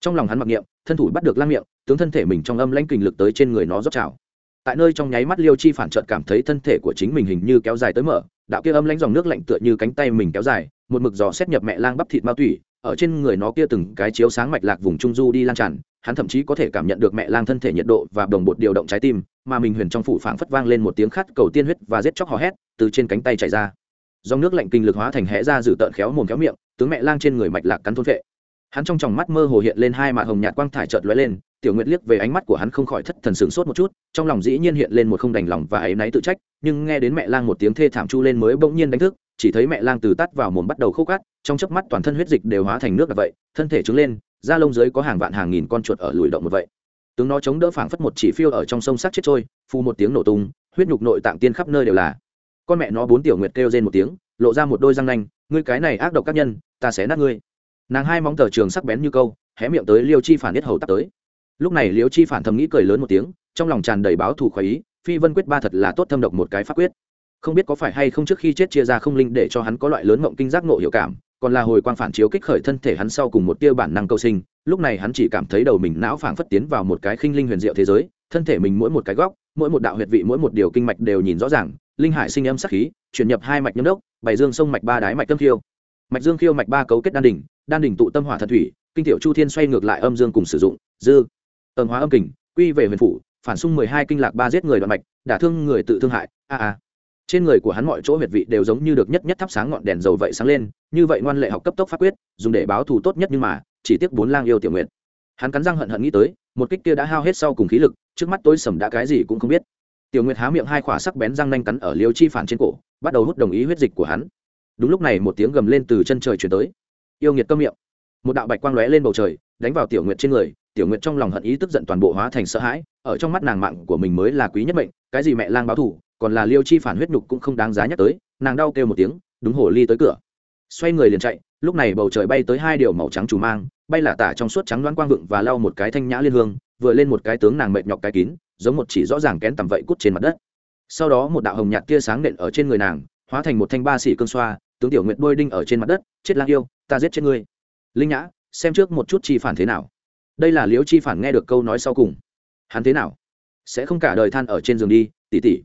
Trong lòng hắn mặc niệm, thân thủ bắt được lang miệng, tướng thân thể mình trong âm lãnh kình lực tới trên người nó rót trào. Tại nơi trong nháy mắt liêu chi phản trợn cảm thấy thân thể của chính mình hình như kéo dài tới mở đạo kia âm lãnh dòng nước lạnh tựa như cánh tay mình kéo dài, một mực giò xét nhập mẹ lang bắp thịt bao tủy, ở trên người nó kia từng cái chiếu sáng mạch lạc vùng trung du đi lan tràn, hắn thậm chí có thể cảm nhận được mẹ lang thân thể nhiệt độ và đồng bột điều động trái tim, mà mình huyền trong phủ phảng phất vang lên một tiếng khát cầu tiên huyết và giết chóc hò hét, từ trên cánh tay chảy ra. Dòng nước lạnh kinh lực hóa thành hẽ ra dự tợn khéo mồm khéo miệng, tướng mẹ lang trên người mạch lạc cắn thôn vệ hắn trong tròng mắt mơ hồ hiện lên hai mạt hồng nhạt quang thải chợt lóe lên, tiểu nguyệt liếc về ánh mắt của hắn không khỏi thất thần sửng sốt một chút, trong lòng dĩ nhiên hiện lên một không đành lòng và áy náy tự trách, nhưng nghe đến mẹ lang một tiếng thê thảm chu lên mới bỗng nhiên đánh thức, chỉ thấy mẹ lang từ tắt vào mồm bắt đầu khô cát, trong chớp mắt toàn thân huyết dịch đều hóa thành nước đặc vậy, thân thể trứng lên, da lông dưới có hàng vạn hàng nghìn con chuột ở lùi động một vậy. Tướng nó chống đỡ phảng phất một chỉ phiêu ở trong sông sát chết trôi phu một tiếng nổ tung, huyết nhục nội tạng tiên khắp nơi đều là. Con mẹ nó bốn tiểu nguyệt kêu rên một tiếng, lộ ra một đôi răng nanh, ngươi cái này ác độc các nhân, ta sẽ nát ngươi nàng hai móng tờ trường sắc bén như câu, hé miệng tới liêu chi phản biết hầu tắt tới. Lúc này liêu chi phản thầm nghĩ cười lớn một tiếng, trong lòng tràn đầy báo thù khoái ý, phi vân quyết ba thật là tốt thâm độc một cái pháp quyết. Không biết có phải hay không trước khi chết chia ra không linh để cho hắn có loại lớn mộng kinh giác ngộ hiệu cảm, còn là hồi quang phản chiếu kích khởi thân thể hắn sau cùng một tia bản năng cầu sinh, lúc này hắn chỉ cảm thấy đầu mình não phảng phất tiến vào một cái khinh linh huyền diệu thế giới, thân thể mình mỗi một cái góc, mỗi một đạo huyệt vị, mỗi một điều kinh mạch đều nhìn rõ ràng, linh hải sinh âm sắc khí, chuyển nhập hai mạch nhâm đốc bảy dương sông mạch ba đái mạch tâm khiêu. Mạch dương khiêu mạch ba cấu kết đan đỉnh đan đỉnh tụ tâm hỏa thần thủy, kinh tiểu chu thiên xoay ngược lại âm dương cùng sử dụng, dư âm hóa âm kình, quy về huyền phủ, phản xung mười hai kinh lạc ba giết người đoạn mạch, đả thương người tự thương hại, a a. Trên người của hắn mọi chỗ huyệt vị đều giống như được nhất nhất thắp sáng ngọn đèn dầu vậy sáng lên, như vậy ngoan lệ học cấp tốc pháp quyết, dùng để báo thù tốt nhất nhưng mà, chỉ tiếc bốn lang yêu tiểu nguyện hắn cắn răng hận hận nghĩ tới, một kích kia đã hao hết sau cùng khí lực, trước mắt tối sầm đã cái gì cũng không biết. Tiểu nguyệt há miệng hai khỏa sắc bén răng nanh cắn ở liêu chi phản trên cổ, bắt đầu hút đồng ý huyết dịch của hắn. Đúng lúc này một tiếng gầm lên từ chân trời chuyển tới yêu nghiệt câm miệng. Một đạo bạch quang lóe lên bầu trời, đánh vào tiểu nguyệt trên người, tiểu nguyệt trong lòng hận ý tức giận toàn bộ hóa thành sợ hãi, ở trong mắt nàng mạng của mình mới là quý nhất mệnh, cái gì mẹ lang báo thù, còn là liêu chi phản huyết nhục cũng không đáng giá nhắc tới, nàng đau kêu một tiếng, đúng hồ ly tới cửa. Xoay người liền chạy, lúc này bầu trời bay tới hai điều màu trắng chủ mang, bay là tả trong suốt trắng đoán quang vựng và lau một cái thanh nhã liên hương, vừa lên một cái tướng nàng mệt nhọc cái kín, giống một chỉ rõ ràng kén tầm vậy cút trên mặt đất. Sau đó một đạo hồng nhạt tia sáng nện ở trên người nàng, hóa thành một thanh ba xỉ cương xoa tướng tiểu nguyệt đôi đinh ở trên mặt đất, chết lang yêu, ta giết chết ngươi. Linh nhã, xem trước một chút chi phản thế nào. Đây là liễu chi phản nghe được câu nói sau cùng. Hắn thế nào? Sẽ không cả đời than ở trên giường đi tỉ tỉ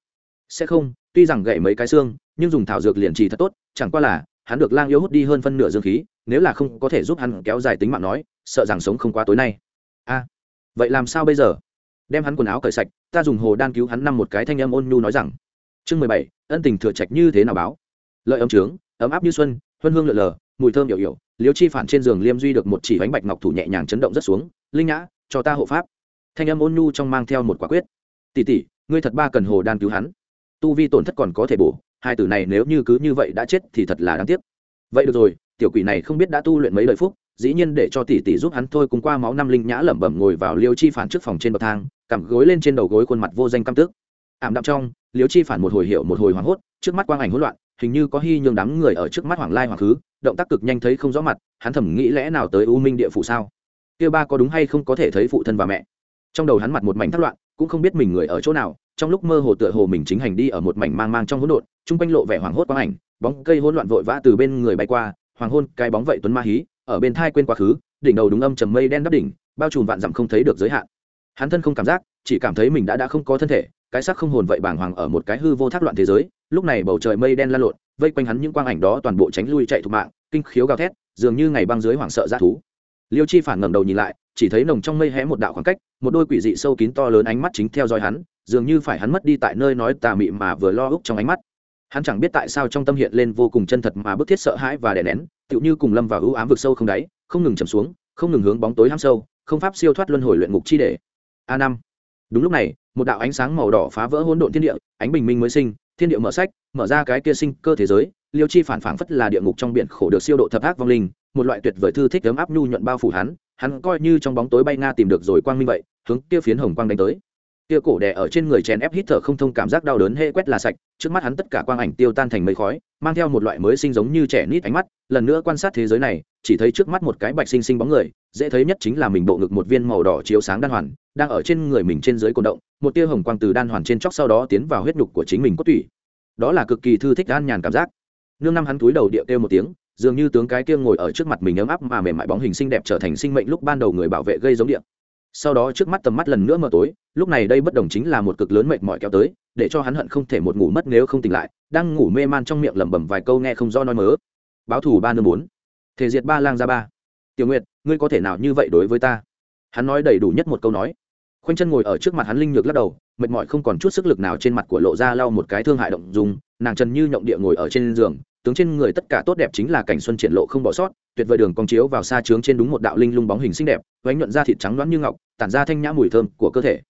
sẽ không, tuy rằng gậy mấy cái xương, nhưng dùng thảo dược liền trì thật tốt, chẳng qua là, hắn được lang yêu hút đi hơn phân nửa dương khí, nếu là không có thể giúp hắn kéo dài tính mạng nói, sợ rằng sống không qua tối nay. A, vậy làm sao bây giờ? Đem hắn quần áo cởi sạch, ta dùng hồ đan cứu hắn năm một cái thanh âm ôn nhu nói rằng, chương mười bảy, ân tình thừa trạch như thế nào báo? Lợi âm trướng ấm áp như xuân, huân hương lượn lờ, mùi thơm hiểu hiểu, liêu chi phản trên giường liêm duy được một chỉ bánh bạch ngọc thủ nhẹ nhàng chấn động rất xuống, linh nhã, cho ta hộ pháp. Thanh âm ôn nhu trong mang theo một quả quyết. Tỷ tỷ, ngươi thật ba cần hồ đan cứu hắn. Tu vi tổn thất còn có thể bổ, hai tử này nếu như cứ như vậy đã chết thì thật là đáng tiếc. Vậy được rồi, tiểu quỷ này không biết đã tu luyện mấy lời phúc, dĩ nhiên để cho tỷ tỷ giúp hắn thôi cùng qua máu năm linh nhã lẩm bẩm ngồi vào liêu chi phản trước phòng trên bậc thang, cằm gối lên trên đầu gối khuôn mặt vô danh căm tức. Ảm đạm trong, liêu chi phản một hồi hiệu một hồi hoảng hốt, trước mắt quang ảnh hỗn loạn hình như có hy nhường đám người ở trước mắt hoàng lai hoàng khứ, động tác cực nhanh thấy không rõ mặt, hắn thầm nghĩ lẽ nào tới u minh địa phủ sao? Kia ba có đúng hay không có thể thấy phụ thân và mẹ? Trong đầu hắn mặt một mảnh thất loạn, cũng không biết mình người ở chỗ nào, trong lúc mơ hồ tựa hồ mình chính hành đi ở một mảnh mang mang trong hỗn độn, chung quanh lộ vẻ hoàng hốt quang ảnh, bóng cây hỗn loạn vội vã từ bên người bay qua, hoàng hôn cái bóng vậy tuấn ma hí, ở bên thai quên quá khứ, đỉnh đầu đúng âm trầm mây đen đắp đỉnh, bao trùm vạn dặm không thấy được giới hạn. Hắn thân không cảm giác, chỉ cảm thấy mình đã đã không có thân thể, cái xác không hồn vậy bàng hoàng ở một cái hư vô thác loạn thế giới lúc này bầu trời mây đen lan lộn, vây quanh hắn những quang ảnh đó toàn bộ tránh lui chạy thục mạng, kinh khiếu gào thét, dường như ngày băng dưới hoảng sợ ra thú. Liêu chi phản ngẩng đầu nhìn lại, chỉ thấy nồng trong mây hé một đạo khoảng cách, một đôi quỷ dị sâu kín to lớn ánh mắt chính theo dõi hắn, dường như phải hắn mất đi tại nơi nói tà mị mà vừa lo úc trong ánh mắt. Hắn chẳng biết tại sao trong tâm hiện lên vô cùng chân thật mà bức thiết sợ hãi và đè nén, tựu như cùng lâm vào ưu ám vực sâu không đáy, không ngừng chầm xuống, không ngừng hướng bóng tối ham sâu, không pháp siêu thoát luân hồi luyện ngục chi để a năm. Đúng lúc này, một đạo ánh sáng màu đỏ phá vỡ hỗn độn thiên địa, ánh bình minh mới sinh thiên địa mở sách, mở ra cái kia sinh cơ thế giới, liêu chi phản phảng phất là địa ngục trong biển khổ được siêu độ thập ác vong linh, một loại tuyệt vời thư thích ấm áp nhu nhuận bao phủ hắn hắn coi như trong bóng tối bay nga tìm được rồi quang minh vậy, hướng kia phiến hồng quang đánh tới. Kia cổ đè ở trên người chèn ép hít thở không thông cảm giác đau đớn hễ quét là sạch, trước mắt hắn tất cả quang ảnh tiêu tan thành mây khói, mang theo một loại mới sinh giống như trẻ nít ánh mắt, lần nữa quan sát thế giới này, chỉ thấy trước mắt một cái bạch sinh sinh bóng người, dễ thấy nhất chính là mình bộ ngực một viên màu đỏ chiếu sáng đan hoàn đang ở trên người mình trên dưới cổ động, một tia hồng quang từ đan hoàn trên chóc sau đó tiến vào huyết nhục của chính mình cốt tủy. Đó là cực kỳ thư thích an nhàn cảm giác. Nương năm hắn túi đầu địa kêu một tiếng, dường như tướng cái kia ngồi ở trước mặt mình ấm áp mà mềm mại bóng hình xinh đẹp trở thành sinh mệnh lúc ban đầu người bảo vệ gây giống điện sau đó trước mắt tầm mắt lần nữa mờ tối, lúc này đây bất đồng chính là một cực lớn mệt mỏi kéo tới, để cho hắn hận không thể một ngủ mất nếu không tỉnh lại, đang ngủ mê man trong miệng lẩm bẩm vài câu nghe không do nói mớ. Báo thủ ba nương bốn. Thể diệt ba lang ra ba. Tiểu nguyệt, ngươi có thể nào như vậy đối với ta? Hắn nói đầy đủ nhất một câu nói khoanh chân ngồi ở trước mặt hắn linh nhược lắc đầu, mệt mỏi không còn chút sức lực nào trên mặt của lộ ra lau một cái thương hại động dùng nàng trần như nhộng địa ngồi ở trên giường, tướng trên người tất cả tốt đẹp chính là cảnh xuân triển lộ không bỏ sót, tuyệt vời đường cong chiếu vào xa trướng trên đúng một đạo linh lung bóng hình xinh đẹp ánh nhuận da thịt trắng loãng như ngọc, tản ra thanh nhã mùi thơm của cơ thể.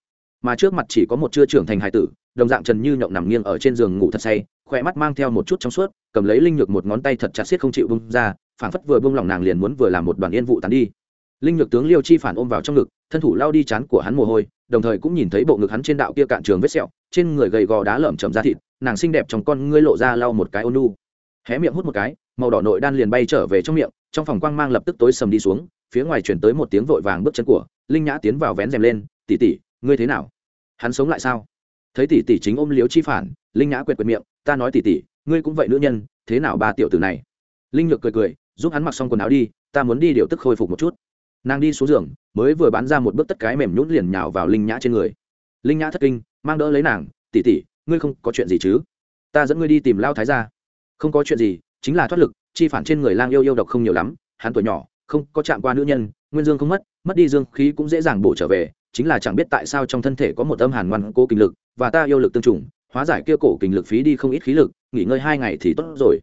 Mà trước mặt chỉ có một chưa trưởng thành hài tử, đồng dạng trần như nhộng nằm nghiêng ở trên giường ngủ thật say khỏe mắt mang theo một chút trong suốt, cầm lấy linh nhược một ngón tay thật chặt xiết không chịu bung ra, phảng phất vừa bung lòng nàng liền muốn vừa làm một đoàn yên vụ tán đi. Linh nhược tướng liêu chi phản ôm vào trong ngực thân thủ lao đi chán của hắn mồ hôi, đồng thời cũng nhìn thấy bộ ngực hắn trên đạo kia cạn trường vết sẹo, trên người gầy gò đá lởm chầm ra thịt, nàng xinh đẹp trong con ngươi lộ ra lau một cái ôn nu hé miệng hút một cái, màu đỏ nội đan liền bay trở về trong miệng, trong phòng quang mang lập tức tối sầm đi xuống, phía ngoài chuyển tới một tiếng vội vàng bước chân của, linh nhã tiến vào vén rèm lên tỉ tỉ ngươi thế nào? Hắn sống lại sao? Thấy tỷ tỷ chính ôm liếu chi phản, linh nhã quệt quệt miệng, ta nói tỷ tỷ, ngươi cũng vậy nữ nhân, thế nào ba tiểu tử này? Linh nhược cười cười, giúp hắn mặc xong quần áo đi, ta muốn đi điều tức khôi phục một chút nàng đi xuống giường, mới vừa bán ra một bước tất cái mềm nhún liền nhào vào linh nhã trên người. Linh nhã thất kinh, mang đỡ lấy nàng, tỷ tỷ, ngươi không có chuyện gì chứ? Ta dẫn ngươi đi tìm lao thái gia. Không có chuyện gì, chính là thoát lực, chi phản trên người lang yêu yêu độc không nhiều lắm, hắn tuổi nhỏ, không có chạm qua nữ nhân, nguyên dương không mất mất đi dương khí cũng dễ dàng bổ trở về, chính là chẳng biết tại sao trong thân thể có một âm hàn ngoan cố kinh lực, và ta yêu lực tương trùng, hóa giải kia cổ kinh lực phí đi không ít khí lực, nghỉ ngơi hai ngày thì tốt rồi.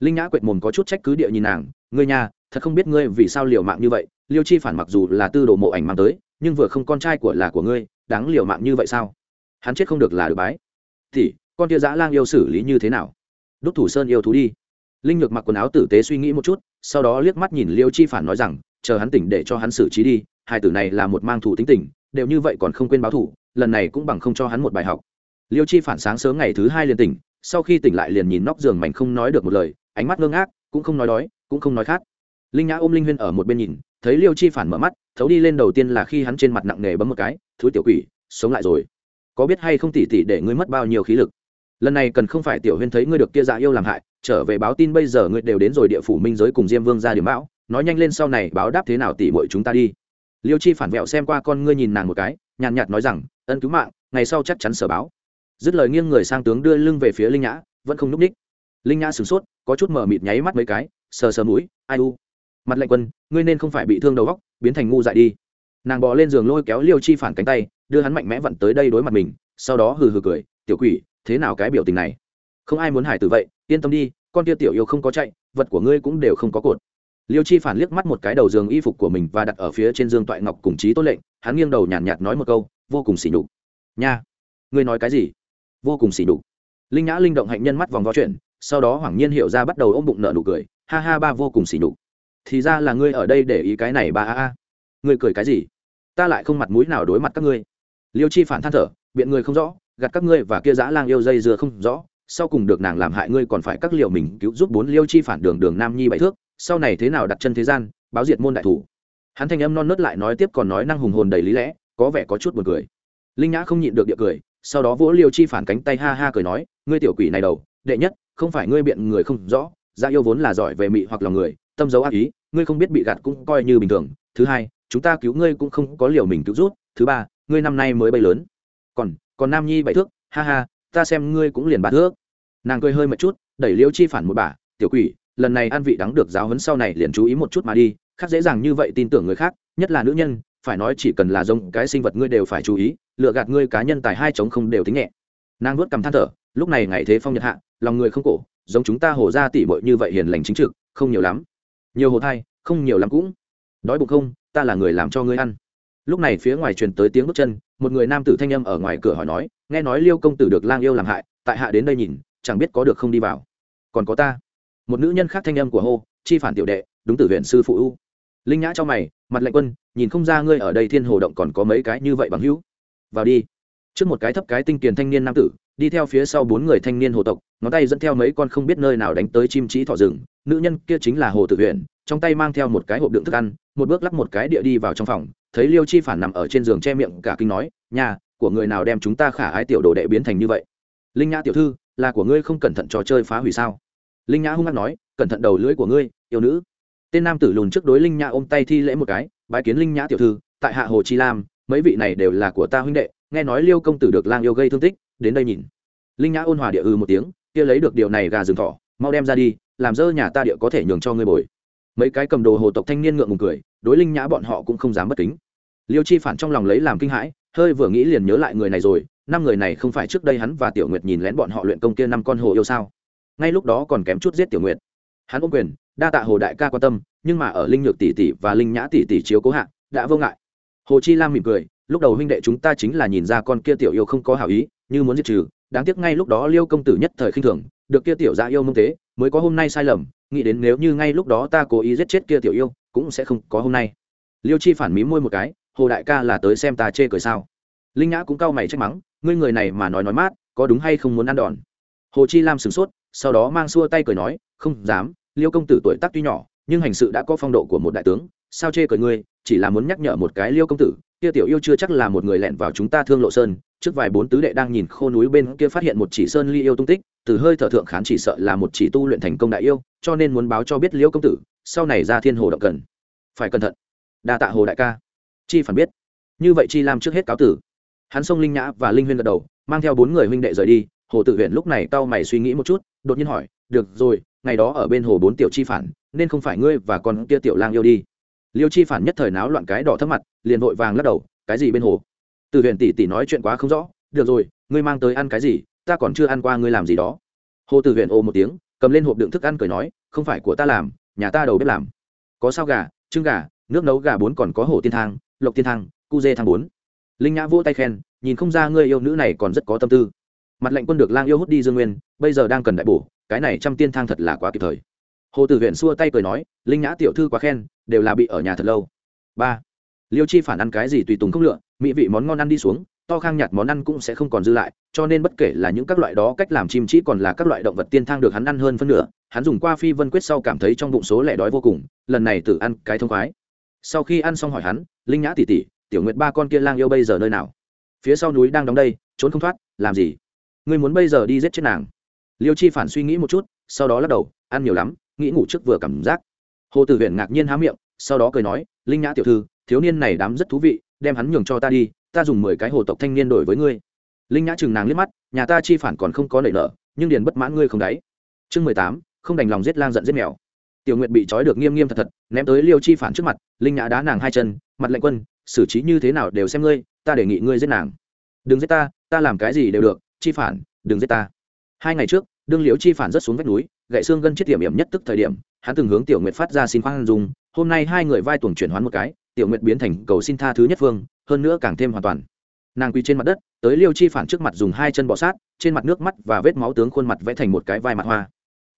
Linh nhã quệt mồm có chút trách cứ địa nhìn nàng, ngươi nhà thật không biết ngươi vì sao liều mạng như vậy, liêu chi phản mặc dù là tư đồ mộ ảnh mang tới, nhưng vừa không con trai của là của ngươi, đáng liều mạng như vậy sao? Hắn chết không được là được bái. Thì con tia dã lang yêu xử lý như thế nào? Đúc thủ sơn yêu thú đi. Linh nhược mặc quần áo tử tế suy nghĩ một chút, sau đó liếc mắt nhìn liêu chi phản nói rằng, chờ hắn tỉnh để cho hắn xử trí đi, hai tử này là một mang thủ tính tình, đều như vậy còn không quên báo thủ, lần này cũng bằng không cho hắn một bài học. Liêu chi phản sáng sớm ngày thứ hai liền tỉnh, sau khi tỉnh lại liền nhìn nóc giường mảnh không nói được một lời, ánh mắt ngơ ngác, cũng không nói đói, cũng không nói khát linh nhã ôm linh huyên ở một bên nhìn, thấy liêu chi phản mở mắt, thấu đi lên đầu tiên là khi hắn trên mặt nặng nề bấm một cái thứ tiểu quỷ, sống lại rồi. Có biết hay không tỉ tỉ để ngươi mất bao nhiêu khí lực? Lần này cần không phải tiểu huyên thấy ngươi được kia dạ yêu làm hại, trở về báo tin bây giờ ngươi đều đến rồi địa phủ minh giới cùng diêm vương ra điểm bão, nói nhanh lên sau này báo đáp thế nào tỉ bội chúng ta đi. Liêu chi phản vẹo xem qua con ngươi nhìn nàng một cái, nhàn nhạt nói rằng, ân cứu mạng, ngày sau chắc chắn sở báo. Dứt lời nghiêng người sang tướng đưa lưng về phía linh nhã, vẫn không núp ních. Linh nhã sửng sốt, có chút mở mịt nháy mắt mấy cái, sờ sờ mũi, ai u mặt lệnh quân ngươi nên không phải bị thương đầu góc biến thành ngu dại đi. Nàng bò lên giường lôi kéo liêu chi phản cánh tay đưa hắn mạnh mẽ vặn tới đây đối mặt mình sau đó hừ hừ cười tiểu quỷ thế nào cái biểu tình này? Không ai muốn hải tử vậy yên tâm đi con tia tiểu yêu không có chạy vật của ngươi cũng đều không có cột. Liêu chi phản liếc mắt một cái đầu giường y phục của mình và đặt ở phía trên giường toại ngọc cùng chí tốt lệnh hắn nghiêng đầu nhàn nhạt, nhạt nói một câu vô cùng xỉ nhục. Nha ngươi nói cái gì? Vô cùng xỉ nhục. Linh nhã linh động hạnh nhân mắt vòng vo chuyện sau đó hoảng nhiên hiểu ra bắt đầu ôm bụng nợ nụ cười ha ha ba vô cùng xỉ nhục thì ra là ngươi ở đây để ý cái này ba a a. Ngươi cười cái gì? Ta lại không mặt mũi nào đối mặt các ngươi. Liêu chi phản than thở, biện người không rõ, gạt các ngươi và kia dã lang yêu dây dưa không rõ, sau cùng được nàng làm hại ngươi còn phải các liệu mình cứu giúp bốn liêu chi phản đường đường nam nhi bảy thước, sau này thế nào đặt chân thế gian, báo diệt môn đại thủ. Hắn thanh âm non nớt lại nói tiếp còn nói năng hùng hồn đầy lý lẽ, có vẻ có chút buồn cười. Linh nhã không nhịn được địa cười, sau đó vỗ liêu chi phản cánh tay ha ha cười nói, ngươi tiểu quỷ này đầu, đệ nhất, không phải ngươi biện người không rõ ra yêu vốn là giỏi về mị hoặc lòng người tâm dấu ác ý, ngươi không biết bị gạt cũng coi như bình thường. Thứ hai, chúng ta cứu ngươi cũng không có liều mình cứu rút. Thứ ba, ngươi năm nay mới bay lớn. Còn còn nam nhi bảy thước. Ha ha, ta xem ngươi cũng liền ba thước. Nàng cười hơi một chút, đẩy liêu chi phản một bà. Tiểu quỷ, lần này an vị đắng được giáo huấn sau này liền chú ý một chút mà đi. Khác dễ dàng như vậy tin tưởng người khác, nhất là nữ nhân, phải nói chỉ cần là giống cái sinh vật ngươi đều phải chú ý lựa gạt ngươi cá nhân tài hai chống không đều tính nhẹ. Nàng nuốt cầm than thở, lúc này ngày thế phong nhật hạ, lòng người không cổ, giống chúng ta hổ ra tỉ bội như vậy hiền lành chính trực, không nhiều lắm nhiều hồ thai, không nhiều lắm cũng. Đói bụng không, ta là người làm cho ngươi ăn. Lúc này phía ngoài truyền tới tiếng bước chân, một người nam tử thanh âm ở ngoài cửa hỏi nói, nghe nói liêu công tử được lang yêu làm hại, tại hạ đến đây nhìn, chẳng biết có được không đi vào. Còn có ta. Một nữ nhân khác thanh âm của hô, chi phản tiểu đệ, đúng tử huyện sư phụ u. Linh nhã cho mày, mặt lạnh quân, nhìn không ra ngươi ở đây thiên hồ động còn có mấy cái như vậy bằng hữu. Vào đi. Trước một cái thấp cái tinh tiền thanh niên nam tử đi theo phía sau bốn người thanh niên hồ tộc, ngón tay dẫn theo mấy con không biết nơi nào đánh tới chim trí thọ rừng. Nữ nhân kia chính là hồ tử huyện trong tay mang theo một cái hộp đựng thức ăn, một bước lắp một cái địa đi vào trong phòng. Thấy liêu chi phản nằm ở trên giường che miệng, cả kinh nói, nhà, của người nào đem chúng ta khả ái tiểu đồ đệ biến thành như vậy? Linh nhã tiểu thư, là của ngươi không cẩn thận trò chơi phá hủy sao? Linh nhã hung hăng nói, cẩn thận đầu lưỡi của ngươi, yêu nữ. Tên nam tử lùn trước đối linh nhã ôm tay thi lễ một cái, bái kiến linh nhã tiểu thư, tại hạ hồ chi lam, mấy vị này đều là của ta huynh đệ, nghe nói liêu công tử được lang yêu gây thương tích đến đây nhìn. Linh nhã ôn hòa địa ư một tiếng, kia lấy được điều này gà rừng thỏ, mau đem ra đi, làm dơ nhà ta địa có thể nhường cho ngươi bồi. Mấy cái cầm đồ hồ tộc thanh niên ngượng ngùng cười, đối linh nhã bọn họ cũng không dám bất kính. Liêu chi phản trong lòng lấy làm kinh hãi, hơi vừa nghĩ liền nhớ lại người này rồi, năm người này không phải trước đây hắn và tiểu nguyệt nhìn lén bọn họ luyện công kia năm con hồ yêu sao? Ngay lúc đó còn kém chút giết tiểu nguyệt. Hắn ôm quyền, đa tạ hồ đại ca quan tâm, nhưng mà ở linh nhược tỷ tỷ và linh nhã tỷ tỷ chiếu cố hạ, đã vô ngại. Hồ chi lam mỉm cười lúc đầu huynh đệ chúng ta chính là nhìn ra con kia tiểu yêu không có hảo ý, như muốn diệt trừ, đáng tiếc ngay lúc đó liêu công tử nhất thời khinh thường, được kia tiểu ra yêu mông tế, mới có hôm nay sai lầm, nghĩ đến nếu như ngay lúc đó ta cố ý giết chết kia tiểu yêu, cũng sẽ không có hôm nay. Liêu chi phản mí môi một cái, hồ đại ca là tới xem ta chê cười sao? Linh nhã cũng cau mày trách mắng, ngươi người này mà nói nói mát, có đúng hay không muốn ăn đòn? Hồ chi lam sửng sốt, sau đó mang xua tay cười nói, không dám, liêu công tử tuổi tác tuy nhỏ, nhưng hành sự đã có phong độ của một đại tướng, sao chê cười ngươi, chỉ là muốn nhắc nhở một cái liêu công tử kia tiểu yêu chưa chắc là một người lẹn vào chúng ta thương lộ sơn, trước vài bốn tứ đệ đang nhìn khô núi bên kia phát hiện một chỉ sơn ly yêu tung tích, từ hơi thở thượng khán chỉ sợ là một chỉ tu luyện thành công đại yêu, cho nên muốn báo cho biết Liễu công tử, sau này ra thiên hồ động cần. Phải cẩn thận. Đa tạ hồ đại ca. Chi phản biết. Như vậy chi làm trước hết cáo tử. Hắn xông linh nhã và linh huyên gật đầu, mang theo bốn người huynh đệ rời đi, hồ tự huyện lúc này cau mày suy nghĩ một chút, đột nhiên hỏi, được rồi, ngày đó ở bên hồ bốn tiểu chi phản, nên không phải ngươi và con kia tiểu lang yêu đi? Liêu chi phản nhất thời náo loạn cái đỏ thấp mặt, liền vội vàng lắc đầu, cái gì bên hồ? Từ huyện tỷ tỷ nói chuyện quá không rõ, được rồi, ngươi mang tới ăn cái gì, ta còn chưa ăn qua ngươi làm gì đó. Hồ từ huyện ô một tiếng, cầm lên hộp đựng thức ăn cười nói, không phải của ta làm, nhà ta đầu bếp làm. Có sao gà, trứng gà, nước nấu gà bốn còn có hổ tiên thang, lộc tiên thang, cu dê thang bốn. Linh nhã vỗ tay khen, nhìn không ra ngươi yêu nữ này còn rất có tâm tư. Mặt lệnh quân được lang yêu hút đi dương nguyên, bây giờ đang cần đại bổ, cái này trăm tiên thang thật là quá kịp thời. Hồ tử huyện xua tay cười nói, linh nhã tiểu thư quá khen đều là bị ở nhà thật lâu. Ba, liêu chi phản ăn cái gì tùy tùng không lựa, mỹ vị món ngon ăn đi xuống, to khang nhạt món ăn cũng sẽ không còn dư lại, cho nên bất kể là những các loại đó, cách làm chim chỉ còn là các loại động vật tiên thang được hắn ăn hơn phân nửa, hắn dùng qua phi vân quyết sau cảm thấy trong bụng số lẻ đói vô cùng, lần này tự ăn cái thông khoái. Sau khi ăn xong hỏi hắn, linh nhã tỉ tỉ tiểu nguyệt ba con kia lang yêu bây giờ nơi nào? Phía sau núi đang đóng đây, trốn không thoát, làm gì? Ngươi muốn bây giờ đi giết chết nàng? Liêu chi phản suy nghĩ một chút, sau đó lắc đầu, ăn nhiều lắm, nghĩ ngủ trước vừa cảm giác hồ tử huyện ngạc nhiên há miệng, sau đó cười nói, linh nhã tiểu thư, thiếu niên này đám rất thú vị, đem hắn nhường cho ta đi, ta dùng mười cái hồ tộc thanh niên đổi với ngươi. Linh nhã chừng nàng liếc mắt, nhà ta chi phản còn không có nảy nở, nhưng điền bất mãn ngươi không đáy. Chương mười tám, không đành lòng giết lang giận giết mèo. Tiểu nguyệt bị trói được nghiêm nghiêm thật thật, ném tới liêu chi phản trước mặt, linh nhã đá nàng hai chân, mặt lệnh quân, xử trí như thế nào đều xem ngươi, ta đề nghị ngươi giết nàng. Đừng giết ta ta làm cái gì đều được, chi phản, đừng giết ta. Hai ngày trước đương liễu chi phản rất xuống vách núi gậy xương gân chết tiệm hiểm nhất tức thời điểm, hắn từng hướng tiểu nguyệt phát ra xin khoan dung, hôm nay hai người vai tuồng chuyển hoán một cái, tiểu nguyệt biến thành cầu xin tha thứ nhất phương, hơn nữa càng thêm hoàn toàn. Nàng quỳ trên mặt đất, tới liêu chi phản trước mặt dùng hai chân bọ sát, trên mặt nước mắt và vết máu tướng khuôn mặt vẽ thành một cái vai mặt hoa.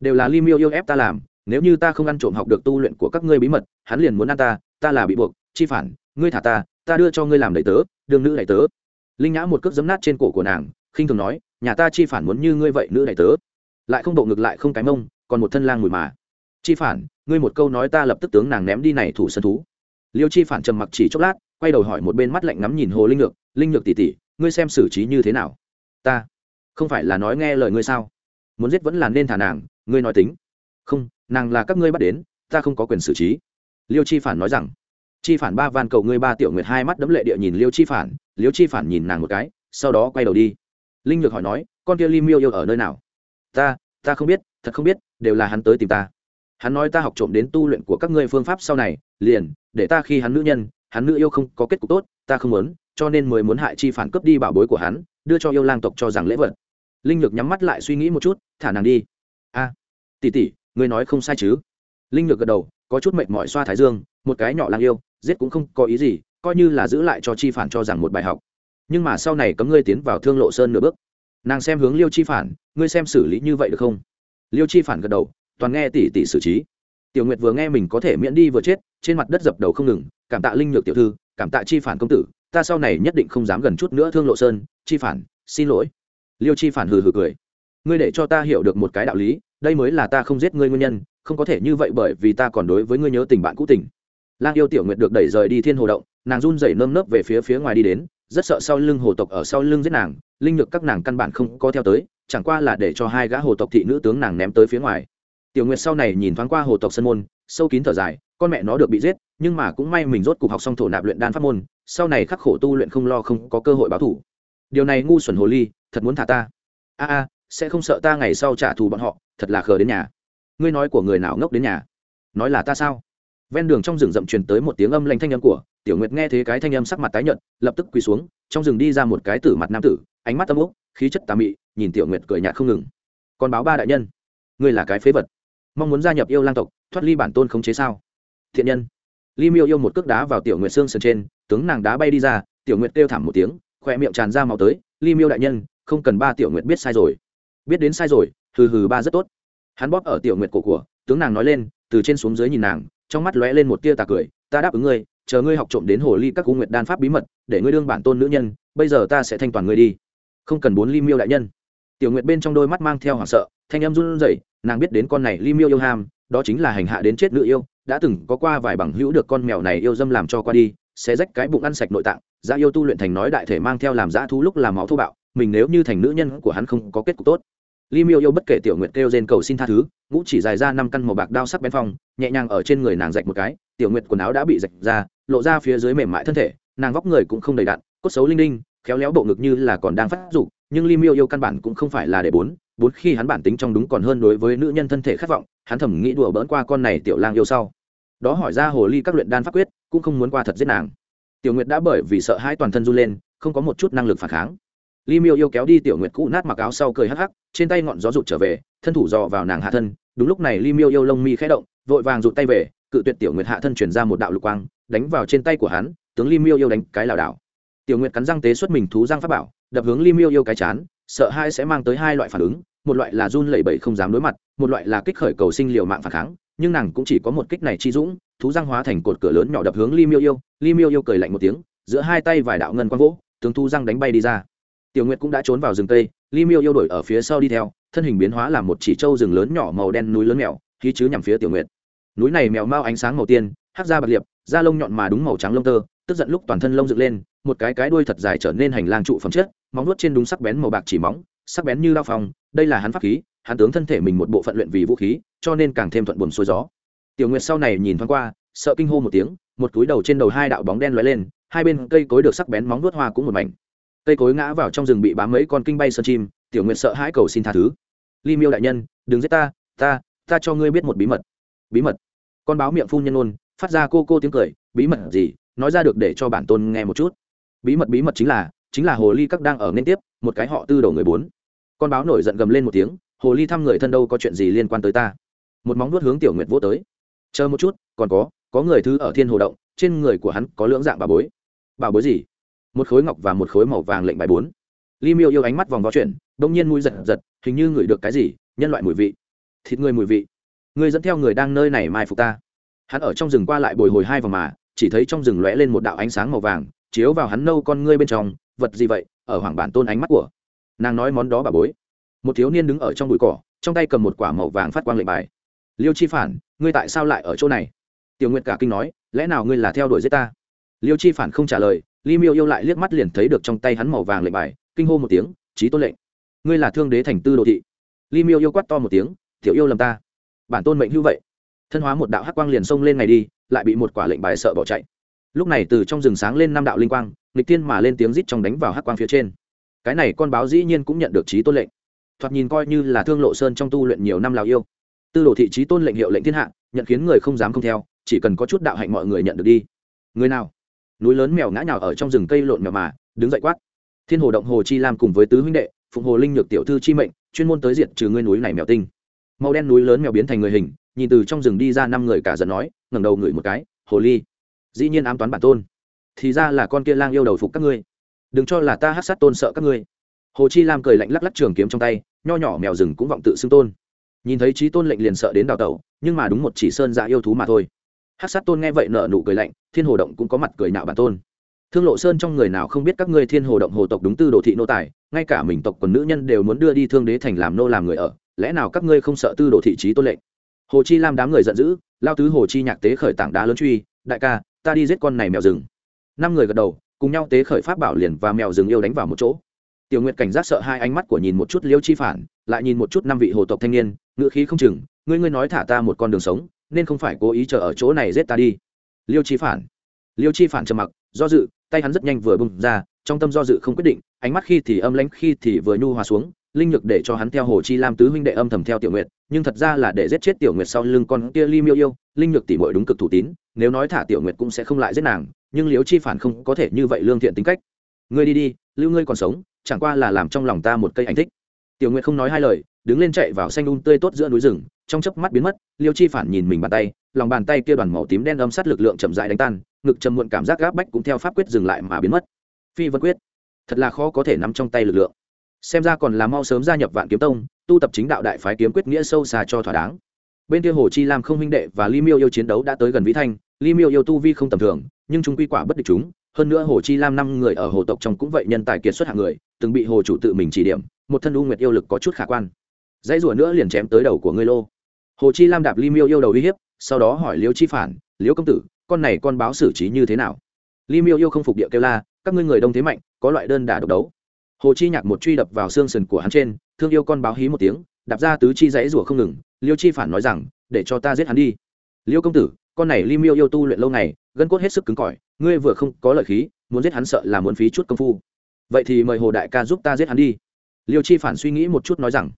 Đều là ly miêu yêu ép ta làm, nếu như ta không ăn trộm học được tu luyện của các ngươi bí mật, hắn liền muốn ăn ta ta là bị buộc, chi phản, ngươi thả ta ta đưa cho ngươi làm đầy tớ, đương nữ đầy tớ. Linh nhã một cước giấm nát trên cổ của nàng, khinh thường nói, nhà ta chi phản muốn như ngươi vậy nữ đầy tớ lại không độ ngược lại không cái mông, còn một thân lang mùi mà. Chi phản, ngươi một câu nói ta lập tức tướng nàng ném đi này thủ sân thú. Liêu chi phản trầm mặc chỉ chốc lát, quay đầu hỏi một bên mắt lạnh ngắm nhìn hồ linh ngược linh ngược tỉ tỉ ngươi xem xử trí như thế nào? Ta, không phải là nói nghe lời ngươi sao? Muốn giết vẫn là nên thả nàng, ngươi nói tính. Không, nàng là các ngươi bắt đến, ta không có quyền xử trí. Liêu chi phản nói rằng. Chi phản ba van cầu ngươi ba tiểu nguyệt hai mắt đấm lệ địa nhìn liêu chi phản, liêu chi phản nhìn nàng một cái, sau đó quay đầu đi. Linh ngược hỏi nói, con kia lim miêu yêu ở nơi nào? Ta ta không biết, thật không biết, đều là hắn tới tìm ta. Hắn nói ta học trộm đến tu luyện của các ngươi phương pháp sau này, liền, để ta khi hắn nữ nhân, hắn nữ yêu không có kết cục tốt, ta không muốn, cho nên mới muốn hại chi phản cướp đi bảo bối của hắn, đưa cho yêu lang tộc cho rằng lễ vật. Linh nhược nhắm mắt lại suy nghĩ một chút, thả nàng đi. A, tỷ tỷ, ngươi nói không sai chứ? Linh nhược gật đầu, có chút mệt mỏi xoa thái dương, một cái nhỏ lang yêu, giết cũng không có ý gì, coi như là giữ lại cho chi phản cho rằng một bài học. Nhưng mà sau này cấm ngươi tiến vào thương lộ sơn nửa bước nàng xem hướng liêu chi phản, ngươi xem xử lý như vậy được không? Liêu chi phản gật đầu, toàn nghe tỷ tỷ xử trí. Tiểu nguyệt vừa nghe mình có thể miễn đi vừa chết, trên mặt đất dập đầu không ngừng, cảm tạ linh nhược tiểu thư, cảm tạ chi phản công tử, ta sau này nhất định không dám gần chút nữa thương lộ sơn, chi phản, xin lỗi. Liêu chi phản hừ hừ cười. Ngươi để cho ta hiểu được một cái đạo lý, đây mới là ta không giết ngươi nguyên nhân, không có thể như vậy bởi vì ta còn đối với ngươi nhớ tình bạn cũ tình. Lang yêu tiểu nguyệt được đẩy rời đi thiên hồ động, nàng run rẩy nơm nớp về phía phía ngoài đi đến, rất sợ sau lưng hồ tộc ở sau lưng giết nàng linh lực các nàng căn bản không có theo tới, chẳng qua là để cho hai gã hồ tộc thị nữ tướng nàng ném tới phía ngoài. Tiểu nguyệt sau này nhìn thoáng qua hồ tộc sân môn, sâu kín thở dài, con mẹ nó được bị giết, nhưng mà cũng may mình rốt cục học xong thổ nạp luyện đan pháp môn, sau này khắc khổ tu luyện không lo không có cơ hội báo thủ. Điều này ngu xuẩn hồ ly, thật muốn thả ta. A a, sẽ không sợ ta ngày sau trả thù bọn họ, thật là khờ đến nhà. Ngươi nói của người nào ngốc đến nhà? Nói là ta sao? Ven đường trong rừng rậm truyền tới một tiếng âm lanh thanh âm của, tiểu nguyệt nghe thấy cái thanh âm sắc mặt tái nhợt, lập tức quỳ xuống, trong rừng đi ra một cái tử mặt nam tử ánh mắt âm úc khí chất tà mị, nhìn tiểu nguyệt cười nhạt không ngừng. Còn báo ba đại nhân, ngươi là cái phế vật. Mong muốn gia nhập yêu lang tộc, thoát ly bản tôn khống chế sao? Thiện nhân. Ly miêu yêu một cước đá vào tiểu nguyệt xương sườn trên, tướng nàng đá bay đi ra, tiểu nguyệt kêu thảm một tiếng, khỏe miệng tràn ra màu tới, ly miêu đại nhân, không cần ba tiểu nguyệt biết sai rồi. Biết đến sai rồi, hừ hừ ba rất tốt. Hắn bóp ở tiểu nguyệt cổ của, tướng nàng nói lên, từ trên xuống dưới nhìn nàng, trong mắt lóe lên một tia tà cười, ta đáp ứng ngươi, chờ ngươi học trộm đến hồ ly các cú nguyệt đan pháp bí mật, để ngươi đương bản tôn nữ nhân, bây giờ ta sẽ thanh toàn ngươi đi không cần bốn ly miêu đại nhân. Tiểu nguyệt bên trong đôi mắt mang theo hoảng sợ thanh em run rẩy nàng biết đến con này ly miêu yêu ham đó chính là hành hạ đến chết nữ yêu đã từng có qua vài bằng hữu được con mèo này yêu dâm làm cho qua đi sẽ rách cái bụng ăn sạch nội tạng giá yêu tu luyện thành nói đại thể mang theo làm dã thú lúc làm máu thô bạo mình nếu như thành nữ nhân của hắn không có kết cục tốt. Li Miêu yêu bất kể tiểu nguyệt kêu rên cầu xin tha thứ, ngũ chỉ dài ra năm căn màu bạc đao sắc bén phong, nhẹ nhàng ở trên người nàng rạch một cái, tiểu nguyệt quần áo đã bị rạch ra, lộ ra phía dưới mềm mại thân thể, nàng vóc người cũng không đầy đặn, cốt xấu linh linh, khéo léo bộ ngực như là còn đang phát dục, nhưng Li Miêu yêu căn bản cũng không phải là để bốn, bốn khi hắn bản tính trong đúng còn hơn đối với nữ nhân thân thể khát vọng, hắn thầm nghĩ đùa bỡn qua con này tiểu lang yêu sau. Đó hỏi ra hồ ly các luyện đan pháp quyết, cũng không muốn qua thật giết nàng. Tiểu Nguyệt đã bởi vì sợ hãi toàn thân run lên, không có một chút năng lực phản kháng Li Miêu yêu kéo đi Tiểu Nguyệt cũ nát mặc áo sau cười hắc hắc, trên tay ngọn gió rụt trở về, thân thủ dò vào nàng hạ thân, đúng lúc này Li Miêu yêu lông mi khẽ động, vội vàng rụt tay về, cự tuyệt Tiểu Nguyệt hạ thân truyền ra một đạo lục quang, đánh vào trên tay của hắn, tướng Li Miêu yêu đánh cái lảo đảo. Tiểu Nguyệt cắn răng tế xuất mình thú răng pháp bảo, đập hướng Li Miêu yêu cái chán, sợ hai sẽ mang tới hai loại phản ứng, một loại là run lẩy bẩy không dám đối mặt, một loại là kích khởi cầu sinh liều mạng phản kháng, nhưng nàng cũng chỉ có một kích này chi dũng, thú răng hóa thành cột cửa lớn nhỏ đập hướng Li Miêu yêu, Li Miêu yêu cười lạnh một tiếng, giữa hai tay vài đạo ngân quang vỗ, tướng thú răng đánh bay đi ra. Tiểu nguyệt cũng đã trốn vào rừng tây li miêu yêu đổi ở phía sau đi theo thân hình biến hóa làm một chỉ trâu rừng lớn nhỏ màu đen núi lớn mèo khí chứ nhằm phía tiểu nguyệt. Núi này mèo mau ánh sáng màu tiên hát da bạc liệp da lông nhọn mà đúng màu trắng lông tơ tức giận lúc toàn thân lông dựng lên, một cái cái đuôi thật dài trở nên hành lang trụ phẩm chất, móng nuốt trên đúng sắc bén màu bạc chỉ móng, sắc bén như lao phòng đây là hắn pháp khí, hắn tướng thân thể mình một bộ phận luyện vì vũ khí, cho nên càng thêm thuận buồm xuôi gió. Tiểu nguyệt sau này nhìn thoáng qua, sợ kinh hô một tiếng, một túi đầu trên đầu hai đạo bóng đen lóe lên, hai bên cây cối được sắc bén móng nuốt hoa cũng một mảnh. Cây cối ngã vào trong rừng bị bám mấy con kinh bay sơn chim, tiểu nguyệt sợ hãi cầu xin tha thứ. Ly miêu đại nhân, đừng giết ta ta ta cho ngươi biết một bí mật. Bí mật? Con báo miệng phun nhân ôn, phát ra cô cô tiếng cười, bí mật gì? Nói ra được để cho bản tôn nghe một chút. Bí mật bí mật chính là chính là hồ ly các đang ở nên tiếp, một cái họ tư đầu người bốn. Con báo nổi giận gầm lên một tiếng, hồ ly thăm người thân đâu có chuyện gì liên quan tới ta. Một móng vuốt hướng tiểu nguyệt vô tới. Chờ một chút, còn có có người thứ ở thiên hồ động, trên người của hắn có lưỡng dạng bà bối. Bà bối gì? Một khối ngọc và một khối màu vàng lệnh bài bốn. Li miêu yêu ánh mắt vòng vào chuyện, đông nhiên mũi giật giật, hình như ngửi được cái gì, nhân loại mùi vị. Thịt người mùi vị. Người dẫn theo người đang nơi này mai phục ta. Hắn ở trong rừng qua lại bồi hồi hai vòng mà chỉ thấy trong rừng lóe lên một đạo ánh sáng màu vàng chiếu vào hắn nâu con ngươi bên trong vật gì vậy ở hoàng bản tôn ánh mắt của nàng nói món đó bà bối một thiếu niên đứng ở trong bụi cỏ trong tay cầm một quả màu vàng phát quang lệnh bài liêu chi phản ngươi tại sao lại ở chỗ này tiểu nguyệt cả kinh nói lẽ nào ngươi là theo đuổi giết ta liêu chi phản không trả lời Li Miêu yêu lại liếc mắt liền thấy được trong tay hắn màu vàng lệnh bài, kinh hô một tiếng, trí tôn lệnh, ngươi là thương đế thành tư đồ thị." Li Miêu yêu quát to một tiếng, "Tiểu yêu lầm ta." Bản tôn mệnh hữu vậy. Thân hóa một đạo hắc quang liền xông lên ngày đi, lại bị một quả lệnh bài sợ bỏ chạy. Lúc này từ trong rừng sáng lên năm đạo linh quang, nghịch tiên mà lên tiếng rít trong đánh vào hắc quang phía trên. Cái này con báo dĩ nhiên cũng nhận được chí tôn lệnh. Thoạt nhìn coi như là Thương Lộ Sơn trong tu luyện nhiều năm lào yêu. Tư đồ thị trí tôn lệnh hiệu lệnh thiên hạ, nhận khiến người không dám không theo, chỉ cần có chút đạo hạnh mọi người nhận được đi. Người nào? núi lớn mèo ngã nhào ở trong rừng cây lộn mèo mà đứng dậy quát thiên hồ động hồ chi lam cùng với tứ huynh đệ phụng hồ linh nhược tiểu thư chi mệnh chuyên môn tới diệt trừ ngươi núi này mèo tinh màu đen núi lớn mèo biến thành người hình nhìn từ trong rừng đi ra năm người cả giận nói, ngẩng đầu ngửi một cái, hồ ly, dĩ nhiên ám toán bản tôn. Thì ra là con kia lang yêu đầu phục các ngươi. Đừng cho là ta hát sát tôn sợ các ngươi. Hồ chi lam cười lạnh lắc lắc trường kiếm trong tay, nho nhỏ mèo rừng cũng vọng tự xưng tôn. Nhìn thấy trí tôn lệnh liền sợ đến đào tẩu, nhưng mà đúng một chỉ sơn dạ yêu thú mà thôi. Hát sát tôn nghe vậy nở nụ cười lạnh, thiên hồ động cũng có mặt cười nạo bản tôn. Thương lộ sơn trong người nào không biết các ngươi thiên hồ động hồ tộc đúng tư đồ thị nô tài, ngay cả mình tộc quần nữ nhân đều muốn đưa đi thương đế thành làm nô làm người ở, lẽ nào các ngươi không sợ tư đồ thị trí tôn lệnh? Hồ chi lam đám người giận dữ, lao tứ hồ chi nhạc tế khởi tảng đá lớn truy, đại ca, ta đi giết con này mèo rừng. Năm người gật đầu, cùng nhau tế khởi pháp bảo liền và mèo rừng yêu đánh vào một chỗ. Tiểu nguyệt cảnh giác sợ hai ánh mắt của nhìn một chút liêu chi phản, lại nhìn một chút năm vị hồ tộc thanh niên, ngự khí không chừng, ngươi ngươi nói thả ta một con đường sống, nên không phải cố ý chờ ở chỗ này giết ta đi. Liêu chi phản. Liêu chi phản trầm mặc, do dự, tay hắn rất nhanh vừa bung ra, trong tâm do dự không quyết định, ánh mắt khi thì âm lãnh, khi thì vừa nhu hòa xuống linh lực để cho hắn theo hồ chi lam tứ huynh đệ âm thầm theo tiểu nguyệt, nhưng thật ra là để giết chết tiểu nguyệt sau lưng con kia ly miêu yêu, linh lực tỉ mội đúng cực thủ tín, nếu nói thả tiểu nguyệt cũng sẽ không lại giết nàng, nhưng liếu chi phản không có thể như vậy lương thiện tính cách. Ngươi đi đi, lưu ngươi còn sống, chẳng qua là làm trong lòng ta một cây ảnh thích. Tiểu nguyệt không nói hai lời, đứng lên chạy vào xanh đun tươi tốt giữa núi rừng, trong chớp mắt biến mất liêu chi phản nhìn mình bàn tay, lòng bàn tay kia đoàn màu tím đen âm sát lực lượng chậm dại đánh tan, ngực chầm muộn cảm giác gáp bách cũng theo pháp quyết dừng lại mà biến mất. Phi vân quyết, thật là khó có thể nắm trong tay lực lượng xem ra còn là mau sớm gia nhập vạn kiếm tông, tu tập chính đạo đại phái kiếm quyết nghĩa sâu xa cho thỏa đáng. Bên kia hồ chi lam không huynh đệ và li miêu yêu chiến đấu đã tới gần vĩ thanh li miêu yêu tu vi không tầm thường, nhưng chúng quy quả bất địch chúng, hơn nữa hồ chi lam năm người ở hồ tộc trong cũng vậy nhân tài kiệt xuất hạng người, từng bị hồ chủ tự mình chỉ điểm, một thân u nguyệt yêu lực có chút khả quan. Dãy rủa nữa liền chém tới đầu của ngươi lô. Hồ chi lam đạp li miêu yêu đầu uy hiếp, sau đó hỏi liêu chi phản, liêu công tử, con này con báo xử trí như thế nào? Li miêu yêu không phục địa kêu la, các ngươi người đông thế mạnh, có loại đơn đả độc đấu hồ chi nhạc một truy đập vào xương sườn của hắn trên, thương yêu con báo hí một tiếng, đạp ra tứ chi dãy rủa không ngừng, liêu chi phản nói rằng, để cho ta giết hắn đi. Liêu công tử, con này ly miêu yêu tu luyện lâu ngày, gân cốt hết sức cứng cỏi, ngươi vừa không có lợi khí, muốn giết hắn sợ là muốn phí chút công phu. Vậy thì mời hồ đại ca giúp ta giết hắn đi. Liêu chi phản suy nghĩ một chút nói rằng,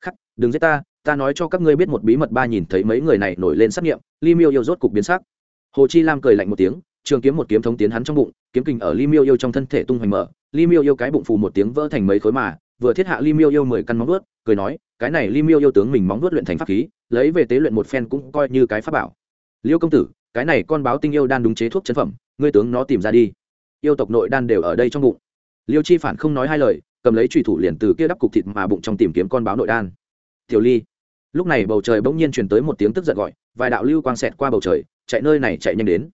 khắc, đừng giết ta ta nói cho các ngươi biết một bí mật ba nhìn thấy mấy người này nổi lên xác nghiệm, ly miêu yêu rốt cục biến sắc. Hồ chi lam cười lạnh một tiếng trường kiếm một kiếm thống tiến hắn trong bụng, kiếm kình ở li miêu yêu trong thân thể tung hoành mở. Li miêu yêu cái bụng phù một tiếng vỡ thành mấy khối mà, vừa thiết hạ li miêu yêu mười căn móng vuốt, cười nói, cái này li miêu yêu tướng mình móng vuốt luyện thành pháp khí, lấy về tế luyện một phen cũng coi như cái pháp bảo. Liêu công tử, cái này con báo tinh yêu đan đúng chế thuốc chân phẩm, ngươi tướng nó tìm ra đi. Yêu tộc nội đan đều ở đây trong bụng. Liêu chi phản không nói hai lời, cầm lấy trùy thủ liền từ kia đắp cục thịt mà bụng trong tìm kiếm con báo nội đan. Tiểu ly. Lúc này bầu trời bỗng nhiên truyền tới một tiếng tức giận gọi, vài đạo lưu quang xẹt qua bầu trời, chạy nơi này chạy nhanh đến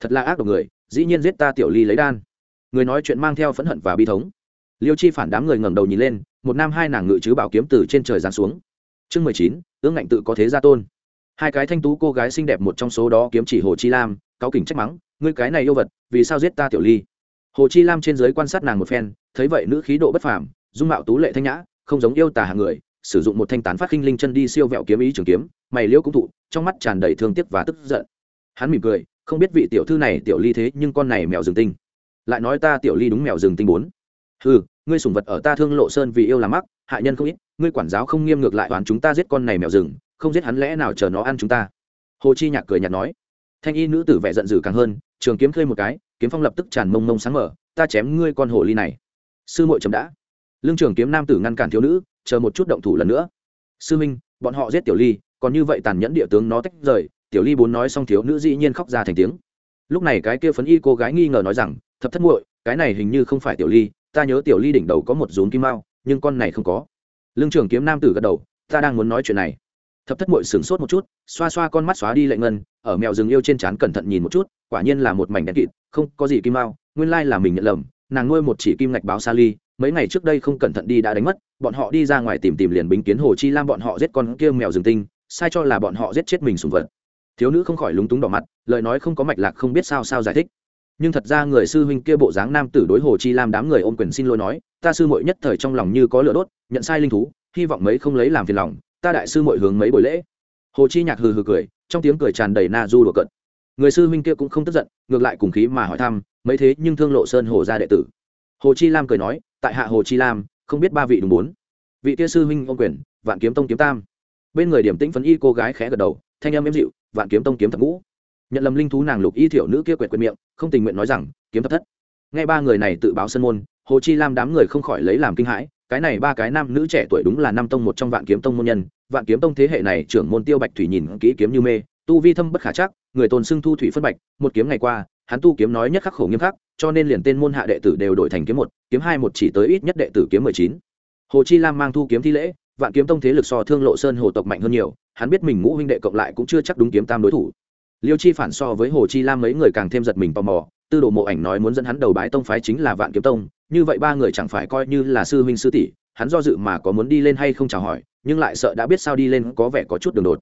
thật là ác độc người, dĩ nhiên giết ta tiểu ly lấy đan. Người nói chuyện mang theo phẫn hận và bi thống. Liêu chi phản đám người ngẩng đầu nhìn lên, một nam hai nàng ngự chứ bảo kiếm từ trên trời giáng xuống. Chương mười chín, ương ngạnh tự có thế gia tôn. Hai cái thanh tú cô gái xinh đẹp một trong số đó kiếm chỉ hồ chi lam, cáo kỉnh trách mắng, ngươi cái này yêu vật, vì sao giết ta tiểu ly? Hồ chi lam trên giới quan sát nàng một phen, thấy vậy nữ khí độ bất phàm, dung mạo tú lệ thanh nhã, không giống yêu tà hàng người, sử dụng một thanh tán phát khinh linh chân đi siêu vẹo kiếm ý trường kiếm, mày liễu cũng thụ, trong mắt tràn đầy thương tiếc và tức giận. Hắn mỉm cười không biết vị tiểu thư này tiểu ly thế nhưng con này mèo rừng tinh. Lại nói ta tiểu ly đúng mèo rừng tinh bốn. Ừ ngươi sủng vật ở ta thương lộ sơn vì yêu làm mắc hạ nhân không ít, ngươi quản giáo không nghiêm ngược lại toán chúng ta giết con này mèo rừng, không giết hắn lẽ nào chờ nó ăn chúng ta. Hồ chi nhạc cười nhạt nói. Thanh y nữ tử vẻ giận dữ càng hơn, trường kiếm khơi một cái, kiếm phong lập tức tràn mông mông sáng mở, ta chém ngươi con hồ ly này. Sư muội chấm đã. Lương trường kiếm nam tử ngăn cản thiếu nữ, chờ một chút động thủ lần nữa. Sư minh, bọn họ giết tiểu ly, còn như vậy tàn nhẫn địa tướng nó tách rời tiểu ly bốn nói xong thiếu nữ dĩ nhiên khóc ra thành tiếng. Lúc này cái kia phấn y cô gái nghi ngờ nói rằng, thập thất muội, cái này hình như không phải tiểu ly, ta nhớ tiểu ly đỉnh đầu có một rốn kim mao, nhưng con này không có. Lương trưởng kiếm nam tử gật đầu, ta đang muốn nói chuyện này. Thập thất muội sửng sốt một chút, xoa xoa con mắt xóa đi lệ ngân, ở mèo rừng yêu trên trán cẩn thận nhìn một chút, quả nhiên là một mảnh đen kịt, không có gì kim mao, nguyên lai là mình nhận lầm, nàng nuôi một chỉ kim ngạch báo sa ly mấy ngày trước đây không cẩn thận đi đã đánh mất, bọn họ đi ra ngoài tìm tìm liền bính kiến hồ chi lam bọn họ giết con kia mèo rừng tinh, sai cho là bọn họ giết chết mình sùng vật thiếu nữ không khỏi lúng túng đỏ mặt, lời nói không có mạch lạc không biết sao sao giải thích. Nhưng thật ra người sư huynh kia bộ dáng nam tử đối hồ chi lam đám người ôm quyền xin lỗi nói, ta sư muội nhất thời trong lòng như có lửa đốt, nhận sai linh thú, hy vọng mấy không lấy làm phiền lòng, ta đại sư muội hướng mấy buổi lễ. Hồ chi nhạc hừ hừ cười, trong tiếng cười tràn đầy na du đùa cận người sư huynh kia cũng không tức giận, ngược lại cùng khí mà hỏi thăm, mấy thế nhưng thương lộ sơn hồ gia đệ tử? Hồ chi lam cười nói, tại hạ hồ chi lam, không biết ba vị đúng bốn. Vị kia sư huynh ông quyền, vạn kiếm tông kiếm tam. Bên người điểm tĩnh phấn y cô gái khẽ gật đầu, thanh âm êm dịu vạn kiếm tông kiếm thập ngũ. Nhận lầm linh thú nàng lục y thiểu nữ kia quẹt quẹt miệng, không tình nguyện nói rằng, kiếm thập thất. Nghe ba người này tự báo sân môn, hồ chi lam đám người không khỏi lấy làm kinh hãi, cái này ba cái nam nữ trẻ tuổi đúng là năm tông một trong vạn kiếm tông môn nhân, vạn kiếm tông thế hệ này trưởng môn tiêu bạch thủy nhìn kỹ kiếm như mê, tu vi thâm bất khả chắc, người tồn xưng thu thủy phân bạch, một kiếm ngày qua, hắn tu kiếm nói nhất khắc khổ nghiêm khắc, cho nên liền tên môn hạ đệ tử đều đổi thành kiếm một, kiếm hai một chỉ tới ít nhất đệ tử kiếm mười chín. Hồ chi lam mang thu kiếm thi lễ vạn kiếm tông thế lực so thương lộ sơn hồ tộc mạnh hơn nhiều, hắn biết mình ngũ huynh đệ cộng lại cũng chưa chắc đúng kiếm tam đối thủ. Liêu chi phản so với hồ chi lam mấy người càng thêm giật mình tò mò, tư đồ mộ ảnh nói muốn dẫn hắn đầu bái tông phái chính là vạn kiếm tông, như vậy ba người chẳng phải coi như là sư huynh sư tỷ, hắn do dự mà có muốn đi lên hay không chào hỏi, nhưng lại sợ đã biết sao đi lên có vẻ có chút đường đột.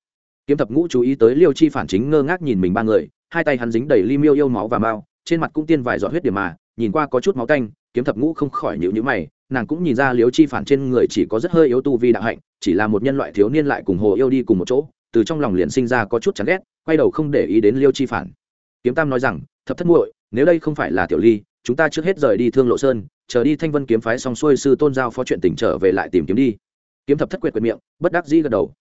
Kiếm thập ngũ chú ý tới liêu chi phản chính ngơ ngác nhìn mình ba người, hai tay hắn dính đầy ly miêu yêu máu và mao, trên mặt cũng tiên vài giọt huyết điểm mà, nhìn qua có chút máu canh kiếm thập ngũ không khỏi nhịu nhữ mày, nàng cũng nhìn ra liếu chi phản trên người chỉ có rất hơi yếu tu vi đạo hạnh, chỉ là một nhân loại thiếu niên lại cùng hồ yêu đi cùng một chỗ, từ trong lòng liền sinh ra có chút chán ghét, quay đầu không để ý đến liêu chi phản. Kiếm tam nói rằng, thập thất muội, nếu đây không phải là tiểu ly, chúng ta trước hết rời đi thương lộ sơn, chờ đi thanh vân kiếm phái xong xuôi sư tôn giao phó chuyện tỉnh trở về lại tìm kiếm đi. Kiếm thập thất quyệt quyệt miệng, bất đắc dĩ gật đầu.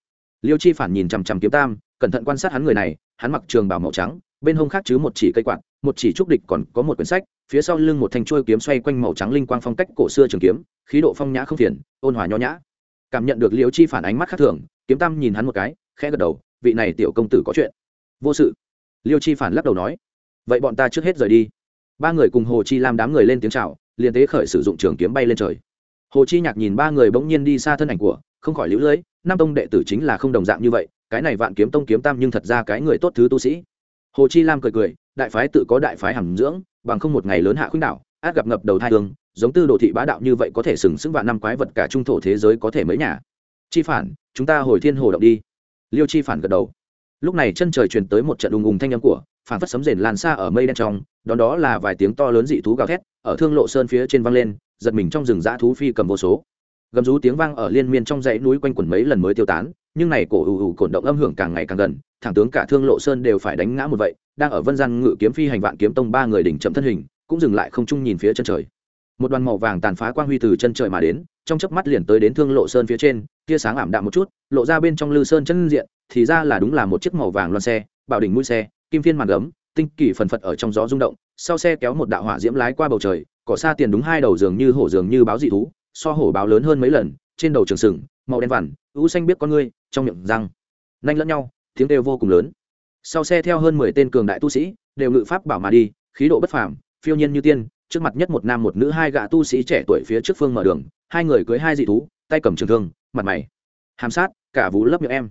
Liêu chi phản nhìn chằm chằm kiếm tam, cẩn thận quan sát hắn người này, hắn mặc trường bào màu trắng bên hông khác chứ một chỉ cây quạt một chỉ trúc địch còn có một quyển sách phía sau lưng một thanh chuôi kiếm xoay quanh màu trắng linh quang phong cách cổ xưa trường kiếm khí độ phong nhã không phiền ôn hòa nho nhã. Cảm nhận được liêu chi phản ánh mắt khác thường kiếm tam nhìn hắn một cái khẽ gật đầu vị này tiểu công tử có chuyện. Vô sự. Liêu chi phản lắc đầu nói vậy bọn ta trước hết rời đi. Ba người cùng hồ chi lam đám người lên tiếng chào, liền tế khởi sử dụng trường kiếm bay lên trời. Hồ chi nhạc nhìn ba người bỗng nhiên đi xa thân ảnh của không khỏi lũ lưỡi nam tông đệ tử chính là không đồng dạng như vậy cái này vạn kiếm tông kiếm tam nhưng thật ra cái người tốt thứ tu sĩ hồ chi lam cười cười đại phái tự có đại phái hàm dưỡng bằng không một ngày lớn hạ khuynh đảo, át gặp ngập đầu thai hương giống tư đồ thị bá đạo như vậy có thể sừng sững vạn năm quái vật cả trung thổ thế giới có thể mấy nhà. Chi phản chúng ta hồi thiên hồ động đi. Liêu chi phản gật đầu. Lúc này chân trời truyền tới một trận ùng ùng thanh âm của phản phất sấm rền lan xa ở mây đen trong đó đó là vài tiếng to lớn dị thú gào thét ở thương lộ sơn phía trên vang lên giật mình trong rừng dã thú phi cầm vô số. Gầm rú tiếng vang ở liên miên trong dãy núi quanh quẩn mấy lần mới tiêu tán nhưng này cổ ù ù cổn động âm hưởng càng ngày càng gần thẳng tướng cả thương lộ sơn đều phải đánh ngã một vậy, đang ở vân gian ngự kiếm phi hành vạn kiếm tông ba người đỉnh chậm thân hình, cũng dừng lại không chung nhìn phía chân trời. Một đoàn màu vàng tàn phá quang huy từ chân trời mà đến, trong chớp mắt liền tới đến thương lộ sơn phía trên, tia sáng ảm đạm một chút, lộ ra bên trong lư sơn chân diện, thì ra là đúng là một chiếc màu vàng loan xe, bảo đỉnh mũi xe, kim phiên màn gấm, tinh kỳ phần phật ở trong gió rung động, sau xe kéo một đạo hỏa diễm lái qua bầu trời, cỏ xa tiền đúng hai đầu giường như hổ giường như báo dị thú, so hổ báo lớn hơn mấy lần, trên đầu trường sừng, màu đen vằn, ưu xanh biết con ngươi, trong miệng răng. Nanh lẫn nhau tiếng đều vô cùng lớn. Sau xe theo hơn mười tên cường đại tu sĩ, đều ngự pháp bảo mà đi, khí độ bất phàm, phiêu nhiên như tiên, trước mặt nhất một nam một nữ hai gã tu sĩ trẻ tuổi phía trước phương mở đường, hai người cưới hai dị thú, tay cầm trường thương, mặt mày hàm sát, cả vú lấp miệng em.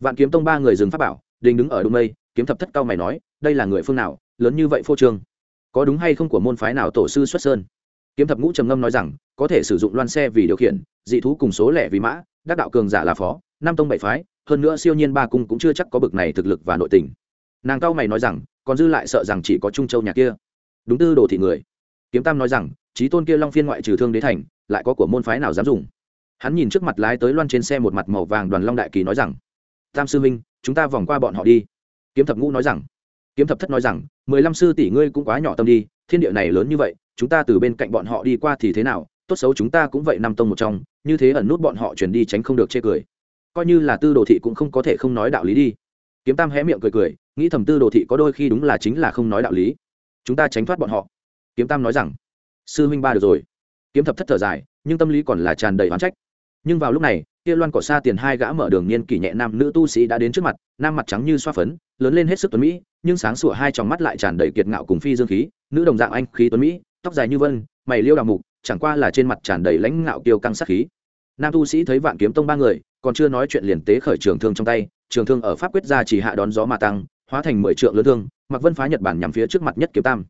Vạn kiếm tông ba người dừng pháp bảo, đình đứng ở đụng mây, kiếm thập thất cao mày nói, đây là người phương nào, lớn như vậy phô trương? Có đúng hay không của môn phái nào tổ sư xuất sơn? Kiếm thập ngũ trầm ngâm nói rằng, có thể sử dụng loan xe vì điều khiển, dị thú cùng số lẻ vì mã, đắc đạo cường giả là phó. Năm tông bảy phái, hơn nữa siêu nhiên ba cung cũng chưa chắc có bực này thực lực và nội tình. Nàng cao mày nói rằng, còn dư lại sợ rằng chỉ có trung châu nhà kia. Đúng tư đồ thị người. Kiếm tam nói rằng, trí tôn kia long phiên ngoại trừ thương đế thành, lại có của môn phái nào dám dùng? Hắn nhìn trước mặt lái tới loan trên xe một mặt màu vàng đoàn long đại kỳ nói rằng, tam sư minh chúng ta vòng qua bọn họ đi. Kiếm thập ngũ nói rằng, kiếm thập thất nói rằng, mười lăm sư tỷ ngươi cũng quá nhỏ tâm đi, thiên địa này lớn như vậy, chúng ta từ bên cạnh bọn họ đi qua thì thế nào? Tốt xấu chúng ta cũng vậy năm tông một trong, như thế ẩn nút bọn họ chuyển đi tránh không được chê cười coi như là tư đồ thị cũng không có thể không nói đạo lý đi. Kiếm tam hé miệng cười cười, nghĩ thầm tư đồ thị có đôi khi đúng là chính là không nói đạo lý. Chúng ta tránh thoát bọn họ. Kiếm tam nói rằng, sư huynh ba được rồi. Kiếm thập thất thở dài, nhưng tâm lý còn là tràn đầy oán trách. Nhưng vào lúc này, kia loan cỏ xa tiền hai gã mở đường niên kỷ nhẹ nam nữ tu sĩ đã đến trước mặt, nam mặt trắng như xoa phấn, lớn lên hết sức tuấn mỹ, nhưng sáng sủa hai tròng mắt lại tràn đầy kiệt ngạo cùng phi dương khí, nữ đồng dạng anh khí tuấn mỹ, tóc dài như vân, mày liêu đào mục, chẳng qua là trên mặt tràn đầy lãnh ngạo kiêu căng sát khí. Nam tu sĩ thấy vạn kiếm tông ba người còn chưa nói chuyện liền tế khởi trường thương trong tay, trường thương ở pháp quyết ra chỉ hạ đón gió mà tăng, hóa thành mười trượng lớn thương mặc vân phá nhật bản nhằm phía trước mặt nhất kiếm tam.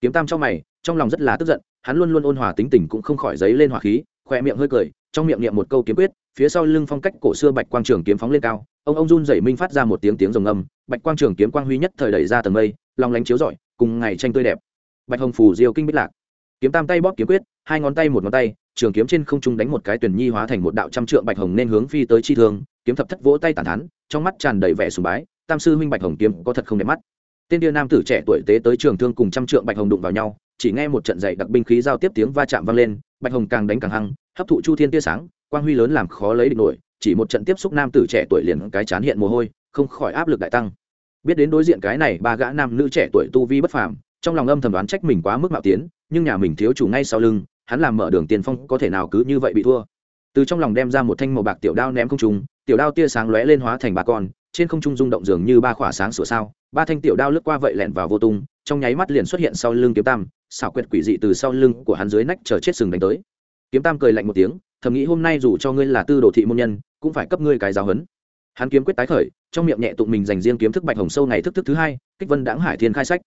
Kiếm tam trong mày, trong lòng rất là tức giận, hắn luôn luôn ôn hòa tính tình cũng không khỏi giấy lên hỏa khí khoe miệng hơi cười, trong miệng niệm một câu kiếm quyết, phía sau lưng phong cách cổ xưa bạch quang trường kiếm phóng lên cao, ông ông run dậy minh phát ra một tiếng tiếng rồng âm, bạch quang trường kiếm quang huy nhất thời đẩy ra tầng mây, lòng lánh chiếu rọi, cùng ngày tranh tươi đẹp. Bạch hồng phù diêu kinh bích lạc kiếm tam tay bóp kiếm quyết, hai ngón tay một ngón tay, trường kiếm trên không trung đánh một cái tuyển nhi hóa thành một đạo trăm trượng bạch hồng nên hướng phi tới chi thương, kiếm thập thất vỗ tay tàn thắn trong mắt tràn đầy vẻ sùng bái, tam sư huynh bạch hồng kiếm có thật không đẹp mắt. Tên điêu nam tử trẻ tuổi tế tới trường thương cùng trăm trượng bạch hồng đụng vào nhau, chỉ nghe một trận dày đặc binh khí giao tiếp tiếng va chạm vang lên, bạch hồng càng đánh càng hăng, hấp thụ chu thiên tia sáng, quang huy lớn làm khó lấy địch nổi, chỉ một trận tiếp xúc nam tử trẻ tuổi liền cái chán hiện mồ hôi, không khỏi áp lực đại tăng. Biết đến đối diện cái này ba gã nam nữ trẻ tuổi tu vi bất phàm, trong lòng âm thầm đoán trách mình quá mức mạo tiến nhưng nhà mình thiếu chủ ngay sau lưng, hắn làm mở đường tiền phong có thể nào cứ như vậy bị thua. Từ trong lòng đem ra một thanh màu bạc tiểu đao ném không trung, tiểu đao tia sáng lóe lên hóa thành ba con, trên không trung rung động dường như ba khỏa sáng sửa sao, ba thanh tiểu đao lướt qua vậy lẹn vào vô tung, trong nháy mắt liền xuất hiện sau lưng kiếm tam, xảo quyệt quỷ dị từ sau lưng của hắn dưới nách chờ chết sừng đánh tới. Kiếm tam cười lạnh một tiếng, thầm nghĩ hôm nay dù cho ngươi là tư đồ thị môn nhân, cũng phải cấp ngươi cái giáo huấn. Hắn kiếm quyết tái khởi, trong miệng nhẹ tụng mình dành riêng kiếm thức bạch hồng sâu ngày thức thức thứ hai, kích vân đãng hải thiên khai sách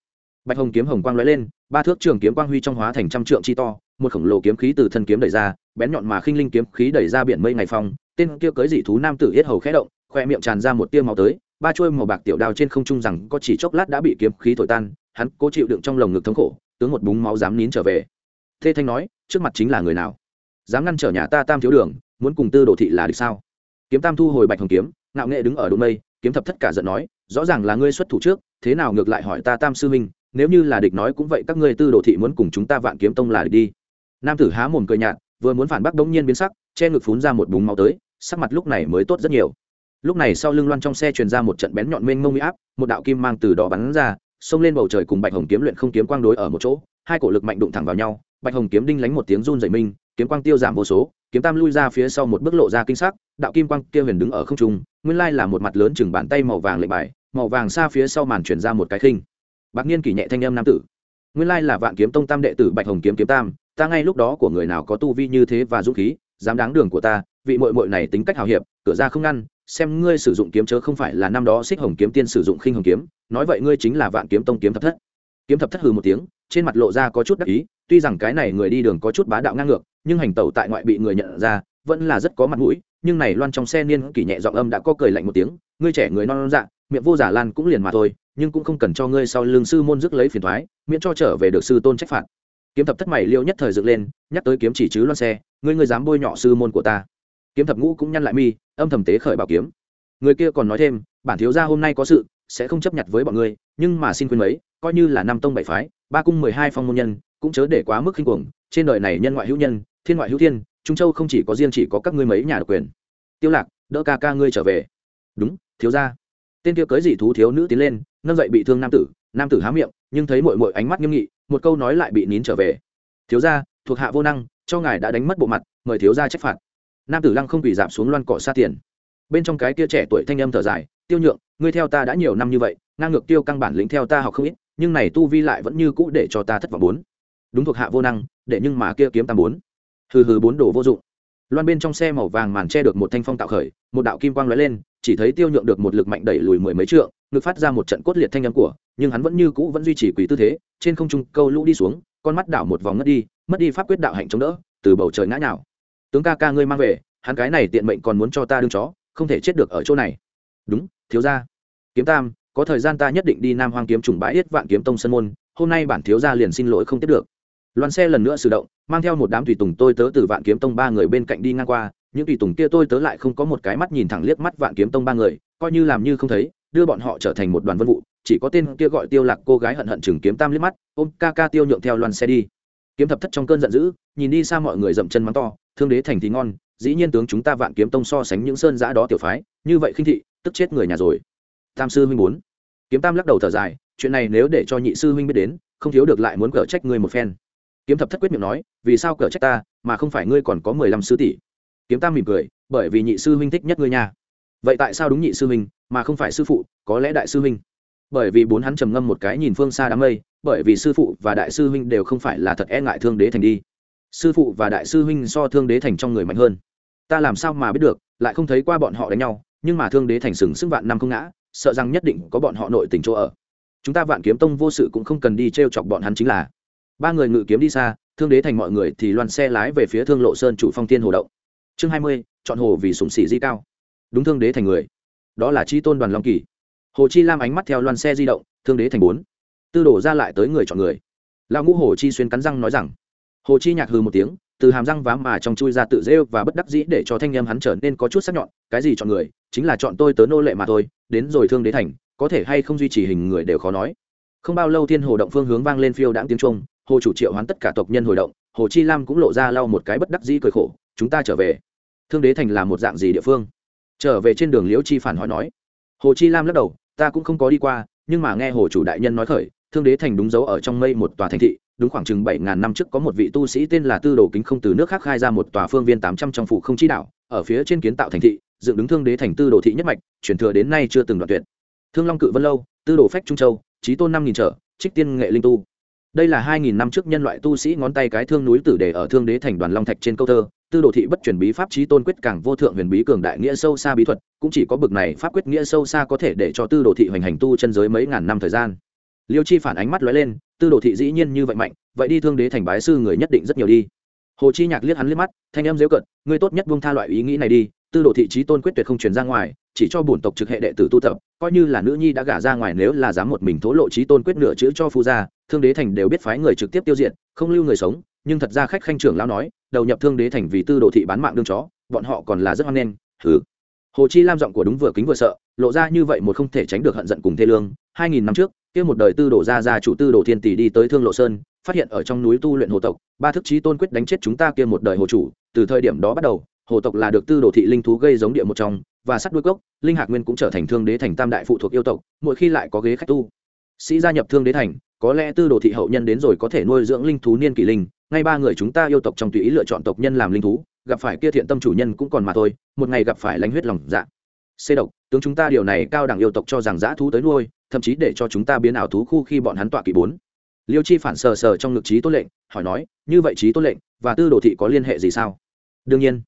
bạch hồng kiếm hồng quang lóe lên, ba thước trường kiếm quang huy trong hóa thành trăm trượng chi to, một khổng lồ kiếm khí từ thân kiếm đẩy ra, bén nhọn mà khinh linh kiếm khí đẩy ra biển mây ngày phong, tên kia cưới dị thú nam tử yết hầu khẽ động, khoe miệng tràn ra một tia máu tới, ba chuôi màu bạc tiểu đao trên không trung rằng có chỉ chốc lát đã bị kiếm khí thổi tan, hắn cố chịu đựng trong lồng ngực thống khổ, tướng một búng máu dám nín trở về. Thê thanh nói, trước mặt chính là người nào? Dám ngăn trở nhà ta tam thiếu đường, muốn cùng tư đồ thị là địch sao? Kiếm tam thu hồi bạch hồng kiếm, ngạo nghệ đứng ở đồn mây, kiếm thập tất cả giận nói, rõ ràng là ngươi xuất thủ trước, thế nào ngược lại hỏi ta tam sư minh nếu như là địch nói cũng vậy, các ngươi tư đồ thị muốn cùng chúng ta vạn kiếm tông là địch đi. Nam tử há mồm cười nhạt, vừa muốn phản bác đống nhiên biến sắc, che ngực phún ra một búng máu tới, sắc mặt lúc này mới tốt rất nhiều. Lúc này sau lưng loan trong xe truyền ra một trận bén nhọn mênh mông huy áp, một đạo kim mang từ đó bắn ra, xông lên bầu trời cùng bạch hồng kiếm luyện không kiếm quang đối ở một chỗ, hai cổ lực mạnh đụng thẳng vào nhau, bạch hồng kiếm đinh lánh một tiếng run dày minh, kiếm quang tiêu giảm vô số, kiếm tam lui ra phía sau một bước lộ ra kinh sắc, đạo kim quang kia huyền đứng ở không trung, nguyên lai là một mặt lớn chừng bàn tay màu vàng lệnh bài, màu vàng xa phía sau màn chuyển ra một cái khinh bạc niên kỷ nhẹ thanh âm nam tử. Nguyên lai là vạn kiếm tông tam đệ tử bạch hồng kiếm kiếm tam, ta ngay lúc đó của người nào có tu vi như thế và dũng khí, dám đáng đường của ta, vị mội mội này tính cách hào hiệp, cửa ra không ngăn, xem ngươi sử dụng kiếm chớ không phải là năm đó xích hồng kiếm tiên sử dụng khinh hồng kiếm, nói vậy ngươi chính là vạn kiếm tông kiếm thập thất. Kiếm thập thất hừ một tiếng, trên mặt lộ ra có chút đắc ý, tuy rằng cái này người đi đường có chút bá đạo ngang ngược, nhưng hành tẩu tại ngoại bị người nhận ra, vẫn là rất có mặt mũi, nhưng này loan trong xe niên kỷ nhẹ giọng âm đã có cười lạnh một tiếng, ngươi trẻ người non non dạ miệng vô giả lan cũng liền mà thôi, nhưng cũng không cần cho ngươi sau lưng sư môn rước lấy phiền thoái miễn cho trở về được sư tôn trách phạt. Kiếm thập thất mày liêu nhất thời dựng lên, nhắc tới kiếm chỉ chứ loan xe, ngươi ngươi dám bôi nhọ sư môn của ta. Kiếm thập ngũ cũng nhăn lại mi, âm thầm tế khởi bảo kiếm. Người kia còn nói thêm, bản thiếu gia hôm nay có sự, sẽ không chấp nhận với bọn ngươi, nhưng mà xin khuyên mấy, coi như là năm tông bảy phái, ba cung mười hai phong môn nhân, cũng chớ để quá mức khinh cuồng, trên đời này nhân ngoại hữu nhân, thiên ngoại hữu thiên, trung châu không chỉ có riêng chỉ có các ngươi mấy nhà độc quyền. Tiêu lạc, đỡ ca ca ngươi trở về. Đúng, thiếu gia tên kia cưới dị thú thiếu nữ tiến lên, nâng dậy bị thương nam tử nam tử há miệng, nhưng thấy muội muội ánh mắt nghiêm nghị, một câu nói lại bị nín trở về. Thiếu gia, thuộc hạ vô năng, cho ngài đã đánh mất bộ mặt, mời thiếu gia trách phạt. Nam tử lăng không bị giảm xuống loan cỏ xa tiền. Bên trong cái kia trẻ tuổi thanh âm thở dài, tiêu nhượng, ngươi theo ta đã nhiều năm như vậy, ngang ngược tiêu căng bản lĩnh theo ta học không ít, nhưng này tu vi lại vẫn như cũ để cho ta thất vọng bốn. Đúng thuộc hạ vô năng, để nhưng mà kia kiếm tam bốn. Hừ hừ bốn đồ vô dụng. Loan bên trong xe màu vàng màn che được một thanh phong tạo khởi, một đạo kim quang lóe lên chỉ thấy tiêu nhượng được một lực mạnh đẩy lùi mười mấy trượng, ngực phát ra một trận cốt liệt thanh âm của, nhưng hắn vẫn như cũ vẫn duy trì quỷ tư thế, trên không trung câu lũ đi xuống, con mắt đảo một vòng ngất đi, mất đi pháp quyết đạo hạnh chống đỡ, từ bầu trời ngã nhào. Tướng ca ca ngươi mang về, hắn cái này tiện mệnh còn muốn cho ta đương chó, không thể chết được ở chỗ này. Đúng, thiếu gia. Kiếm tam, có thời gian ta nhất định đi nam hoang kiếm trùng bãi yết vạn kiếm tông sân môn, hôm nay bản thiếu gia liền xin lỗi không tiếp được. Loan xe lần nữa sử động, mang theo một đám tùy tùng tôi tớ từ vạn kiếm tông ba người bên cạnh đi ngang qua những tùy tùng kia tôi tớ lại không có một cái mắt nhìn thẳng liếc mắt vạn kiếm tông ba người, coi như làm như không thấy, đưa bọn họ trở thành một đoàn vân vụ, chỉ có tên kia gọi tiêu lạc cô gái hận hận chừng kiếm tam liếc mắt, ôm, ca ca tiêu nhượng theo loan xe đi. Kiếm thập thất trong cơn giận dữ, nhìn đi xa mọi người dậm chân mắng to, thương đế thành thì ngon, dĩ nhiên tướng chúng ta vạn kiếm tông so sánh những sơn giã đó tiểu phái, như vậy khinh thị, tức chết người nhà rồi. Tam sư huynh muốn kiếm tam lắc đầu thở dài, chuyện này nếu để cho nhị sư huynh biết đến, không thiếu được lại muốn cở trách ngươi một phen. Kiếm thập thất quyết miệng nói, vì sao cở trách ta, mà không phải ngươi còn có mười lăm sư tỷ? Kiếm tam mỉm cười, bởi vì nhị sư huynh thích nhất ngươi nha. Vậy tại sao đúng nhị sư huynh, mà không phải sư phụ, có lẽ đại sư huynh? Bởi vì bốn hắn trầm ngâm một cái nhìn phương xa đám mây, bởi vì sư phụ và đại sư huynh đều không phải là thật e ngại thương đế thành đi. Sư phụ và đại sư huynh so thương đế thành trong người mạnh hơn. Ta làm sao mà biết được, lại không thấy qua bọn họ đánh nhau, nhưng mà thương đế thành sừng sức vạn năm không ngã, sợ rằng nhất định có bọn họ nội tình chỗ ở. Chúng ta vạn kiếm tông vô sự cũng không cần đi t r e o chọc bọn hắn chính là. Ba người ngự kiếm đi xa, thương đế thành mọi người thì loan xe lái về phía thương lộ sơn chủ phong tiên hồ động chương hai mươi, chọn hồ vì sùng sĩ di cao. Đúng thương đế thành người. Đó là chi tôn đoàn long kỳ. Hồ chi lam ánh mắt theo loan xe di động, thương đế thành bốn. Tư đổ ra lại tới người chọn người. Lão ngũ hồ chi xuyên cắn răng nói rằng, hồ chi nhạc hư một tiếng, từ hàm răng vám mà trong chui ra tự rêu và bất đắc dĩ để cho thanh em hắn trở nên có chút sắc nhọn, cái gì chọn người, chính là chọn tôi tớ nô lệ mà thôi, đến rồi thương đế thành, có thể hay không duy trì hình người đều khó nói. Không bao lâu thiên hồ động phương hướng vang lên phiêu đãng tiếng trung hồ chủ triệu hoán tất cả tộc nhân hồi động, hồ chi lam cũng lộ ra lau một cái bất đắc dĩ cười khổ, chúng ta trở về thương đế thành là một dạng gì địa phương? Trở về trên đường liễu chi phản hỏi nói. Hồ chi lam lắc đầu, ta cũng không có đi qua, nhưng mà nghe hồ chủ đại nhân nói khởi, thương đế thành đúng dấu ở trong mây một tòa thành thị, đúng khoảng chừng bảy ngàn năm trước có một vị tu sĩ tên là tư đồ kính không từ nước khác khai ra một tòa phương viên tám trăm trong phủ không chi đạo ở phía trên kiến tạo thành thị, dựng đứng thương đế thành tư đồ thị nhất mạch, truyền thừa đến nay chưa từng đoạn tuyệt. Thương long cự vân lâu, tư đồ phách trung châu trí tôn năm nghìn trở, trích tiên nghệ linh tu. Đây là hai nghìn năm trước nhân loại tu sĩ ngón tay cái thương núi tử để ở thương đế thành đoàn long thạch trên câu thơ tư đồ thị bất truyền bí pháp trí tôn quyết càng vô thượng huyền bí cường đại nghĩa sâu xa bí thuật, cũng chỉ có bực này pháp quyết nghĩa sâu xa có thể để cho tư đồ thị hoành hành tu chân giới mấy ngàn năm thời gian. Liêu chi phản ánh mắt lóe lên, tư đồ thị dĩ nhiên như vậy mạnh, vậy đi thương đế thành bái sư người nhất định rất nhiều đi. Hồ chi nhạc liếc hắn liếc mắt, thanh em dễu cận, ngươi tốt nhất buông tha loại ý nghĩ này đi, tư đồ thị trí tôn quyết tuyệt không truyền ra ngoài, chỉ cho bổn tộc trực hệ đệ tử tu tập, coi như là nữ nhi đã gả ra ngoài nếu là dám một mình thố lộ trí tôn quyết nửa chữ cho phu gia, thương đế thành đều biết phái người trực tiếp tiêu diệt, không lưu người sống, nhưng thật ra khách khanh trưởng lão nói đầu nhập thương đế thành vì tư đồ thị bán mạng đương chó, bọn họ còn là rất hoan nghênh thử hồ chi lam giọng của đúng vừa kính vừa sợ, lộ ra như vậy một không thể tránh được hận giận cùng thê lương. Hai nghìn năm trước, kia một đời tư đồ gia gia chủ tư đồ thiên tỷ đi tới thương lộ sơn, phát hiện ở trong núi tu luyện hồ tộc, ba thức trí tôn quyết đánh chết chúng ta kia một đời hồ chủ. Từ thời điểm đó bắt đầu, hồ tộc là được tư đồ thị linh thú gây giống địa một trong, và sắt đuôi cốc, linh hạc nguyên cũng trở thành thương đế thành tam đại phụ thuộc yêu tộc, mỗi khi lại có ghế khách tu. Sĩ gia nhập thương đế thành, có lẽ tư đồ thị hậu nhân đến rồi có thể nuôi dưỡng linh thú niên kỷ linh ngay ba người chúng ta yêu tộc trong tùy ý lựa chọn tộc nhân làm linh thú, gặp phải kia thiện tâm chủ nhân cũng còn mà thôi, một ngày gặp phải lãnh huyết lòng dạ. Xê độc, tướng chúng ta điều này cao đẳng yêu tộc cho rằng dã thú tới nuôi, thậm chí để cho chúng ta biến ảo thú khu khi bọn hắn tọa kỳ bốn. Liêu chi phản sờ sờ trong ngực trí tôn lệnh, hỏi nói, như vậy trí tôn lệnh và tư đồ thị có liên hệ gì sao? Đương nhiên.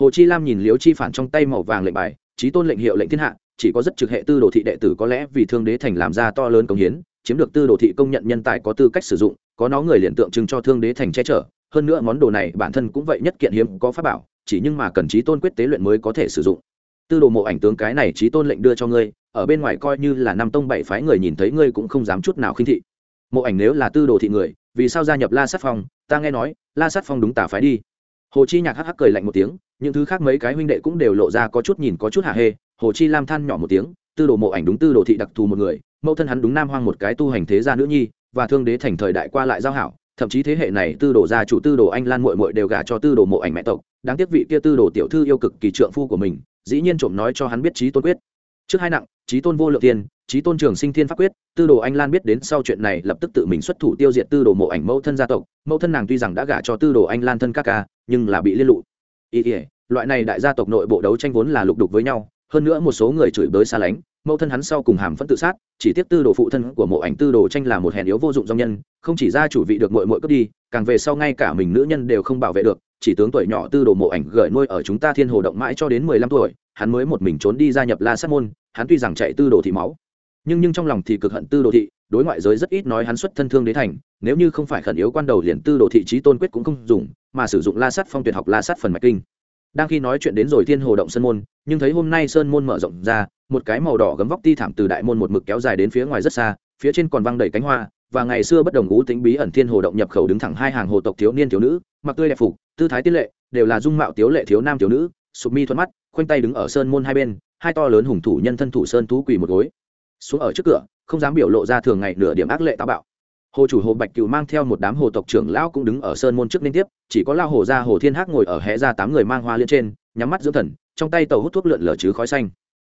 Hồ chi lam nhìn liêu chi phản trong tay màu vàng lệnh bài trí tôn lệnh hiệu lệnh thiên hạ, chỉ có rất trực hệ tư đồ thị đệ tử có lẽ vì thương đế thành làm ra to lớn công hiến, chiếm được tư đồ thị công nhận nhân tài có tư cách sử dụng có nó người liền tượng trưng cho thương đế thành che chở, hơn nữa món đồ này bản thân cũng vậy nhất kiện hiếm có pháp bảo, chỉ nhưng mà cần trí tôn quyết tế luyện mới có thể sử dụng. Tư đồ mộ ảnh tướng cái này trí tôn lệnh đưa cho ngươi, ở bên ngoài coi như là năm tông bảy phái người nhìn thấy ngươi cũng không dám chút nào khinh thị. Mộ ảnh nếu là tư đồ thị người, vì sao gia nhập la sát phong? Ta nghe nói, la sát phong đúng tả phái đi. Hồ chi nhạc hắc hắc cười lạnh một tiếng, những thứ khác mấy cái huynh đệ cũng đều lộ ra có chút nhìn có chút hạ hê. Hồ chi lam than nhỏ một tiếng, tư đồ mộ ảnh đúng tư đồ thị đặc thù một người, mẫu thân hắn đúng nam hoang một cái tu hành thế gia nữ nhi và thương đế thành thời đại qua lại giao hảo, thậm chí thế hệ này tư đồ gia chủ tư đồ anh lan mội mội đều gả cho tư đồ mộ ảnh mẹ tộc. Đáng tiếc vị kia tư đồ tiểu thư yêu cực kỳ trượng phu của mình, dĩ nhiên trộm nói cho hắn biết trí tôn quyết. Trước hai nặng trí tôn vô lượng tiên trí tôn trường sinh thiên pháp quyết, tư đồ anh lan biết đến sau chuyện này lập tức tự mình xuất thủ tiêu diệt tư đồ mộ ảnh mẫu thân gia tộc. Mẫu thân nàng tuy rằng đã gả cho tư đồ anh lan thân các ca, nhưng là bị liên lụ ý ỉa loại này đại gia tộc nội bộ đấu tranh vốn là lục đục với nhau, hơn nữa một số người chửi bới xa lánh mẫu thân hắn sau cùng hàm phẫn tự sát, chỉ tiếc tư đồ phụ thân của mộ ảnh tư đồ tranh là một hèn yếu vô dụng do nhân, không chỉ ra chủ vị được mội mội cướp đi, càng về sau ngay cả mình nữ nhân đều không bảo vệ được, chỉ tướng tuổi nhỏ tư đồ mộ ảnh gửi nuôi ở chúng ta thiên hồ động mãi cho đến mười lăm tuổi, hắn mới một mình trốn đi gia nhập la sát môn, hắn tuy rằng chạy tư đồ thị máu, nhưng nhưng trong lòng thì cực hận tư đồ thị, đối ngoại giới rất ít nói hắn xuất thân thương đế thành, nếu như không phải khẩn yếu quan đầu liền tư đồ thị trí tôn quyết cũng không dùng, mà sử dụng la sát phong tuyệt học la sát phần mạch kinh đang khi nói chuyện đến rồi thiên hồ động sơn môn, nhưng thấy hôm nay sơn môn mở rộng ra, một cái màu đỏ gấm vóc ti thảm từ đại môn một mực kéo dài đến phía ngoài rất xa, phía trên còn văng đầy cánh hoa, và ngày xưa bất đồng ngũ tính bí ẩn thiên hồ động nhập khẩu đứng thẳng hai hàng hồ tộc thiếu niên thiếu nữ, mặc tươi đẹp phục, tư thái tiết lệ, đều là dung mạo tiếu lệ thiếu nam thiếu nữ, sụp mi thuận mắt, khoanh tay đứng ở sơn môn hai bên, hai to lớn hùng thủ nhân thân thủ sơn thú quỳ một gối. Xuống ở trước cửa, không dám biểu lộ ra thường ngày nửa điểm ác lệ táo bạo hồ chủ hồ bạch cựu mang theo một đám hồ tộc trưởng lão cũng đứng ở sơn môn trước liên tiếp, chỉ có lao hồ gia hồ thiên hắc ngồi ở hẽ ra tám người mang hoa liên trên, nhắm mắt dưỡng thần, trong tay tàu hút thuốc lượn lờ chứ khói xanh.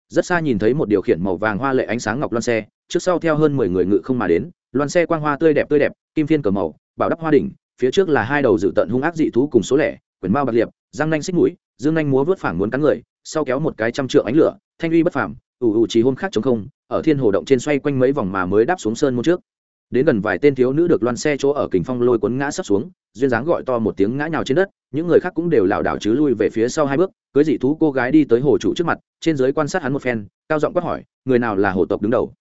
Rất xa nhìn thấy một điều khiển màu vàng hoa lệ ánh sáng ngọc loan xe, trước sau theo hơn mười người ngự không mà đến, loan xe quang hoa tươi đẹp tươi đẹp, kim phiên cờ màu, bảo đắp hoa đỉnh, phía trước là hai đầu dự tận hung ác dị thú cùng số lẻ quyển mao bạc liệp, răng nanh xích mũi, dương nanh múa vớt phảng muốn cắn người, sau kéo một cái trăm trượng ánh lửa, thanh uy bất phàm ủ ủ chỉ hôn khác chống không, ở thiên hồ động trên xoay quanh mấy vòng mà mới đáp xuống sơn môn trước đến gần vài tên thiếu nữ được loan xe chỗ ở kình phong lôi cuốn ngã sắp xuống, duyên dáng gọi to một tiếng ngã nhào trên đất, những người khác cũng đều lảo đảo chứ lui về phía sau hai bước, cưới dị thú cô gái đi tới hồ chủ trước mặt, trên giới quan sát hắn một phen, cao giọng quát hỏi, người nào là hồ tộc đứng đầu?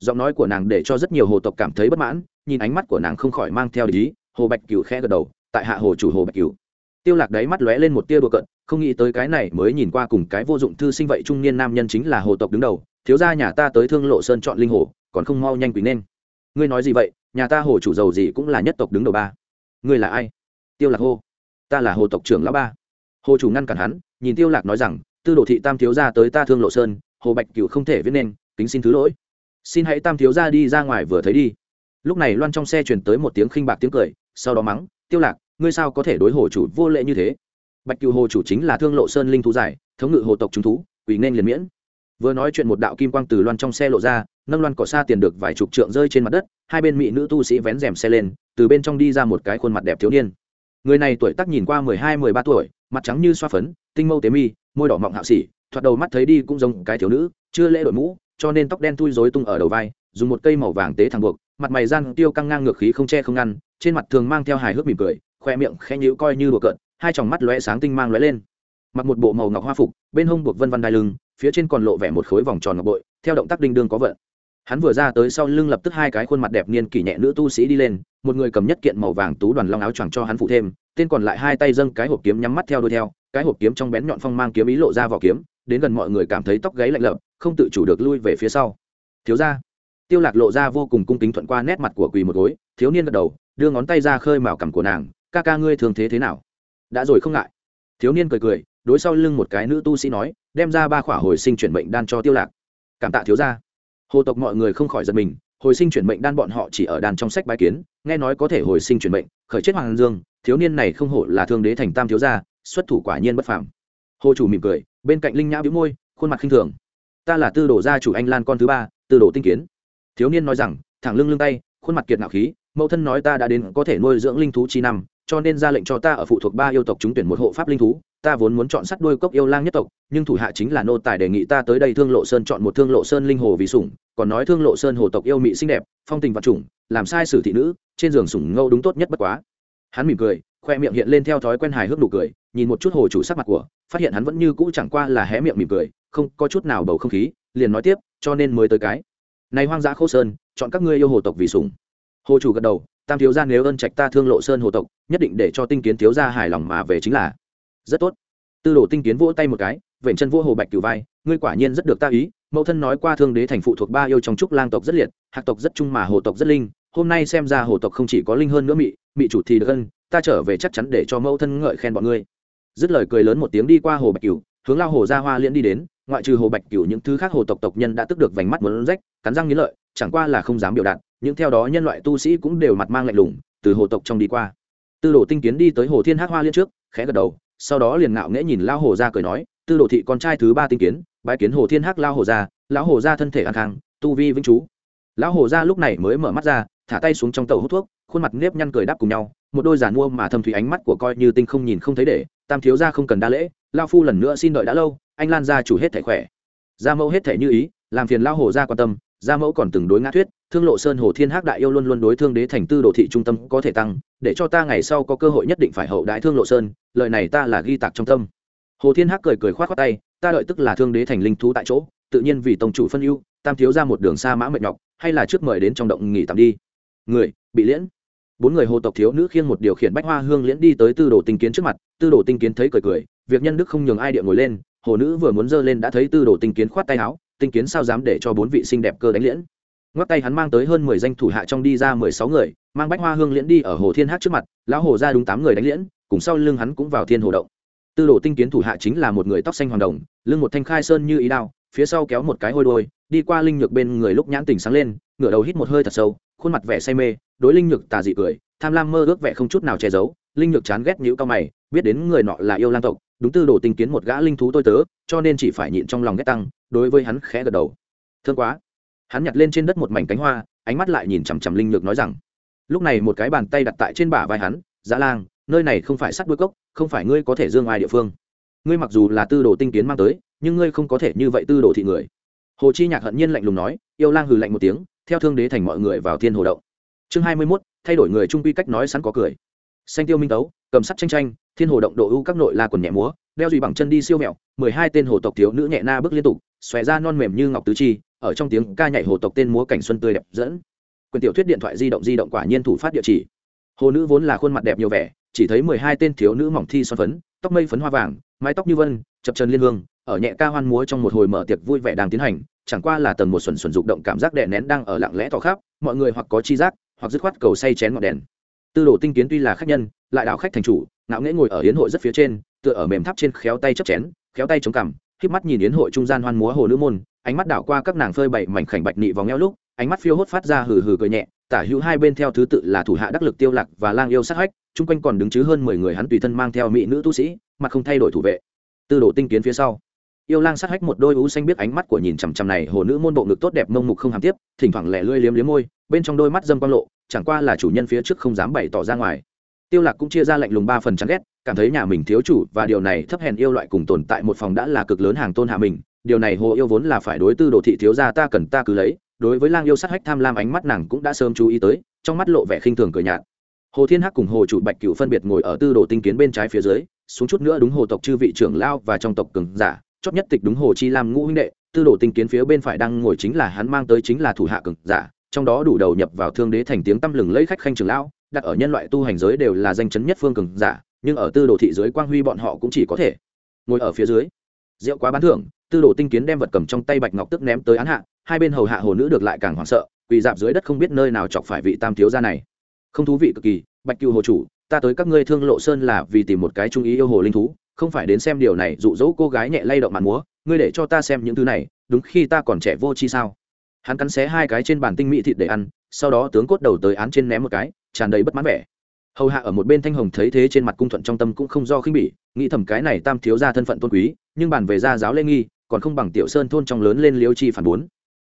Giọng nói của nàng để cho rất nhiều hồ tộc cảm thấy bất mãn, nhìn ánh mắt của nàng không khỏi mang theo lý hồ bạch cửu khẽ gật đầu, tại hạ hồ chủ hồ bạch cửu. Tiêu lạc đáy mắt lóe lên một tia đùa cận không nghĩ tới cái này mới nhìn qua cùng cái vô dụng thư sinh vậy trung niên nam nhân chính là hồ tộc đứng đầu, thiếu gia nhà ta tới thương lộ sơn chọn linh hồ, còn không mau nhanh quỳ nên ngươi nói gì vậy, nhà ta hồ chủ giàu gì cũng là nhất tộc đứng đầu ba. Ngươi là ai? Tiêu lạc hô. Ta là hồ tộc trưởng lão ba. Hồ chủ ngăn cản hắn, nhìn tiêu lạc nói rằng, tư đồ thị tam thiếu gia tới ta thương lộ sơn, hồ bạch cửu không thể viết nên, kính xin thứ lỗi. Xin hãy tam thiếu gia đi ra ngoài vừa thấy đi. Lúc này loan trong xe truyền tới một tiếng khinh bạc tiếng cười, sau đó mắng, tiêu lạc, ngươi sao có thể đối hồ chủ vô lễ như thế? Bạch cửu hồ chủ chính là thương lộ sơn linh thú giải, thống ngự hồ tộc chúng thú, quỳ nên liền miễn. Vừa nói chuyện một đạo kim quang từ loan trong xe lộ ra nâng loan cỏ xa tiền được vài chục trượng rơi trên mặt đất, hai bên mỹ nữ tu sĩ vén rèm xe lên, từ bên trong đi ra một cái khuôn mặt đẹp thiếu niên. Người này tuổi tác nhìn qua mười hai, mười ba tuổi, mặt trắng như xoa phấn, tinh mâu tế mi, môi đỏ mọng hạo xỉ thoạt đầu mắt thấy đi cũng giống cái thiếu nữ, chưa lễ đội mũ, cho nên tóc đen thui rối tung ở đầu vai, dùng một cây màu vàng tế thẳng buộc, mặt mày gian tiêu căng ngang ngược khí không che không ngăn, trên mặt thường mang theo hài hước mỉm cười, khoe miệng khẽ nhíu coi như đùa cợt, hai tròng mắt lóe sáng tinh mang lóe lên. Mặc một bộ màu ngọc hoa phục, bên hông buộc vân văn đai lưng, phía trên còn lộ vẻ một khối vòng tròn ngọc bội, theo động tác đinh đương có vận hắn vừa ra tới sau lưng lập tức hai cái khuôn mặt đẹp niên kỷ nhẹ nữ tu sĩ đi lên, một người cầm nhất kiện màu vàng tú đoàn long áo choàng cho hắn phụ thêm, tên còn lại hai tay dâng cái hộp kiếm nhắm mắt theo đuôi theo, cái hộp kiếm trong bén nhọn phong mang kiếm ý lộ ra vỏ kiếm, đến gần mọi người cảm thấy tóc gáy lạnh lợm, không tự chủ được lui về phía sau. Thiếu ra tiêu lạc lộ ra vô cùng cung kính thuận qua nét mặt của quỳ một gối, thiếu niên gật đầu, đưa ngón tay ra khơi mào cằm của nàng, ca ca ngươi thường thế thế nào? Đã rồi không ngại. Thiếu niên cười cười, đối sau lưng một cái nữ tu sĩ nói, đem ra ba khỏa hồi sinh chuyển bệnh đan cho tiêu lạc. Cảm tạ thiếu gia hồ tộc mọi người không khỏi giật mình, hồi sinh chuyển mệnh đan bọn họ chỉ ở đàn trong sách bài kiến, nghe nói có thể hồi sinh chuyển mệnh, khởi chết hoàng dương, thiếu niên này không hổ là thương đế thành tam thiếu gia, xuất thủ quả nhiên bất phàm. Hồ chủ mỉm cười, bên cạnh linh nhã bĩu môi, khuôn mặt khinh thường. Ta là tư đồ gia chủ anh lan con thứ ba, tư đồ tinh kiến. Thiếu niên nói rằng, thẳng lưng lưng tay, khuôn mặt kiệt ngạo khí, mẫu thân nói ta đã đến có thể nuôi dưỡng linh thú chi năm cho nên ra lệnh cho ta ở phụ thuộc ba yêu tộc chúng tuyển một hộ pháp linh thú, ta vốn muốn chọn sắt đuôi cốc yêu lang nhất tộc, nhưng thủ hạ chính là nô tài đề nghị ta tới đây thương lộ sơn chọn một thương lộ sơn linh hồ vì sủng, còn nói thương lộ sơn hồ tộc yêu mị xinh đẹp, phong tình vật chủng làm sai sử thị nữ, trên giường sủng ngâu đúng tốt nhất bất quá. Hắn mỉm cười, khoe miệng hiện lên theo thói quen hài hước nụ cười, nhìn một chút hồ chủ sắc mặt của, phát hiện hắn vẫn như cũ chẳng qua là hé miệng mỉm cười, không có chút nào bầu không khí, liền nói tiếp, cho nên mới tới cái. Này hoang dã khô sơn, chọn các ngươi yêu hồ tộc vì sủng. Hồ chủ gật đầu tam thiếu gia nếu ơn trạch ta thương lộ sơn hồ tộc, nhất định để cho tinh kiến thiếu gia hài lòng mà về chính là. Rất tốt. Tư đồ tinh kiến vỗ tay một cái, vểnh chân vỗ hồ bạch cửu vai, ngươi quả nhiên rất được ta ý, mẫu thân nói qua thương đế thành phụ thuộc ba yêu trong trúc lang tộc rất liệt, hạc tộc rất trung mà hồ tộc rất linh, hôm nay xem ra hồ tộc không chỉ có linh hơn nữa mị mị chủ thì được hơn ta trở về chắc chắn để cho mẫu thân ngợi khen bọn ngươi. Dứt lời cười lớn một tiếng đi qua hồ bạch cửu, hướng lao hồ ra hoa liễn đi đến, ngoại trừ hồ bạch cửu những thứ khác hồ tộc tộc nhân đã tức được vành mắt muốn rách, cắn răng nghĩ lợi chẳng qua là không dám biểu đạt nhưng theo đó nhân loại tu sĩ cũng đều mặt mang lạnh lùng, từ hồ tộc trong đi qua. Tư đồ tinh kiến đi tới hồ thiên hát hoa liên trước, khẽ gật đầu, sau đó liền ngạo nghễ nhìn lao hồ ra cười nói, tư đồ thị con trai thứ ba tinh kiến bãi kiến hồ thiên hắc lao hồ ra lão hồ ra thân thể an khang, tu vi vĩnh chú lão hồ ra lúc này mới mở mắt ra, thả tay xuống trong tàu hút thuốc, khuôn mặt nếp nhăn cười đáp cùng nhau, một đôi giản mua mà thâm thủy ánh mắt của coi như tinh không nhìn không thấy để, tam thiếu gia không cần đa lễ lao phu lần nữa xin đợi đã lâu, anh lan gia chủ hết thể khỏe. Gia mẫu hết thể như ý, làm phiền lao hồ gia quan tâm gia mẫu còn từng đối ngã thuyết, thương lộ sơn, hồ thiên hắc đại yêu luôn luôn đối thương đế thành tư đồ thị trung tâm có thể tăng, để cho ta ngày sau có cơ hội nhất định phải hậu đại thương lộ sơn, lời này ta là ghi tạc trong tâm. Hồ thiên hắc cười cười khoát khoát tay, ta đợi tức là thương đế thành linh thú tại chỗ, tự nhiên vì tổng chủ phân ưu, tam thiếu ra một đường xa mã mệt nhọc, hay là trước mời đến trong động nghỉ tạm đi. Người, bị liễn. Bốn người hồ tộc thiếu nữ khiêng một điều khiển bách hoa hương liễn đi tới tư đồ tinh kiến trước mặt, tư đồ tinh kiến thấy cười cười, việc nhân đức không nhường ai địa ngồi lên, hồ nữ vừa muốn dơ lên đã thấy tư đồ tinh kiến khoát tay áo tinh kiến sao dám để cho bốn vị xinh đẹp cơ đánh liễn. Ngoắc tay hắn mang tới hơn mười danh thủ hạ trong đi ra mười sáu người, mang bách hoa hương liễn đi ở hồ thiên hát trước mặt, lão hồ ra đúng tám người đánh liễn, cùng sau lưng hắn cũng vào thiên hồ động. Tư đồ tinh kiến thủ hạ chính là một người tóc xanh hoàng đồng, lưng một thanh khai sơn như ý đao, phía sau kéo một cái hôi đôi, đi qua linh nhược bên người lúc nhãn tỉnh sáng lên, ngửa đầu hít một hơi thật sâu, khuôn mặt vẻ say mê, đối linh nhược tà dị cười, tham lam mơ ước vẻ không chút nào che giấu, linh nhược chán ghét nhữ cao mày biết đến người nọ là yêu lang tộc, đúng tư đồ tinh kiến một gã linh thú tôi tớ, cho nên chỉ phải nhịn trong lòng ghét tăng, đối với hắn khẽ gật đầu. Thương quá. Hắn nhặt lên trên đất một mảnh cánh hoa, ánh mắt lại nhìn chằm chằm linh nhược nói rằng, lúc này một cái bàn tay đặt tại trên bả vai hắn dã lang, nơi này không phải sắt đuôi cốc, không phải ngươi có thể dương ai địa phương. Ngươi mặc dù là tư đồ tinh kiến mang tới, nhưng ngươi không có thể như vậy tư đồ thị người. Hồ chi nhạc hận nhiên lạnh lùng nói, yêu lang hừ lạnh một tiếng, theo thương đế thành mọi người vào thiên hồ động. Chương hai mươi mốt, thay đổi người trung quy cách nói sẵn có cười. Xanh tiêu minh tấu, cầm sắt tranh tranh thiên hồ động độ ưu các nội la quần nhẹ múa, đeo dùy bằng chân đi siêu mẹo, mười hai tên hồ tộc thiếu nữ nhẹ na bước liên tục, xòe ra non mềm như ngọc tứ chi, ở trong tiếng ca nhảy hồ tộc tên múa cảnh xuân tươi đẹp dẫn. Quyền tiểu thuyết điện thoại di động di động quả nhiên thủ phát địa chỉ. Hồ nữ vốn là khuôn mặt đẹp nhiều vẻ, chỉ thấy mười hai tên thiếu nữ mỏng thi son phấn, tóc mây phấn hoa vàng, mái tóc như vân, chập trần liên hương, ở nhẹ ca hoan múa trong một hồi mở tiệc vui vẻ đang tiến hành, chẳng qua là tầng một xuẩn xuẩn dục động cảm giác đè nén đang ở lặng lẽ tỏ khắp, mọi người hoặc có chi giác, hoặc dứt khoát cầu say chén ngọn đèn. Tư đồ tinh kiến tuy là khách nhân lại đảo khách thành chủ, ngạo nghễ ngồi ở yến hội rất phía trên, tựa ở mềm tháp trên khéo tay chấp chén, khéo tay chống cằm khiếp mắt nhìn yến hội trung gian hoan múa hồ nữ môn, ánh mắt đảo qua các nàng phơi bậy mảnh khảnh bạch nị vòng eo lúc, ánh mắt phiêu hốt phát ra hừ hừ cười nhẹ, tả hữu hai bên theo thứ tự là thủ hạ đắc lực tiêu lạc và lang yêu sát hách, chung quanh còn đứng chứ hơn mười người hắn tùy thân mang theo mỹ nữ tu sĩ mặt không thay đổi thủ vệ. Tư đồ tinh kiến phía sau. Yêu lang sát hách một đôi ú xanh biết ánh mắt của nhìn chằm chằm này, hồ nữ môn bộ ngực tốt đẹp mông mục không hàm tiếp, thỉnh thoảng lẻ lươi liếm liếm môi, bên trong đôi mắt dâm quang lộ, chẳng qua là chủ nhân phía trước không dám bày tỏ ra ngoài tiêu lạc cũng chia ra lạnh lùng ba phần chán ghét, cảm thấy nhà mình thiếu chủ và điều này thấp hèn yêu loại cùng tồn tại một phòng đã là cực lớn hàng tôn hạ mình, điều này hồ yêu vốn là phải đối tư đồ thị thiếu gia ta cần ta cứ lấy, đối với lang yêu sát hách tham lam ánh mắt nàng cũng đã sớm chú ý tới, trong mắt lộ vẻ khinh thường cười nhạt. Hồ thiên hắc cùng hồ chủ bạch cửu phân biệt ngồi ở tư đồ tinh kiến bên trái phía dưới, xuống chút nữa đúng hồ tộc chư vị trưởng lao và trong tộc cường giả, chót nhất tịch đúng hồ chi lam ngũ huynh đệ, tư đồ tinh kiến phía bên phải đang ngồi chính là hắn mang tới chính là thủ hạ cường giả, trong đó đủ đầu nhập vào thương đế thành tiếng tăm lừng lấy khách khanh trưởng lão đặt ở nhân loại tu hành giới đều là danh chấn nhất phương cường giả, nhưng ở tư đồ thị giới quang huy bọn họ cũng chỉ có thể ngồi ở phía dưới. Rượu quá bán thưởng, tư đồ tinh kiến đem vật cầm trong tay bạch ngọc tức ném tới án hạ, hai bên hầu hạ hồ nữ được lại càng hoảng sợ, quỳ dạp dưới đất không biết nơi nào chọc phải vị tam thiếu gia này. Không thú vị cực kỳ, bạch cựu hồ chủ, ta tới các ngươi thương lộ sơn là vì tìm một cái trung ý yêu hồ linh thú, không phải đến xem điều này dụ dỗ cô gái nhẹ lay động màn múa, ngươi để cho ta xem những thứ này, đúng khi ta còn trẻ vô chi sao? Hắn cắn xé hai cái trên bàn tinh mỹ thịt để ăn, sau đó tướng cốt đầu tới án trên ném một cái tràn đầy bất mãn vẻ. Hầu hạ ở một bên thanh hồng thấy thế trên mặt cung thuận trong tâm cũng không do khinh bỉ, nghĩ thầm cái này tam thiếu ra thân phận tôn quý, nhưng bàn về gia giáo lê nghi, còn không bằng tiểu sơn thôn trong lớn lên liêu chi phản bốn.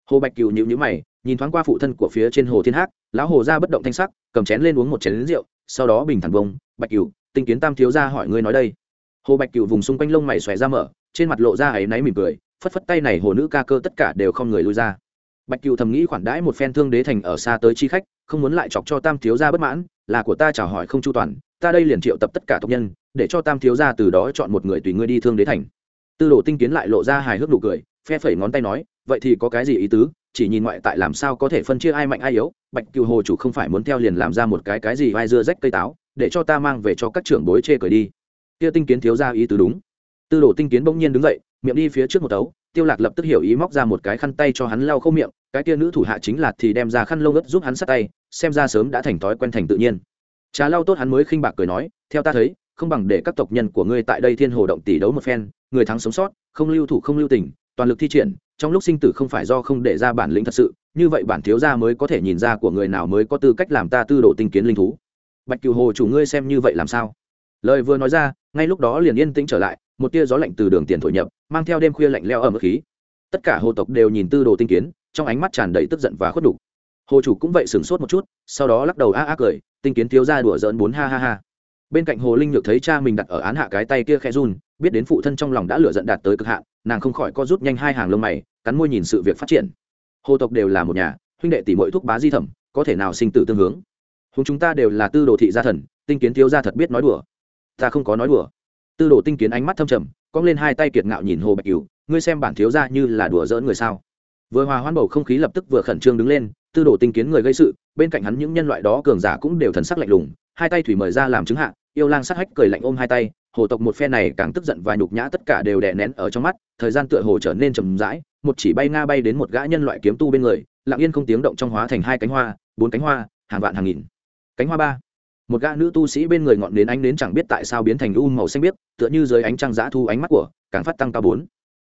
Hồ bạch cựu nhịu nhữ mày, nhìn thoáng qua phụ thân của phía trên hồ thiên hắc, lão hồ ra bất động thanh sắc, cầm chén lên uống một chén rượu, sau đó bình thản bông, bạch cựu tinh kiến tam thiếu ra hỏi ngươi nói đây. Hồ bạch cựu vùng xung quanh lông mày xòe ra mở, trên mặt lộ ra áy náy mỉm cười, phất phất tay này hồ nữ ca cơ tất cả đều không người lui ra. Bạch cựu thầm nghĩ khoản đãi một phen thương đế thành ở xa tới chi khách không muốn lại chọc cho tam thiếu gia bất mãn, là của ta chào hỏi không chu toàn, ta đây liền triệu tập tất cả tộc nhân, để cho tam thiếu gia từ đó chọn một người tùy ngươi đi thương đế thành. Tư đồ tinh kiến lại lộ ra hài hước nụ cười, phe phẩy ngón tay nói, vậy thì có cái gì ý tứ, chỉ nhìn ngoại tại làm sao có thể phân chia ai mạnh ai yếu, bạch cựu hồ chủ không phải muốn theo liền làm ra một cái cái gì vai dưa rách cây táo, để cho ta mang về cho các trưởng bối chê cười đi. Kia tinh kiến thiếu ra ý tứ đúng. Tư đồ tinh kiến bỗng nhiên đứng dậy, miệng đi phía trước một tấu tiêu lạc lập tức hiểu ý móc ra một cái khăn tay cho hắn lau khô miệng, cái kia nữ thủ hạ chính là thì đem ra khăn lông ướt giúp hắn sát tay, xem ra sớm đã thành thói quen thành tự nhiên. Trà lau tốt hắn mới khinh bạc cười nói, theo ta thấy, không bằng để các tộc nhân của ngươi tại đây thiên hồ động tỷ đấu một phen, người thắng sống sót, không lưu thủ không lưu tình, toàn lực thi triển, trong lúc sinh tử không phải do không để ra bản lĩnh thật sự, như vậy bản thiếu gia mới có thể nhìn ra của người nào mới có tư cách làm ta tư đồ tinh kiến linh thú. Bạch cửu hồ, chủ ngươi xem như vậy làm sao? Lời vừa nói ra, ngay lúc đó liền yên tĩnh trở lại một tia gió lạnh từ đường tiền thổi nhập, mang theo đêm khuya lạnh leo ở mức khí. Tất cả hồ tộc đều nhìn tư đồ tinh kiến, trong ánh mắt tràn đầy tức giận và khuất đục hồ chủ cũng vậy sửng sốt một chút, sau đó lắc đầu a a cười, tinh kiến thiếu ra đùa giỡn bốn ha ha ha. Bên cạnh hồ linh nhược thấy cha mình đặt ở án hạ cái tay kia khe run, biết đến phụ thân trong lòng đã lửa giận đạt tới cực hạn, nàng không khỏi co rút nhanh hai hàng lông mày, cắn môi nhìn sự việc phát triển. Hồ tộc đều là một nhà, huynh đệ tỷ mỗi thuốc bá di thẩm, có thể nào sinh tử tương hướng? Chúng chúng ta đều là tư đồ thị gia thần, tinh kiến thiếu gia thật biết nói đùa. Ta không có nói đùa tư đồ tinh kiến ánh mắt thâm trầm, cong lên hai tay kiệt ngạo nhìn hồ bạch cửu, ngươi xem bản thiếu gia như là đùa giỡn người sao? Vừa hòa hoãn bầu không khí lập tức vừa khẩn trương đứng lên, tư đồ tinh kiến người gây sự, bên cạnh hắn những nhân loại đó cường giả cũng đều thần sắc lạnh lùng, hai tay thủy mời ra làm chứng hạ, yêu lang sát hách cười lạnh ôm hai tay, hồ tộc một phe này càng tức giận và nhục nhã tất cả đều đè nén ở trong mắt, thời gian tựa hồ trở nên chậm rãi, một chỉ bay nga bay đến một gã nhân loại kiếm tu bên người, lặng yên không tiếng động trong hóa thành hai cánh hoa, bốn cánh hoa, hàng vạn hàng nghìn. Cánh hoa ba một gã nữ tu sĩ bên người ngọn nến ánh nến chẳng biết tại sao biến thành u màu xanh biếc, tựa như dưới ánh trăng giã thu ánh mắt của, càng phát tăng cao bốn.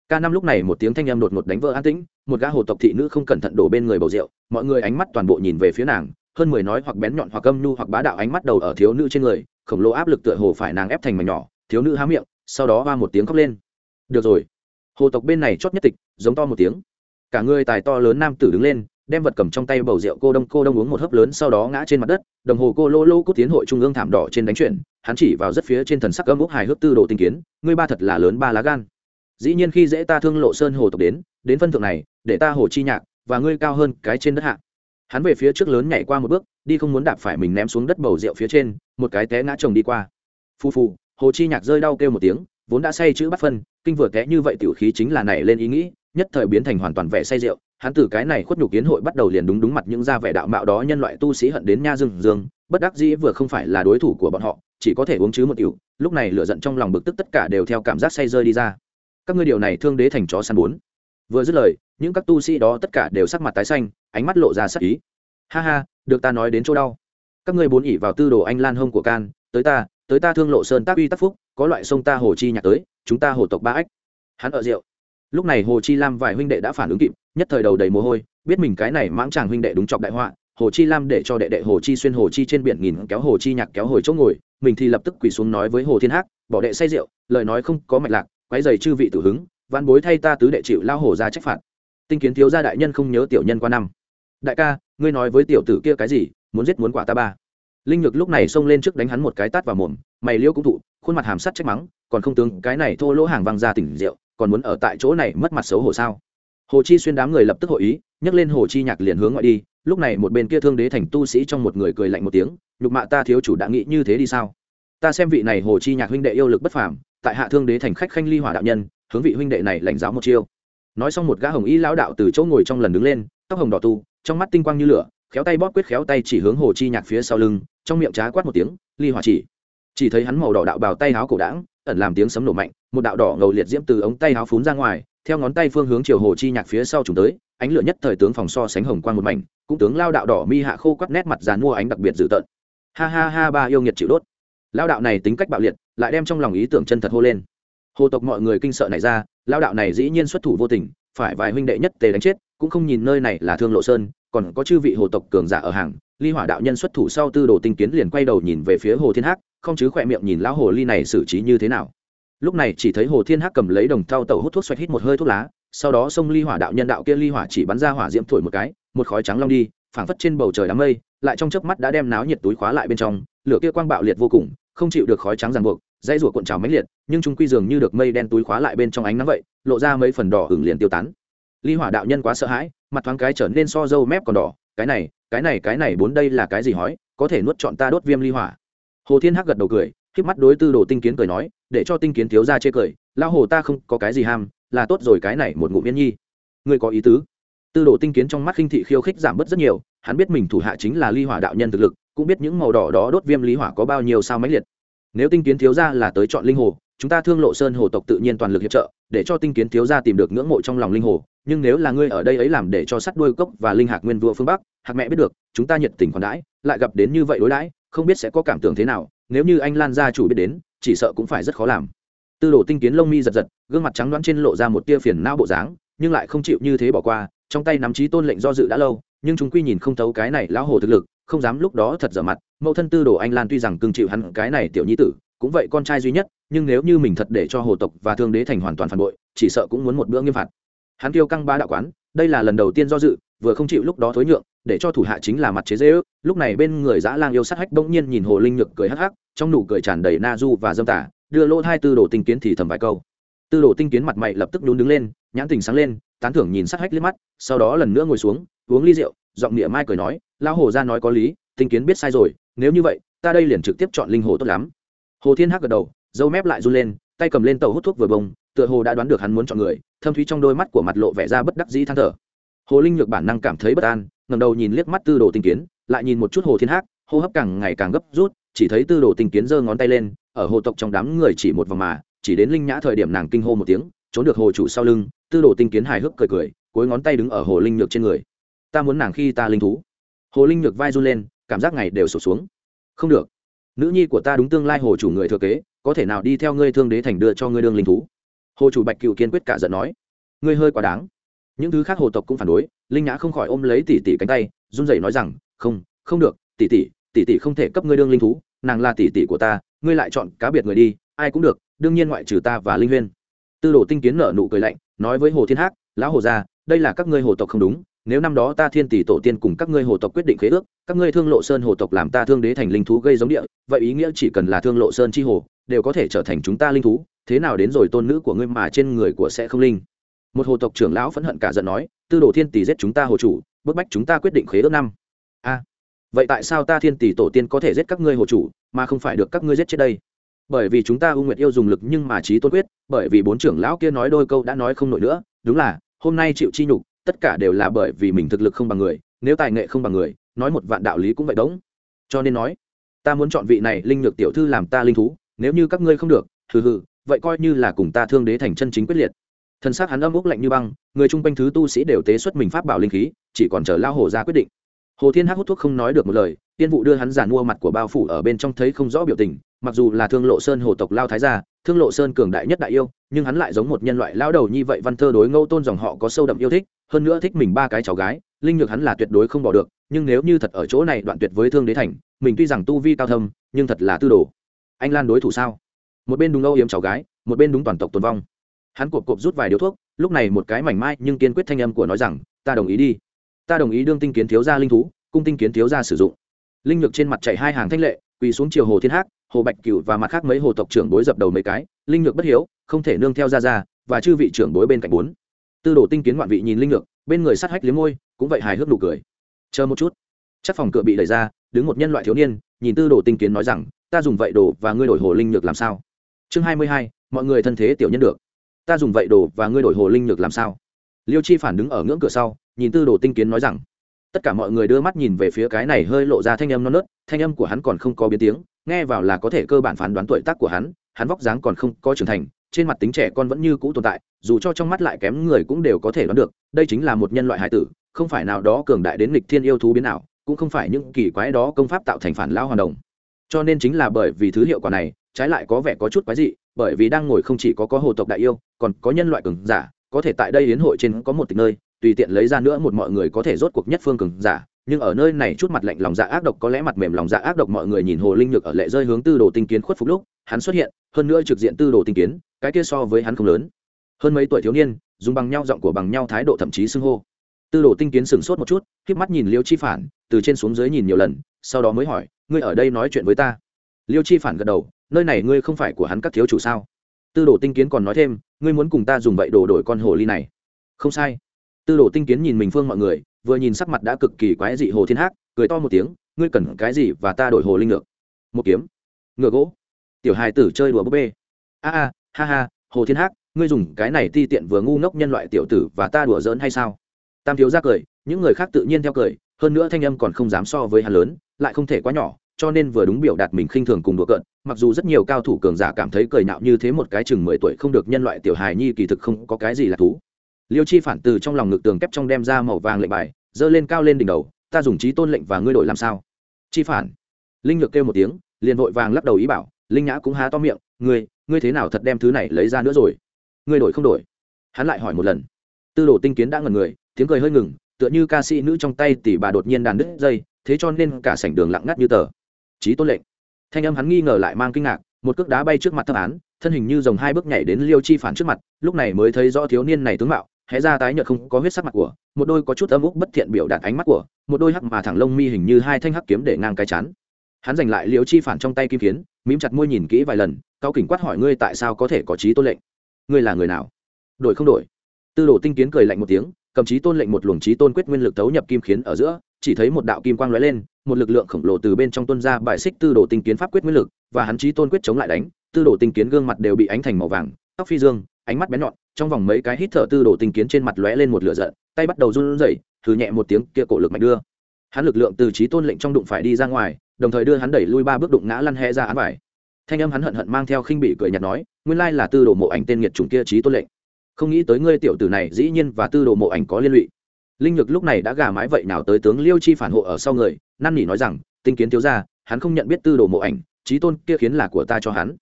Ca năm lúc này một tiếng thanh âm đột ngột đánh vỡ an tĩnh, một gã hồ tộc thị nữ không cẩn thận đổ bên người bầu rượu, mọi người ánh mắt toàn bộ nhìn về phía nàng, hơn mười nói hoặc bén nhọn hoặc âm nhu hoặc bá đạo ánh mắt đầu ở thiếu nữ trên người, khổng lồ áp lực tựa hồ phải nàng ép thành mảnh nhỏ, thiếu nữ há miệng, sau đó va một tiếng khóc lên. Được rồi. Hồ tộc bên này chót nhất tịch, giống to một tiếng. Cả người tài to lớn nam tử đứng lên đem vật cầm trong tay bầu rượu cô đông cô đông uống một hớp lớn sau đó ngã trên mặt đất, đồng hồ cô lô lô cút tiến hội trung ương thảm đỏ trên đánh chuyển, hắn chỉ vào rất phía trên thần sắc âm úc hài hước tư đồ tinh kiến, ngươi ba thật là lớn ba lá gan. Dĩ nhiên khi dễ ta thương lộ sơn hồ tộc đến đến phân thượng này, để ta hồ chi nhạc, và ngươi cao hơn cái trên đất hạ. Hắn về phía trước lớn nhảy qua một bước, đi không muốn đạp phải mình ném xuống đất bầu rượu phía trên, một cái té ngã chồng đi qua. Phu phu hồ chi nhạc rơi đau kêu một tiếng, vốn đã say chữ bắt phân, kinh vừa té như vậy tiểu khí chính là nảy lên ý nghĩ, nhất thời biến thành hoàn toàn vẻ say rượu hắn từ cái này khuất nhục kiến hội bắt đầu liền đúng đúng mặt những ra vẻ đạo mạo đó nhân loại tu sĩ hận đến nha dương dương, bất đắc dĩ vừa không phải là đối thủ của bọn họ, chỉ có thể uống chứ một tiểu, lúc này lửa giận trong lòng bực tức tất cả đều theo cảm giác say rơi đi ra. Các ngươi điều này thương đế thành chó săn bốn. Vừa dứt lời, những các tu sĩ đó tất cả đều sắc mặt tái xanh, ánh mắt lộ ra sắc ý. Ha ha, được ta nói đến chỗ đau. Các ngươi bốn ỉ vào tư đồ anh lan hông của can, tới ta tới ta thương lộ sơn tác uy tác phúc, có loại sông ta hồ chi nhạc tới, chúng ta hồ tộc ba ách. Hắn ở rượu lúc này hồ chi lam vài huynh đệ đã phản ứng kịp, nhất thời đầu đầy mồ hôi, biết mình cái này mãng chàng huynh đệ đúng chọc đại họa, hồ chi lam để cho đệ đệ hồ chi xuyên hồ chi trên biển nghìn kéo hồ chi nhạc kéo hồi chỗ ngồi, mình thì lập tức quỳ xuống nói với hồ thiên hắc, bỏ đệ say rượu, lời nói không có mạch lạc quái dày chư vị tử hứng văn bối thay ta tứ đệ chịu lao hồ ra trách phạt. Tinh kiến thiếu gia đại nhân không nhớ tiểu nhân qua năm. Đại ca, ngươi nói với tiểu tử kia cái gì, muốn giết muốn quả ta ba. Linh nhược lúc này xông lên trước đánh hắn một cái tát vào mồm, mày liêu cũng thụ, khuôn mặt hàm sắt trách mắng, còn không tướng, cái này thô lỗ hàng văng ra tỉnh rượu còn muốn ở tại chỗ này mất mặt xấu hổ sao? Hồ chi xuyên đám người lập tức hội ý nhắc lên hồ chi nhạc liền hướng ngoại đi, lúc này một bên kia thương đế thành tu sĩ trong một người cười lạnh một tiếng, nhục mạ ta thiếu chủ đã nghĩ như thế đi sao? Ta xem vị này hồ chi nhạc huynh đệ yêu lực bất phàm, tại hạ thương đế thành khách khanh ly hỏa đạo nhân, hướng vị huynh đệ này lãnh giáo một chiêu. Nói xong một gã hồng y lão đạo từ chỗ ngồi trong lần đứng lên, tóc hồng đỏ tu, trong mắt tinh quang như lửa, khéo tay bóp quyết khéo tay chỉ hướng hồ chi nhạc phía sau lưng, trong miệng trá quát một tiếng, ly hỏa chỉ. Chỉ thấy hắn màu đỏ đạo bào tay áo cổ đãng, ẩn làm tiếng sấm nổ mạnh một đạo đỏ ngầu liệt diễm từ ống tay áo phún ra ngoài, theo ngón tay phương hướng chiều hồ chi nhạc phía sau trùng tới, ánh lửa nhất thời tướng phòng so sánh hồng quang một mảnh, cũng tướng lao đạo đỏ mi hạ khô quắt nét mặt dàn mua ánh đặc biệt dữ tợn. Ha ha ha, ba yêu nghiệt chịu đốt. Lao đạo này tính cách bạo liệt, lại đem trong lòng ý tưởng chân thật hô lên. Hồ tộc mọi người kinh sợ này ra, lao đạo này dĩ nhiên xuất thủ vô tình, phải vài huynh đệ nhất tề đánh chết, cũng không nhìn nơi này là thương lộ sơn, còn có chư vị hồ tộc cường giả ở hàng, ly hỏa đạo nhân xuất thủ sau tư đồ tinh kiến liền quay đầu nhìn về phía hồ thiên hắc, không chứ khỏe miệng nhìn lão hồ ly này xử trí như thế nào lúc này chỉ thấy hồ thiên hắc cầm lấy đồng thau tàu hút thuốc xoạch hít một hơi thuốc lá, sau đó sông ly hỏa đạo nhân đạo kia ly hỏa chỉ bắn ra hỏa diễm thổi một cái, một khói trắng long đi, phảng phất trên bầu trời đám mây, lại trong chớp mắt đã đem náo nhiệt túi khóa lại bên trong, lửa kia quang bạo liệt vô cùng, không chịu được khói trắng ràng buộc dây rủa cuộn trào mãnh liệt, nhưng chúng quy dường như được mây đen túi khóa lại bên trong ánh nắng vậy, lộ ra mấy phần đỏ hưởng liền tiêu tán. Ly hỏa đạo nhân quá sợ hãi, mặt thoáng cái trở nên so dâu mép còn đỏ, cái này cái này cái này bốn đây là cái gì hói, có thể nuốt chọn ta đốt viêm ly hỏa? Hồ thiên hắc gật đầu cười khiếp mắt đối tư đồ tinh kiến cười nói để cho tinh kiến thiếu ra chê cười lao hồ ta không có cái gì ham, là tốt rồi cái này một ngụm yên nhi. Ngươi có ý tứ. Tư đồ tinh kiến trong mắt khinh thị khiêu khích giảm bớt rất nhiều, hắn biết mình thủ hạ chính là ly hỏa đạo nhân thực lực, cũng biết những màu đỏ đó đốt viêm lý hỏa có bao nhiêu sao máy liệt. Nếu tinh kiến thiếu ra là tới chọn linh hồ, chúng ta thương lộ sơn hồ tộc tự nhiên toàn lực hiệp trợ, để cho tinh kiến thiếu ra tìm được ngưỡng mộ trong lòng linh hồ. Nhưng nếu là ngươi ở đây ấy làm để cho sắt đuôi cốc và linh hạc nguyên vua phương bắc, hạc mẹ biết được, chúng ta nhiệt tình còn đãi, lại gặp đến như vậy đối đãi, không biết sẽ có cảm tưởng thế nào. Nếu như anh lan gia chủ biết đến chỉ sợ cũng phải rất khó làm. Tư đồ tinh kiến lông mi giật giật, gương mặt trắng đoán trên lộ ra một tia phiền não bộ dáng, nhưng lại không chịu như thế bỏ qua, trong tay nắm trí tôn lệnh do dự đã lâu, nhưng chúng quy nhìn không thấu cái này lão hồ thực lực, không dám lúc đó thật dở mặt. Mẫu thân tư đồ anh lan tuy rằng cưng chịu hắn cái này tiểu nhi tử, cũng vậy con trai duy nhất, nhưng nếu như mình thật để cho hồ tộc và thương đế thành hoàn toàn phản bội, chỉ sợ cũng muốn một bữa nghiêm phạt. Hắn kêu căng ba đạo quán, đây là lần đầu tiên do dự, vừa không chịu lúc đó thối nhượng để cho thủ hạ chính là mặt chế dễ ước. Lúc này bên người dã lang yêu sát hách bỗng nhiên nhìn hồ linh nhược cười hắc hắc, trong nụ cười tràn đầy na du và dâm tả đưa lỗ hai tư đồ tinh kiến thì thầm vài câu. Tư đồ tinh kiến mặt mày lập tức nhún đứng lên, nhãn tình sáng lên, tán thưởng nhìn sát hách liếc mắt, sau đó lần nữa ngồi xuống, uống ly rượu, giọng nghĩa mai cười nói lao hồ ra nói có lý, tinh kiến biết sai rồi, nếu như vậy, ta đây liền trực tiếp chọn linh hồ tốt lắm. Hồ thiên hắc gật đầu, dâu mép lại run lên, tay cầm lên tàu hút thuốc vừa bông, tựa hồ đã đoán được hắn muốn chọn người, thâm thúy trong đôi mắt của mặt lộ vẻ ra bất đắc dĩ than thở. Hồ linh nhược bản năng cảm thấy bất an ngẩng đầu nhìn liếc mắt tư đồ tinh kiến, lại nhìn một chút hồ thiên hắc, hô hấp càng ngày càng gấp rút, chỉ thấy tư đồ tinh kiến giơ ngón tay lên, ở hồ tộc trong đám người chỉ một vòng mà, chỉ đến linh nhã thời điểm nàng kinh hô một tiếng, trốn được hồ chủ sau lưng, tư đồ tinh kiến hài hước cười cười, cuối ngón tay đứng ở hồ linh nhược trên người. Ta muốn nàng khi ta linh thú. Hồ linh nhược vai run lên, cảm giác ngày đều sụp xuống. Không được. Nữ nhi của ta đúng tương lai hồ chủ người thừa kế, có thể nào đi theo ngươi thương đế thành đưa cho ngươi đương linh thú? Hồ chủ bạch cựu kiên quyết cả giận nói. Ngươi hơi quá đáng những thứ khác hồ tộc cũng phản đối, linh nhã không khỏi ôm lấy tỷ tỷ cánh tay, run rẩy nói rằng, không không được, tỷ tỷ tỷ tỷ không thể cấp ngươi đương linh thú, nàng là tỷ tỷ của ta, ngươi lại chọn cá biệt người đi, ai cũng được, đương nhiên ngoại trừ ta và linh huyên. Tư đồ tinh kiến nở nụ cười lạnh, nói với hồ thiên hắc, lão hồ gia, đây là các ngươi hồ tộc không đúng, nếu năm đó ta thiên tỷ tổ tiên cùng các ngươi hồ tộc quyết định khế ước, các ngươi thương lộ sơn hồ tộc làm ta thương đế thành linh thú gây giống địa, vậy ý nghĩa chỉ cần là thương lộ sơn chi hồ, đều có thể trở thành chúng ta linh thú, thế nào đến rồi tôn nữ của ngươi mà trên người của sẽ không linh? Một hồ tộc trưởng lão phẫn hận cả giận nói, tư đồ thiên tỷ giết chúng ta hồ chủ, bức bách chúng ta quyết định khế ước năm. A, vậy tại sao ta thiên tỷ tổ tiên có thể giết các ngươi hồ chủ, mà không phải được các ngươi giết chết đây? Bởi vì chúng ta ưu nguyệt yêu dùng lực nhưng mà trí tôn quyết, bởi vì bốn trưởng lão kia nói đôi câu đã nói không nổi nữa, đúng là, hôm nay chịu chi nhục, tất cả đều là bởi vì mình thực lực không bằng người, nếu tài nghệ không bằng người, nói một vạn đạo lý cũng vậy đống. Cho nên nói, ta muốn chọn vị này linh nhược tiểu thư làm ta linh thú, nếu như các ngươi không được, hừ hừ, vậy coi như là cùng ta thương đế thành chân chính quyết liệt thân xác hắn âm úc lạnh như băng, người chung quanh thứ tu sĩ đều tế xuất mình pháp bảo linh khí, chỉ còn chờ lao hồ ra quyết định. Hồ thiên hắc hút thuốc không nói được một lời, tiên vụ đưa hắn giàn mua mặt của bao phủ ở bên trong thấy không rõ biểu tình, mặc dù là thương lộ sơn hồ tộc lao thái gia, thương lộ sơn cường đại nhất đại yêu, nhưng hắn lại giống một nhân loại lao đầu như vậy văn thơ đối ngẫu tôn dòng họ có sâu đậm yêu thích, hơn nữa thích mình ba cái cháu gái, linh nhược hắn là tuyệt đối không bỏ được, nhưng nếu như thật ở chỗ này đoạn tuyệt với thương đế thành, mình tuy rằng tu vi cao thâm, nhưng thật là tư đồ. Anh lan đối thủ sao? Một bên đúng âu yếm cháu gái, một bên đúng toàn tộc tồn vong hắn cộp cộp rút vài điếu thuốc, lúc này một cái mảnh mai nhưng kiên quyết thanh âm của nói rằng, ta đồng ý đi. Ta đồng ý đương tinh kiến thiếu gia linh thú, cung tinh kiến thiếu gia sử dụng. Linh nhược trên mặt chạy hai hàng thanh lệ, quỳ xuống chiều hồ thiên hát hồ bạch cửu và mặt khác mấy hồ tộc trưởng bối dập đầu mấy cái, linh nhược bất hiếu, không thể nương theo ra ra và chư vị trưởng bối bên cạnh bốn. Tư đồ tinh kiến ngoạn vị nhìn linh nhược, bên người sát hách liếm môi, cũng vậy hài hước nụ cười. Chờ một chút. Chắc phòng cửa bị đẩy ra, đứng một nhân loại thiếu niên, nhìn tư đồ tinh kiến nói rằng, ta dùng vậy đồ và ngươi đổi hồ linh nhược làm sao? Chương hai mươi hai, mọi người thân thế tiểu nhân được ta dùng vậy đồ và ngươi đổi hồ linh nhược làm sao? Liêu chi phản đứng ở ngưỡng cửa sau, nhìn tư đồ tinh kiến nói rằng, tất cả mọi người đưa mắt nhìn về phía cái này hơi lộ ra thanh âm non nớt, thanh âm của hắn còn không có biến tiếng, nghe vào là có thể cơ bản phán đoán tuổi tác của hắn hắn vóc dáng còn không có trưởng thành, trên mặt tính trẻ con vẫn như cũ tồn tại, dù cho trong mắt lại kém người cũng đều có thể đoán được, đây chính là một nhân loại hải tử, không phải nào đó cường đại đến nghịch thiên yêu thú biến nào cũng không phải những kỳ quái đó công pháp tạo thành phản lao hoàn đồng. Cho nên chính là bởi vì thứ hiệu quả này, trái lại có vẻ có chút quái dị bởi vì đang ngồi không chỉ có có hồ tộc đại yêu, còn có nhân loại cường giả, có thể tại đây hiến hội trên có một tịch nơi, tùy tiện lấy ra nữa một mọi người có thể rốt cuộc nhất phương cường giả, nhưng ở nơi này chút mặt lạnh lòng dạ ác độc có lẽ mặt mềm lòng dạ ác độc mọi người nhìn hồ linh nhược ở lệ rơi hướng tư đồ tinh kiến khuất phục lúc, hắn xuất hiện, hơn nữa trực diện tư đồ tinh kiến, cái kia so với hắn không lớn. Hơn mấy tuổi thiếu niên, dùng bằng nhau giọng của bằng nhau thái độ thậm chí xưng hô. Tư đồ tinh kiến sửng sốt một chút k mắt nhìn liêu chi phản, từ trên xuống dưới nhìn nhiều lần, sau đó mới hỏi, ngươi ở đây nói chuyện với ta? Liêu chi phản gật đầu nơi này ngươi không phải của hắn các thiếu chủ sao? Tư đồ tinh kiến còn nói thêm, ngươi muốn cùng ta dùng vậy đồ đổi con hồ ly này. Không sai. Tư đồ tinh kiến nhìn mình phương mọi người, vừa nhìn sắc mặt đã cực kỳ quái dị hồ thiên hát cười to một tiếng, ngươi cần cái gì và ta đổi hồ linh ngược? Một kiếm. Ngựa gỗ. Tiểu hài tử chơi đùa búp bê. A a, ha ha, hồ thiên hát ngươi dùng cái này ti tiện vừa ngu ngốc nhân loại tiểu tử và ta đùa giỡn hay sao? Tam thiếu ra cười, những người khác tự nhiên theo cười, hơn nữa thanh âm còn không dám so với hắn lớn, lại không thể quá nhỏ, cho nên vừa đúng biểu đạt mình khinh thường cùng đùa cợt mặc dù rất nhiều cao thủ cường giả cảm thấy cười nhạo như thế một cái chừng mười tuổi không được nhân loại tiểu hài nhi kỳ thực không có cái gì là thú. Liêu chi phản từ trong lòng ngực tường kép trong đem ra màu vàng lệnh bài dơ lên cao lên đỉnh đầu, ta dùng trí tôn lệnh và ngươi đổi làm sao? Chi phản. Linh nhược kêu một tiếng, liền vội vàng lắc đầu ý bảo, linh nhã cũng há to miệng, ngươi ngươi thế nào thật đem thứ này lấy ra nữa rồi? Ngươi đổi không đổi? Hắn lại hỏi một lần. Tư đồ tinh kiến đã ngần người, tiếng cười hơi ngừng, tựa như ca sĩ nữ trong tay tỷ bà đột nhiên đàn đứt dây, thế cho nên cả sảnh đường lặng ngắt như tờ. Trí tôn lệnh thanh âm hắn nghi ngờ lại mang kinh ngạc, một cước đá bay trước mặt thấp án, thân hình như dòng hai bước nhảy đến liêu chi phản trước mặt, lúc này mới thấy rõ thiếu niên này tướng mạo, hé ra tái nhợt không có huyết sắc mặt của, một đôi có chút âm úc bất thiện biểu đạt ánh mắt của, một đôi hắc mà thẳng lông mi hình như hai thanh hắc kiếm để ngang cái chán. Hắn giành lại liêu chi phản trong tay kim kiến mím chặt môi nhìn kỹ vài lần, cao kỉnh quát hỏi ngươi tại sao có thể có trí tôn lệnh? Ngươi là người nào? Đổi không đổi. Tư đồ tinh kiến cười lạnh một tiếng, cầm trí tôn lệnh một luồng trí tôn quyết nguyên lực tấu nhập kim khiến ở giữa, chỉ thấy một đạo kim quang lóe lên một lực lượng khổng lồ từ bên trong tuân ra bài xích tư đồ tinh kiến pháp quyết nguyên lực, và hắn trí tôn quyết chống lại đánh, tư đồ tinh kiến gương mặt đều bị ánh thành màu vàng, tóc phi dương, ánh mắt bén nhọn, trong vòng mấy cái hít thở tư đồ tinh kiến trên mặt lóe lên một lửa giận, tay bắt đầu run rẩy, thử nhẹ một tiếng kia cổ lực mạnh đưa. Hắn lực lượng từ trí tôn lệnh trong đụng phải đi ra ngoài, đồng thời đưa hắn đẩy lui ba bước đụng ngã lăn he ra án vải. Thanh âm hắn hận hận mang theo khinh bị cười nhạt nói, nguyên lai là tư đồ mộ ảnh tên nghiệt chủng kia trí tôn lệnh. Không nghĩ tới ngươi tiểu tử này dĩ nhiên và tư đồ mộ ảnh có liên lụy. Linh lực lúc này đã gà mái vậy nào tới tướng liêu chi phản hộ ở sau người năn nỉ nói rằng, tinh kiến thiếu ra hắn không nhận biết tư đồ mộ ảnh trí tôn kia khiến là của ta cho hắn.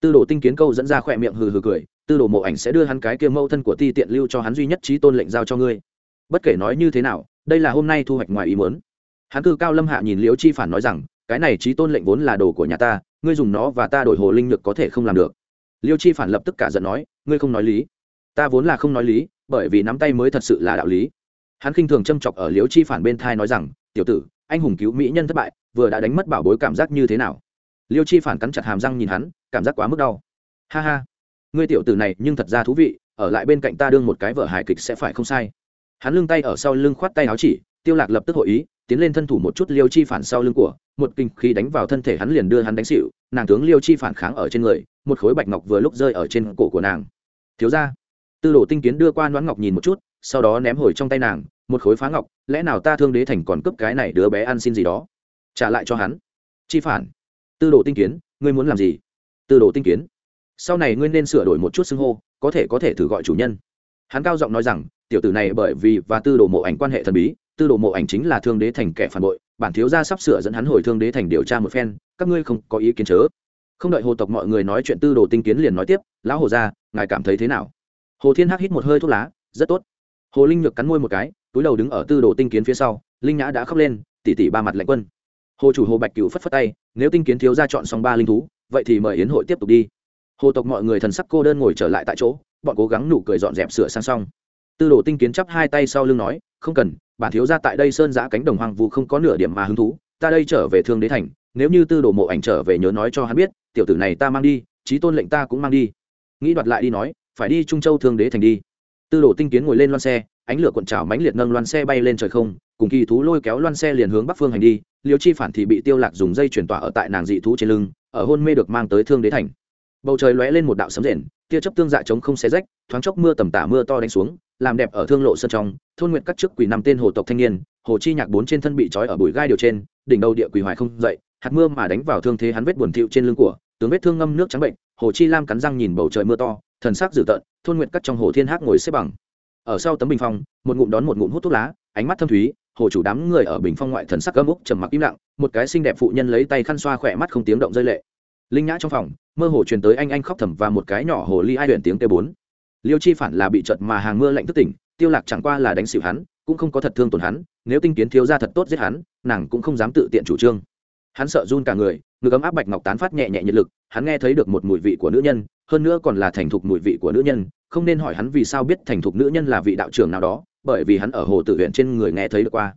Tư đồ tinh kiến câu dẫn ra khỏe miệng hừ hừ cười, tư đồ mộ ảnh sẽ đưa hắn cái kia mẫu thân của ti tiện lưu cho hắn duy nhất trí tôn lệnh giao cho ngươi. Bất kể nói như thế nào, đây là hôm nay thu hoạch ngoài ý muốn. Hắn cư cao lâm hạ nhìn liễu chi phản nói rằng, cái này trí tôn lệnh vốn là đồ của nhà ta, ngươi dùng nó và ta đổi hồ linh lực có thể không làm được. Liêu chi phản lập tức cả giận nói, ngươi không nói lý. Ta vốn là không nói lý, bởi vì nắm tay mới thật sự là đạo lý. Hắn khinh thường châm chọc ở liễu chi phản bên thai nói rằng, tiểu tử anh hùng cứu mỹ nhân thất bại, vừa đã đánh mất bảo bối cảm giác như thế nào? Liêu chi phản cắn chặt hàm răng nhìn hắn, cảm giác quá mức đau. Ha ha, ngươi tiểu tử này nhưng thật ra thú vị, ở lại bên cạnh ta đương một cái vở hài kịch sẽ phải không sai. Hắn lưng tay ở sau lưng khoát tay áo chỉ, tiêu lạc lập tức hội ý, tiến lên thân thủ một chút liêu chi phản sau lưng của, một kinh khi đánh vào thân thể hắn liền đưa hắn đánh xịu nàng tướng liêu chi phản kháng ở trên người, một khối bạch ngọc vừa lúc rơi ở trên cổ của nàng. Thiếu ra tư đồ tinh kiến đưa qua đoán ngọc nhìn một chút, sau đó ném hồi trong tay nàng một khối phá ngọc, lẽ nào ta thương đế thành còn cướp cái này đứa bé ăn xin gì đó? Trả lại cho hắn. Chi phản. Tư đồ tinh kiến, ngươi muốn làm gì? Tư đồ tinh kiến. Sau này ngươi nên sửa đổi một chút xưng hô, có thể có thể thử gọi chủ nhân. Hắn cao giọng nói rằng, tiểu tử này bởi vì và tư đồ mộ ảnh quan hệ thần bí, tư đồ mộ ảnh chính là thương đế thành kẻ phản bội, bản thiếu gia sắp sửa dẫn hắn hồi thương đế thành điều tra một phen, các ngươi không có ý kiến chớ. Không đợi hồ tộc mọi người nói chuyện tư đồ tinh kiến liền nói tiếp, lão hồ gia, ngài cảm thấy thế nào? Hồ thiên hắc hít một hơi thuốc lá, rất tốt. Hồ linh nhược cắn môi một cái túi đầu đứng ở tư đồ tinh kiến phía sau, linh nhã đã khóc lên tỉ tỉ ba mặt lạnh quân. Hồ chủ hồ bạch cựu phất phất tay, nếu tinh kiến thiếu ra chọn xong ba linh thú, vậy thì mời yến hội tiếp tục đi. Hồ tộc mọi người thần sắc cô đơn ngồi trở lại tại chỗ, bọn cố gắng nụ cười dọn dẹp sửa sang xong. Tư đồ tinh kiến chắp hai tay sau lưng nói, không cần, bản thiếu ra tại đây sơn giã cánh đồng hoang vu không có nửa điểm mà hứng thú, ta đây trở về thương đế thành, nếu như tư đồ mộ ảnh trở về nhớ nói cho hắn biết, tiểu tử này ta mang đi trí tôn lệnh ta cũng mang đi. Nghĩ đoạt lại đi nói, phải đi trung châu thương đế thành đi. Tư đồ tinh kiến ngồi lên loan xe ánh lửa cuộn trào mãnh liệt nâng loan xe bay lên trời không, cùng kỳ thú lôi kéo loan xe liền hướng bắc phương hành đi, liêu chi phản thì bị tiêu lạc dùng dây chuyển tỏa ở tại nàng dị thú trên lưng, ở hôn mê được mang tới thương đế thành. Bầu trời lóe lên một đạo sấm rền, tia chớp tương dạ chống không xé rách, thoáng chốc mưa tầm tả mưa to đánh xuống, làm đẹp ở thương lộ sân trong, thôn nguyện các chức quỷ năm tên hồ tộc thanh niên, hồ chi nhạc bốn trên thân bị trói ở bụi gai điều trên, đỉnh đầu địa quỷ hoài không dậy, hạt mưa mà đánh vào thương thế hắn vết buồn thiu trên lưng của, tướng vết thương ngâm nước trắng bệnh, hồ chi lam cắn răng nhìn bầu trời mưa to, thần sắc dữ tợn, thôn nguyện cắt trong hồ thiên hắc ngồi xếp bằng ở sau tấm bình phong, một ngụm đón một ngụm hút thuốc lá, ánh mắt thâm thúy, hồ chủ đám người ở bình phong ngoại thần sắc cơm úc trầm mặc im lặng, một cái xinh đẹp phụ nhân lấy tay khăn xoa khỏe mắt không tiếng động rơi lệ. Linh nhã trong phòng, mơ hồ truyền tới anh anh khóc thầm và một cái nhỏ hồ ly ai huyện tiếng kêu bốn. Liêu chi phản là bị trợt mà hàng mưa lạnh thức tỉnh, tiêu lạc chẳng qua là đánh xỉu hắn, cũng không có thật thương tổn hắn, nếu tinh kiến thiếu gia thật tốt giết hắn, nàng cũng không dám tự tiện chủ trương. Hắn sợ run cả người, ngực ấm áp bạch ngọc tán phát nhẹ nhẹ nhiệt lực, hắn nghe thấy được một mùi vị của nữ nhân hơn nữa còn là thành thục mùi vị của nữ nhân, không nên hỏi hắn vì sao biết thành thục nữ nhân là vị đạo trưởng nào đó, bởi vì hắn ở hồ tử huyện trên người nghe thấy được qua.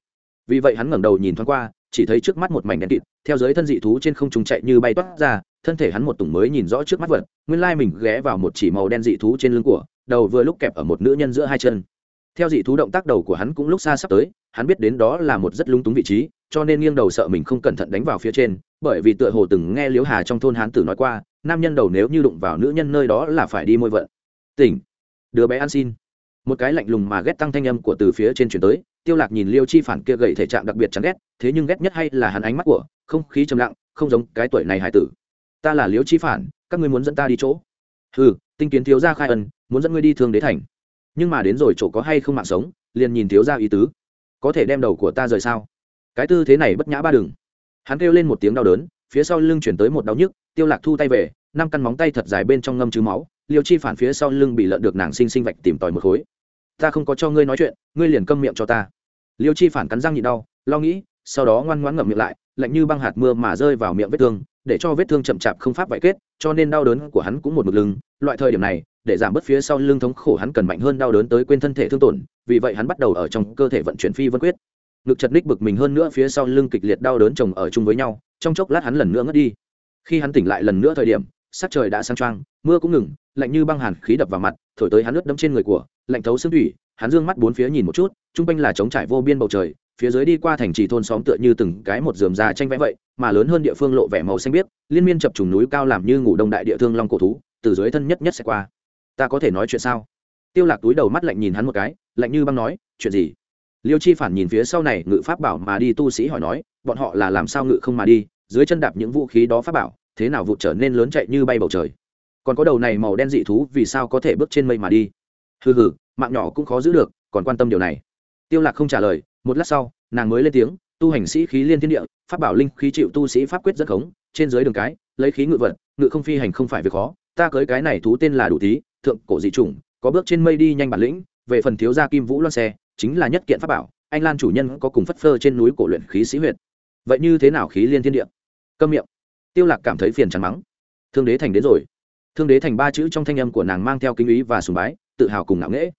Vì vậy hắn ngẩng đầu nhìn thoáng qua, chỉ thấy trước mắt một mảnh đen kịt, theo dưới thân dị thú trên không trung chạy như bay toát ra, thân thể hắn một tùng mới nhìn rõ trước mắt vật, nguyên lai mình ghé vào một chỉ màu đen dị thú trên lưng của, đầu vừa lúc kẹp ở một nữ nhân giữa hai chân. Theo dị thú động tác đầu của hắn cũng lúc xa sắp tới, hắn biết đến đó là một rất lung túng vị trí, cho nên nghiêng đầu sợ mình không cẩn thận đánh vào phía trên, bởi vì tựa hồ từng nghe liếu hà trong thôn hán tử nói qua nam nhân đầu nếu như đụng vào nữ nhân nơi đó là phải đi môi vận. Tỉnh. Đứa bé ăn xin. Một cái lạnh lùng mà ghét tăng thanh âm của từ phía trên chuyển tới, tiêu lạc nhìn liêu chi phản kia gầy thể trạng đặc biệt chán ghét, thế nhưng ghét nhất hay là hắn ánh mắt của, không khí trầm lặng, không giống cái tuổi này hải tử. Ta là liêu chi phản, các ngươi muốn dẫn ta đi chỗ? Hừ, tinh kiến thiếu gia khai ân, muốn dẫn ngươi đi thương đế thành. Nhưng mà đến rồi chỗ có hay không mạng sống, liền nhìn thiếu gia ý tứ. Có thể đem đầu của ta rời sao? Cái tư thế này bất nhã ba đường. Hắn kêu lên một tiếng đau đớn, phía sau lưng chuyển tới một đau nhức tiêu lạc thu tay về, năm căn móng tay thật dài bên trong ngâm chứ máu, liêu chi phản phía sau lưng bị lợn được nàng sinh sinh vạch tìm tòi một khối. Ta không có cho ngươi nói chuyện, ngươi liền câm miệng cho ta. Liêu chi phản cắn răng nhịn đau, lo nghĩ, sau đó ngoan ngoãn ngậm miệng lại, lạnh như băng hạt mưa mà rơi vào miệng vết thương, để cho vết thương chậm chạp không pháp vải kết, cho nên đau đớn của hắn cũng một mực lưng loại thời điểm này, để giảm bớt phía sau lưng thống khổ hắn cần mạnh hơn đau đớn tới quên thân thể thương tổn, vì vậy hắn bắt đầu ở trong cơ thể vận chuyển phi vân quyết. Ngực chật ních bực mình hơn nữa phía sau lưng kịch liệt đau đớn chồng ở chung với nhau, trong chốc lát hắn lần nữa ngất đi khi hắn tỉnh lại lần nữa thời điểm, sắc trời đã sang trang mưa cũng ngừng, lạnh như băng hàn khí đập vào mặt, thổi tới hắn ướt đẫm trên người của, lạnh thấu xương thủy, hắn dương mắt bốn phía nhìn một chút, chung quanh là trống trải vô biên bầu trời, phía dưới đi qua thành trì thôn xóm tựa như từng cái một giường già tranh vẽ vậy, mà lớn hơn địa phương lộ vẻ màu xanh biếc, liên miên chập trùng núi cao làm như ngủ đông đại địa thương long cổ thú, từ dưới thân nhất nhất sẽ qua. Ta có thể nói chuyện sao? Tiêu lạc túi đầu mắt lạnh nhìn hắn một cái, lạnh như băng nói, chuyện gì? Liêu chi phản nhìn phía sau này, ngự pháp bảo mà đi tu sĩ hỏi nói, bọn họ là làm sao ngự không mà đi? Dưới chân đạp những vũ khí đó pháp bảo, thế nào vụ trở nên lớn chạy như bay bầu trời. Còn có đầu này màu đen dị thú, vì sao có thể bước trên mây mà đi? Hừ hừ, mạng nhỏ cũng khó giữ được, còn quan tâm điều này. Tiêu lạc không trả lời, một lát sau, nàng mới lên tiếng, tu hành sĩ khí liên thiên địa, pháp bảo linh khí chịu tu sĩ pháp quyết rất khống, trên dưới đường cái, lấy khí ngự vật, ngự không phi hành không phải việc khó, ta cưới cái này thú tên là đủ tí thượng cổ dị trùng có bước trên mây đi nhanh bản lĩnh, về phần thiếu gia kim vũ loan xe, chính là nhất kiện pháp bảo, anh lan chủ nhân có cùng phất phơ trên núi cổ luyện khí sĩ huyệt. Vậy như thế nào khí liên thiên địa? Câm miệng. Tiêu lạc cảm thấy phiền chán mắng. Thương đế thành đến rồi. Thương đế thành ba chữ trong thanh âm của nàng mang theo kinh ý và sùng bái, tự hào cùng ngạo nghễ.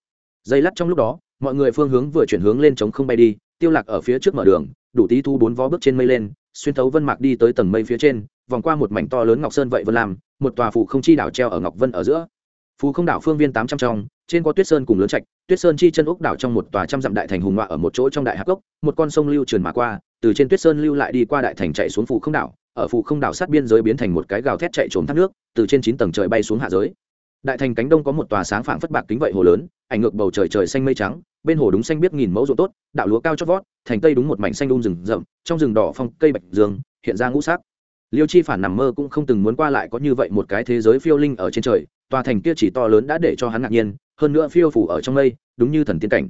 Dây lắt trong lúc đó, mọi người phương hướng vừa chuyển hướng lên chống không bay đi, tiêu lạc ở phía trước mở đường, đủ tí thu bốn vó bước trên mây lên, xuyên thấu vân mạc đi tới tầng mây phía trên, vòng qua một mảnh to lớn ngọc sơn vậy vân làm một tòa phủ không chi đảo treo ở ngọc vân ở giữa. Phù không đảo phương viên tám trăm trong, trên có tuyết sơn cùng lớn trạch, tuyết sơn chi chân úc đảo trong một tòa trăm dặm đại thành hùng ngoại ở một chỗ trong đại hạc gốc một con sông lưu truyền mà qua, từ trên tuyết sơn lưu lại đi qua đại thành chạy xuống phù không đảo ở phụ không đảo sát biên giới biến thành một cái gào thét chạy trốn thác nước, từ trên chín tầng trời bay xuống hạ giới. Đại thành cánh đông có một tòa sáng phảng phất bạc kính vậy hồ lớn, ảnh ngược bầu trời trời xanh mây trắng, bên hồ đúng xanh biết nghìn mẫu ruộng tốt, đạo lúa cao chót vót, thành tây đúng một mảnh xanh đun rừng rậm, trong rừng đỏ phong, cây bạch dương, hiện ra ngũ sắc. Liêu chi phản nằm mơ cũng không từng muốn qua lại có như vậy một cái thế giới phiêu linh ở trên trời, tòa thành kia chỉ to lớn đã để cho hắn ngạc nhiên, hơn nữa phiêu phủ ở trong mây, đúng như thần tiên cảnh.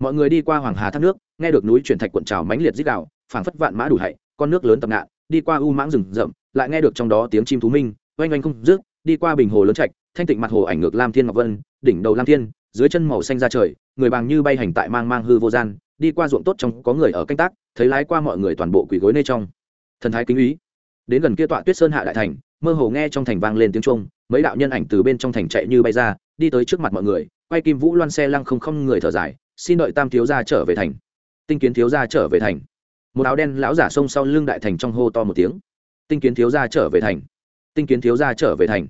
Mọi người đi qua hoàng hà thác nước, nghe được núi chuyển thạch cuộn trào mãnh liệt dích đạo phảng phất vạn mã đủ hạy con nước lớn tập ngạn đi qua u mãng rừng rậm, lại nghe được trong đó tiếng chim thú minh, oanh oanh không rước đi qua bình hồ lớn trạch, thanh tịnh mặt hồ ảnh ngược lam thiên ngọc vân, đỉnh đầu lam thiên, dưới chân màu xanh ra trời, người bàng như bay hành tại mang mang hư vô gian, đi qua ruộng tốt trong có người ở canh tác, thấy lái qua mọi người toàn bộ quỷ gối nơi trong. Thần thái kính ý. Đến gần kia tọa tuyết sơn hạ đại thành, mơ hồ nghe trong thành vang lên tiếng trung mấy đạo nhân ảnh từ bên trong thành chạy như bay ra, đi tới trước mặt mọi người, quay kim vũ loan xe lăng không không người thở dài, xin đợi tam thiếu gia trở về thành. Tinh kiến thiếu gia trở về thành một áo đen lão giả xông sau lưng đại thành trong hô to một tiếng. Tinh kiến thiếu gia trở về thành. Tinh kiến thiếu gia trở về thành.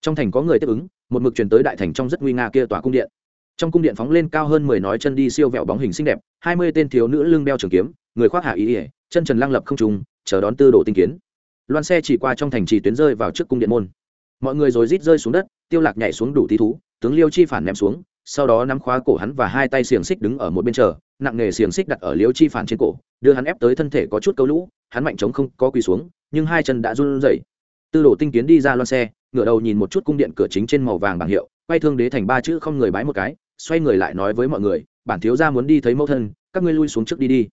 Trong thành có người tiếp ứng, một mực truyền tới đại thành trong rất nguy nga kia tòa cung điện. Trong cung điện phóng lên cao hơn mười nói chân đi siêu vẹo bóng hình xinh đẹp, hai mươi tên thiếu nữ lưng đeo trường kiếm, người khoác hạ ý ỉa chân trần lăng lập không trùng chờ đón tư đồ tinh kiến. Loan xe chỉ qua trong thành trì tuyến rơi vào trước cung điện môn. Mọi người rồi rít rơi xuống đất, tiêu lạc nhảy xuống đủ tí thú, tướng liêu chi phản ném xuống, sau đó nắm khóa cổ hắn và hai tay xiềng xích đứng ở một bên chờ, nặng nghề xiềng xích đặt ở liêu chi phản trên cổ đưa hắn ép tới thân thể có chút câu lũ, hắn mạnh chống không có quỳ xuống, nhưng hai chân đã run rẩy. Tư đồ tinh kiến đi ra loan xe, ngửa đầu nhìn một chút cung điện cửa chính trên màu vàng bảng hiệu, quay thương đế thành ba chữ không người bái một cái, xoay người lại nói với mọi người, bản thiếu gia muốn đi thấy mẫu thân, các ngươi lui xuống trước đi đi.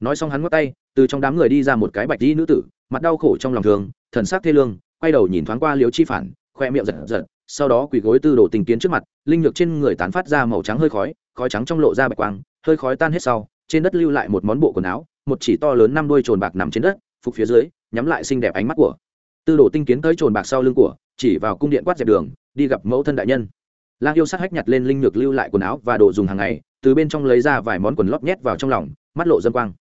Nói xong hắn ngắt tay, từ trong đám người đi ra một cái bạch đi nữ tử, mặt đau khổ trong lòng thường thần sắc thê lương, quay đầu nhìn thoáng qua liếu chi phản, khoe miệng giật giật, sau đó quỳ gối tư đồ tình kiến trước mặt, linh lực trên người tán phát ra màu trắng hơi khói khói trắng trong lộ ra bạch quang, hơi khói tan hết sau, trên đất lưu lại một món bộ quần áo một chỉ to lớn năm đuôi trồn bạc nằm trên đất, phục phía dưới, nhắm lại xinh đẹp ánh mắt của. Tư đồ tinh kiến tới trồn bạc sau lưng của, chỉ vào cung điện quát dẹp đường, đi gặp mẫu thân đại nhân. Lang yêu sát hách nhặt lên linh nhược lưu lại quần áo và đồ dùng hàng ngày, từ bên trong lấy ra vài món quần lót nhét vào trong lòng, mắt lộ dân quang.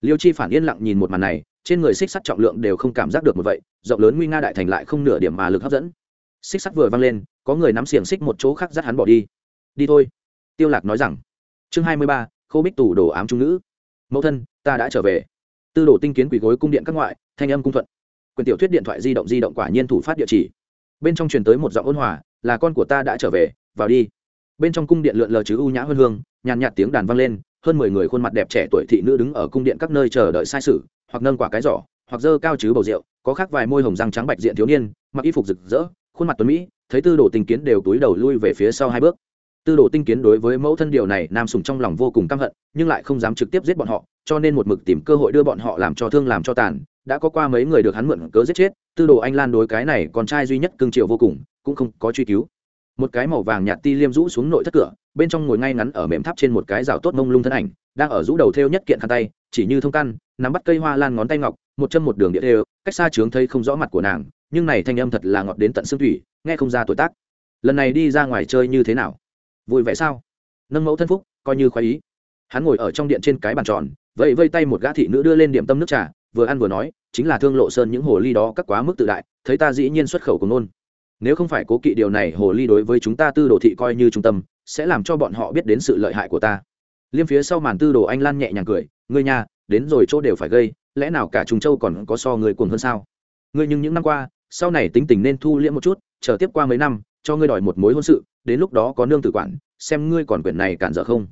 Liêu chi phản yên lặng nhìn một màn này, trên người xích sắt trọng lượng đều không cảm giác được một vậy, rộng lớn nguy nga đại thành lại không nửa điểm mà lực hấp dẫn. Xích sắt vừa văng lên, có người nắm xiềng xích một chỗ khác dắt hắn bỏ đi. Đi thôi, tiêu lạc nói rằng. Chương hai mươi ba khâu bích tủ đồ ám trung nữ mẫu thân ta đã trở về. Tư đồ tinh kiến quỳ gối cung điện các ngoại, thanh âm cung thuận. Quyền tiểu thuyết điện thoại di động di động quả nhiên thủ phát địa chỉ. Bên trong truyền tới một giọng ôn hòa, là con của ta đã trở về, vào đi. Bên trong cung điện lượn lờ chứ u nhã hơn hương, nhàn nhạt tiếng đàn vang lên, hơn mười người khuôn mặt đẹp trẻ tuổi thị nữ đứng ở cung điện các nơi chờ đợi sai sự, hoặc nâng quả cái giỏ, hoặc dơ cao chứ bầu rượu, có khác vài môi hồng răng trắng bạch diện thiếu niên, mặc y phục rực rỡ, khuôn mặt tuấn mỹ, thấy tư đồ tinh kiến đều túi đầu lui về phía sau hai bước tư đồ tinh kiến đối với mẫu thân điều này nam sùng trong lòng vô cùng căm hận, nhưng lại không dám trực tiếp giết bọn họ, cho nên một mực tìm cơ hội đưa bọn họ làm cho thương làm cho tàn. Đã có qua mấy người được hắn mượn cớ giết chết, tư đồ anh lan đối cái này con trai duy nhất cương triều vô cùng, cũng không có truy cứu. Một cái màu vàng nhạt ti liêm rũ xuống nội thất cửa, bên trong ngồi ngay ngắn ở mềm tháp trên một cái rào tốt mông lung thân ảnh, đang ở rũ đầu thêu nhất kiện khăn tay, chỉ như thông căn, nắm bắt cây hoa lan ngón tay ngọc, một chân một đường địa thêu cách xa trướng thấy không rõ mặt của nàng, nhưng này thanh âm thật là ngọt đến tận xương thủy, nghe không ra tuổi tác. Lần này đi ra ngoài chơi như thế nào? Vui vẻ sao? Nâng mẫu thân phúc, coi như khoái ý. Hắn ngồi ở trong điện trên cái bàn tròn vậy vây tay một gã thị nữ đưa lên điểm tâm nước trà, vừa ăn vừa nói, chính là thương lộ sơn những hồ ly đó các quá mức tự đại, thấy ta dĩ nhiên xuất khẩu của nôn. Nếu không phải cố kỵ điều này, hồ ly đối với chúng ta tư đồ thị coi như trung tâm, sẽ làm cho bọn họ biết đến sự lợi hại của ta. Liêm phía sau màn tư đồ anh lan nhẹ nhàng cười, ngươi nhà đến rồi chỗ đều phải gây, lẽ nào cả trung châu còn có so người cuồng hơn sao? Ngươi nhưng những năm qua, sau này tính tình nên thu liễm một chút, chờ tiếp qua mấy năm cho ngươi đòi một mối hôn sự, đến lúc đó có nương tự quản, xem ngươi còn quyển này cản dở không.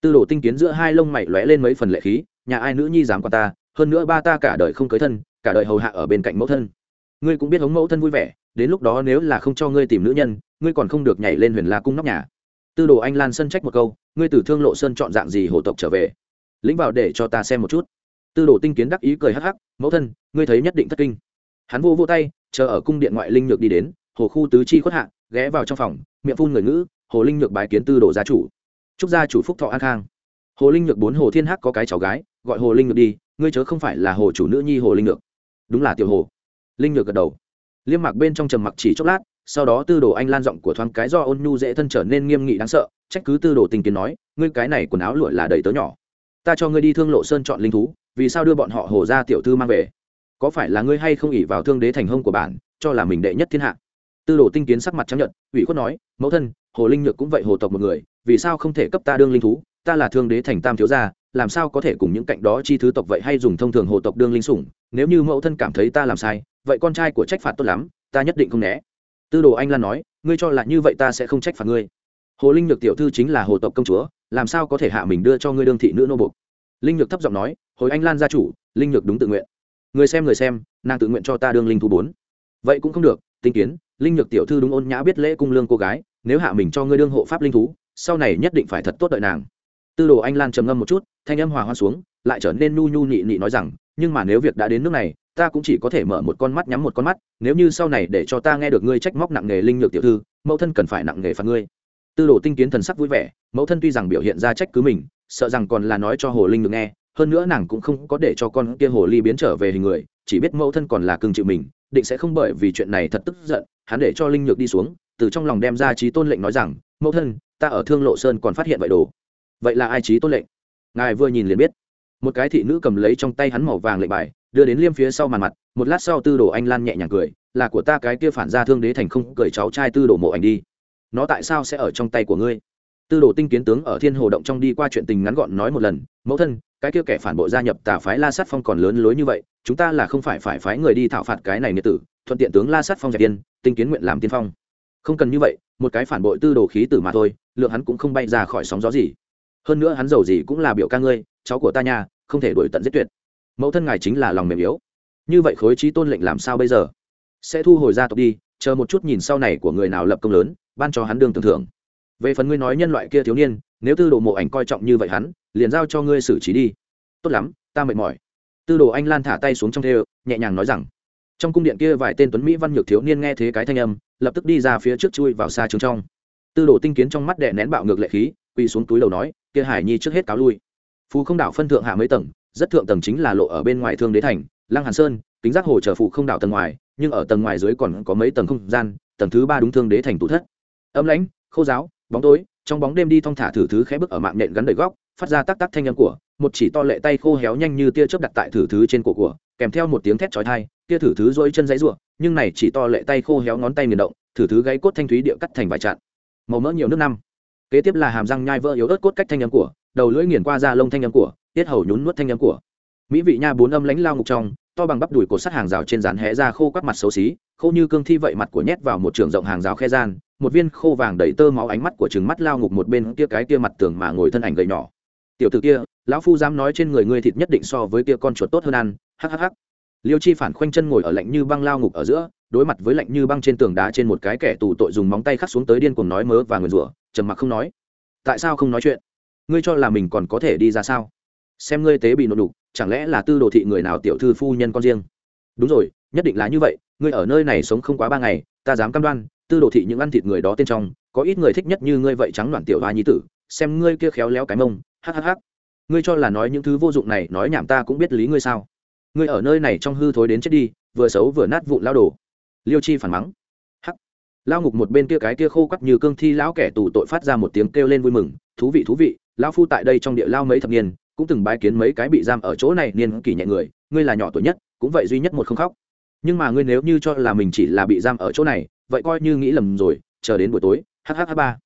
Tư đồ tinh kiến giữa hai lông mày lóe lên mấy phần lệ khí, nhà ai nữ nhi dám qua ta, hơn nữa ba ta cả đời không cưới thân, cả đời hầu hạ ở bên cạnh mẫu thân. Ngươi cũng biết hống mẫu thân vui vẻ, đến lúc đó nếu là không cho ngươi tìm nữ nhân, ngươi còn không được nhảy lên huyền la cung nóc nhà. Tư đồ anh lan sân trách một câu, ngươi từ thương lộ sơn chọn dạng gì hổ tộc trở về? Lĩnh vào để cho ta xem một chút. Tư đồ tinh kiến đắc ý cười hắc hắc, mẫu thân, ngươi thấy nhất định thất kinh. Hắn vô vô tay, chờ ở cung điện ngoại linh nhược đi đến hồ khu tứ chi khuất hạ, ghé vào trong phòng, miệng phun người ngữ, hồ linh nhược bái kiến tư đồ gia chủ. Chúc gia chủ phúc thọ an khang. Hồ linh nhược bốn hồ thiên hắc có cái cháu gái, gọi hồ linh nhược đi, ngươi chớ không phải là hồ chủ nữ nhi hồ linh nhược. Đúng là tiểu hồ. Linh nhược gật đầu. Liêm mặc bên trong trầm mặc chỉ chốc lát, sau đó tư đồ anh lan giọng của thoáng cái do ôn nhu dễ thân trở nên nghiêm nghị đáng sợ, trách cứ tư đồ tình kiến nói, ngươi cái này quần áo lụa là đầy tớ nhỏ. Ta cho ngươi đi thương lộ sơn chọn linh thú, vì sao đưa bọn họ hồ ra tiểu thư mang về? Có phải là ngươi hay không ỉ vào thương đế thành hông của bản, cho là mình đệ nhất thiên hạ? Tư đồ tinh kiến sắc mặt trắng nhận ủy khuất nói, mẫu thân, hồ linh nhược cũng vậy hồ tộc một người, vì sao không thể cấp ta đương linh thú? Ta là thương đế thành tam thiếu gia, làm sao có thể cùng những cạnh đó chi thứ tộc vậy hay dùng thông thường hồ tộc đương linh sủng? Nếu như mẫu thân cảm thấy ta làm sai, vậy con trai của trách phạt tốt lắm, ta nhất định không né. Tư đồ anh lan nói, ngươi cho là như vậy ta sẽ không trách phạt ngươi. Hồ linh nhược tiểu thư chính là hồ tộc công chúa, làm sao có thể hạ mình đưa cho ngươi đương thị nữ nô bục linh nhược thấp giọng nói, hồi anh lan gia chủ, linh nhược đúng tự nguyện. Người xem người xem, nàng tự nguyện cho ta đương linh thú bốn. Vậy cũng không được, tinh kiến linh nhược tiểu thư đúng ôn nhã biết lễ cung lương cô gái, nếu hạ mình cho ngươi đương hộ pháp linh thú, sau này nhất định phải thật tốt đợi nàng. Tư đồ anh lan trầm ngâm một chút, thanh âm hòa hoa xuống, lại trở nên nhu nhu nhị nhị nói rằng, nhưng mà nếu việc đã đến nước này, ta cũng chỉ có thể mở một con mắt nhắm một con mắt, nếu như sau này để cho ta nghe được ngươi trách móc nặng nghề linh nhược tiểu thư, mẫu thân cần phải nặng nghề phạt ngươi. Tư đồ tinh kiến thần sắc vui vẻ, mẫu thân tuy rằng biểu hiện ra trách cứ mình, sợ rằng còn là nói cho hồ linh được nghe, hơn nữa nàng cũng không có để cho con kia hồ ly biến trở về hình người, chỉ biết mẫu thân còn là cưng chịu mình định sẽ không bởi vì chuyện này thật tức giận, hắn để cho linh nhược đi xuống, từ trong lòng đem ra trí tôn lệnh nói rằng, mẫu thân, ta ở thương lộ sơn còn phát hiện vậy đồ. Vậy là ai trí tôn lệnh? Ngài vừa nhìn liền biết. Một cái thị nữ cầm lấy trong tay hắn màu vàng lệnh bài, đưa đến liêm phía sau màn mặt, một lát sau tư đồ anh lan nhẹ nhàng cười, là của ta cái kia phản ra thương đế thành không, cười cháu trai tư đồ mộ ảnh đi. Nó tại sao sẽ ở trong tay của ngươi? Tư đồ tinh kiến tướng ở thiên hồ động trong đi qua chuyện tình ngắn gọn nói một lần, mẫu thân, cái kia kẻ phản bội gia nhập tà phái la sát phong còn lớn lối như vậy, chúng ta là không phải phải phái người đi thảo phạt cái này nghĩa tử, thuận tiện tướng la sát phong dẹp tiên tinh kiến nguyện làm tiên phong. Không cần như vậy, một cái phản bội tư đồ khí tử mà thôi, lượng hắn cũng không bay ra khỏi sóng gió gì. Hơn nữa hắn giàu gì cũng là biểu ca ngươi, cháu của ta nhà không thể đổi tận giết tuyệt. Mẫu thân ngài chính là lòng mềm yếu. Như vậy khối trí tôn lệnh làm sao bây giờ? Sẽ thu hồi gia tộc đi, chờ một chút nhìn sau này của người nào lập công lớn, ban cho hắn đương tưởng thưởng về phần ngươi nói nhân loại kia thiếu niên, nếu tư đồ mộ ảnh coi trọng như vậy hắn, liền giao cho ngươi xử trí đi. Tốt lắm, ta mệt mỏi. Tư đồ anh lan thả tay xuống trong thê nhẹ nhàng nói rằng. Trong cung điện kia vài tên tuấn mỹ văn nhược thiếu niên nghe thế cái thanh âm, lập tức đi ra phía trước chui vào xa trường trong. Tư đồ tinh kiến trong mắt đệ nén bạo ngược lệ khí, quỳ xuống túi đầu nói, kia hải nhi trước hết cáo lui. Phù không đảo phân thượng hạ mấy tầng, rất thượng tầng chính là lộ ở bên ngoài thương đế thành, lăng hàn sơn, kính giác hồ chờ phụ không đảo tầng ngoài, nhưng ở tầng ngoài dưới còn có mấy tầng không gian, tầng thứ ba đúng thương đế thành tủ thất. Âm lãnh, khô giáo bóng tối, trong bóng đêm đi thong thả thử thứ khẽ bước ở mạng nện gắn đầy góc, phát ra tắc tắc thanh âm của, một chỉ to lệ tay khô héo nhanh như tia chớp đặt tại thử thứ trên cổ của, kèm theo một tiếng thét chói tai tia thử thứ dỗi chân giấy ruộng nhưng này chỉ to lệ tay khô héo ngón tay nghiền động, thử thứ gáy cốt thanh thúy địa cắt thành vài chặn màu mỡ nhiều nước năm. Kế tiếp là hàm răng nhai vỡ yếu ớt cốt cách thanh âm của, đầu lưỡi nghiền qua da lông thanh âm của, tiết hầu nhún nuốt thanh âm của. Mỹ vị nha bốn âm lãnh lao ngục trong, to bằng bắp đùi cột sắt hàng rào trên rán hé ra khô quắt mặt xấu xí, khô như cương thi vậy mặt của nhét vào một trường rộng hàng rào khe gian một viên khô vàng đầy tơ máu ánh mắt của trừng mắt lao ngục một bên kia cái kia mặt tường mà ngồi thân ảnh gầy nhỏ. Tiểu tử kia, lão phu dám nói trên người ngươi thịt nhất định so với kia con chuột tốt hơn ăn hhh liêu chi phản khoanh chân ngồi ở lạnh như băng lao ngục ở giữa, đối mặt với lạnh như băng trên tường đá trên một cái kẻ tù tội dùng móng tay khắc xuống tới điên cuồng nói mớ và nguyền rủa, trầm mặc không nói. Tại sao không nói chuyện? Ngươi cho là mình còn có thể đi ra sao? Xem ngươi tế bị nộp đục, chẳng lẽ là tư đồ thị người nào tiểu thư phu nhân con riêng? Đúng rồi, nhất định là như vậy, ngươi ở nơi này sống không quá ba ngày, ta dám cam đoan tư đồ thị những ăn thịt người đó tên trong, có ít người thích nhất như ngươi vậy trắng đoạn tiểu hoa nhi tử, xem ngươi kia khéo léo cái mông hhh ngươi cho là nói những thứ vô dụng này, nói nhảm ta cũng biết lý ngươi sao. Ngươi ở nơi này trong hư thối đến chết đi, vừa xấu vừa nát vụn lao đồ. Liêu chi phản mắng. Hắc. Lao ngục một bên kia cái kia khô quắt như cương thi lão kẻ tù tội phát ra một tiếng kêu lên vui mừng, thú vị thú vị lao phu tại đây trong địa lao mấy thập niên, cũng từng bái kiến mấy cái bị giam ở chỗ này niên kỷ nhẹ người, ngươi là nhỏ tuổi nhất, cũng vậy duy nhất một không khóc. Nhưng mà ngươi nếu như cho là mình chỉ là bị giam ở chỗ này vậy coi như nghĩ lầm rồi, chờ đến buổi tối hhh ba.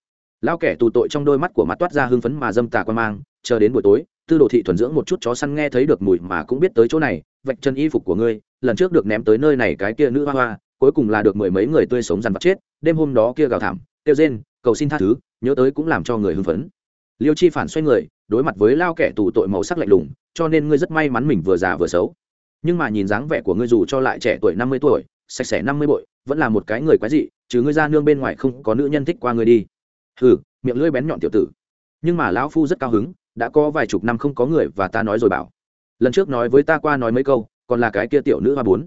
Lao kẻ tù tội trong đôi mắt của mặt toát ra hưng phấn mà dâm tà quan mang, chờ đến buổi tối, tư đồ thị thuần dưỡng một chút chó săn nghe thấy được mùi mà cũng biết tới chỗ này, vạch chân y phục của ngươi, lần trước được ném tới nơi này cái kia nữ hoa hoa, cuối cùng là được mười mấy người tươi sống dằn vặt chết, đêm hôm đó kia gào thảm, kêu rên, cầu xin tha thứ, nhớ tới cũng làm cho người hưng phấn. Liêu chi phản xoay người, đối mặt với lao kẻ tù tội màu sắc lạnh lùng, cho nên ngươi rất may mắn mình vừa già vừa xấu. Nhưng mà nhìn dáng vẻ của ngươi dù cho lại trẻ tuổi năm mươi tuổi sạch sẽ năm mươi bội, vẫn là một cái người quái dị, chứ ngươi ra nương bên ngoài không có nữ nhân thích qua ngươi đi. Hừ, miệng lưỡi bén nhọn tiểu tử. Nhưng mà lão phu rất cao hứng, đã có vài chục năm không có người và ta nói rồi bảo. Lần trước nói với ta qua nói mấy câu, còn là cái kia tiểu nữ hoa bốn.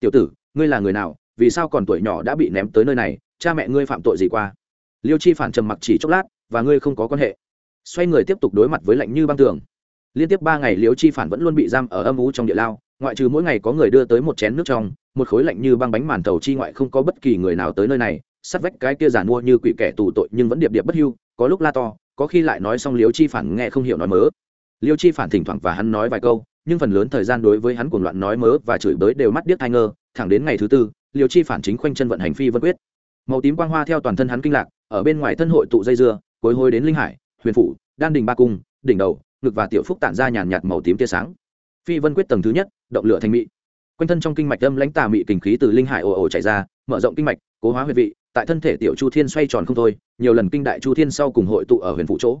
Tiểu tử, ngươi là người nào, vì sao còn tuổi nhỏ đã bị ném tới nơi này, cha mẹ ngươi phạm tội gì qua? Liêu chi phản trầm mặc chỉ chốc lát, và ngươi không có quan hệ. Xoay người tiếp tục đối mặt với lạnh như băng tường. Liên tiếp ba ngày liêu chi phản vẫn luôn bị giam ở âm ú trong địa lao, ngoại trừ mỗi ngày có người đưa tới một chén nước trong một khối lạnh như băng bánh màn tàu chi ngoại không có bất kỳ người nào tới nơi này, sắt vách cái kia giản mua như quỷ kẻ tù tội nhưng vẫn điệp điệp bất hưu, có lúc la to, có khi lại nói xong liêu chi phản nghe không hiểu nói mớ. Liêu chi phản thỉnh thoảng và hắn nói vài câu, nhưng phần lớn thời gian đối với hắn cuồng loạn nói mớ và chửi bới đều mắt điếc thai ngơ, thẳng đến ngày thứ tư, liêu chi phản chính khoanh chân vận hành phi vân quyết. Màu tím quang hoa theo toàn thân hắn kinh lạc, ở bên ngoài thân hội tụ dây dưa, cuối hôi đến linh hải, huyền phủ, đan đình ba cung, đỉnh đầu, ngực và tiểu phúc tản ra nhàn nhạt màu tím tia sáng. Phi vân quyết tầng thứ nhất, động lửa thành mị quanh thân trong kinh mạch âm lãnh tà mị kình khí từ linh hải ồ ồ chảy ra, mở rộng kinh mạch, cố hóa huyệt vị, tại thân thể tiểu chu thiên xoay tròn không thôi, nhiều lần kinh đại chu thiên sau cùng hội tụ ở huyền phụ chỗ.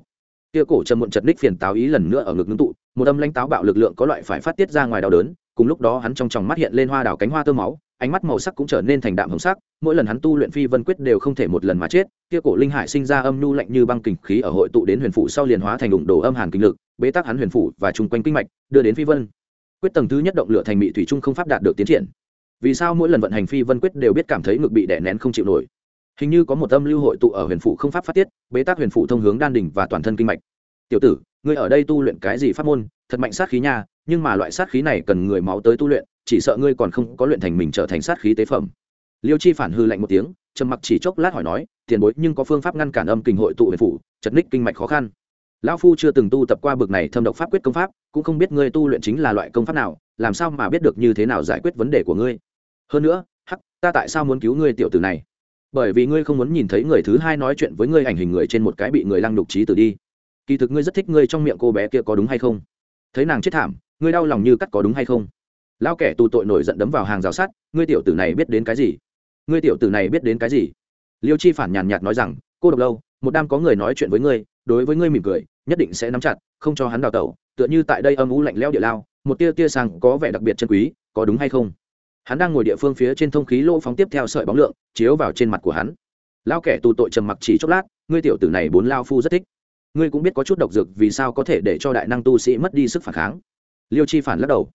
Kia cổ trầm muộn chật ních phiền táo ý lần nữa ở ngực ngưng tụ, một âm lãnh táo bạo lực lượng có loại phải phát tiết ra ngoài đau đớn, cùng lúc đó hắn trong tròng mắt hiện lên hoa đào cánh hoa tơ máu, ánh mắt màu sắc cũng trở nên thành đạm hồng sắc, mỗi lần hắn tu luyện phi vân quyết đều không thể một lần mà chết, kia cổ linh hải sinh ra âm nhu lạnh như băng kình khí ở hội tụ đến huyền phủ sau liền hóa thành đụng đổ âm hàn kinh lực, bế tắc hắn huyền phủ và chung quanh kinh mạch, đưa đến phi vân quyết tầng thứ nhất động lửa thành mị thủy trung không pháp đạt được tiến triển. Vì sao mỗi lần vận hành phi vân quyết đều biết cảm thấy ngực bị đè nén không chịu nổi? Hình như có một âm lưu hội tụ ở huyền phủ không pháp phát tiết, bế tắc huyền phủ thông hướng đan đỉnh và toàn thân kinh mạch. Tiểu tử, ngươi ở đây tu luyện cái gì pháp môn? Thật mạnh sát khí nha, nhưng mà loại sát khí này cần người máu tới tu luyện, chỉ sợ ngươi còn không có luyện thành mình trở thành sát khí tế phẩm. Liêu chi phản hư lạnh một tiếng, trầm mặc chỉ chốc lát hỏi nói, tiền bối, nhưng có phương pháp ngăn cản âm kinh hội tụ huyền phủ, chật ních kinh mạch khó khăn lão phu chưa từng tu tập qua bực này thâm độc pháp quyết công pháp, cũng không biết ngươi tu luyện chính là loại công pháp nào, làm sao mà biết được như thế nào giải quyết vấn đề của ngươi? Hơn nữa, hắc, ta tại sao muốn cứu ngươi tiểu tử này? Bởi vì ngươi không muốn nhìn thấy người thứ hai nói chuyện với ngươi ảnh hình người trên một cái bị người lăng đục trí tử đi. Kỳ thực ngươi rất thích ngươi trong miệng cô bé kia có đúng hay không? Thấy nàng chết thảm, ngươi đau lòng như cắt có đúng hay không? Lão kẻ tù tội nổi giận đấm vào hàng rào sắt, ngươi tiểu tử này biết đến cái gì? Ngươi tiểu tử này biết đến cái gì? Liêu chi phản nhàn nhạt nói rằng, cô độc lâu một đam có người nói chuyện với ngươi, đối với ngươi mỉm cười, nhất định sẽ nắm chặt, không cho hắn đào tẩu, tựa như tại đây âm u lạnh lẽo địa lao, một tia tia sang có vẻ đặc biệt chân quý, có đúng hay không? Hắn đang ngồi địa phương phía trên thông khí lỗ phóng tiếp theo sợi bóng lượng, chiếu vào trên mặt của hắn. Lao kẻ tù tội trầm mặc chỉ chốc lát, ngươi tiểu tử này bốn lao phu rất thích. Ngươi cũng biết có chút độc dược vì sao có thể để cho đại năng tu sĩ mất đi sức phản kháng. Liêu chi phản lắc đầu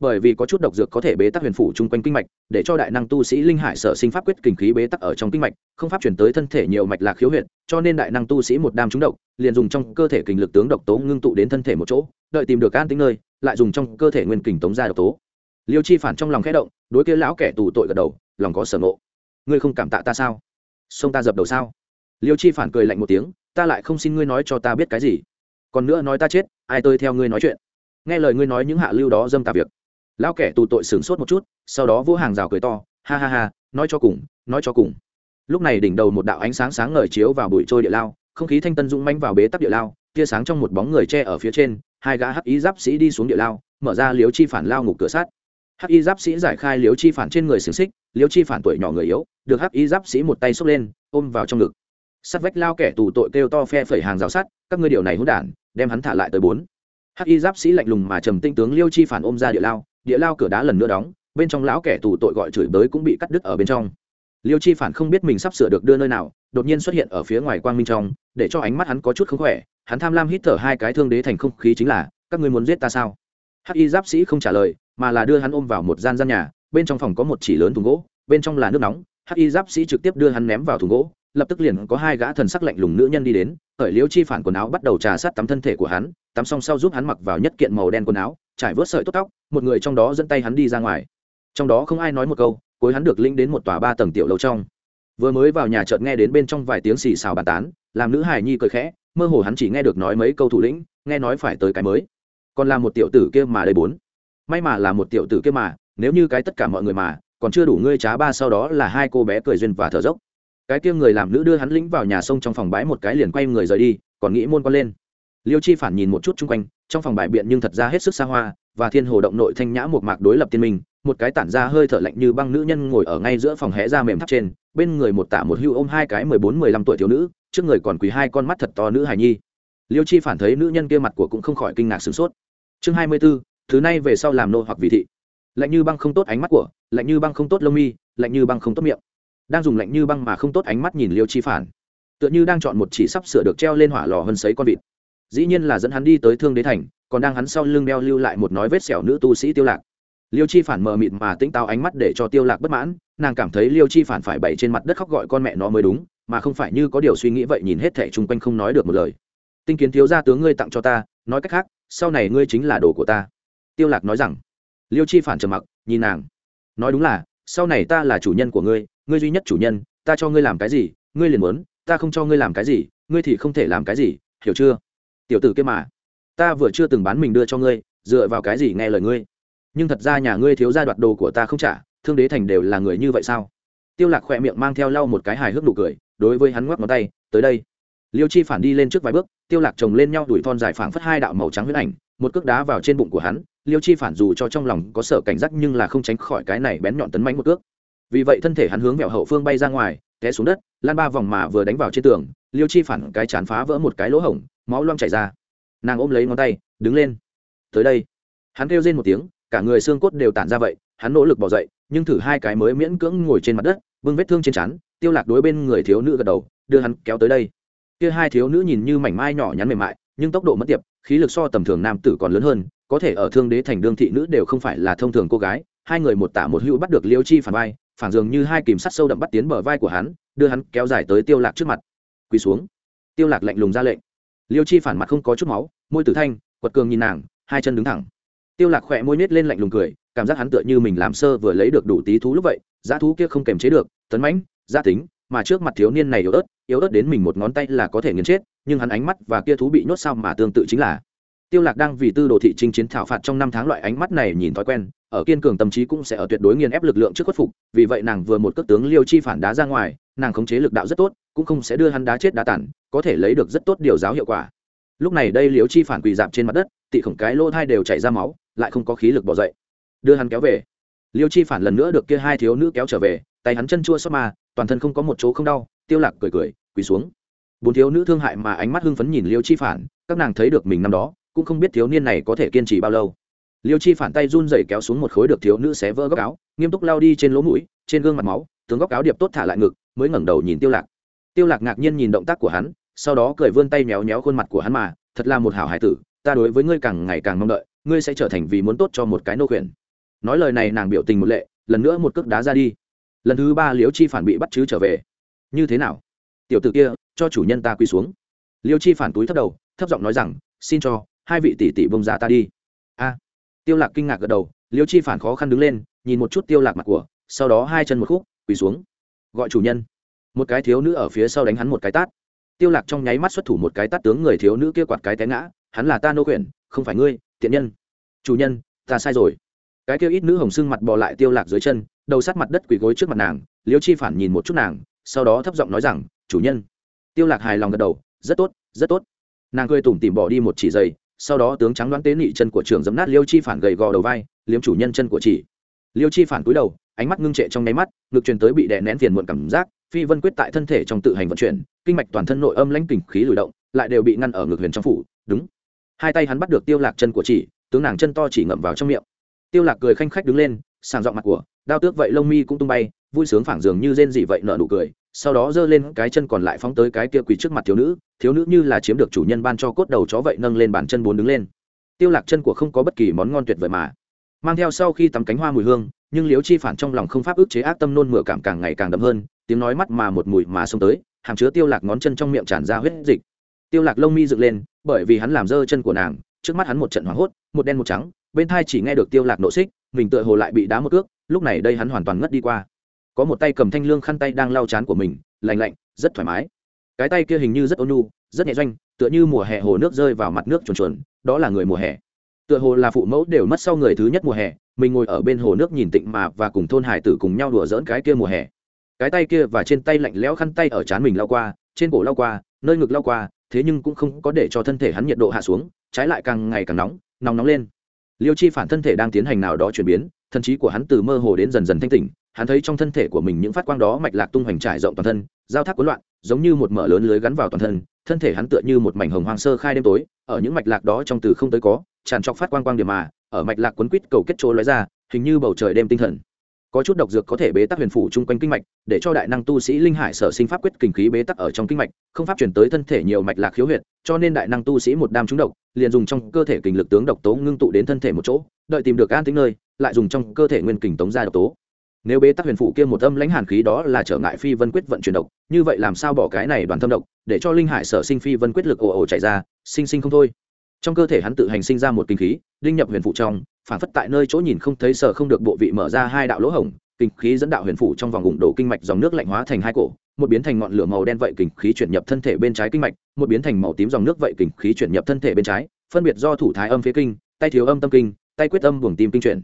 bởi vì có chút độc dược có thể bế tắc huyền phủ chung quanh kinh mạch, để cho đại năng tu sĩ linh hải sở sinh pháp quyết kình khí bế tắc ở trong kinh mạch, không pháp chuyển tới thân thể nhiều mạch lạc khiếu huyệt, cho nên đại năng tu sĩ một đam trúng độc, liền dùng trong cơ thể kình lực tướng độc tố ngưng tụ đến thân thể một chỗ, đợi tìm được an tính nơi, lại dùng trong cơ thể nguyên kình tống ra độc tố. Liêu chi phản trong lòng khẽ động, đối kia lão kẻ tù tội gật đầu, lòng có sở ngộ. Ngươi không cảm tạ ta sao? Sông ta dập đầu sao? Liêu chi phản cười lạnh một tiếng, ta lại không xin ngươi nói cho ta biết cái gì. Còn nữa nói ta chết, ai tôi theo ngươi nói chuyện? Nghe lời ngươi nói những hạ lưu đó dâm tà việc lão kẻ tù tội sửng sốt một chút, sau đó vô hàng rào cười to, ha ha ha, nói cho cùng, nói cho cùng. Lúc này đỉnh đầu một đạo ánh sáng sáng ngời chiếu vào bụi trôi địa lao, không khí thanh tân dũng manh vào bế tắc địa lao, tia sáng trong một bóng người che ở phía trên, hai gã hắc y giáp sĩ đi xuống địa lao, mở ra liếu chi phản lao ngục cửa sát hắc y giáp sĩ giải khai liếu chi phản trên người xiềng xích liếu chi phản tuổi nhỏ người yếu, được hắc y giáp sĩ một tay xốc lên, ôm vào trong ngực. Sắt vách lao kẻ tù tội kêu to phe phẩy hàng rào sắt, các ngươi điều này hỗn đản, đem hắn thả lại tới bốn. Hắc y giáp sĩ lạnh lùng mà trầm tinh tướng liêu chi phản ôm ra địa lao địa lao cửa đá lần nữa đóng, bên trong lão kẻ tù tội gọi chửi bới cũng bị cắt đứt ở bên trong. Liêu chi phản không biết mình sắp sửa được đưa nơi nào, đột nhiên xuất hiện ở phía ngoài quang minh trong, để cho ánh mắt hắn có chút không khỏe, hắn tham lam hít thở hai cái thương đế thành không khí chính là, các ngươi muốn giết ta sao? Hắc y giáp sĩ không trả lời, mà là đưa hắn ôm vào một gian gian nhà, bên trong phòng có một chỉ lớn thùng gỗ, bên trong là nước nóng. Hắc y giáp sĩ trực tiếp đưa hắn ném vào thùng gỗ lập tức liền có hai gã thần sắc lạnh lùng nữ nhân đi đến, khởi liêu chi phản quần áo bắt đầu trà sát tắm thân thể của hắn, tắm xong sau giúp hắn mặc vào nhất kiện màu đen quần áo, trải vớt sợi tốt tóc, một người trong đó dẫn tay hắn đi ra ngoài. Trong đó không ai nói một câu, cuối hắn được linh đến một tòa ba tầng tiểu lâu trong. Vừa mới vào nhà chợt nghe đến bên trong vài tiếng xì xào bàn tán, làm nữ hải nhi cười khẽ, mơ hồ hắn chỉ nghe được nói mấy câu thủ lĩnh, nghe nói phải tới cái mới. Còn là một tiểu tử kia mà đây bốn. May mà là một tiểu tử kia mà, nếu như cái tất cả mọi người mà, còn chưa đủ ngươi trá ba sau đó là hai cô bé cười duyên và thở dốc cái kia người làm nữ đưa hắn lĩnh vào nhà sông trong phòng bãi một cái liền quay người rời đi, còn nghĩ môn con lên. Liêu chi phản nhìn một chút chung quanh, trong phòng bãi biện nhưng thật ra hết sức xa hoa, và thiên hồ động nội thanh nhã một mạc đối lập tiên minh, một cái tản ra hơi thở lạnh như băng nữ nhân ngồi ở ngay giữa phòng hẽ ra mềm thắt trên, bên người một tả một hưu ôm hai cái mười bốn, mười lăm tuổi thiếu nữ, trước người còn quỳ hai con mắt thật to nữ hài nhi. Liêu chi phản thấy nữ nhân kia mặt của cũng không khỏi kinh ngạc sửng sốt. Chương hai mươi b ố thứ này về sau làm nô hoặc vị thị. Lạnh như băng không tốt ánh mắt của, lạnh như băng không tốt lông mi, lạnh như băng không tốt miệng đang dùng lạnh như băng mà không tốt ánh mắt nhìn liêu chi phản. Tựa như đang chọn một chỉ sắp sửa được treo lên hỏa lò hơn sấy con vịt. Dĩ nhiên là dẫn hắn đi tới thương đế thành, còn đang hắn sau lưng đeo lưu lại một nói vết xẻo nữ tu sĩ tiêu lạc. Liêu chi phản mờ mịt mà tĩnh táo ánh mắt để cho tiêu lạc bất mãn, nàng cảm thấy liêu chi phản phải bày trên mặt đất khóc gọi con mẹ nó mới đúng, mà không phải như có điều suy nghĩ vậy nhìn hết thảy chung quanh không nói được một lời. Tinh kiến thiếu gia tướng ngươi tặng cho ta, nói cách khác, sau này ngươi chính là đồ của ta. Tiêu lạc nói rằng. Liêu chi phản trầm mặc, nhìn nàng. Nói đúng là, sau này ta là chủ nhân của ngươi ngươi duy nhất chủ nhân, ta cho ngươi làm cái gì, ngươi liền muốn, ta không cho ngươi làm cái gì, ngươi thì không thể làm cái gì, hiểu chưa? Tiểu tử kia mà, ta vừa chưa từng bán mình đưa cho ngươi, dựa vào cái gì nghe lời ngươi? Nhưng thật ra nhà ngươi thiếu gia đoạt đồ của ta không trả, thương đế thành đều là người như vậy sao? Tiêu lạc khỏe miệng mang theo lau một cái hài hước nụ cười, đối với hắn ngoắc ngón tay, tới đây. Liêu chi phản đi lên trước vài bước, tiêu lạc chồng lên nhau đuổi thon dài phảng phất hai đạo màu trắng huyết ảnh, một cước đá vào trên bụng của hắn, liêu chi phản dù cho trong lòng có sợ cảnh giác nhưng là không tránh khỏi cái này bén nhọn tấn mãnh một cước vì vậy thân thể hắn hướng mẹo hậu phương bay ra ngoài, té xuống đất, lan ba vòng mà vừa đánh vào trên tường, liêu chi phản cái chán phá vỡ một cái lỗ hổng, máu loang chảy ra. Nàng ôm lấy ngón tay, đứng lên. Tới đây. Hắn kêu rên một tiếng, cả người xương cốt đều tản ra vậy, hắn nỗ lực bỏ dậy, nhưng thử hai cái mới miễn cưỡng ngồi trên mặt đất vương vết thương trên chán tiêu lạc đối bên người thiếu nữ gật đầu, đưa hắn kéo tới đây. Kia hai thiếu nữ nhìn như mảnh mai nhỏ nhắn mềm mại, nhưng tốc độ mất tiệp, khí lực so tầm thường nam tử còn lớn hơn, có thể ở thương đế thành đương thị nữ đều không phải là thông thường cô gái. Hai người một tả một hữu bắt được liêu chi phản vai phản dường như hai kìm sắt sâu đậm bắt tiến bờ vai của hắn, đưa hắn kéo dài tới tiêu lạc trước mặt. Quỳ xuống. Tiêu lạc lạnh lùng ra lệnh. Liêu chi phản mặt không có chút máu, môi tử thanh, quật cường nhìn nàng, hai chân đứng thẳng. Tiêu lạc khỏe môi nết lên lạnh lùng cười, cảm giác hắn tựa như mình làm sơ vừa lấy được đủ tí thú lúc vậy, giá thú kia không kềm chế được, tấn mãnh gia tính, mà trước mặt thiếu niên này yếu ớt yếu ớt đến mình một ngón tay là có thể nghiền chết, nhưng hắn ánh mắt và kia thú bị nhốt sao mà tương tự chính là tiêu lạc đang vì tư đồ thị chinh chiến thảo phạt trong năm tháng loại ánh mắt này nhìn thói quen, ở kiên cường tâm trí cũng sẽ ở tuyệt đối nghiền ép lực lượng trước khuất phục, vì vậy nàng vừa một cước tướng liêu chi phản đá ra ngoài, nàng khống chế lực đạo rất tốt, cũng không sẽ đưa hắn đá chết đá tản, có thể lấy được rất tốt điều giáo hiệu quả. Lúc này đây liêu chi phản quỳ dạp trên mặt đất, tị khổng cái lỗ thai đều chảy ra máu, lại không có khí lực bỏ dậy. Đưa hắn kéo về. Liêu chi phản lần nữa được kia hai thiếu nữ kéo trở về, tay hắn chân chua xót mà, toàn thân không có một chỗ không đau, tiêu lạc cười cười, quỳ xuống. Bốn thiếu nữ thương hại mà ánh mắt hưng phấn nhìn liêu chi phản, các nàng thấy được mình năm đó cũng không biết thiếu niên này có thể kiên trì bao lâu. Liêu chi phản tay run rẩy kéo xuống một khối được thiếu nữ xé vỡ góc áo, nghiêm túc lao đi trên lỗ mũi, trên gương mặt máu, tướng góc áo điệp tốt thả lại ngực, mới ngẩng đầu nhìn tiêu lạc. Tiêu lạc ngạc nhiên nhìn động tác của hắn, sau đó cười vươn tay méo méo khuôn mặt của hắn mà, thật là một hảo hải tử, ta đối với ngươi càng ngày càng mong đợi, ngươi sẽ trở thành vì muốn tốt cho một cái nô quyền nói lời này nàng biểu tình một lệ, lần nữa một cước đá ra đi. Lần thứ ba liêu chi phản bị bắt chứ trở về. Như thế nào? Tiểu tử kia, cho chủ nhân ta quỳ xuống. Liêu chi phản túi thấp đầu, thấp giọng nói rằng, xin cho hai vị tỷ tỷ bông ra ta đi. A. Tiêu lạc kinh ngạc gật đầu, liêu chi phản khó khăn đứng lên, nhìn một chút tiêu lạc mặt của, sau đó hai chân một khúc, quỳ xuống. Gọi chủ nhân. Một cái thiếu nữ ở phía sau đánh hắn một cái tát. Tiêu lạc trong nháy mắt xuất thủ một cái tát tướng người thiếu nữ kia quạt cái té ngã, hắn là ta nô quyền không phải ngươi, tiện nhân. Chủ nhân, ta sai rồi. Cái kia ít nữ hồng sưng mặt bò lại tiêu lạc dưới chân, đầu sát mặt đất quỳ gối trước mặt nàng, liêu chi phản nhìn một chút nàng, sau đó thấp giọng nói rằng, chủ nhân. Tiêu lạc hài lòng gật đầu, rất tốt rất tốt. Nàng cười tủm tỉm bỏ đi một chỉ giày sau đó tướng trắng đoán tế nị chân của trường dấm nát liêu chi phản gầy gò đầu vai, liếm chủ nhân chân của chỉ. Liêu chi phản cúi đầu, ánh mắt ngưng trệ trong nháy mắt, ngực truyền tới bị đè nén phiền muộn cảm giác, phi vân quyết tại thân thể trong tự hành vận chuyển, kinh mạch toàn thân nội âm lãnh kình khí lùi động, lại đều bị ngăn ở ngực huyền trong phủ, đúng. Hai tay hắn bắt được tiêu lạc chân của chỉ, tướng nàng chân to chỉ ngậm vào trong miệng. Tiêu lạc cười khanh khách đứng lên, sàng giọng mặt của, đao tước vậy lông mi cũng tung bay, vui sướng phảng dường như rên dị vậy nở nụ cười sau đó giơ lên cái chân còn lại phóng tới cái kia quỳ trước mặt thiếu nữ thiếu nữ như là chiếm được chủ nhân ban cho cốt đầu chó vậy nâng lên bàn chân bốn đứng lên. Tiêu lạc chân của không có bất kỳ món ngon tuyệt vời mà. Mang theo sau khi tắm cánh hoa mùi hương, nhưng liếu chi phản trong lòng không pháp ức chế ác tâm nôn mửa cảm càng ngày càng đậm hơn, tiếng nói mắt mà một mùi mà xông tới, hàm chứa tiêu lạc ngón chân trong miệng tràn ra huyết dịch. Tiêu lạc lông mi dựng lên, bởi vì hắn làm dơ chân của nàng, trước mắt hắn một trận hoảng hốt, một đen một trắng, bên tai chỉ nghe được tiêu lạc nộ xích, mình tựa hồ lại bị đá một cước lúc này đây hắn hoàn toàn ngất đi qua có một tay cầm thanh lương khăn tay đang lau chán của mình lành lạnh, rất thoải mái. Cái tay kia hình như rất ôn nhu, rất nhẹ doanh, tựa như mùa hè hồ nước rơi vào mặt nước chuồn chuồn, đó là người mùa hè. Tựa hồ là phụ mẫu đều mất sau người thứ nhất mùa hè, mình ngồi ở bên hồ nước nhìn tịnh mà và cùng thôn hải tử cùng nhau đùa dỡn cái kia mùa hè. Cái tay kia và trên tay lạnh lẽo khăn tay ở trán mình lao qua, trên cổ lao qua, nơi ngực lao qua, thế nhưng cũng không có để cho thân thể hắn nhiệt độ hạ xuống, trái lại càng ngày càng nóng nóng nóng lên. Liêu chi phản thân thể đang tiến hành nào đó chuyển biến thần trí của hắn từ mơ hồ đến dần dần thanh tỉnh hắn thấy trong thân thể của mình những phát quang đó mạch lạc tung hoành trải rộng toàn thân, giao thác cuốn loạn, giống như một mở lớn lưới gắn vào toàn thân thân thể hắn tựa như một mảnh hồng hoang sơ khai đêm tối, ở những mạch lạc đó trong từ không tới có, tràn trọc phát quang quang điểm mà, ở mạch lạc quấn quýt cầu kết chỗ lóe ra, hình như bầu trời đêm tinh thần. Có chút độc dược có thể bế tắc huyền phủ chung quanh kinh mạch, để cho đại năng tu sĩ linh hải sở sinh pháp quyết kinh khí bế tắc ở trong kinh mạch, không pháp chuyển tới thân thể nhiều mạch lạc khiếu huyệt, cho nên đại năng tu sĩ một đam trúng độc, liền dùng trong cơ thể kình lực tướng độc tố ngưng tụ đến thân thể một chỗ, đợi tìm được an tính nơi, lại dùng trong cơ thể nguyên kình tống ra độc tố nếu bế tắc huyền phụ kia một âm lãnh hàn khí đó là trở ngại phi vân quyết vận chuyển độc, như vậy làm sao bỏ cái này đoàn thâm độc, để cho linh hải sở sinh phi vân quyết lực ồ ồ chạy ra, sinh sinh không thôi. Trong cơ thể hắn tự hành sinh ra một kinh khí, đinh nhập huyền phụ trong, phản phất tại nơi chỗ nhìn không thấy sở không được bộ vị mở ra hai đạo lỗ hổng, kinh khí dẫn đạo huyền phụ trong vòng ủng đổ kinh mạch dòng nước lạnh hóa thành hai cổ, một biến thành ngọn lửa màu đen vậy kinh khí chuyển nhập thân thể bên trái kinh mạch, một biến thành màu tím dòng nước vậy kinh khí chuyển nhập thân thể bên trái, phân biệt do thủ thái âm phía kinh, tay thiếu âm tâm kinh, tay quyết âm buồng tim kinh chuyển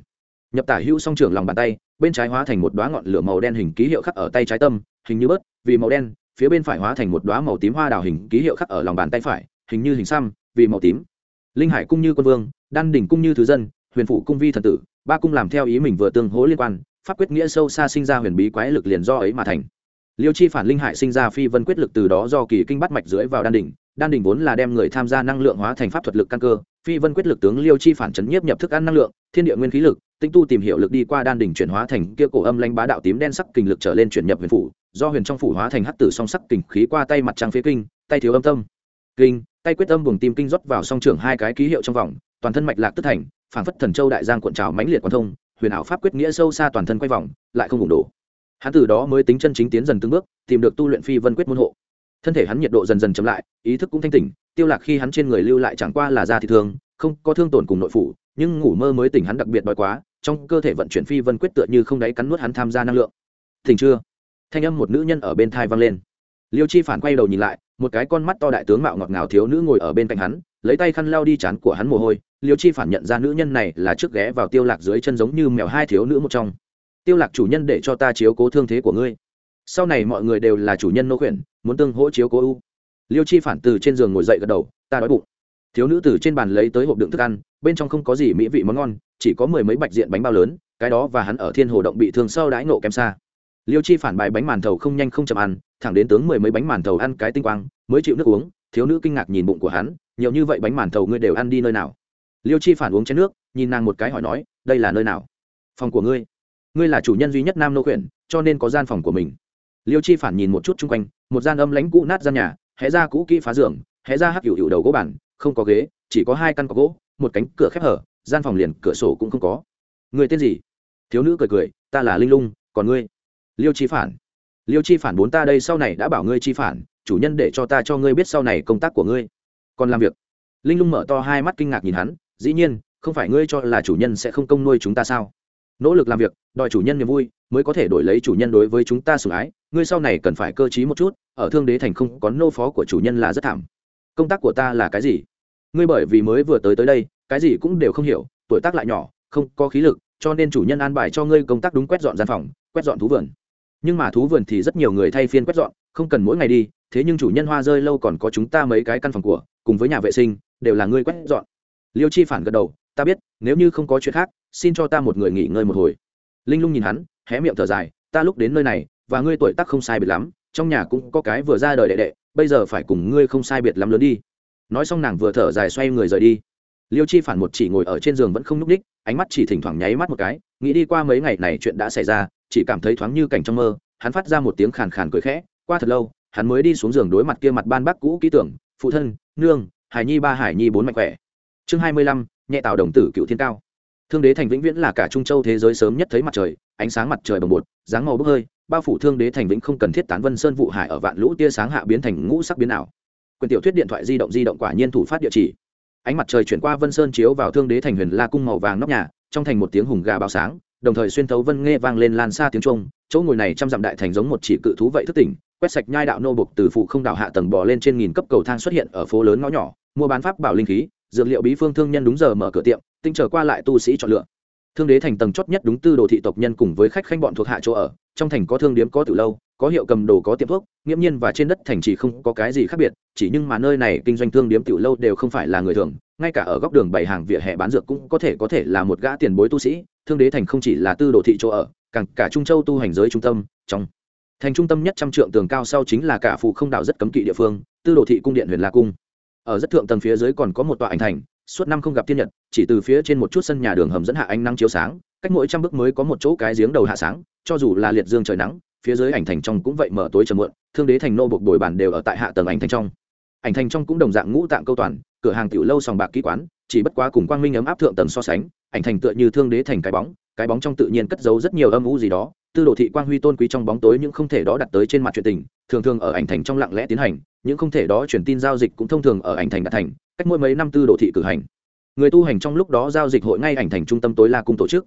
nhập tả hữu song trưởng lòng bàn tay, bên trái hóa thành một đoá ngọn lửa màu đen hình ký hiệu khắc ở tay trái tâm, hình như bớt, vì màu đen, phía bên phải hóa thành một đoá màu tím hoa đào hình ký hiệu khắc ở lòng bàn tay phải, hình như hình xăm, vì màu tím. Linh hải cung như quân vương, đan đỉnh cung như thứ dân, huyền phụ cung vi thần tử, ba cung làm theo ý mình vừa tương hố liên quan, pháp quyết nghĩa sâu xa sinh ra huyền bí quái lực liền do ấy mà thành. Liêu chi phản linh hải sinh ra phi vân quyết lực từ đó do kỳ kinh bắt mạch dưới vào đan đỉnh đan đỉnh vốn là đem người tham gia năng lượng hóa thành pháp thuật lực căn cơ, phi vân quyết lực tướng liêu chi phản chấn nhiếp nhập thức ăn năng lượng, thiên địa nguyên khí lực, tinh tu tìm hiểu lực đi qua đan đỉnh chuyển hóa thành kia cổ âm lãnh bá đạo tím đen sắc kình lực trở lên chuyển nhập huyền phủ, do huyền trong phủ hóa thành hắc tử song sắc kình khí qua tay mặt trăng phía kinh, tay thiếu âm tâm. Kinh, tay quyết âm buồng tim kinh rót vào song trưởng hai cái ký hiệu trong vòng, toàn thân mạch lạc tức thành, phảng phất thần châu đại giang cuộn trào mãnh liệt quan thông, huyền ảo pháp quyết nghĩa sâu xa toàn thân quay vòng, lại không vùng đổ. Hắn từ đó mới tính chân chính tiến dần từng bước, tìm được tu luyện phi vân quyết môn hộ thân thể hắn nhiệt độ dần dần chậm lại, ý thức cũng thanh tỉnh, tiêu lạc khi hắn trên người lưu lại chẳng qua là da thị thương không có thương tổn cùng nội phủ, nhưng ngủ mơ mới tỉnh hắn đặc biệt đói quá, trong cơ thể vận chuyển phi vân quyết tựa như không đáy cắn nuốt hắn tham gia năng lượng. Thỉnh chưa? Thanh âm một nữ nhân ở bên thai vang lên. Liêu chi phản quay đầu nhìn lại, một cái con mắt to đại tướng mạo ngọt ngào thiếu nữ ngồi ở bên cạnh hắn, lấy tay khăn lao đi chán của hắn mồ hôi. Liêu chi phản nhận ra nữ nhân này là trước ghé vào tiêu lạc dưới chân giống như mèo hai thiếu nữ một trong. Tiêu lạc chủ nhân để cho ta chiếu cố thương thế của ngươi. Sau này mọi người đều là chủ nhân nô khuyển muốn tương hỗ chiếu cố u. Liêu chi phản từ trên giường ngồi dậy gật đầu, ta đói bụng. Thiếu nữ từ trên bàn lấy tới hộp đựng thức ăn, bên trong không có gì mỹ vị món ngon, chỉ có mười mấy bạch diện bánh bao lớn, cái đó và hắn ở thiên hồ động bị thương sâu đãi nộ kém xa. Liêu chi phản bài bánh màn thầu không nhanh không chậm ăn, thẳng đến tướng mười mấy bánh màn thầu ăn cái tinh quang, mới chịu nước uống, thiếu nữ kinh ngạc nhìn bụng của hắn, nhiều như vậy bánh màn thầu ngươi đều ăn đi nơi nào? Liêu chi phản uống chén nước, nhìn nàng một cái hỏi nói, đây là nơi nào? Phòng của ngươi. Ngươi là chủ nhân duy nhất nam nô khuyển, cho nên có gian phòng của mình. Liêu chi phản nhìn một chút chung quanh một gian âm lãnh cũ nát gian nhà, hé ra cũ kỹ phá giường, hé ra hắc hữu hữu đầu gỗ bản, không có ghế, chỉ có hai căn có gỗ, một cánh cửa khép hở, gian phòng liền cửa sổ cũng không có. Người tên gì? Thiếu nữ cười cười, ta là linh lung, còn ngươi? Liêu chi phản. Liêu chi phản bốn ta đây sau này đã bảo ngươi chi phản, chủ nhân để cho ta cho ngươi biết sau này công tác của ngươi. Còn làm việc. Linh lung mở to hai mắt kinh ngạc nhìn hắn, dĩ nhiên, không phải ngươi cho là chủ nhân sẽ không công nuôi chúng ta sao? Nỗ lực làm việc, đòi chủ nhân niềm vui, mới có thể đổi lấy chủ nhân đối với chúng ta sủng ái. Ngươi sau này cần phải cơ t r í một chút, ở thương đế thành không có nô phó của chủ nhân là rất thảm. Công tác của ta là cái gì? Ngươi bởi vì mới vừa tới tới đây, cái gì cũng đều không hiểu, tuổi tác lại nhỏ, không có khí lực, cho nên chủ nhân an bài cho ngươi công tác đúng quét dọn gian phòng, quét dọn thú vườn. Nhưng mà thú vườn thì rất nhiều người thay phiên quét dọn, không cần mỗi ngày đi, thế nhưng chủ nhân hoa rơi lâu còn có chúng ta mấy cái căn phòng của, cùng với nhà vệ sinh, đều là ngươi quét dọn. Liêu chi phản gật đầu, ta biết, nếu như không có chuyện khác xin cho ta một người nghỉ ngơi một hồi. Linh lung nhìn hắn, hé miệng thở dài, ta lúc đến nơi này, và ngươi tuổi tác không sai biệt lắm, trong nhà cũng có cái vừa ra đời đệ đệ, bây giờ phải cùng ngươi không sai biệt lắm lớn đi. Nói xong nàng vừa thở dài xoay người rời đi. Liêu chi phản một chỉ ngồi ở trên giường vẫn không n ú c đích ánh mắt chỉ thỉnh thoảng nháy mắt một cái, nghĩ đi qua mấy ngày này chuyện đã xảy ra, chỉ cảm thấy thoáng như cảnh trong mơ, hắn phát ra một tiếng khàn khàn cười khẽ, qua thật lâu, hắn mới đi xuống giường đối mặt kia mặt ban bác cũ ký tưởng, phụ thân, nương, hải nhi ba, hải nhi bốn mạnh khỏe. Chương hai mươi lăm, nhẹ tạo đồng tử cựu thiên cao thương đế thành vĩnh viễn là cả trung châu thế giới sớm nhất thấy mặt trời, ánh sáng mặt trời bồng bột, dáng màu bốc hơi, bao phủ thương đế thành vĩnh không cần thiết tán vân sơn vụ hải ở vạn lũ tia sáng hạ biến thành ngũ sắc biến ảo. Quyền tiểu thuyết điện thoại di động di động quả nhiên thủ phát địa chỉ. Ánh mặt trời chuyển qua vân sơn chiếu vào thương đế thành huyền la cung màu vàng nóc nhà, trong thành một tiếng hùng gà báo sáng, đồng thời xuyên thấu vân nghe vang lên lan xa tiếng trung chỗ ngồi này trăm dặm đại thành giống một chỉ cự thú vậy thức tỉnh, quét sạch nhai đạo nô bục từ phụ không đạo hạ tầng bò lên trên nghìn cấp cầu thang xuất hiện ở phố lớn ngõ nhỏ, mua bán pháp bảo linh khí dược liệu bí phương thương nhân đúng giờ mở cửa tiệm, tinh trở qua lại tu sĩ chọn lựa. Thương đế thành tầng chót nhất đúng tư đồ thị tộc nhân cùng với khách khanh bọn thuộc hạ chỗ ở, trong thành có thương điếm có từ lâu, có hiệu cầm đồ có tiệm thuốc, nghiễm nhiên và trên đất thành chỉ không có cái gì khác biệt, chỉ nhưng mà nơi này kinh doanh thương điếm tiểu lâu đều không phải là người thường, ngay cả ở góc đường bày hàng vỉa hè bán dược cũng có thể có thể là một gã tiền bối tu sĩ, thương đế thành không chỉ là tư đồ thị chỗ ở, càng cả trung châu tu hành giới trung tâm, trong thành trung tâm nhất trăm trượng tường cao sau chính là cả phụ không đạo rất cấm kỵ địa phương, tư đồ thị cung điện huyền la cung ở rất thượng tầng phía dưới còn có một tòa ảnh thành, suốt năm không gặp thiên nhật, chỉ từ phía trên một chút sân nhà đường hầm dẫn hạ ánh nắng chiếu sáng, cách mỗi trăm bước mới có một chỗ cái giếng đầu hạ sáng, cho dù là liệt dương trời nắng, phía dưới ảnh thành trong cũng vậy mở tối chờ muộn, thương đế thành nô buộc đổi bản đều ở tại hạ tầng ảnh thành trong. Ảnh thành trong cũng đồng dạng ngũ tạng câu toàn, cửa hàng tiểu lâu sòng bạc kỹ quán, chỉ bất quá cùng quang minh ấm áp thượng tầng so sánh, ảnh thành tựa như thương đế thành cái bóng cái bóng trong tự nhiên cất giấu rất nhiều âm u gì đó tư đồ thị quang huy tôn quý trong bóng tối nhưng không thể đó đặt tới trên mặt chuyện tình, thường thường ở ảnh thành trong lặng lẽ tiến hành những không thể đó truyền tin giao dịch cũng thông thường ở ảnh thành đạt thành, cách mỗi mấy năm tư đồ thị cử hành. Người tu hành trong lúc đó giao dịch hội ngay ảnh thành trung tâm tối la cung tổ chức.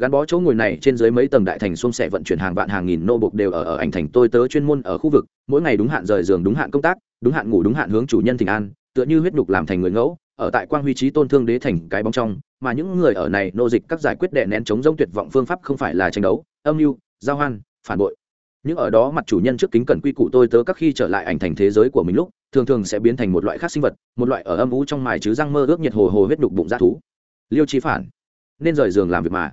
Gắn bó chỗ ngồi này trên dưới mấy tầng đại thành xuông sẻ vận chuyển hàng vạn hàng nghìn nô bộc đều ở ở ảnh thành tôi tớ chuyên môn ở khu vực, mỗi ngày đúng hạn rời giường đúng hạn công tác, đúng hạn ngủ đúng hạn hướng chủ nhân thịnh an, tựa như huyết đục làm thành người ngẫu, ở tại quang huy trí tôn thương đế thành cái bóng trong, mà những người ở này nô dịch các giải quyết đệ nén chống rông tuyệt vọng phương pháp không phải là tranh đấu, âm mưu giao hoan, phản bội. Những ở đó mặt chủ nhân trước kính cẩn quy củ tôi tớ các khi trở lại ảnh thành thế giới của mình lúc, thường thường sẽ biến thành một loại khác sinh vật, một loại ở âm ú trong mài chứ răng mơ ước nhiệt hồ hồ huyết đục bụng ra thú. Liêu chi phản. Nên rời giường làm việc mà.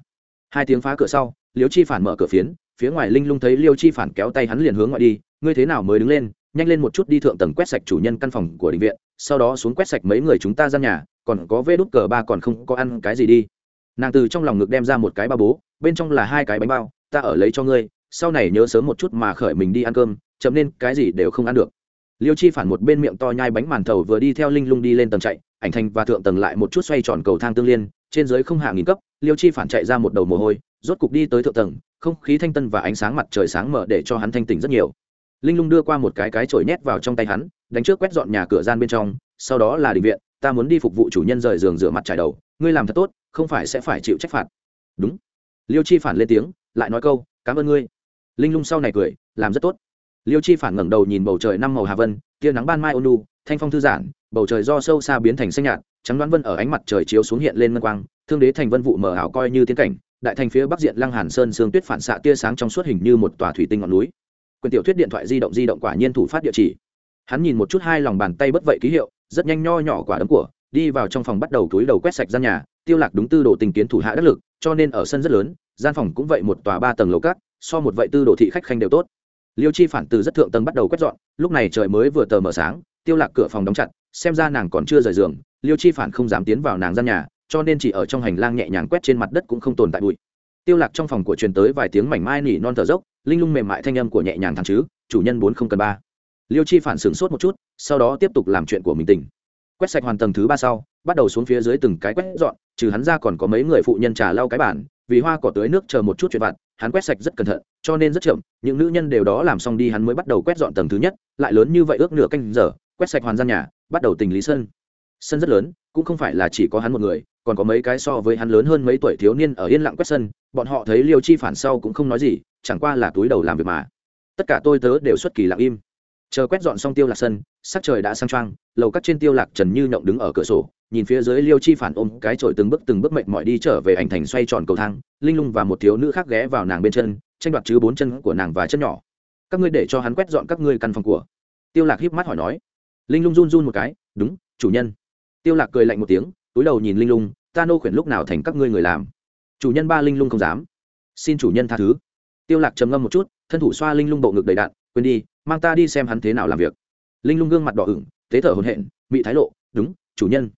Hai tiếng phá cửa sau, liêu chi phản mở cửa phiến, phía ngoài linh lung thấy liêu chi phản kéo tay hắn liền hướng ngoại đi, ngươi thế nào mới đứng lên? Nhanh lên một chút đi thượng tầng quét sạch chủ nhân căn phòng của định viện, sau đó xuống quét sạch mấy người chúng ta ra nhà, còn có vê đút cờ ba còn không có ăn cái gì đi. Nàng từ trong lòng ngực đem ra một cái ba bố, bên trong là hai cái bánh bao ta ở lấy cho ngươi, sau này nhớ sớm một chút mà khởi mình đi ăn cơm chấm nên cái gì đều không ăn được. Liêu chi phản một bên miệng to nhai bánh màn thầu vừa đi theo linh lung đi lên tầng chạy, ảnh thành và thượng tầng lại một chút xoay tròn cầu thang tương liên, trên dưới không hạ nghìn cấp, liêu chi phản chạy ra một đầu mồ hôi, rốt cục đi tới thượng tầng, không khí thanh tân và ánh sáng mặt trời sáng mở để cho hắn thanh tỉnh rất nhiều. Linh lung đưa qua một cái cái chổi nhét vào trong tay hắn, đánh trước quét dọn nhà cửa gian bên trong, sau đó là định viện, ta muốn đi phục vụ chủ nhân rời giường rửa mặt trải đầu, ngươi làm thật tốt, không phải sẽ phải chịu trách phạt. Đúng. Liêu chi phản lên tiếng lại nói câu, cảm ơn ngươi. Linh lung sau này cười, làm rất tốt. Liêu chi phản ngẩng đầu nhìn bầu trời năm màu hà vân, tia nắng ban mai ôn lu thanh phong thư giãn, bầu trời do sâu xa biến thành xanh nhạt, trắng đoán vân ở ánh mặt trời chiếu xuống hiện lên ngân quang, thương đế thành vân vụ mờ ảo coi như tiến cảnh, đại thành phía bắc diện lăng hàn sơn sương tuyết phản xạ tia sáng trong suốt hình như một tòa thủy tinh ngọn núi. Quyền tiểu thuyết điện thoại di động di động quả nhiên thủ phát địa chỉ. Hắn nhìn một chút hai lòng bàn tay bất vậy ký hiệu, rất nhanh nho nhỏ quả đấm của, đi vào trong phòng bắt đầu túi đầu quét sạch gian nhà, tiêu lạc đúng tư đồ tình kiến thủ hạ đắc lực, cho nên ở sân rất lớn gian phòng cũng vậy một tòa ba tầng lầu cát, so một vậy tư đồ thị khách khanh đều tốt. Liêu chi phản từ rất thượng tầng bắt đầu quét dọn, lúc này trời mới vừa tờ mở sáng, tiêu lạc cửa phòng đóng chặt, xem ra nàng còn chưa rời giường, liêu chi phản không dám tiến vào nàng gian nhà, cho nên chỉ ở trong hành lang nhẹ nhàng quét trên mặt đất cũng không tồn tại bụi. Tiêu lạc trong phòng của truyền tới vài tiếng mảnh mai nỉ non thở dốc, linh lung mềm mại thanh âm của nhẹ nhàng thằng chứ, chủ nhân bốn không cần ba. Liêu chi phản sửng sốt một chút, sau đó tiếp tục làm chuyện của mình tỉnh quét sạch hoàn tầng thứ ba sau, bắt đầu xuống phía dưới từng cái quét dọn, trừ hắn ra còn có mấy người phụ nhân trà lau cái bản vì hoa cỏ tưới nước chờ một chút chuyện vặt, hắn quét sạch rất cẩn thận, cho nên rất chậm, những nữ nhân đều đó làm xong đi hắn mới bắt đầu quét dọn tầng thứ nhất, lại lớn như vậy ước nửa canh giờ, quét sạch hoàn gian nhà, bắt đầu tình lý sân. Sân rất lớn, cũng không phải là chỉ có hắn một người, còn có mấy cái so với hắn lớn hơn mấy tuổi thiếu niên ở yên lặng quét sân, bọn họ thấy liêu chi phản sau cũng không nói gì, chẳng qua là túi đầu làm việc mà. Tất cả tôi tớ đều xuất kỳ lặng im chờ quét dọn xong tiêu lạc sân, sắc trời đã sang trang lầu các trên tiêu lạc trần như nhộng đứng ở cửa sổ, nhìn phía dưới liêu chi phản ôm cái chổi từng bước từng bước mệt mỏi đi trở về ảnh thành xoay tròn cầu thang, linh lung và một thiếu nữ khác ghé vào nàng bên chân, tranh đoạt chứ bốn chân của nàng và chân nhỏ. Các ngươi để cho hắn quét dọn các ngươi căn phòng của. Tiêu lạc híp mắt hỏi nói. Linh lung run run một cái, đúng, chủ nhân. Tiêu lạc cười lạnh một tiếng, túi đầu nhìn linh lung, ta nô khuyển lúc nào thành các ngươi người làm? Chủ nhân ba linh lung không dám. Xin chủ nhân tha thứ. Tiêu lạc trầm ngâm một chút, thân thủ xoa linh lung bộ ngực đầy đạn, quên đi mang ta đi xem hắn thế nào làm việc. Linh lung gương mặt đỏ ửng tế thở hồn hện bị thái lộ, đúng, chủ nhân.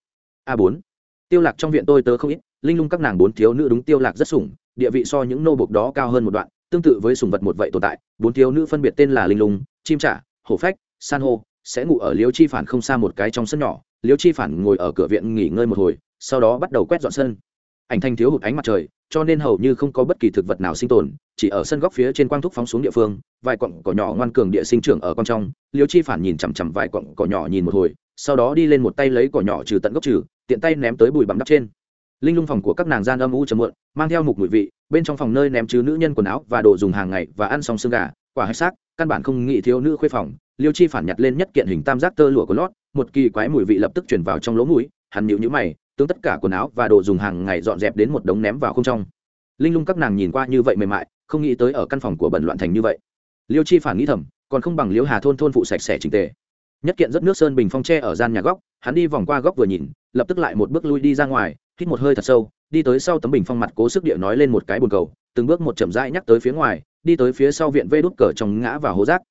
A bốn. Tiêu lạc trong viện tôi tớ không ít, linh lung các nàng bốn thiếu nữ đúng tiêu lạc rất sủng, địa vị so những nô bộc đó cao hơn một đoạn, tương tự với sủng vật một vậy tồn tại, bốn thiếu nữ phân biệt tên là linh lung, chim trả hổ phách, san hô, sẽ ngủ ở liêu chi phản không xa một cái trong sân nhỏ, liêu chi phản ngồi ở cửa viện nghỉ ngơi một hồi, sau đó bắt đầu quét dọn sân ảnh thanh thiếu hụt ánh mặt trời, cho nên hầu như không có bất kỳ thực vật nào sinh tồn, chỉ ở sân góc phía trên quang thúc phóng xuống địa phương, vài cọng cỏ nhỏ ngoan cường địa sinh trưởng ở con trong. Liêu chi phản nhìn chằm chằm vài cọng cỏ nhỏ nhìn một hồi, sau đó đi lên một tay lấy cỏ nhỏ trừ tận gốc trừ, tiện tay ném tới bụi bặm đắp trên. Linh lung phòng của các nàng gian âm u chầm muộn, mang theo mục mùi vị, bên trong phòng nơi ném chứ nữ nhân quần áo và đồ dùng hàng ngày và ăn xong xương gà, quả hay xác, căn bản không nghĩ thiếu nữ khuê phòng. Liêu chi phản nhặt lên nhất kiện hình tam giác tơ lụa của lót, một kỳ quái mùi vị lập tức chuyển vào trong lỗ mũi, hắn nhịu nhữ mày tướng tất cả quần áo và đồ dùng hàng ngày dọn dẹp đến một đống ném vào không trong. Linh lung các nàng nhìn qua như vậy mềm mại, không nghĩ tới ở căn phòng của bẩn loạn thành như vậy. Liêu chi phản nghĩ thầm, còn không bằng liêu hà thôn thôn phụ sạch sẽ trình tề. Nhất kiện rất nước sơn bình phong tre ở gian nhà góc, hắn đi vòng qua góc vừa nhìn, lập tức lại một bước lui đi ra ngoài, hít một hơi thật sâu, đi tới sau tấm bình phong mặt cố sức địa nói lên một cái bồn cầu, từng bước một chậm rãi nhắc tới phía ngoài, đi tới phía sau viện vê đốt cờ trong ngã và hố rác.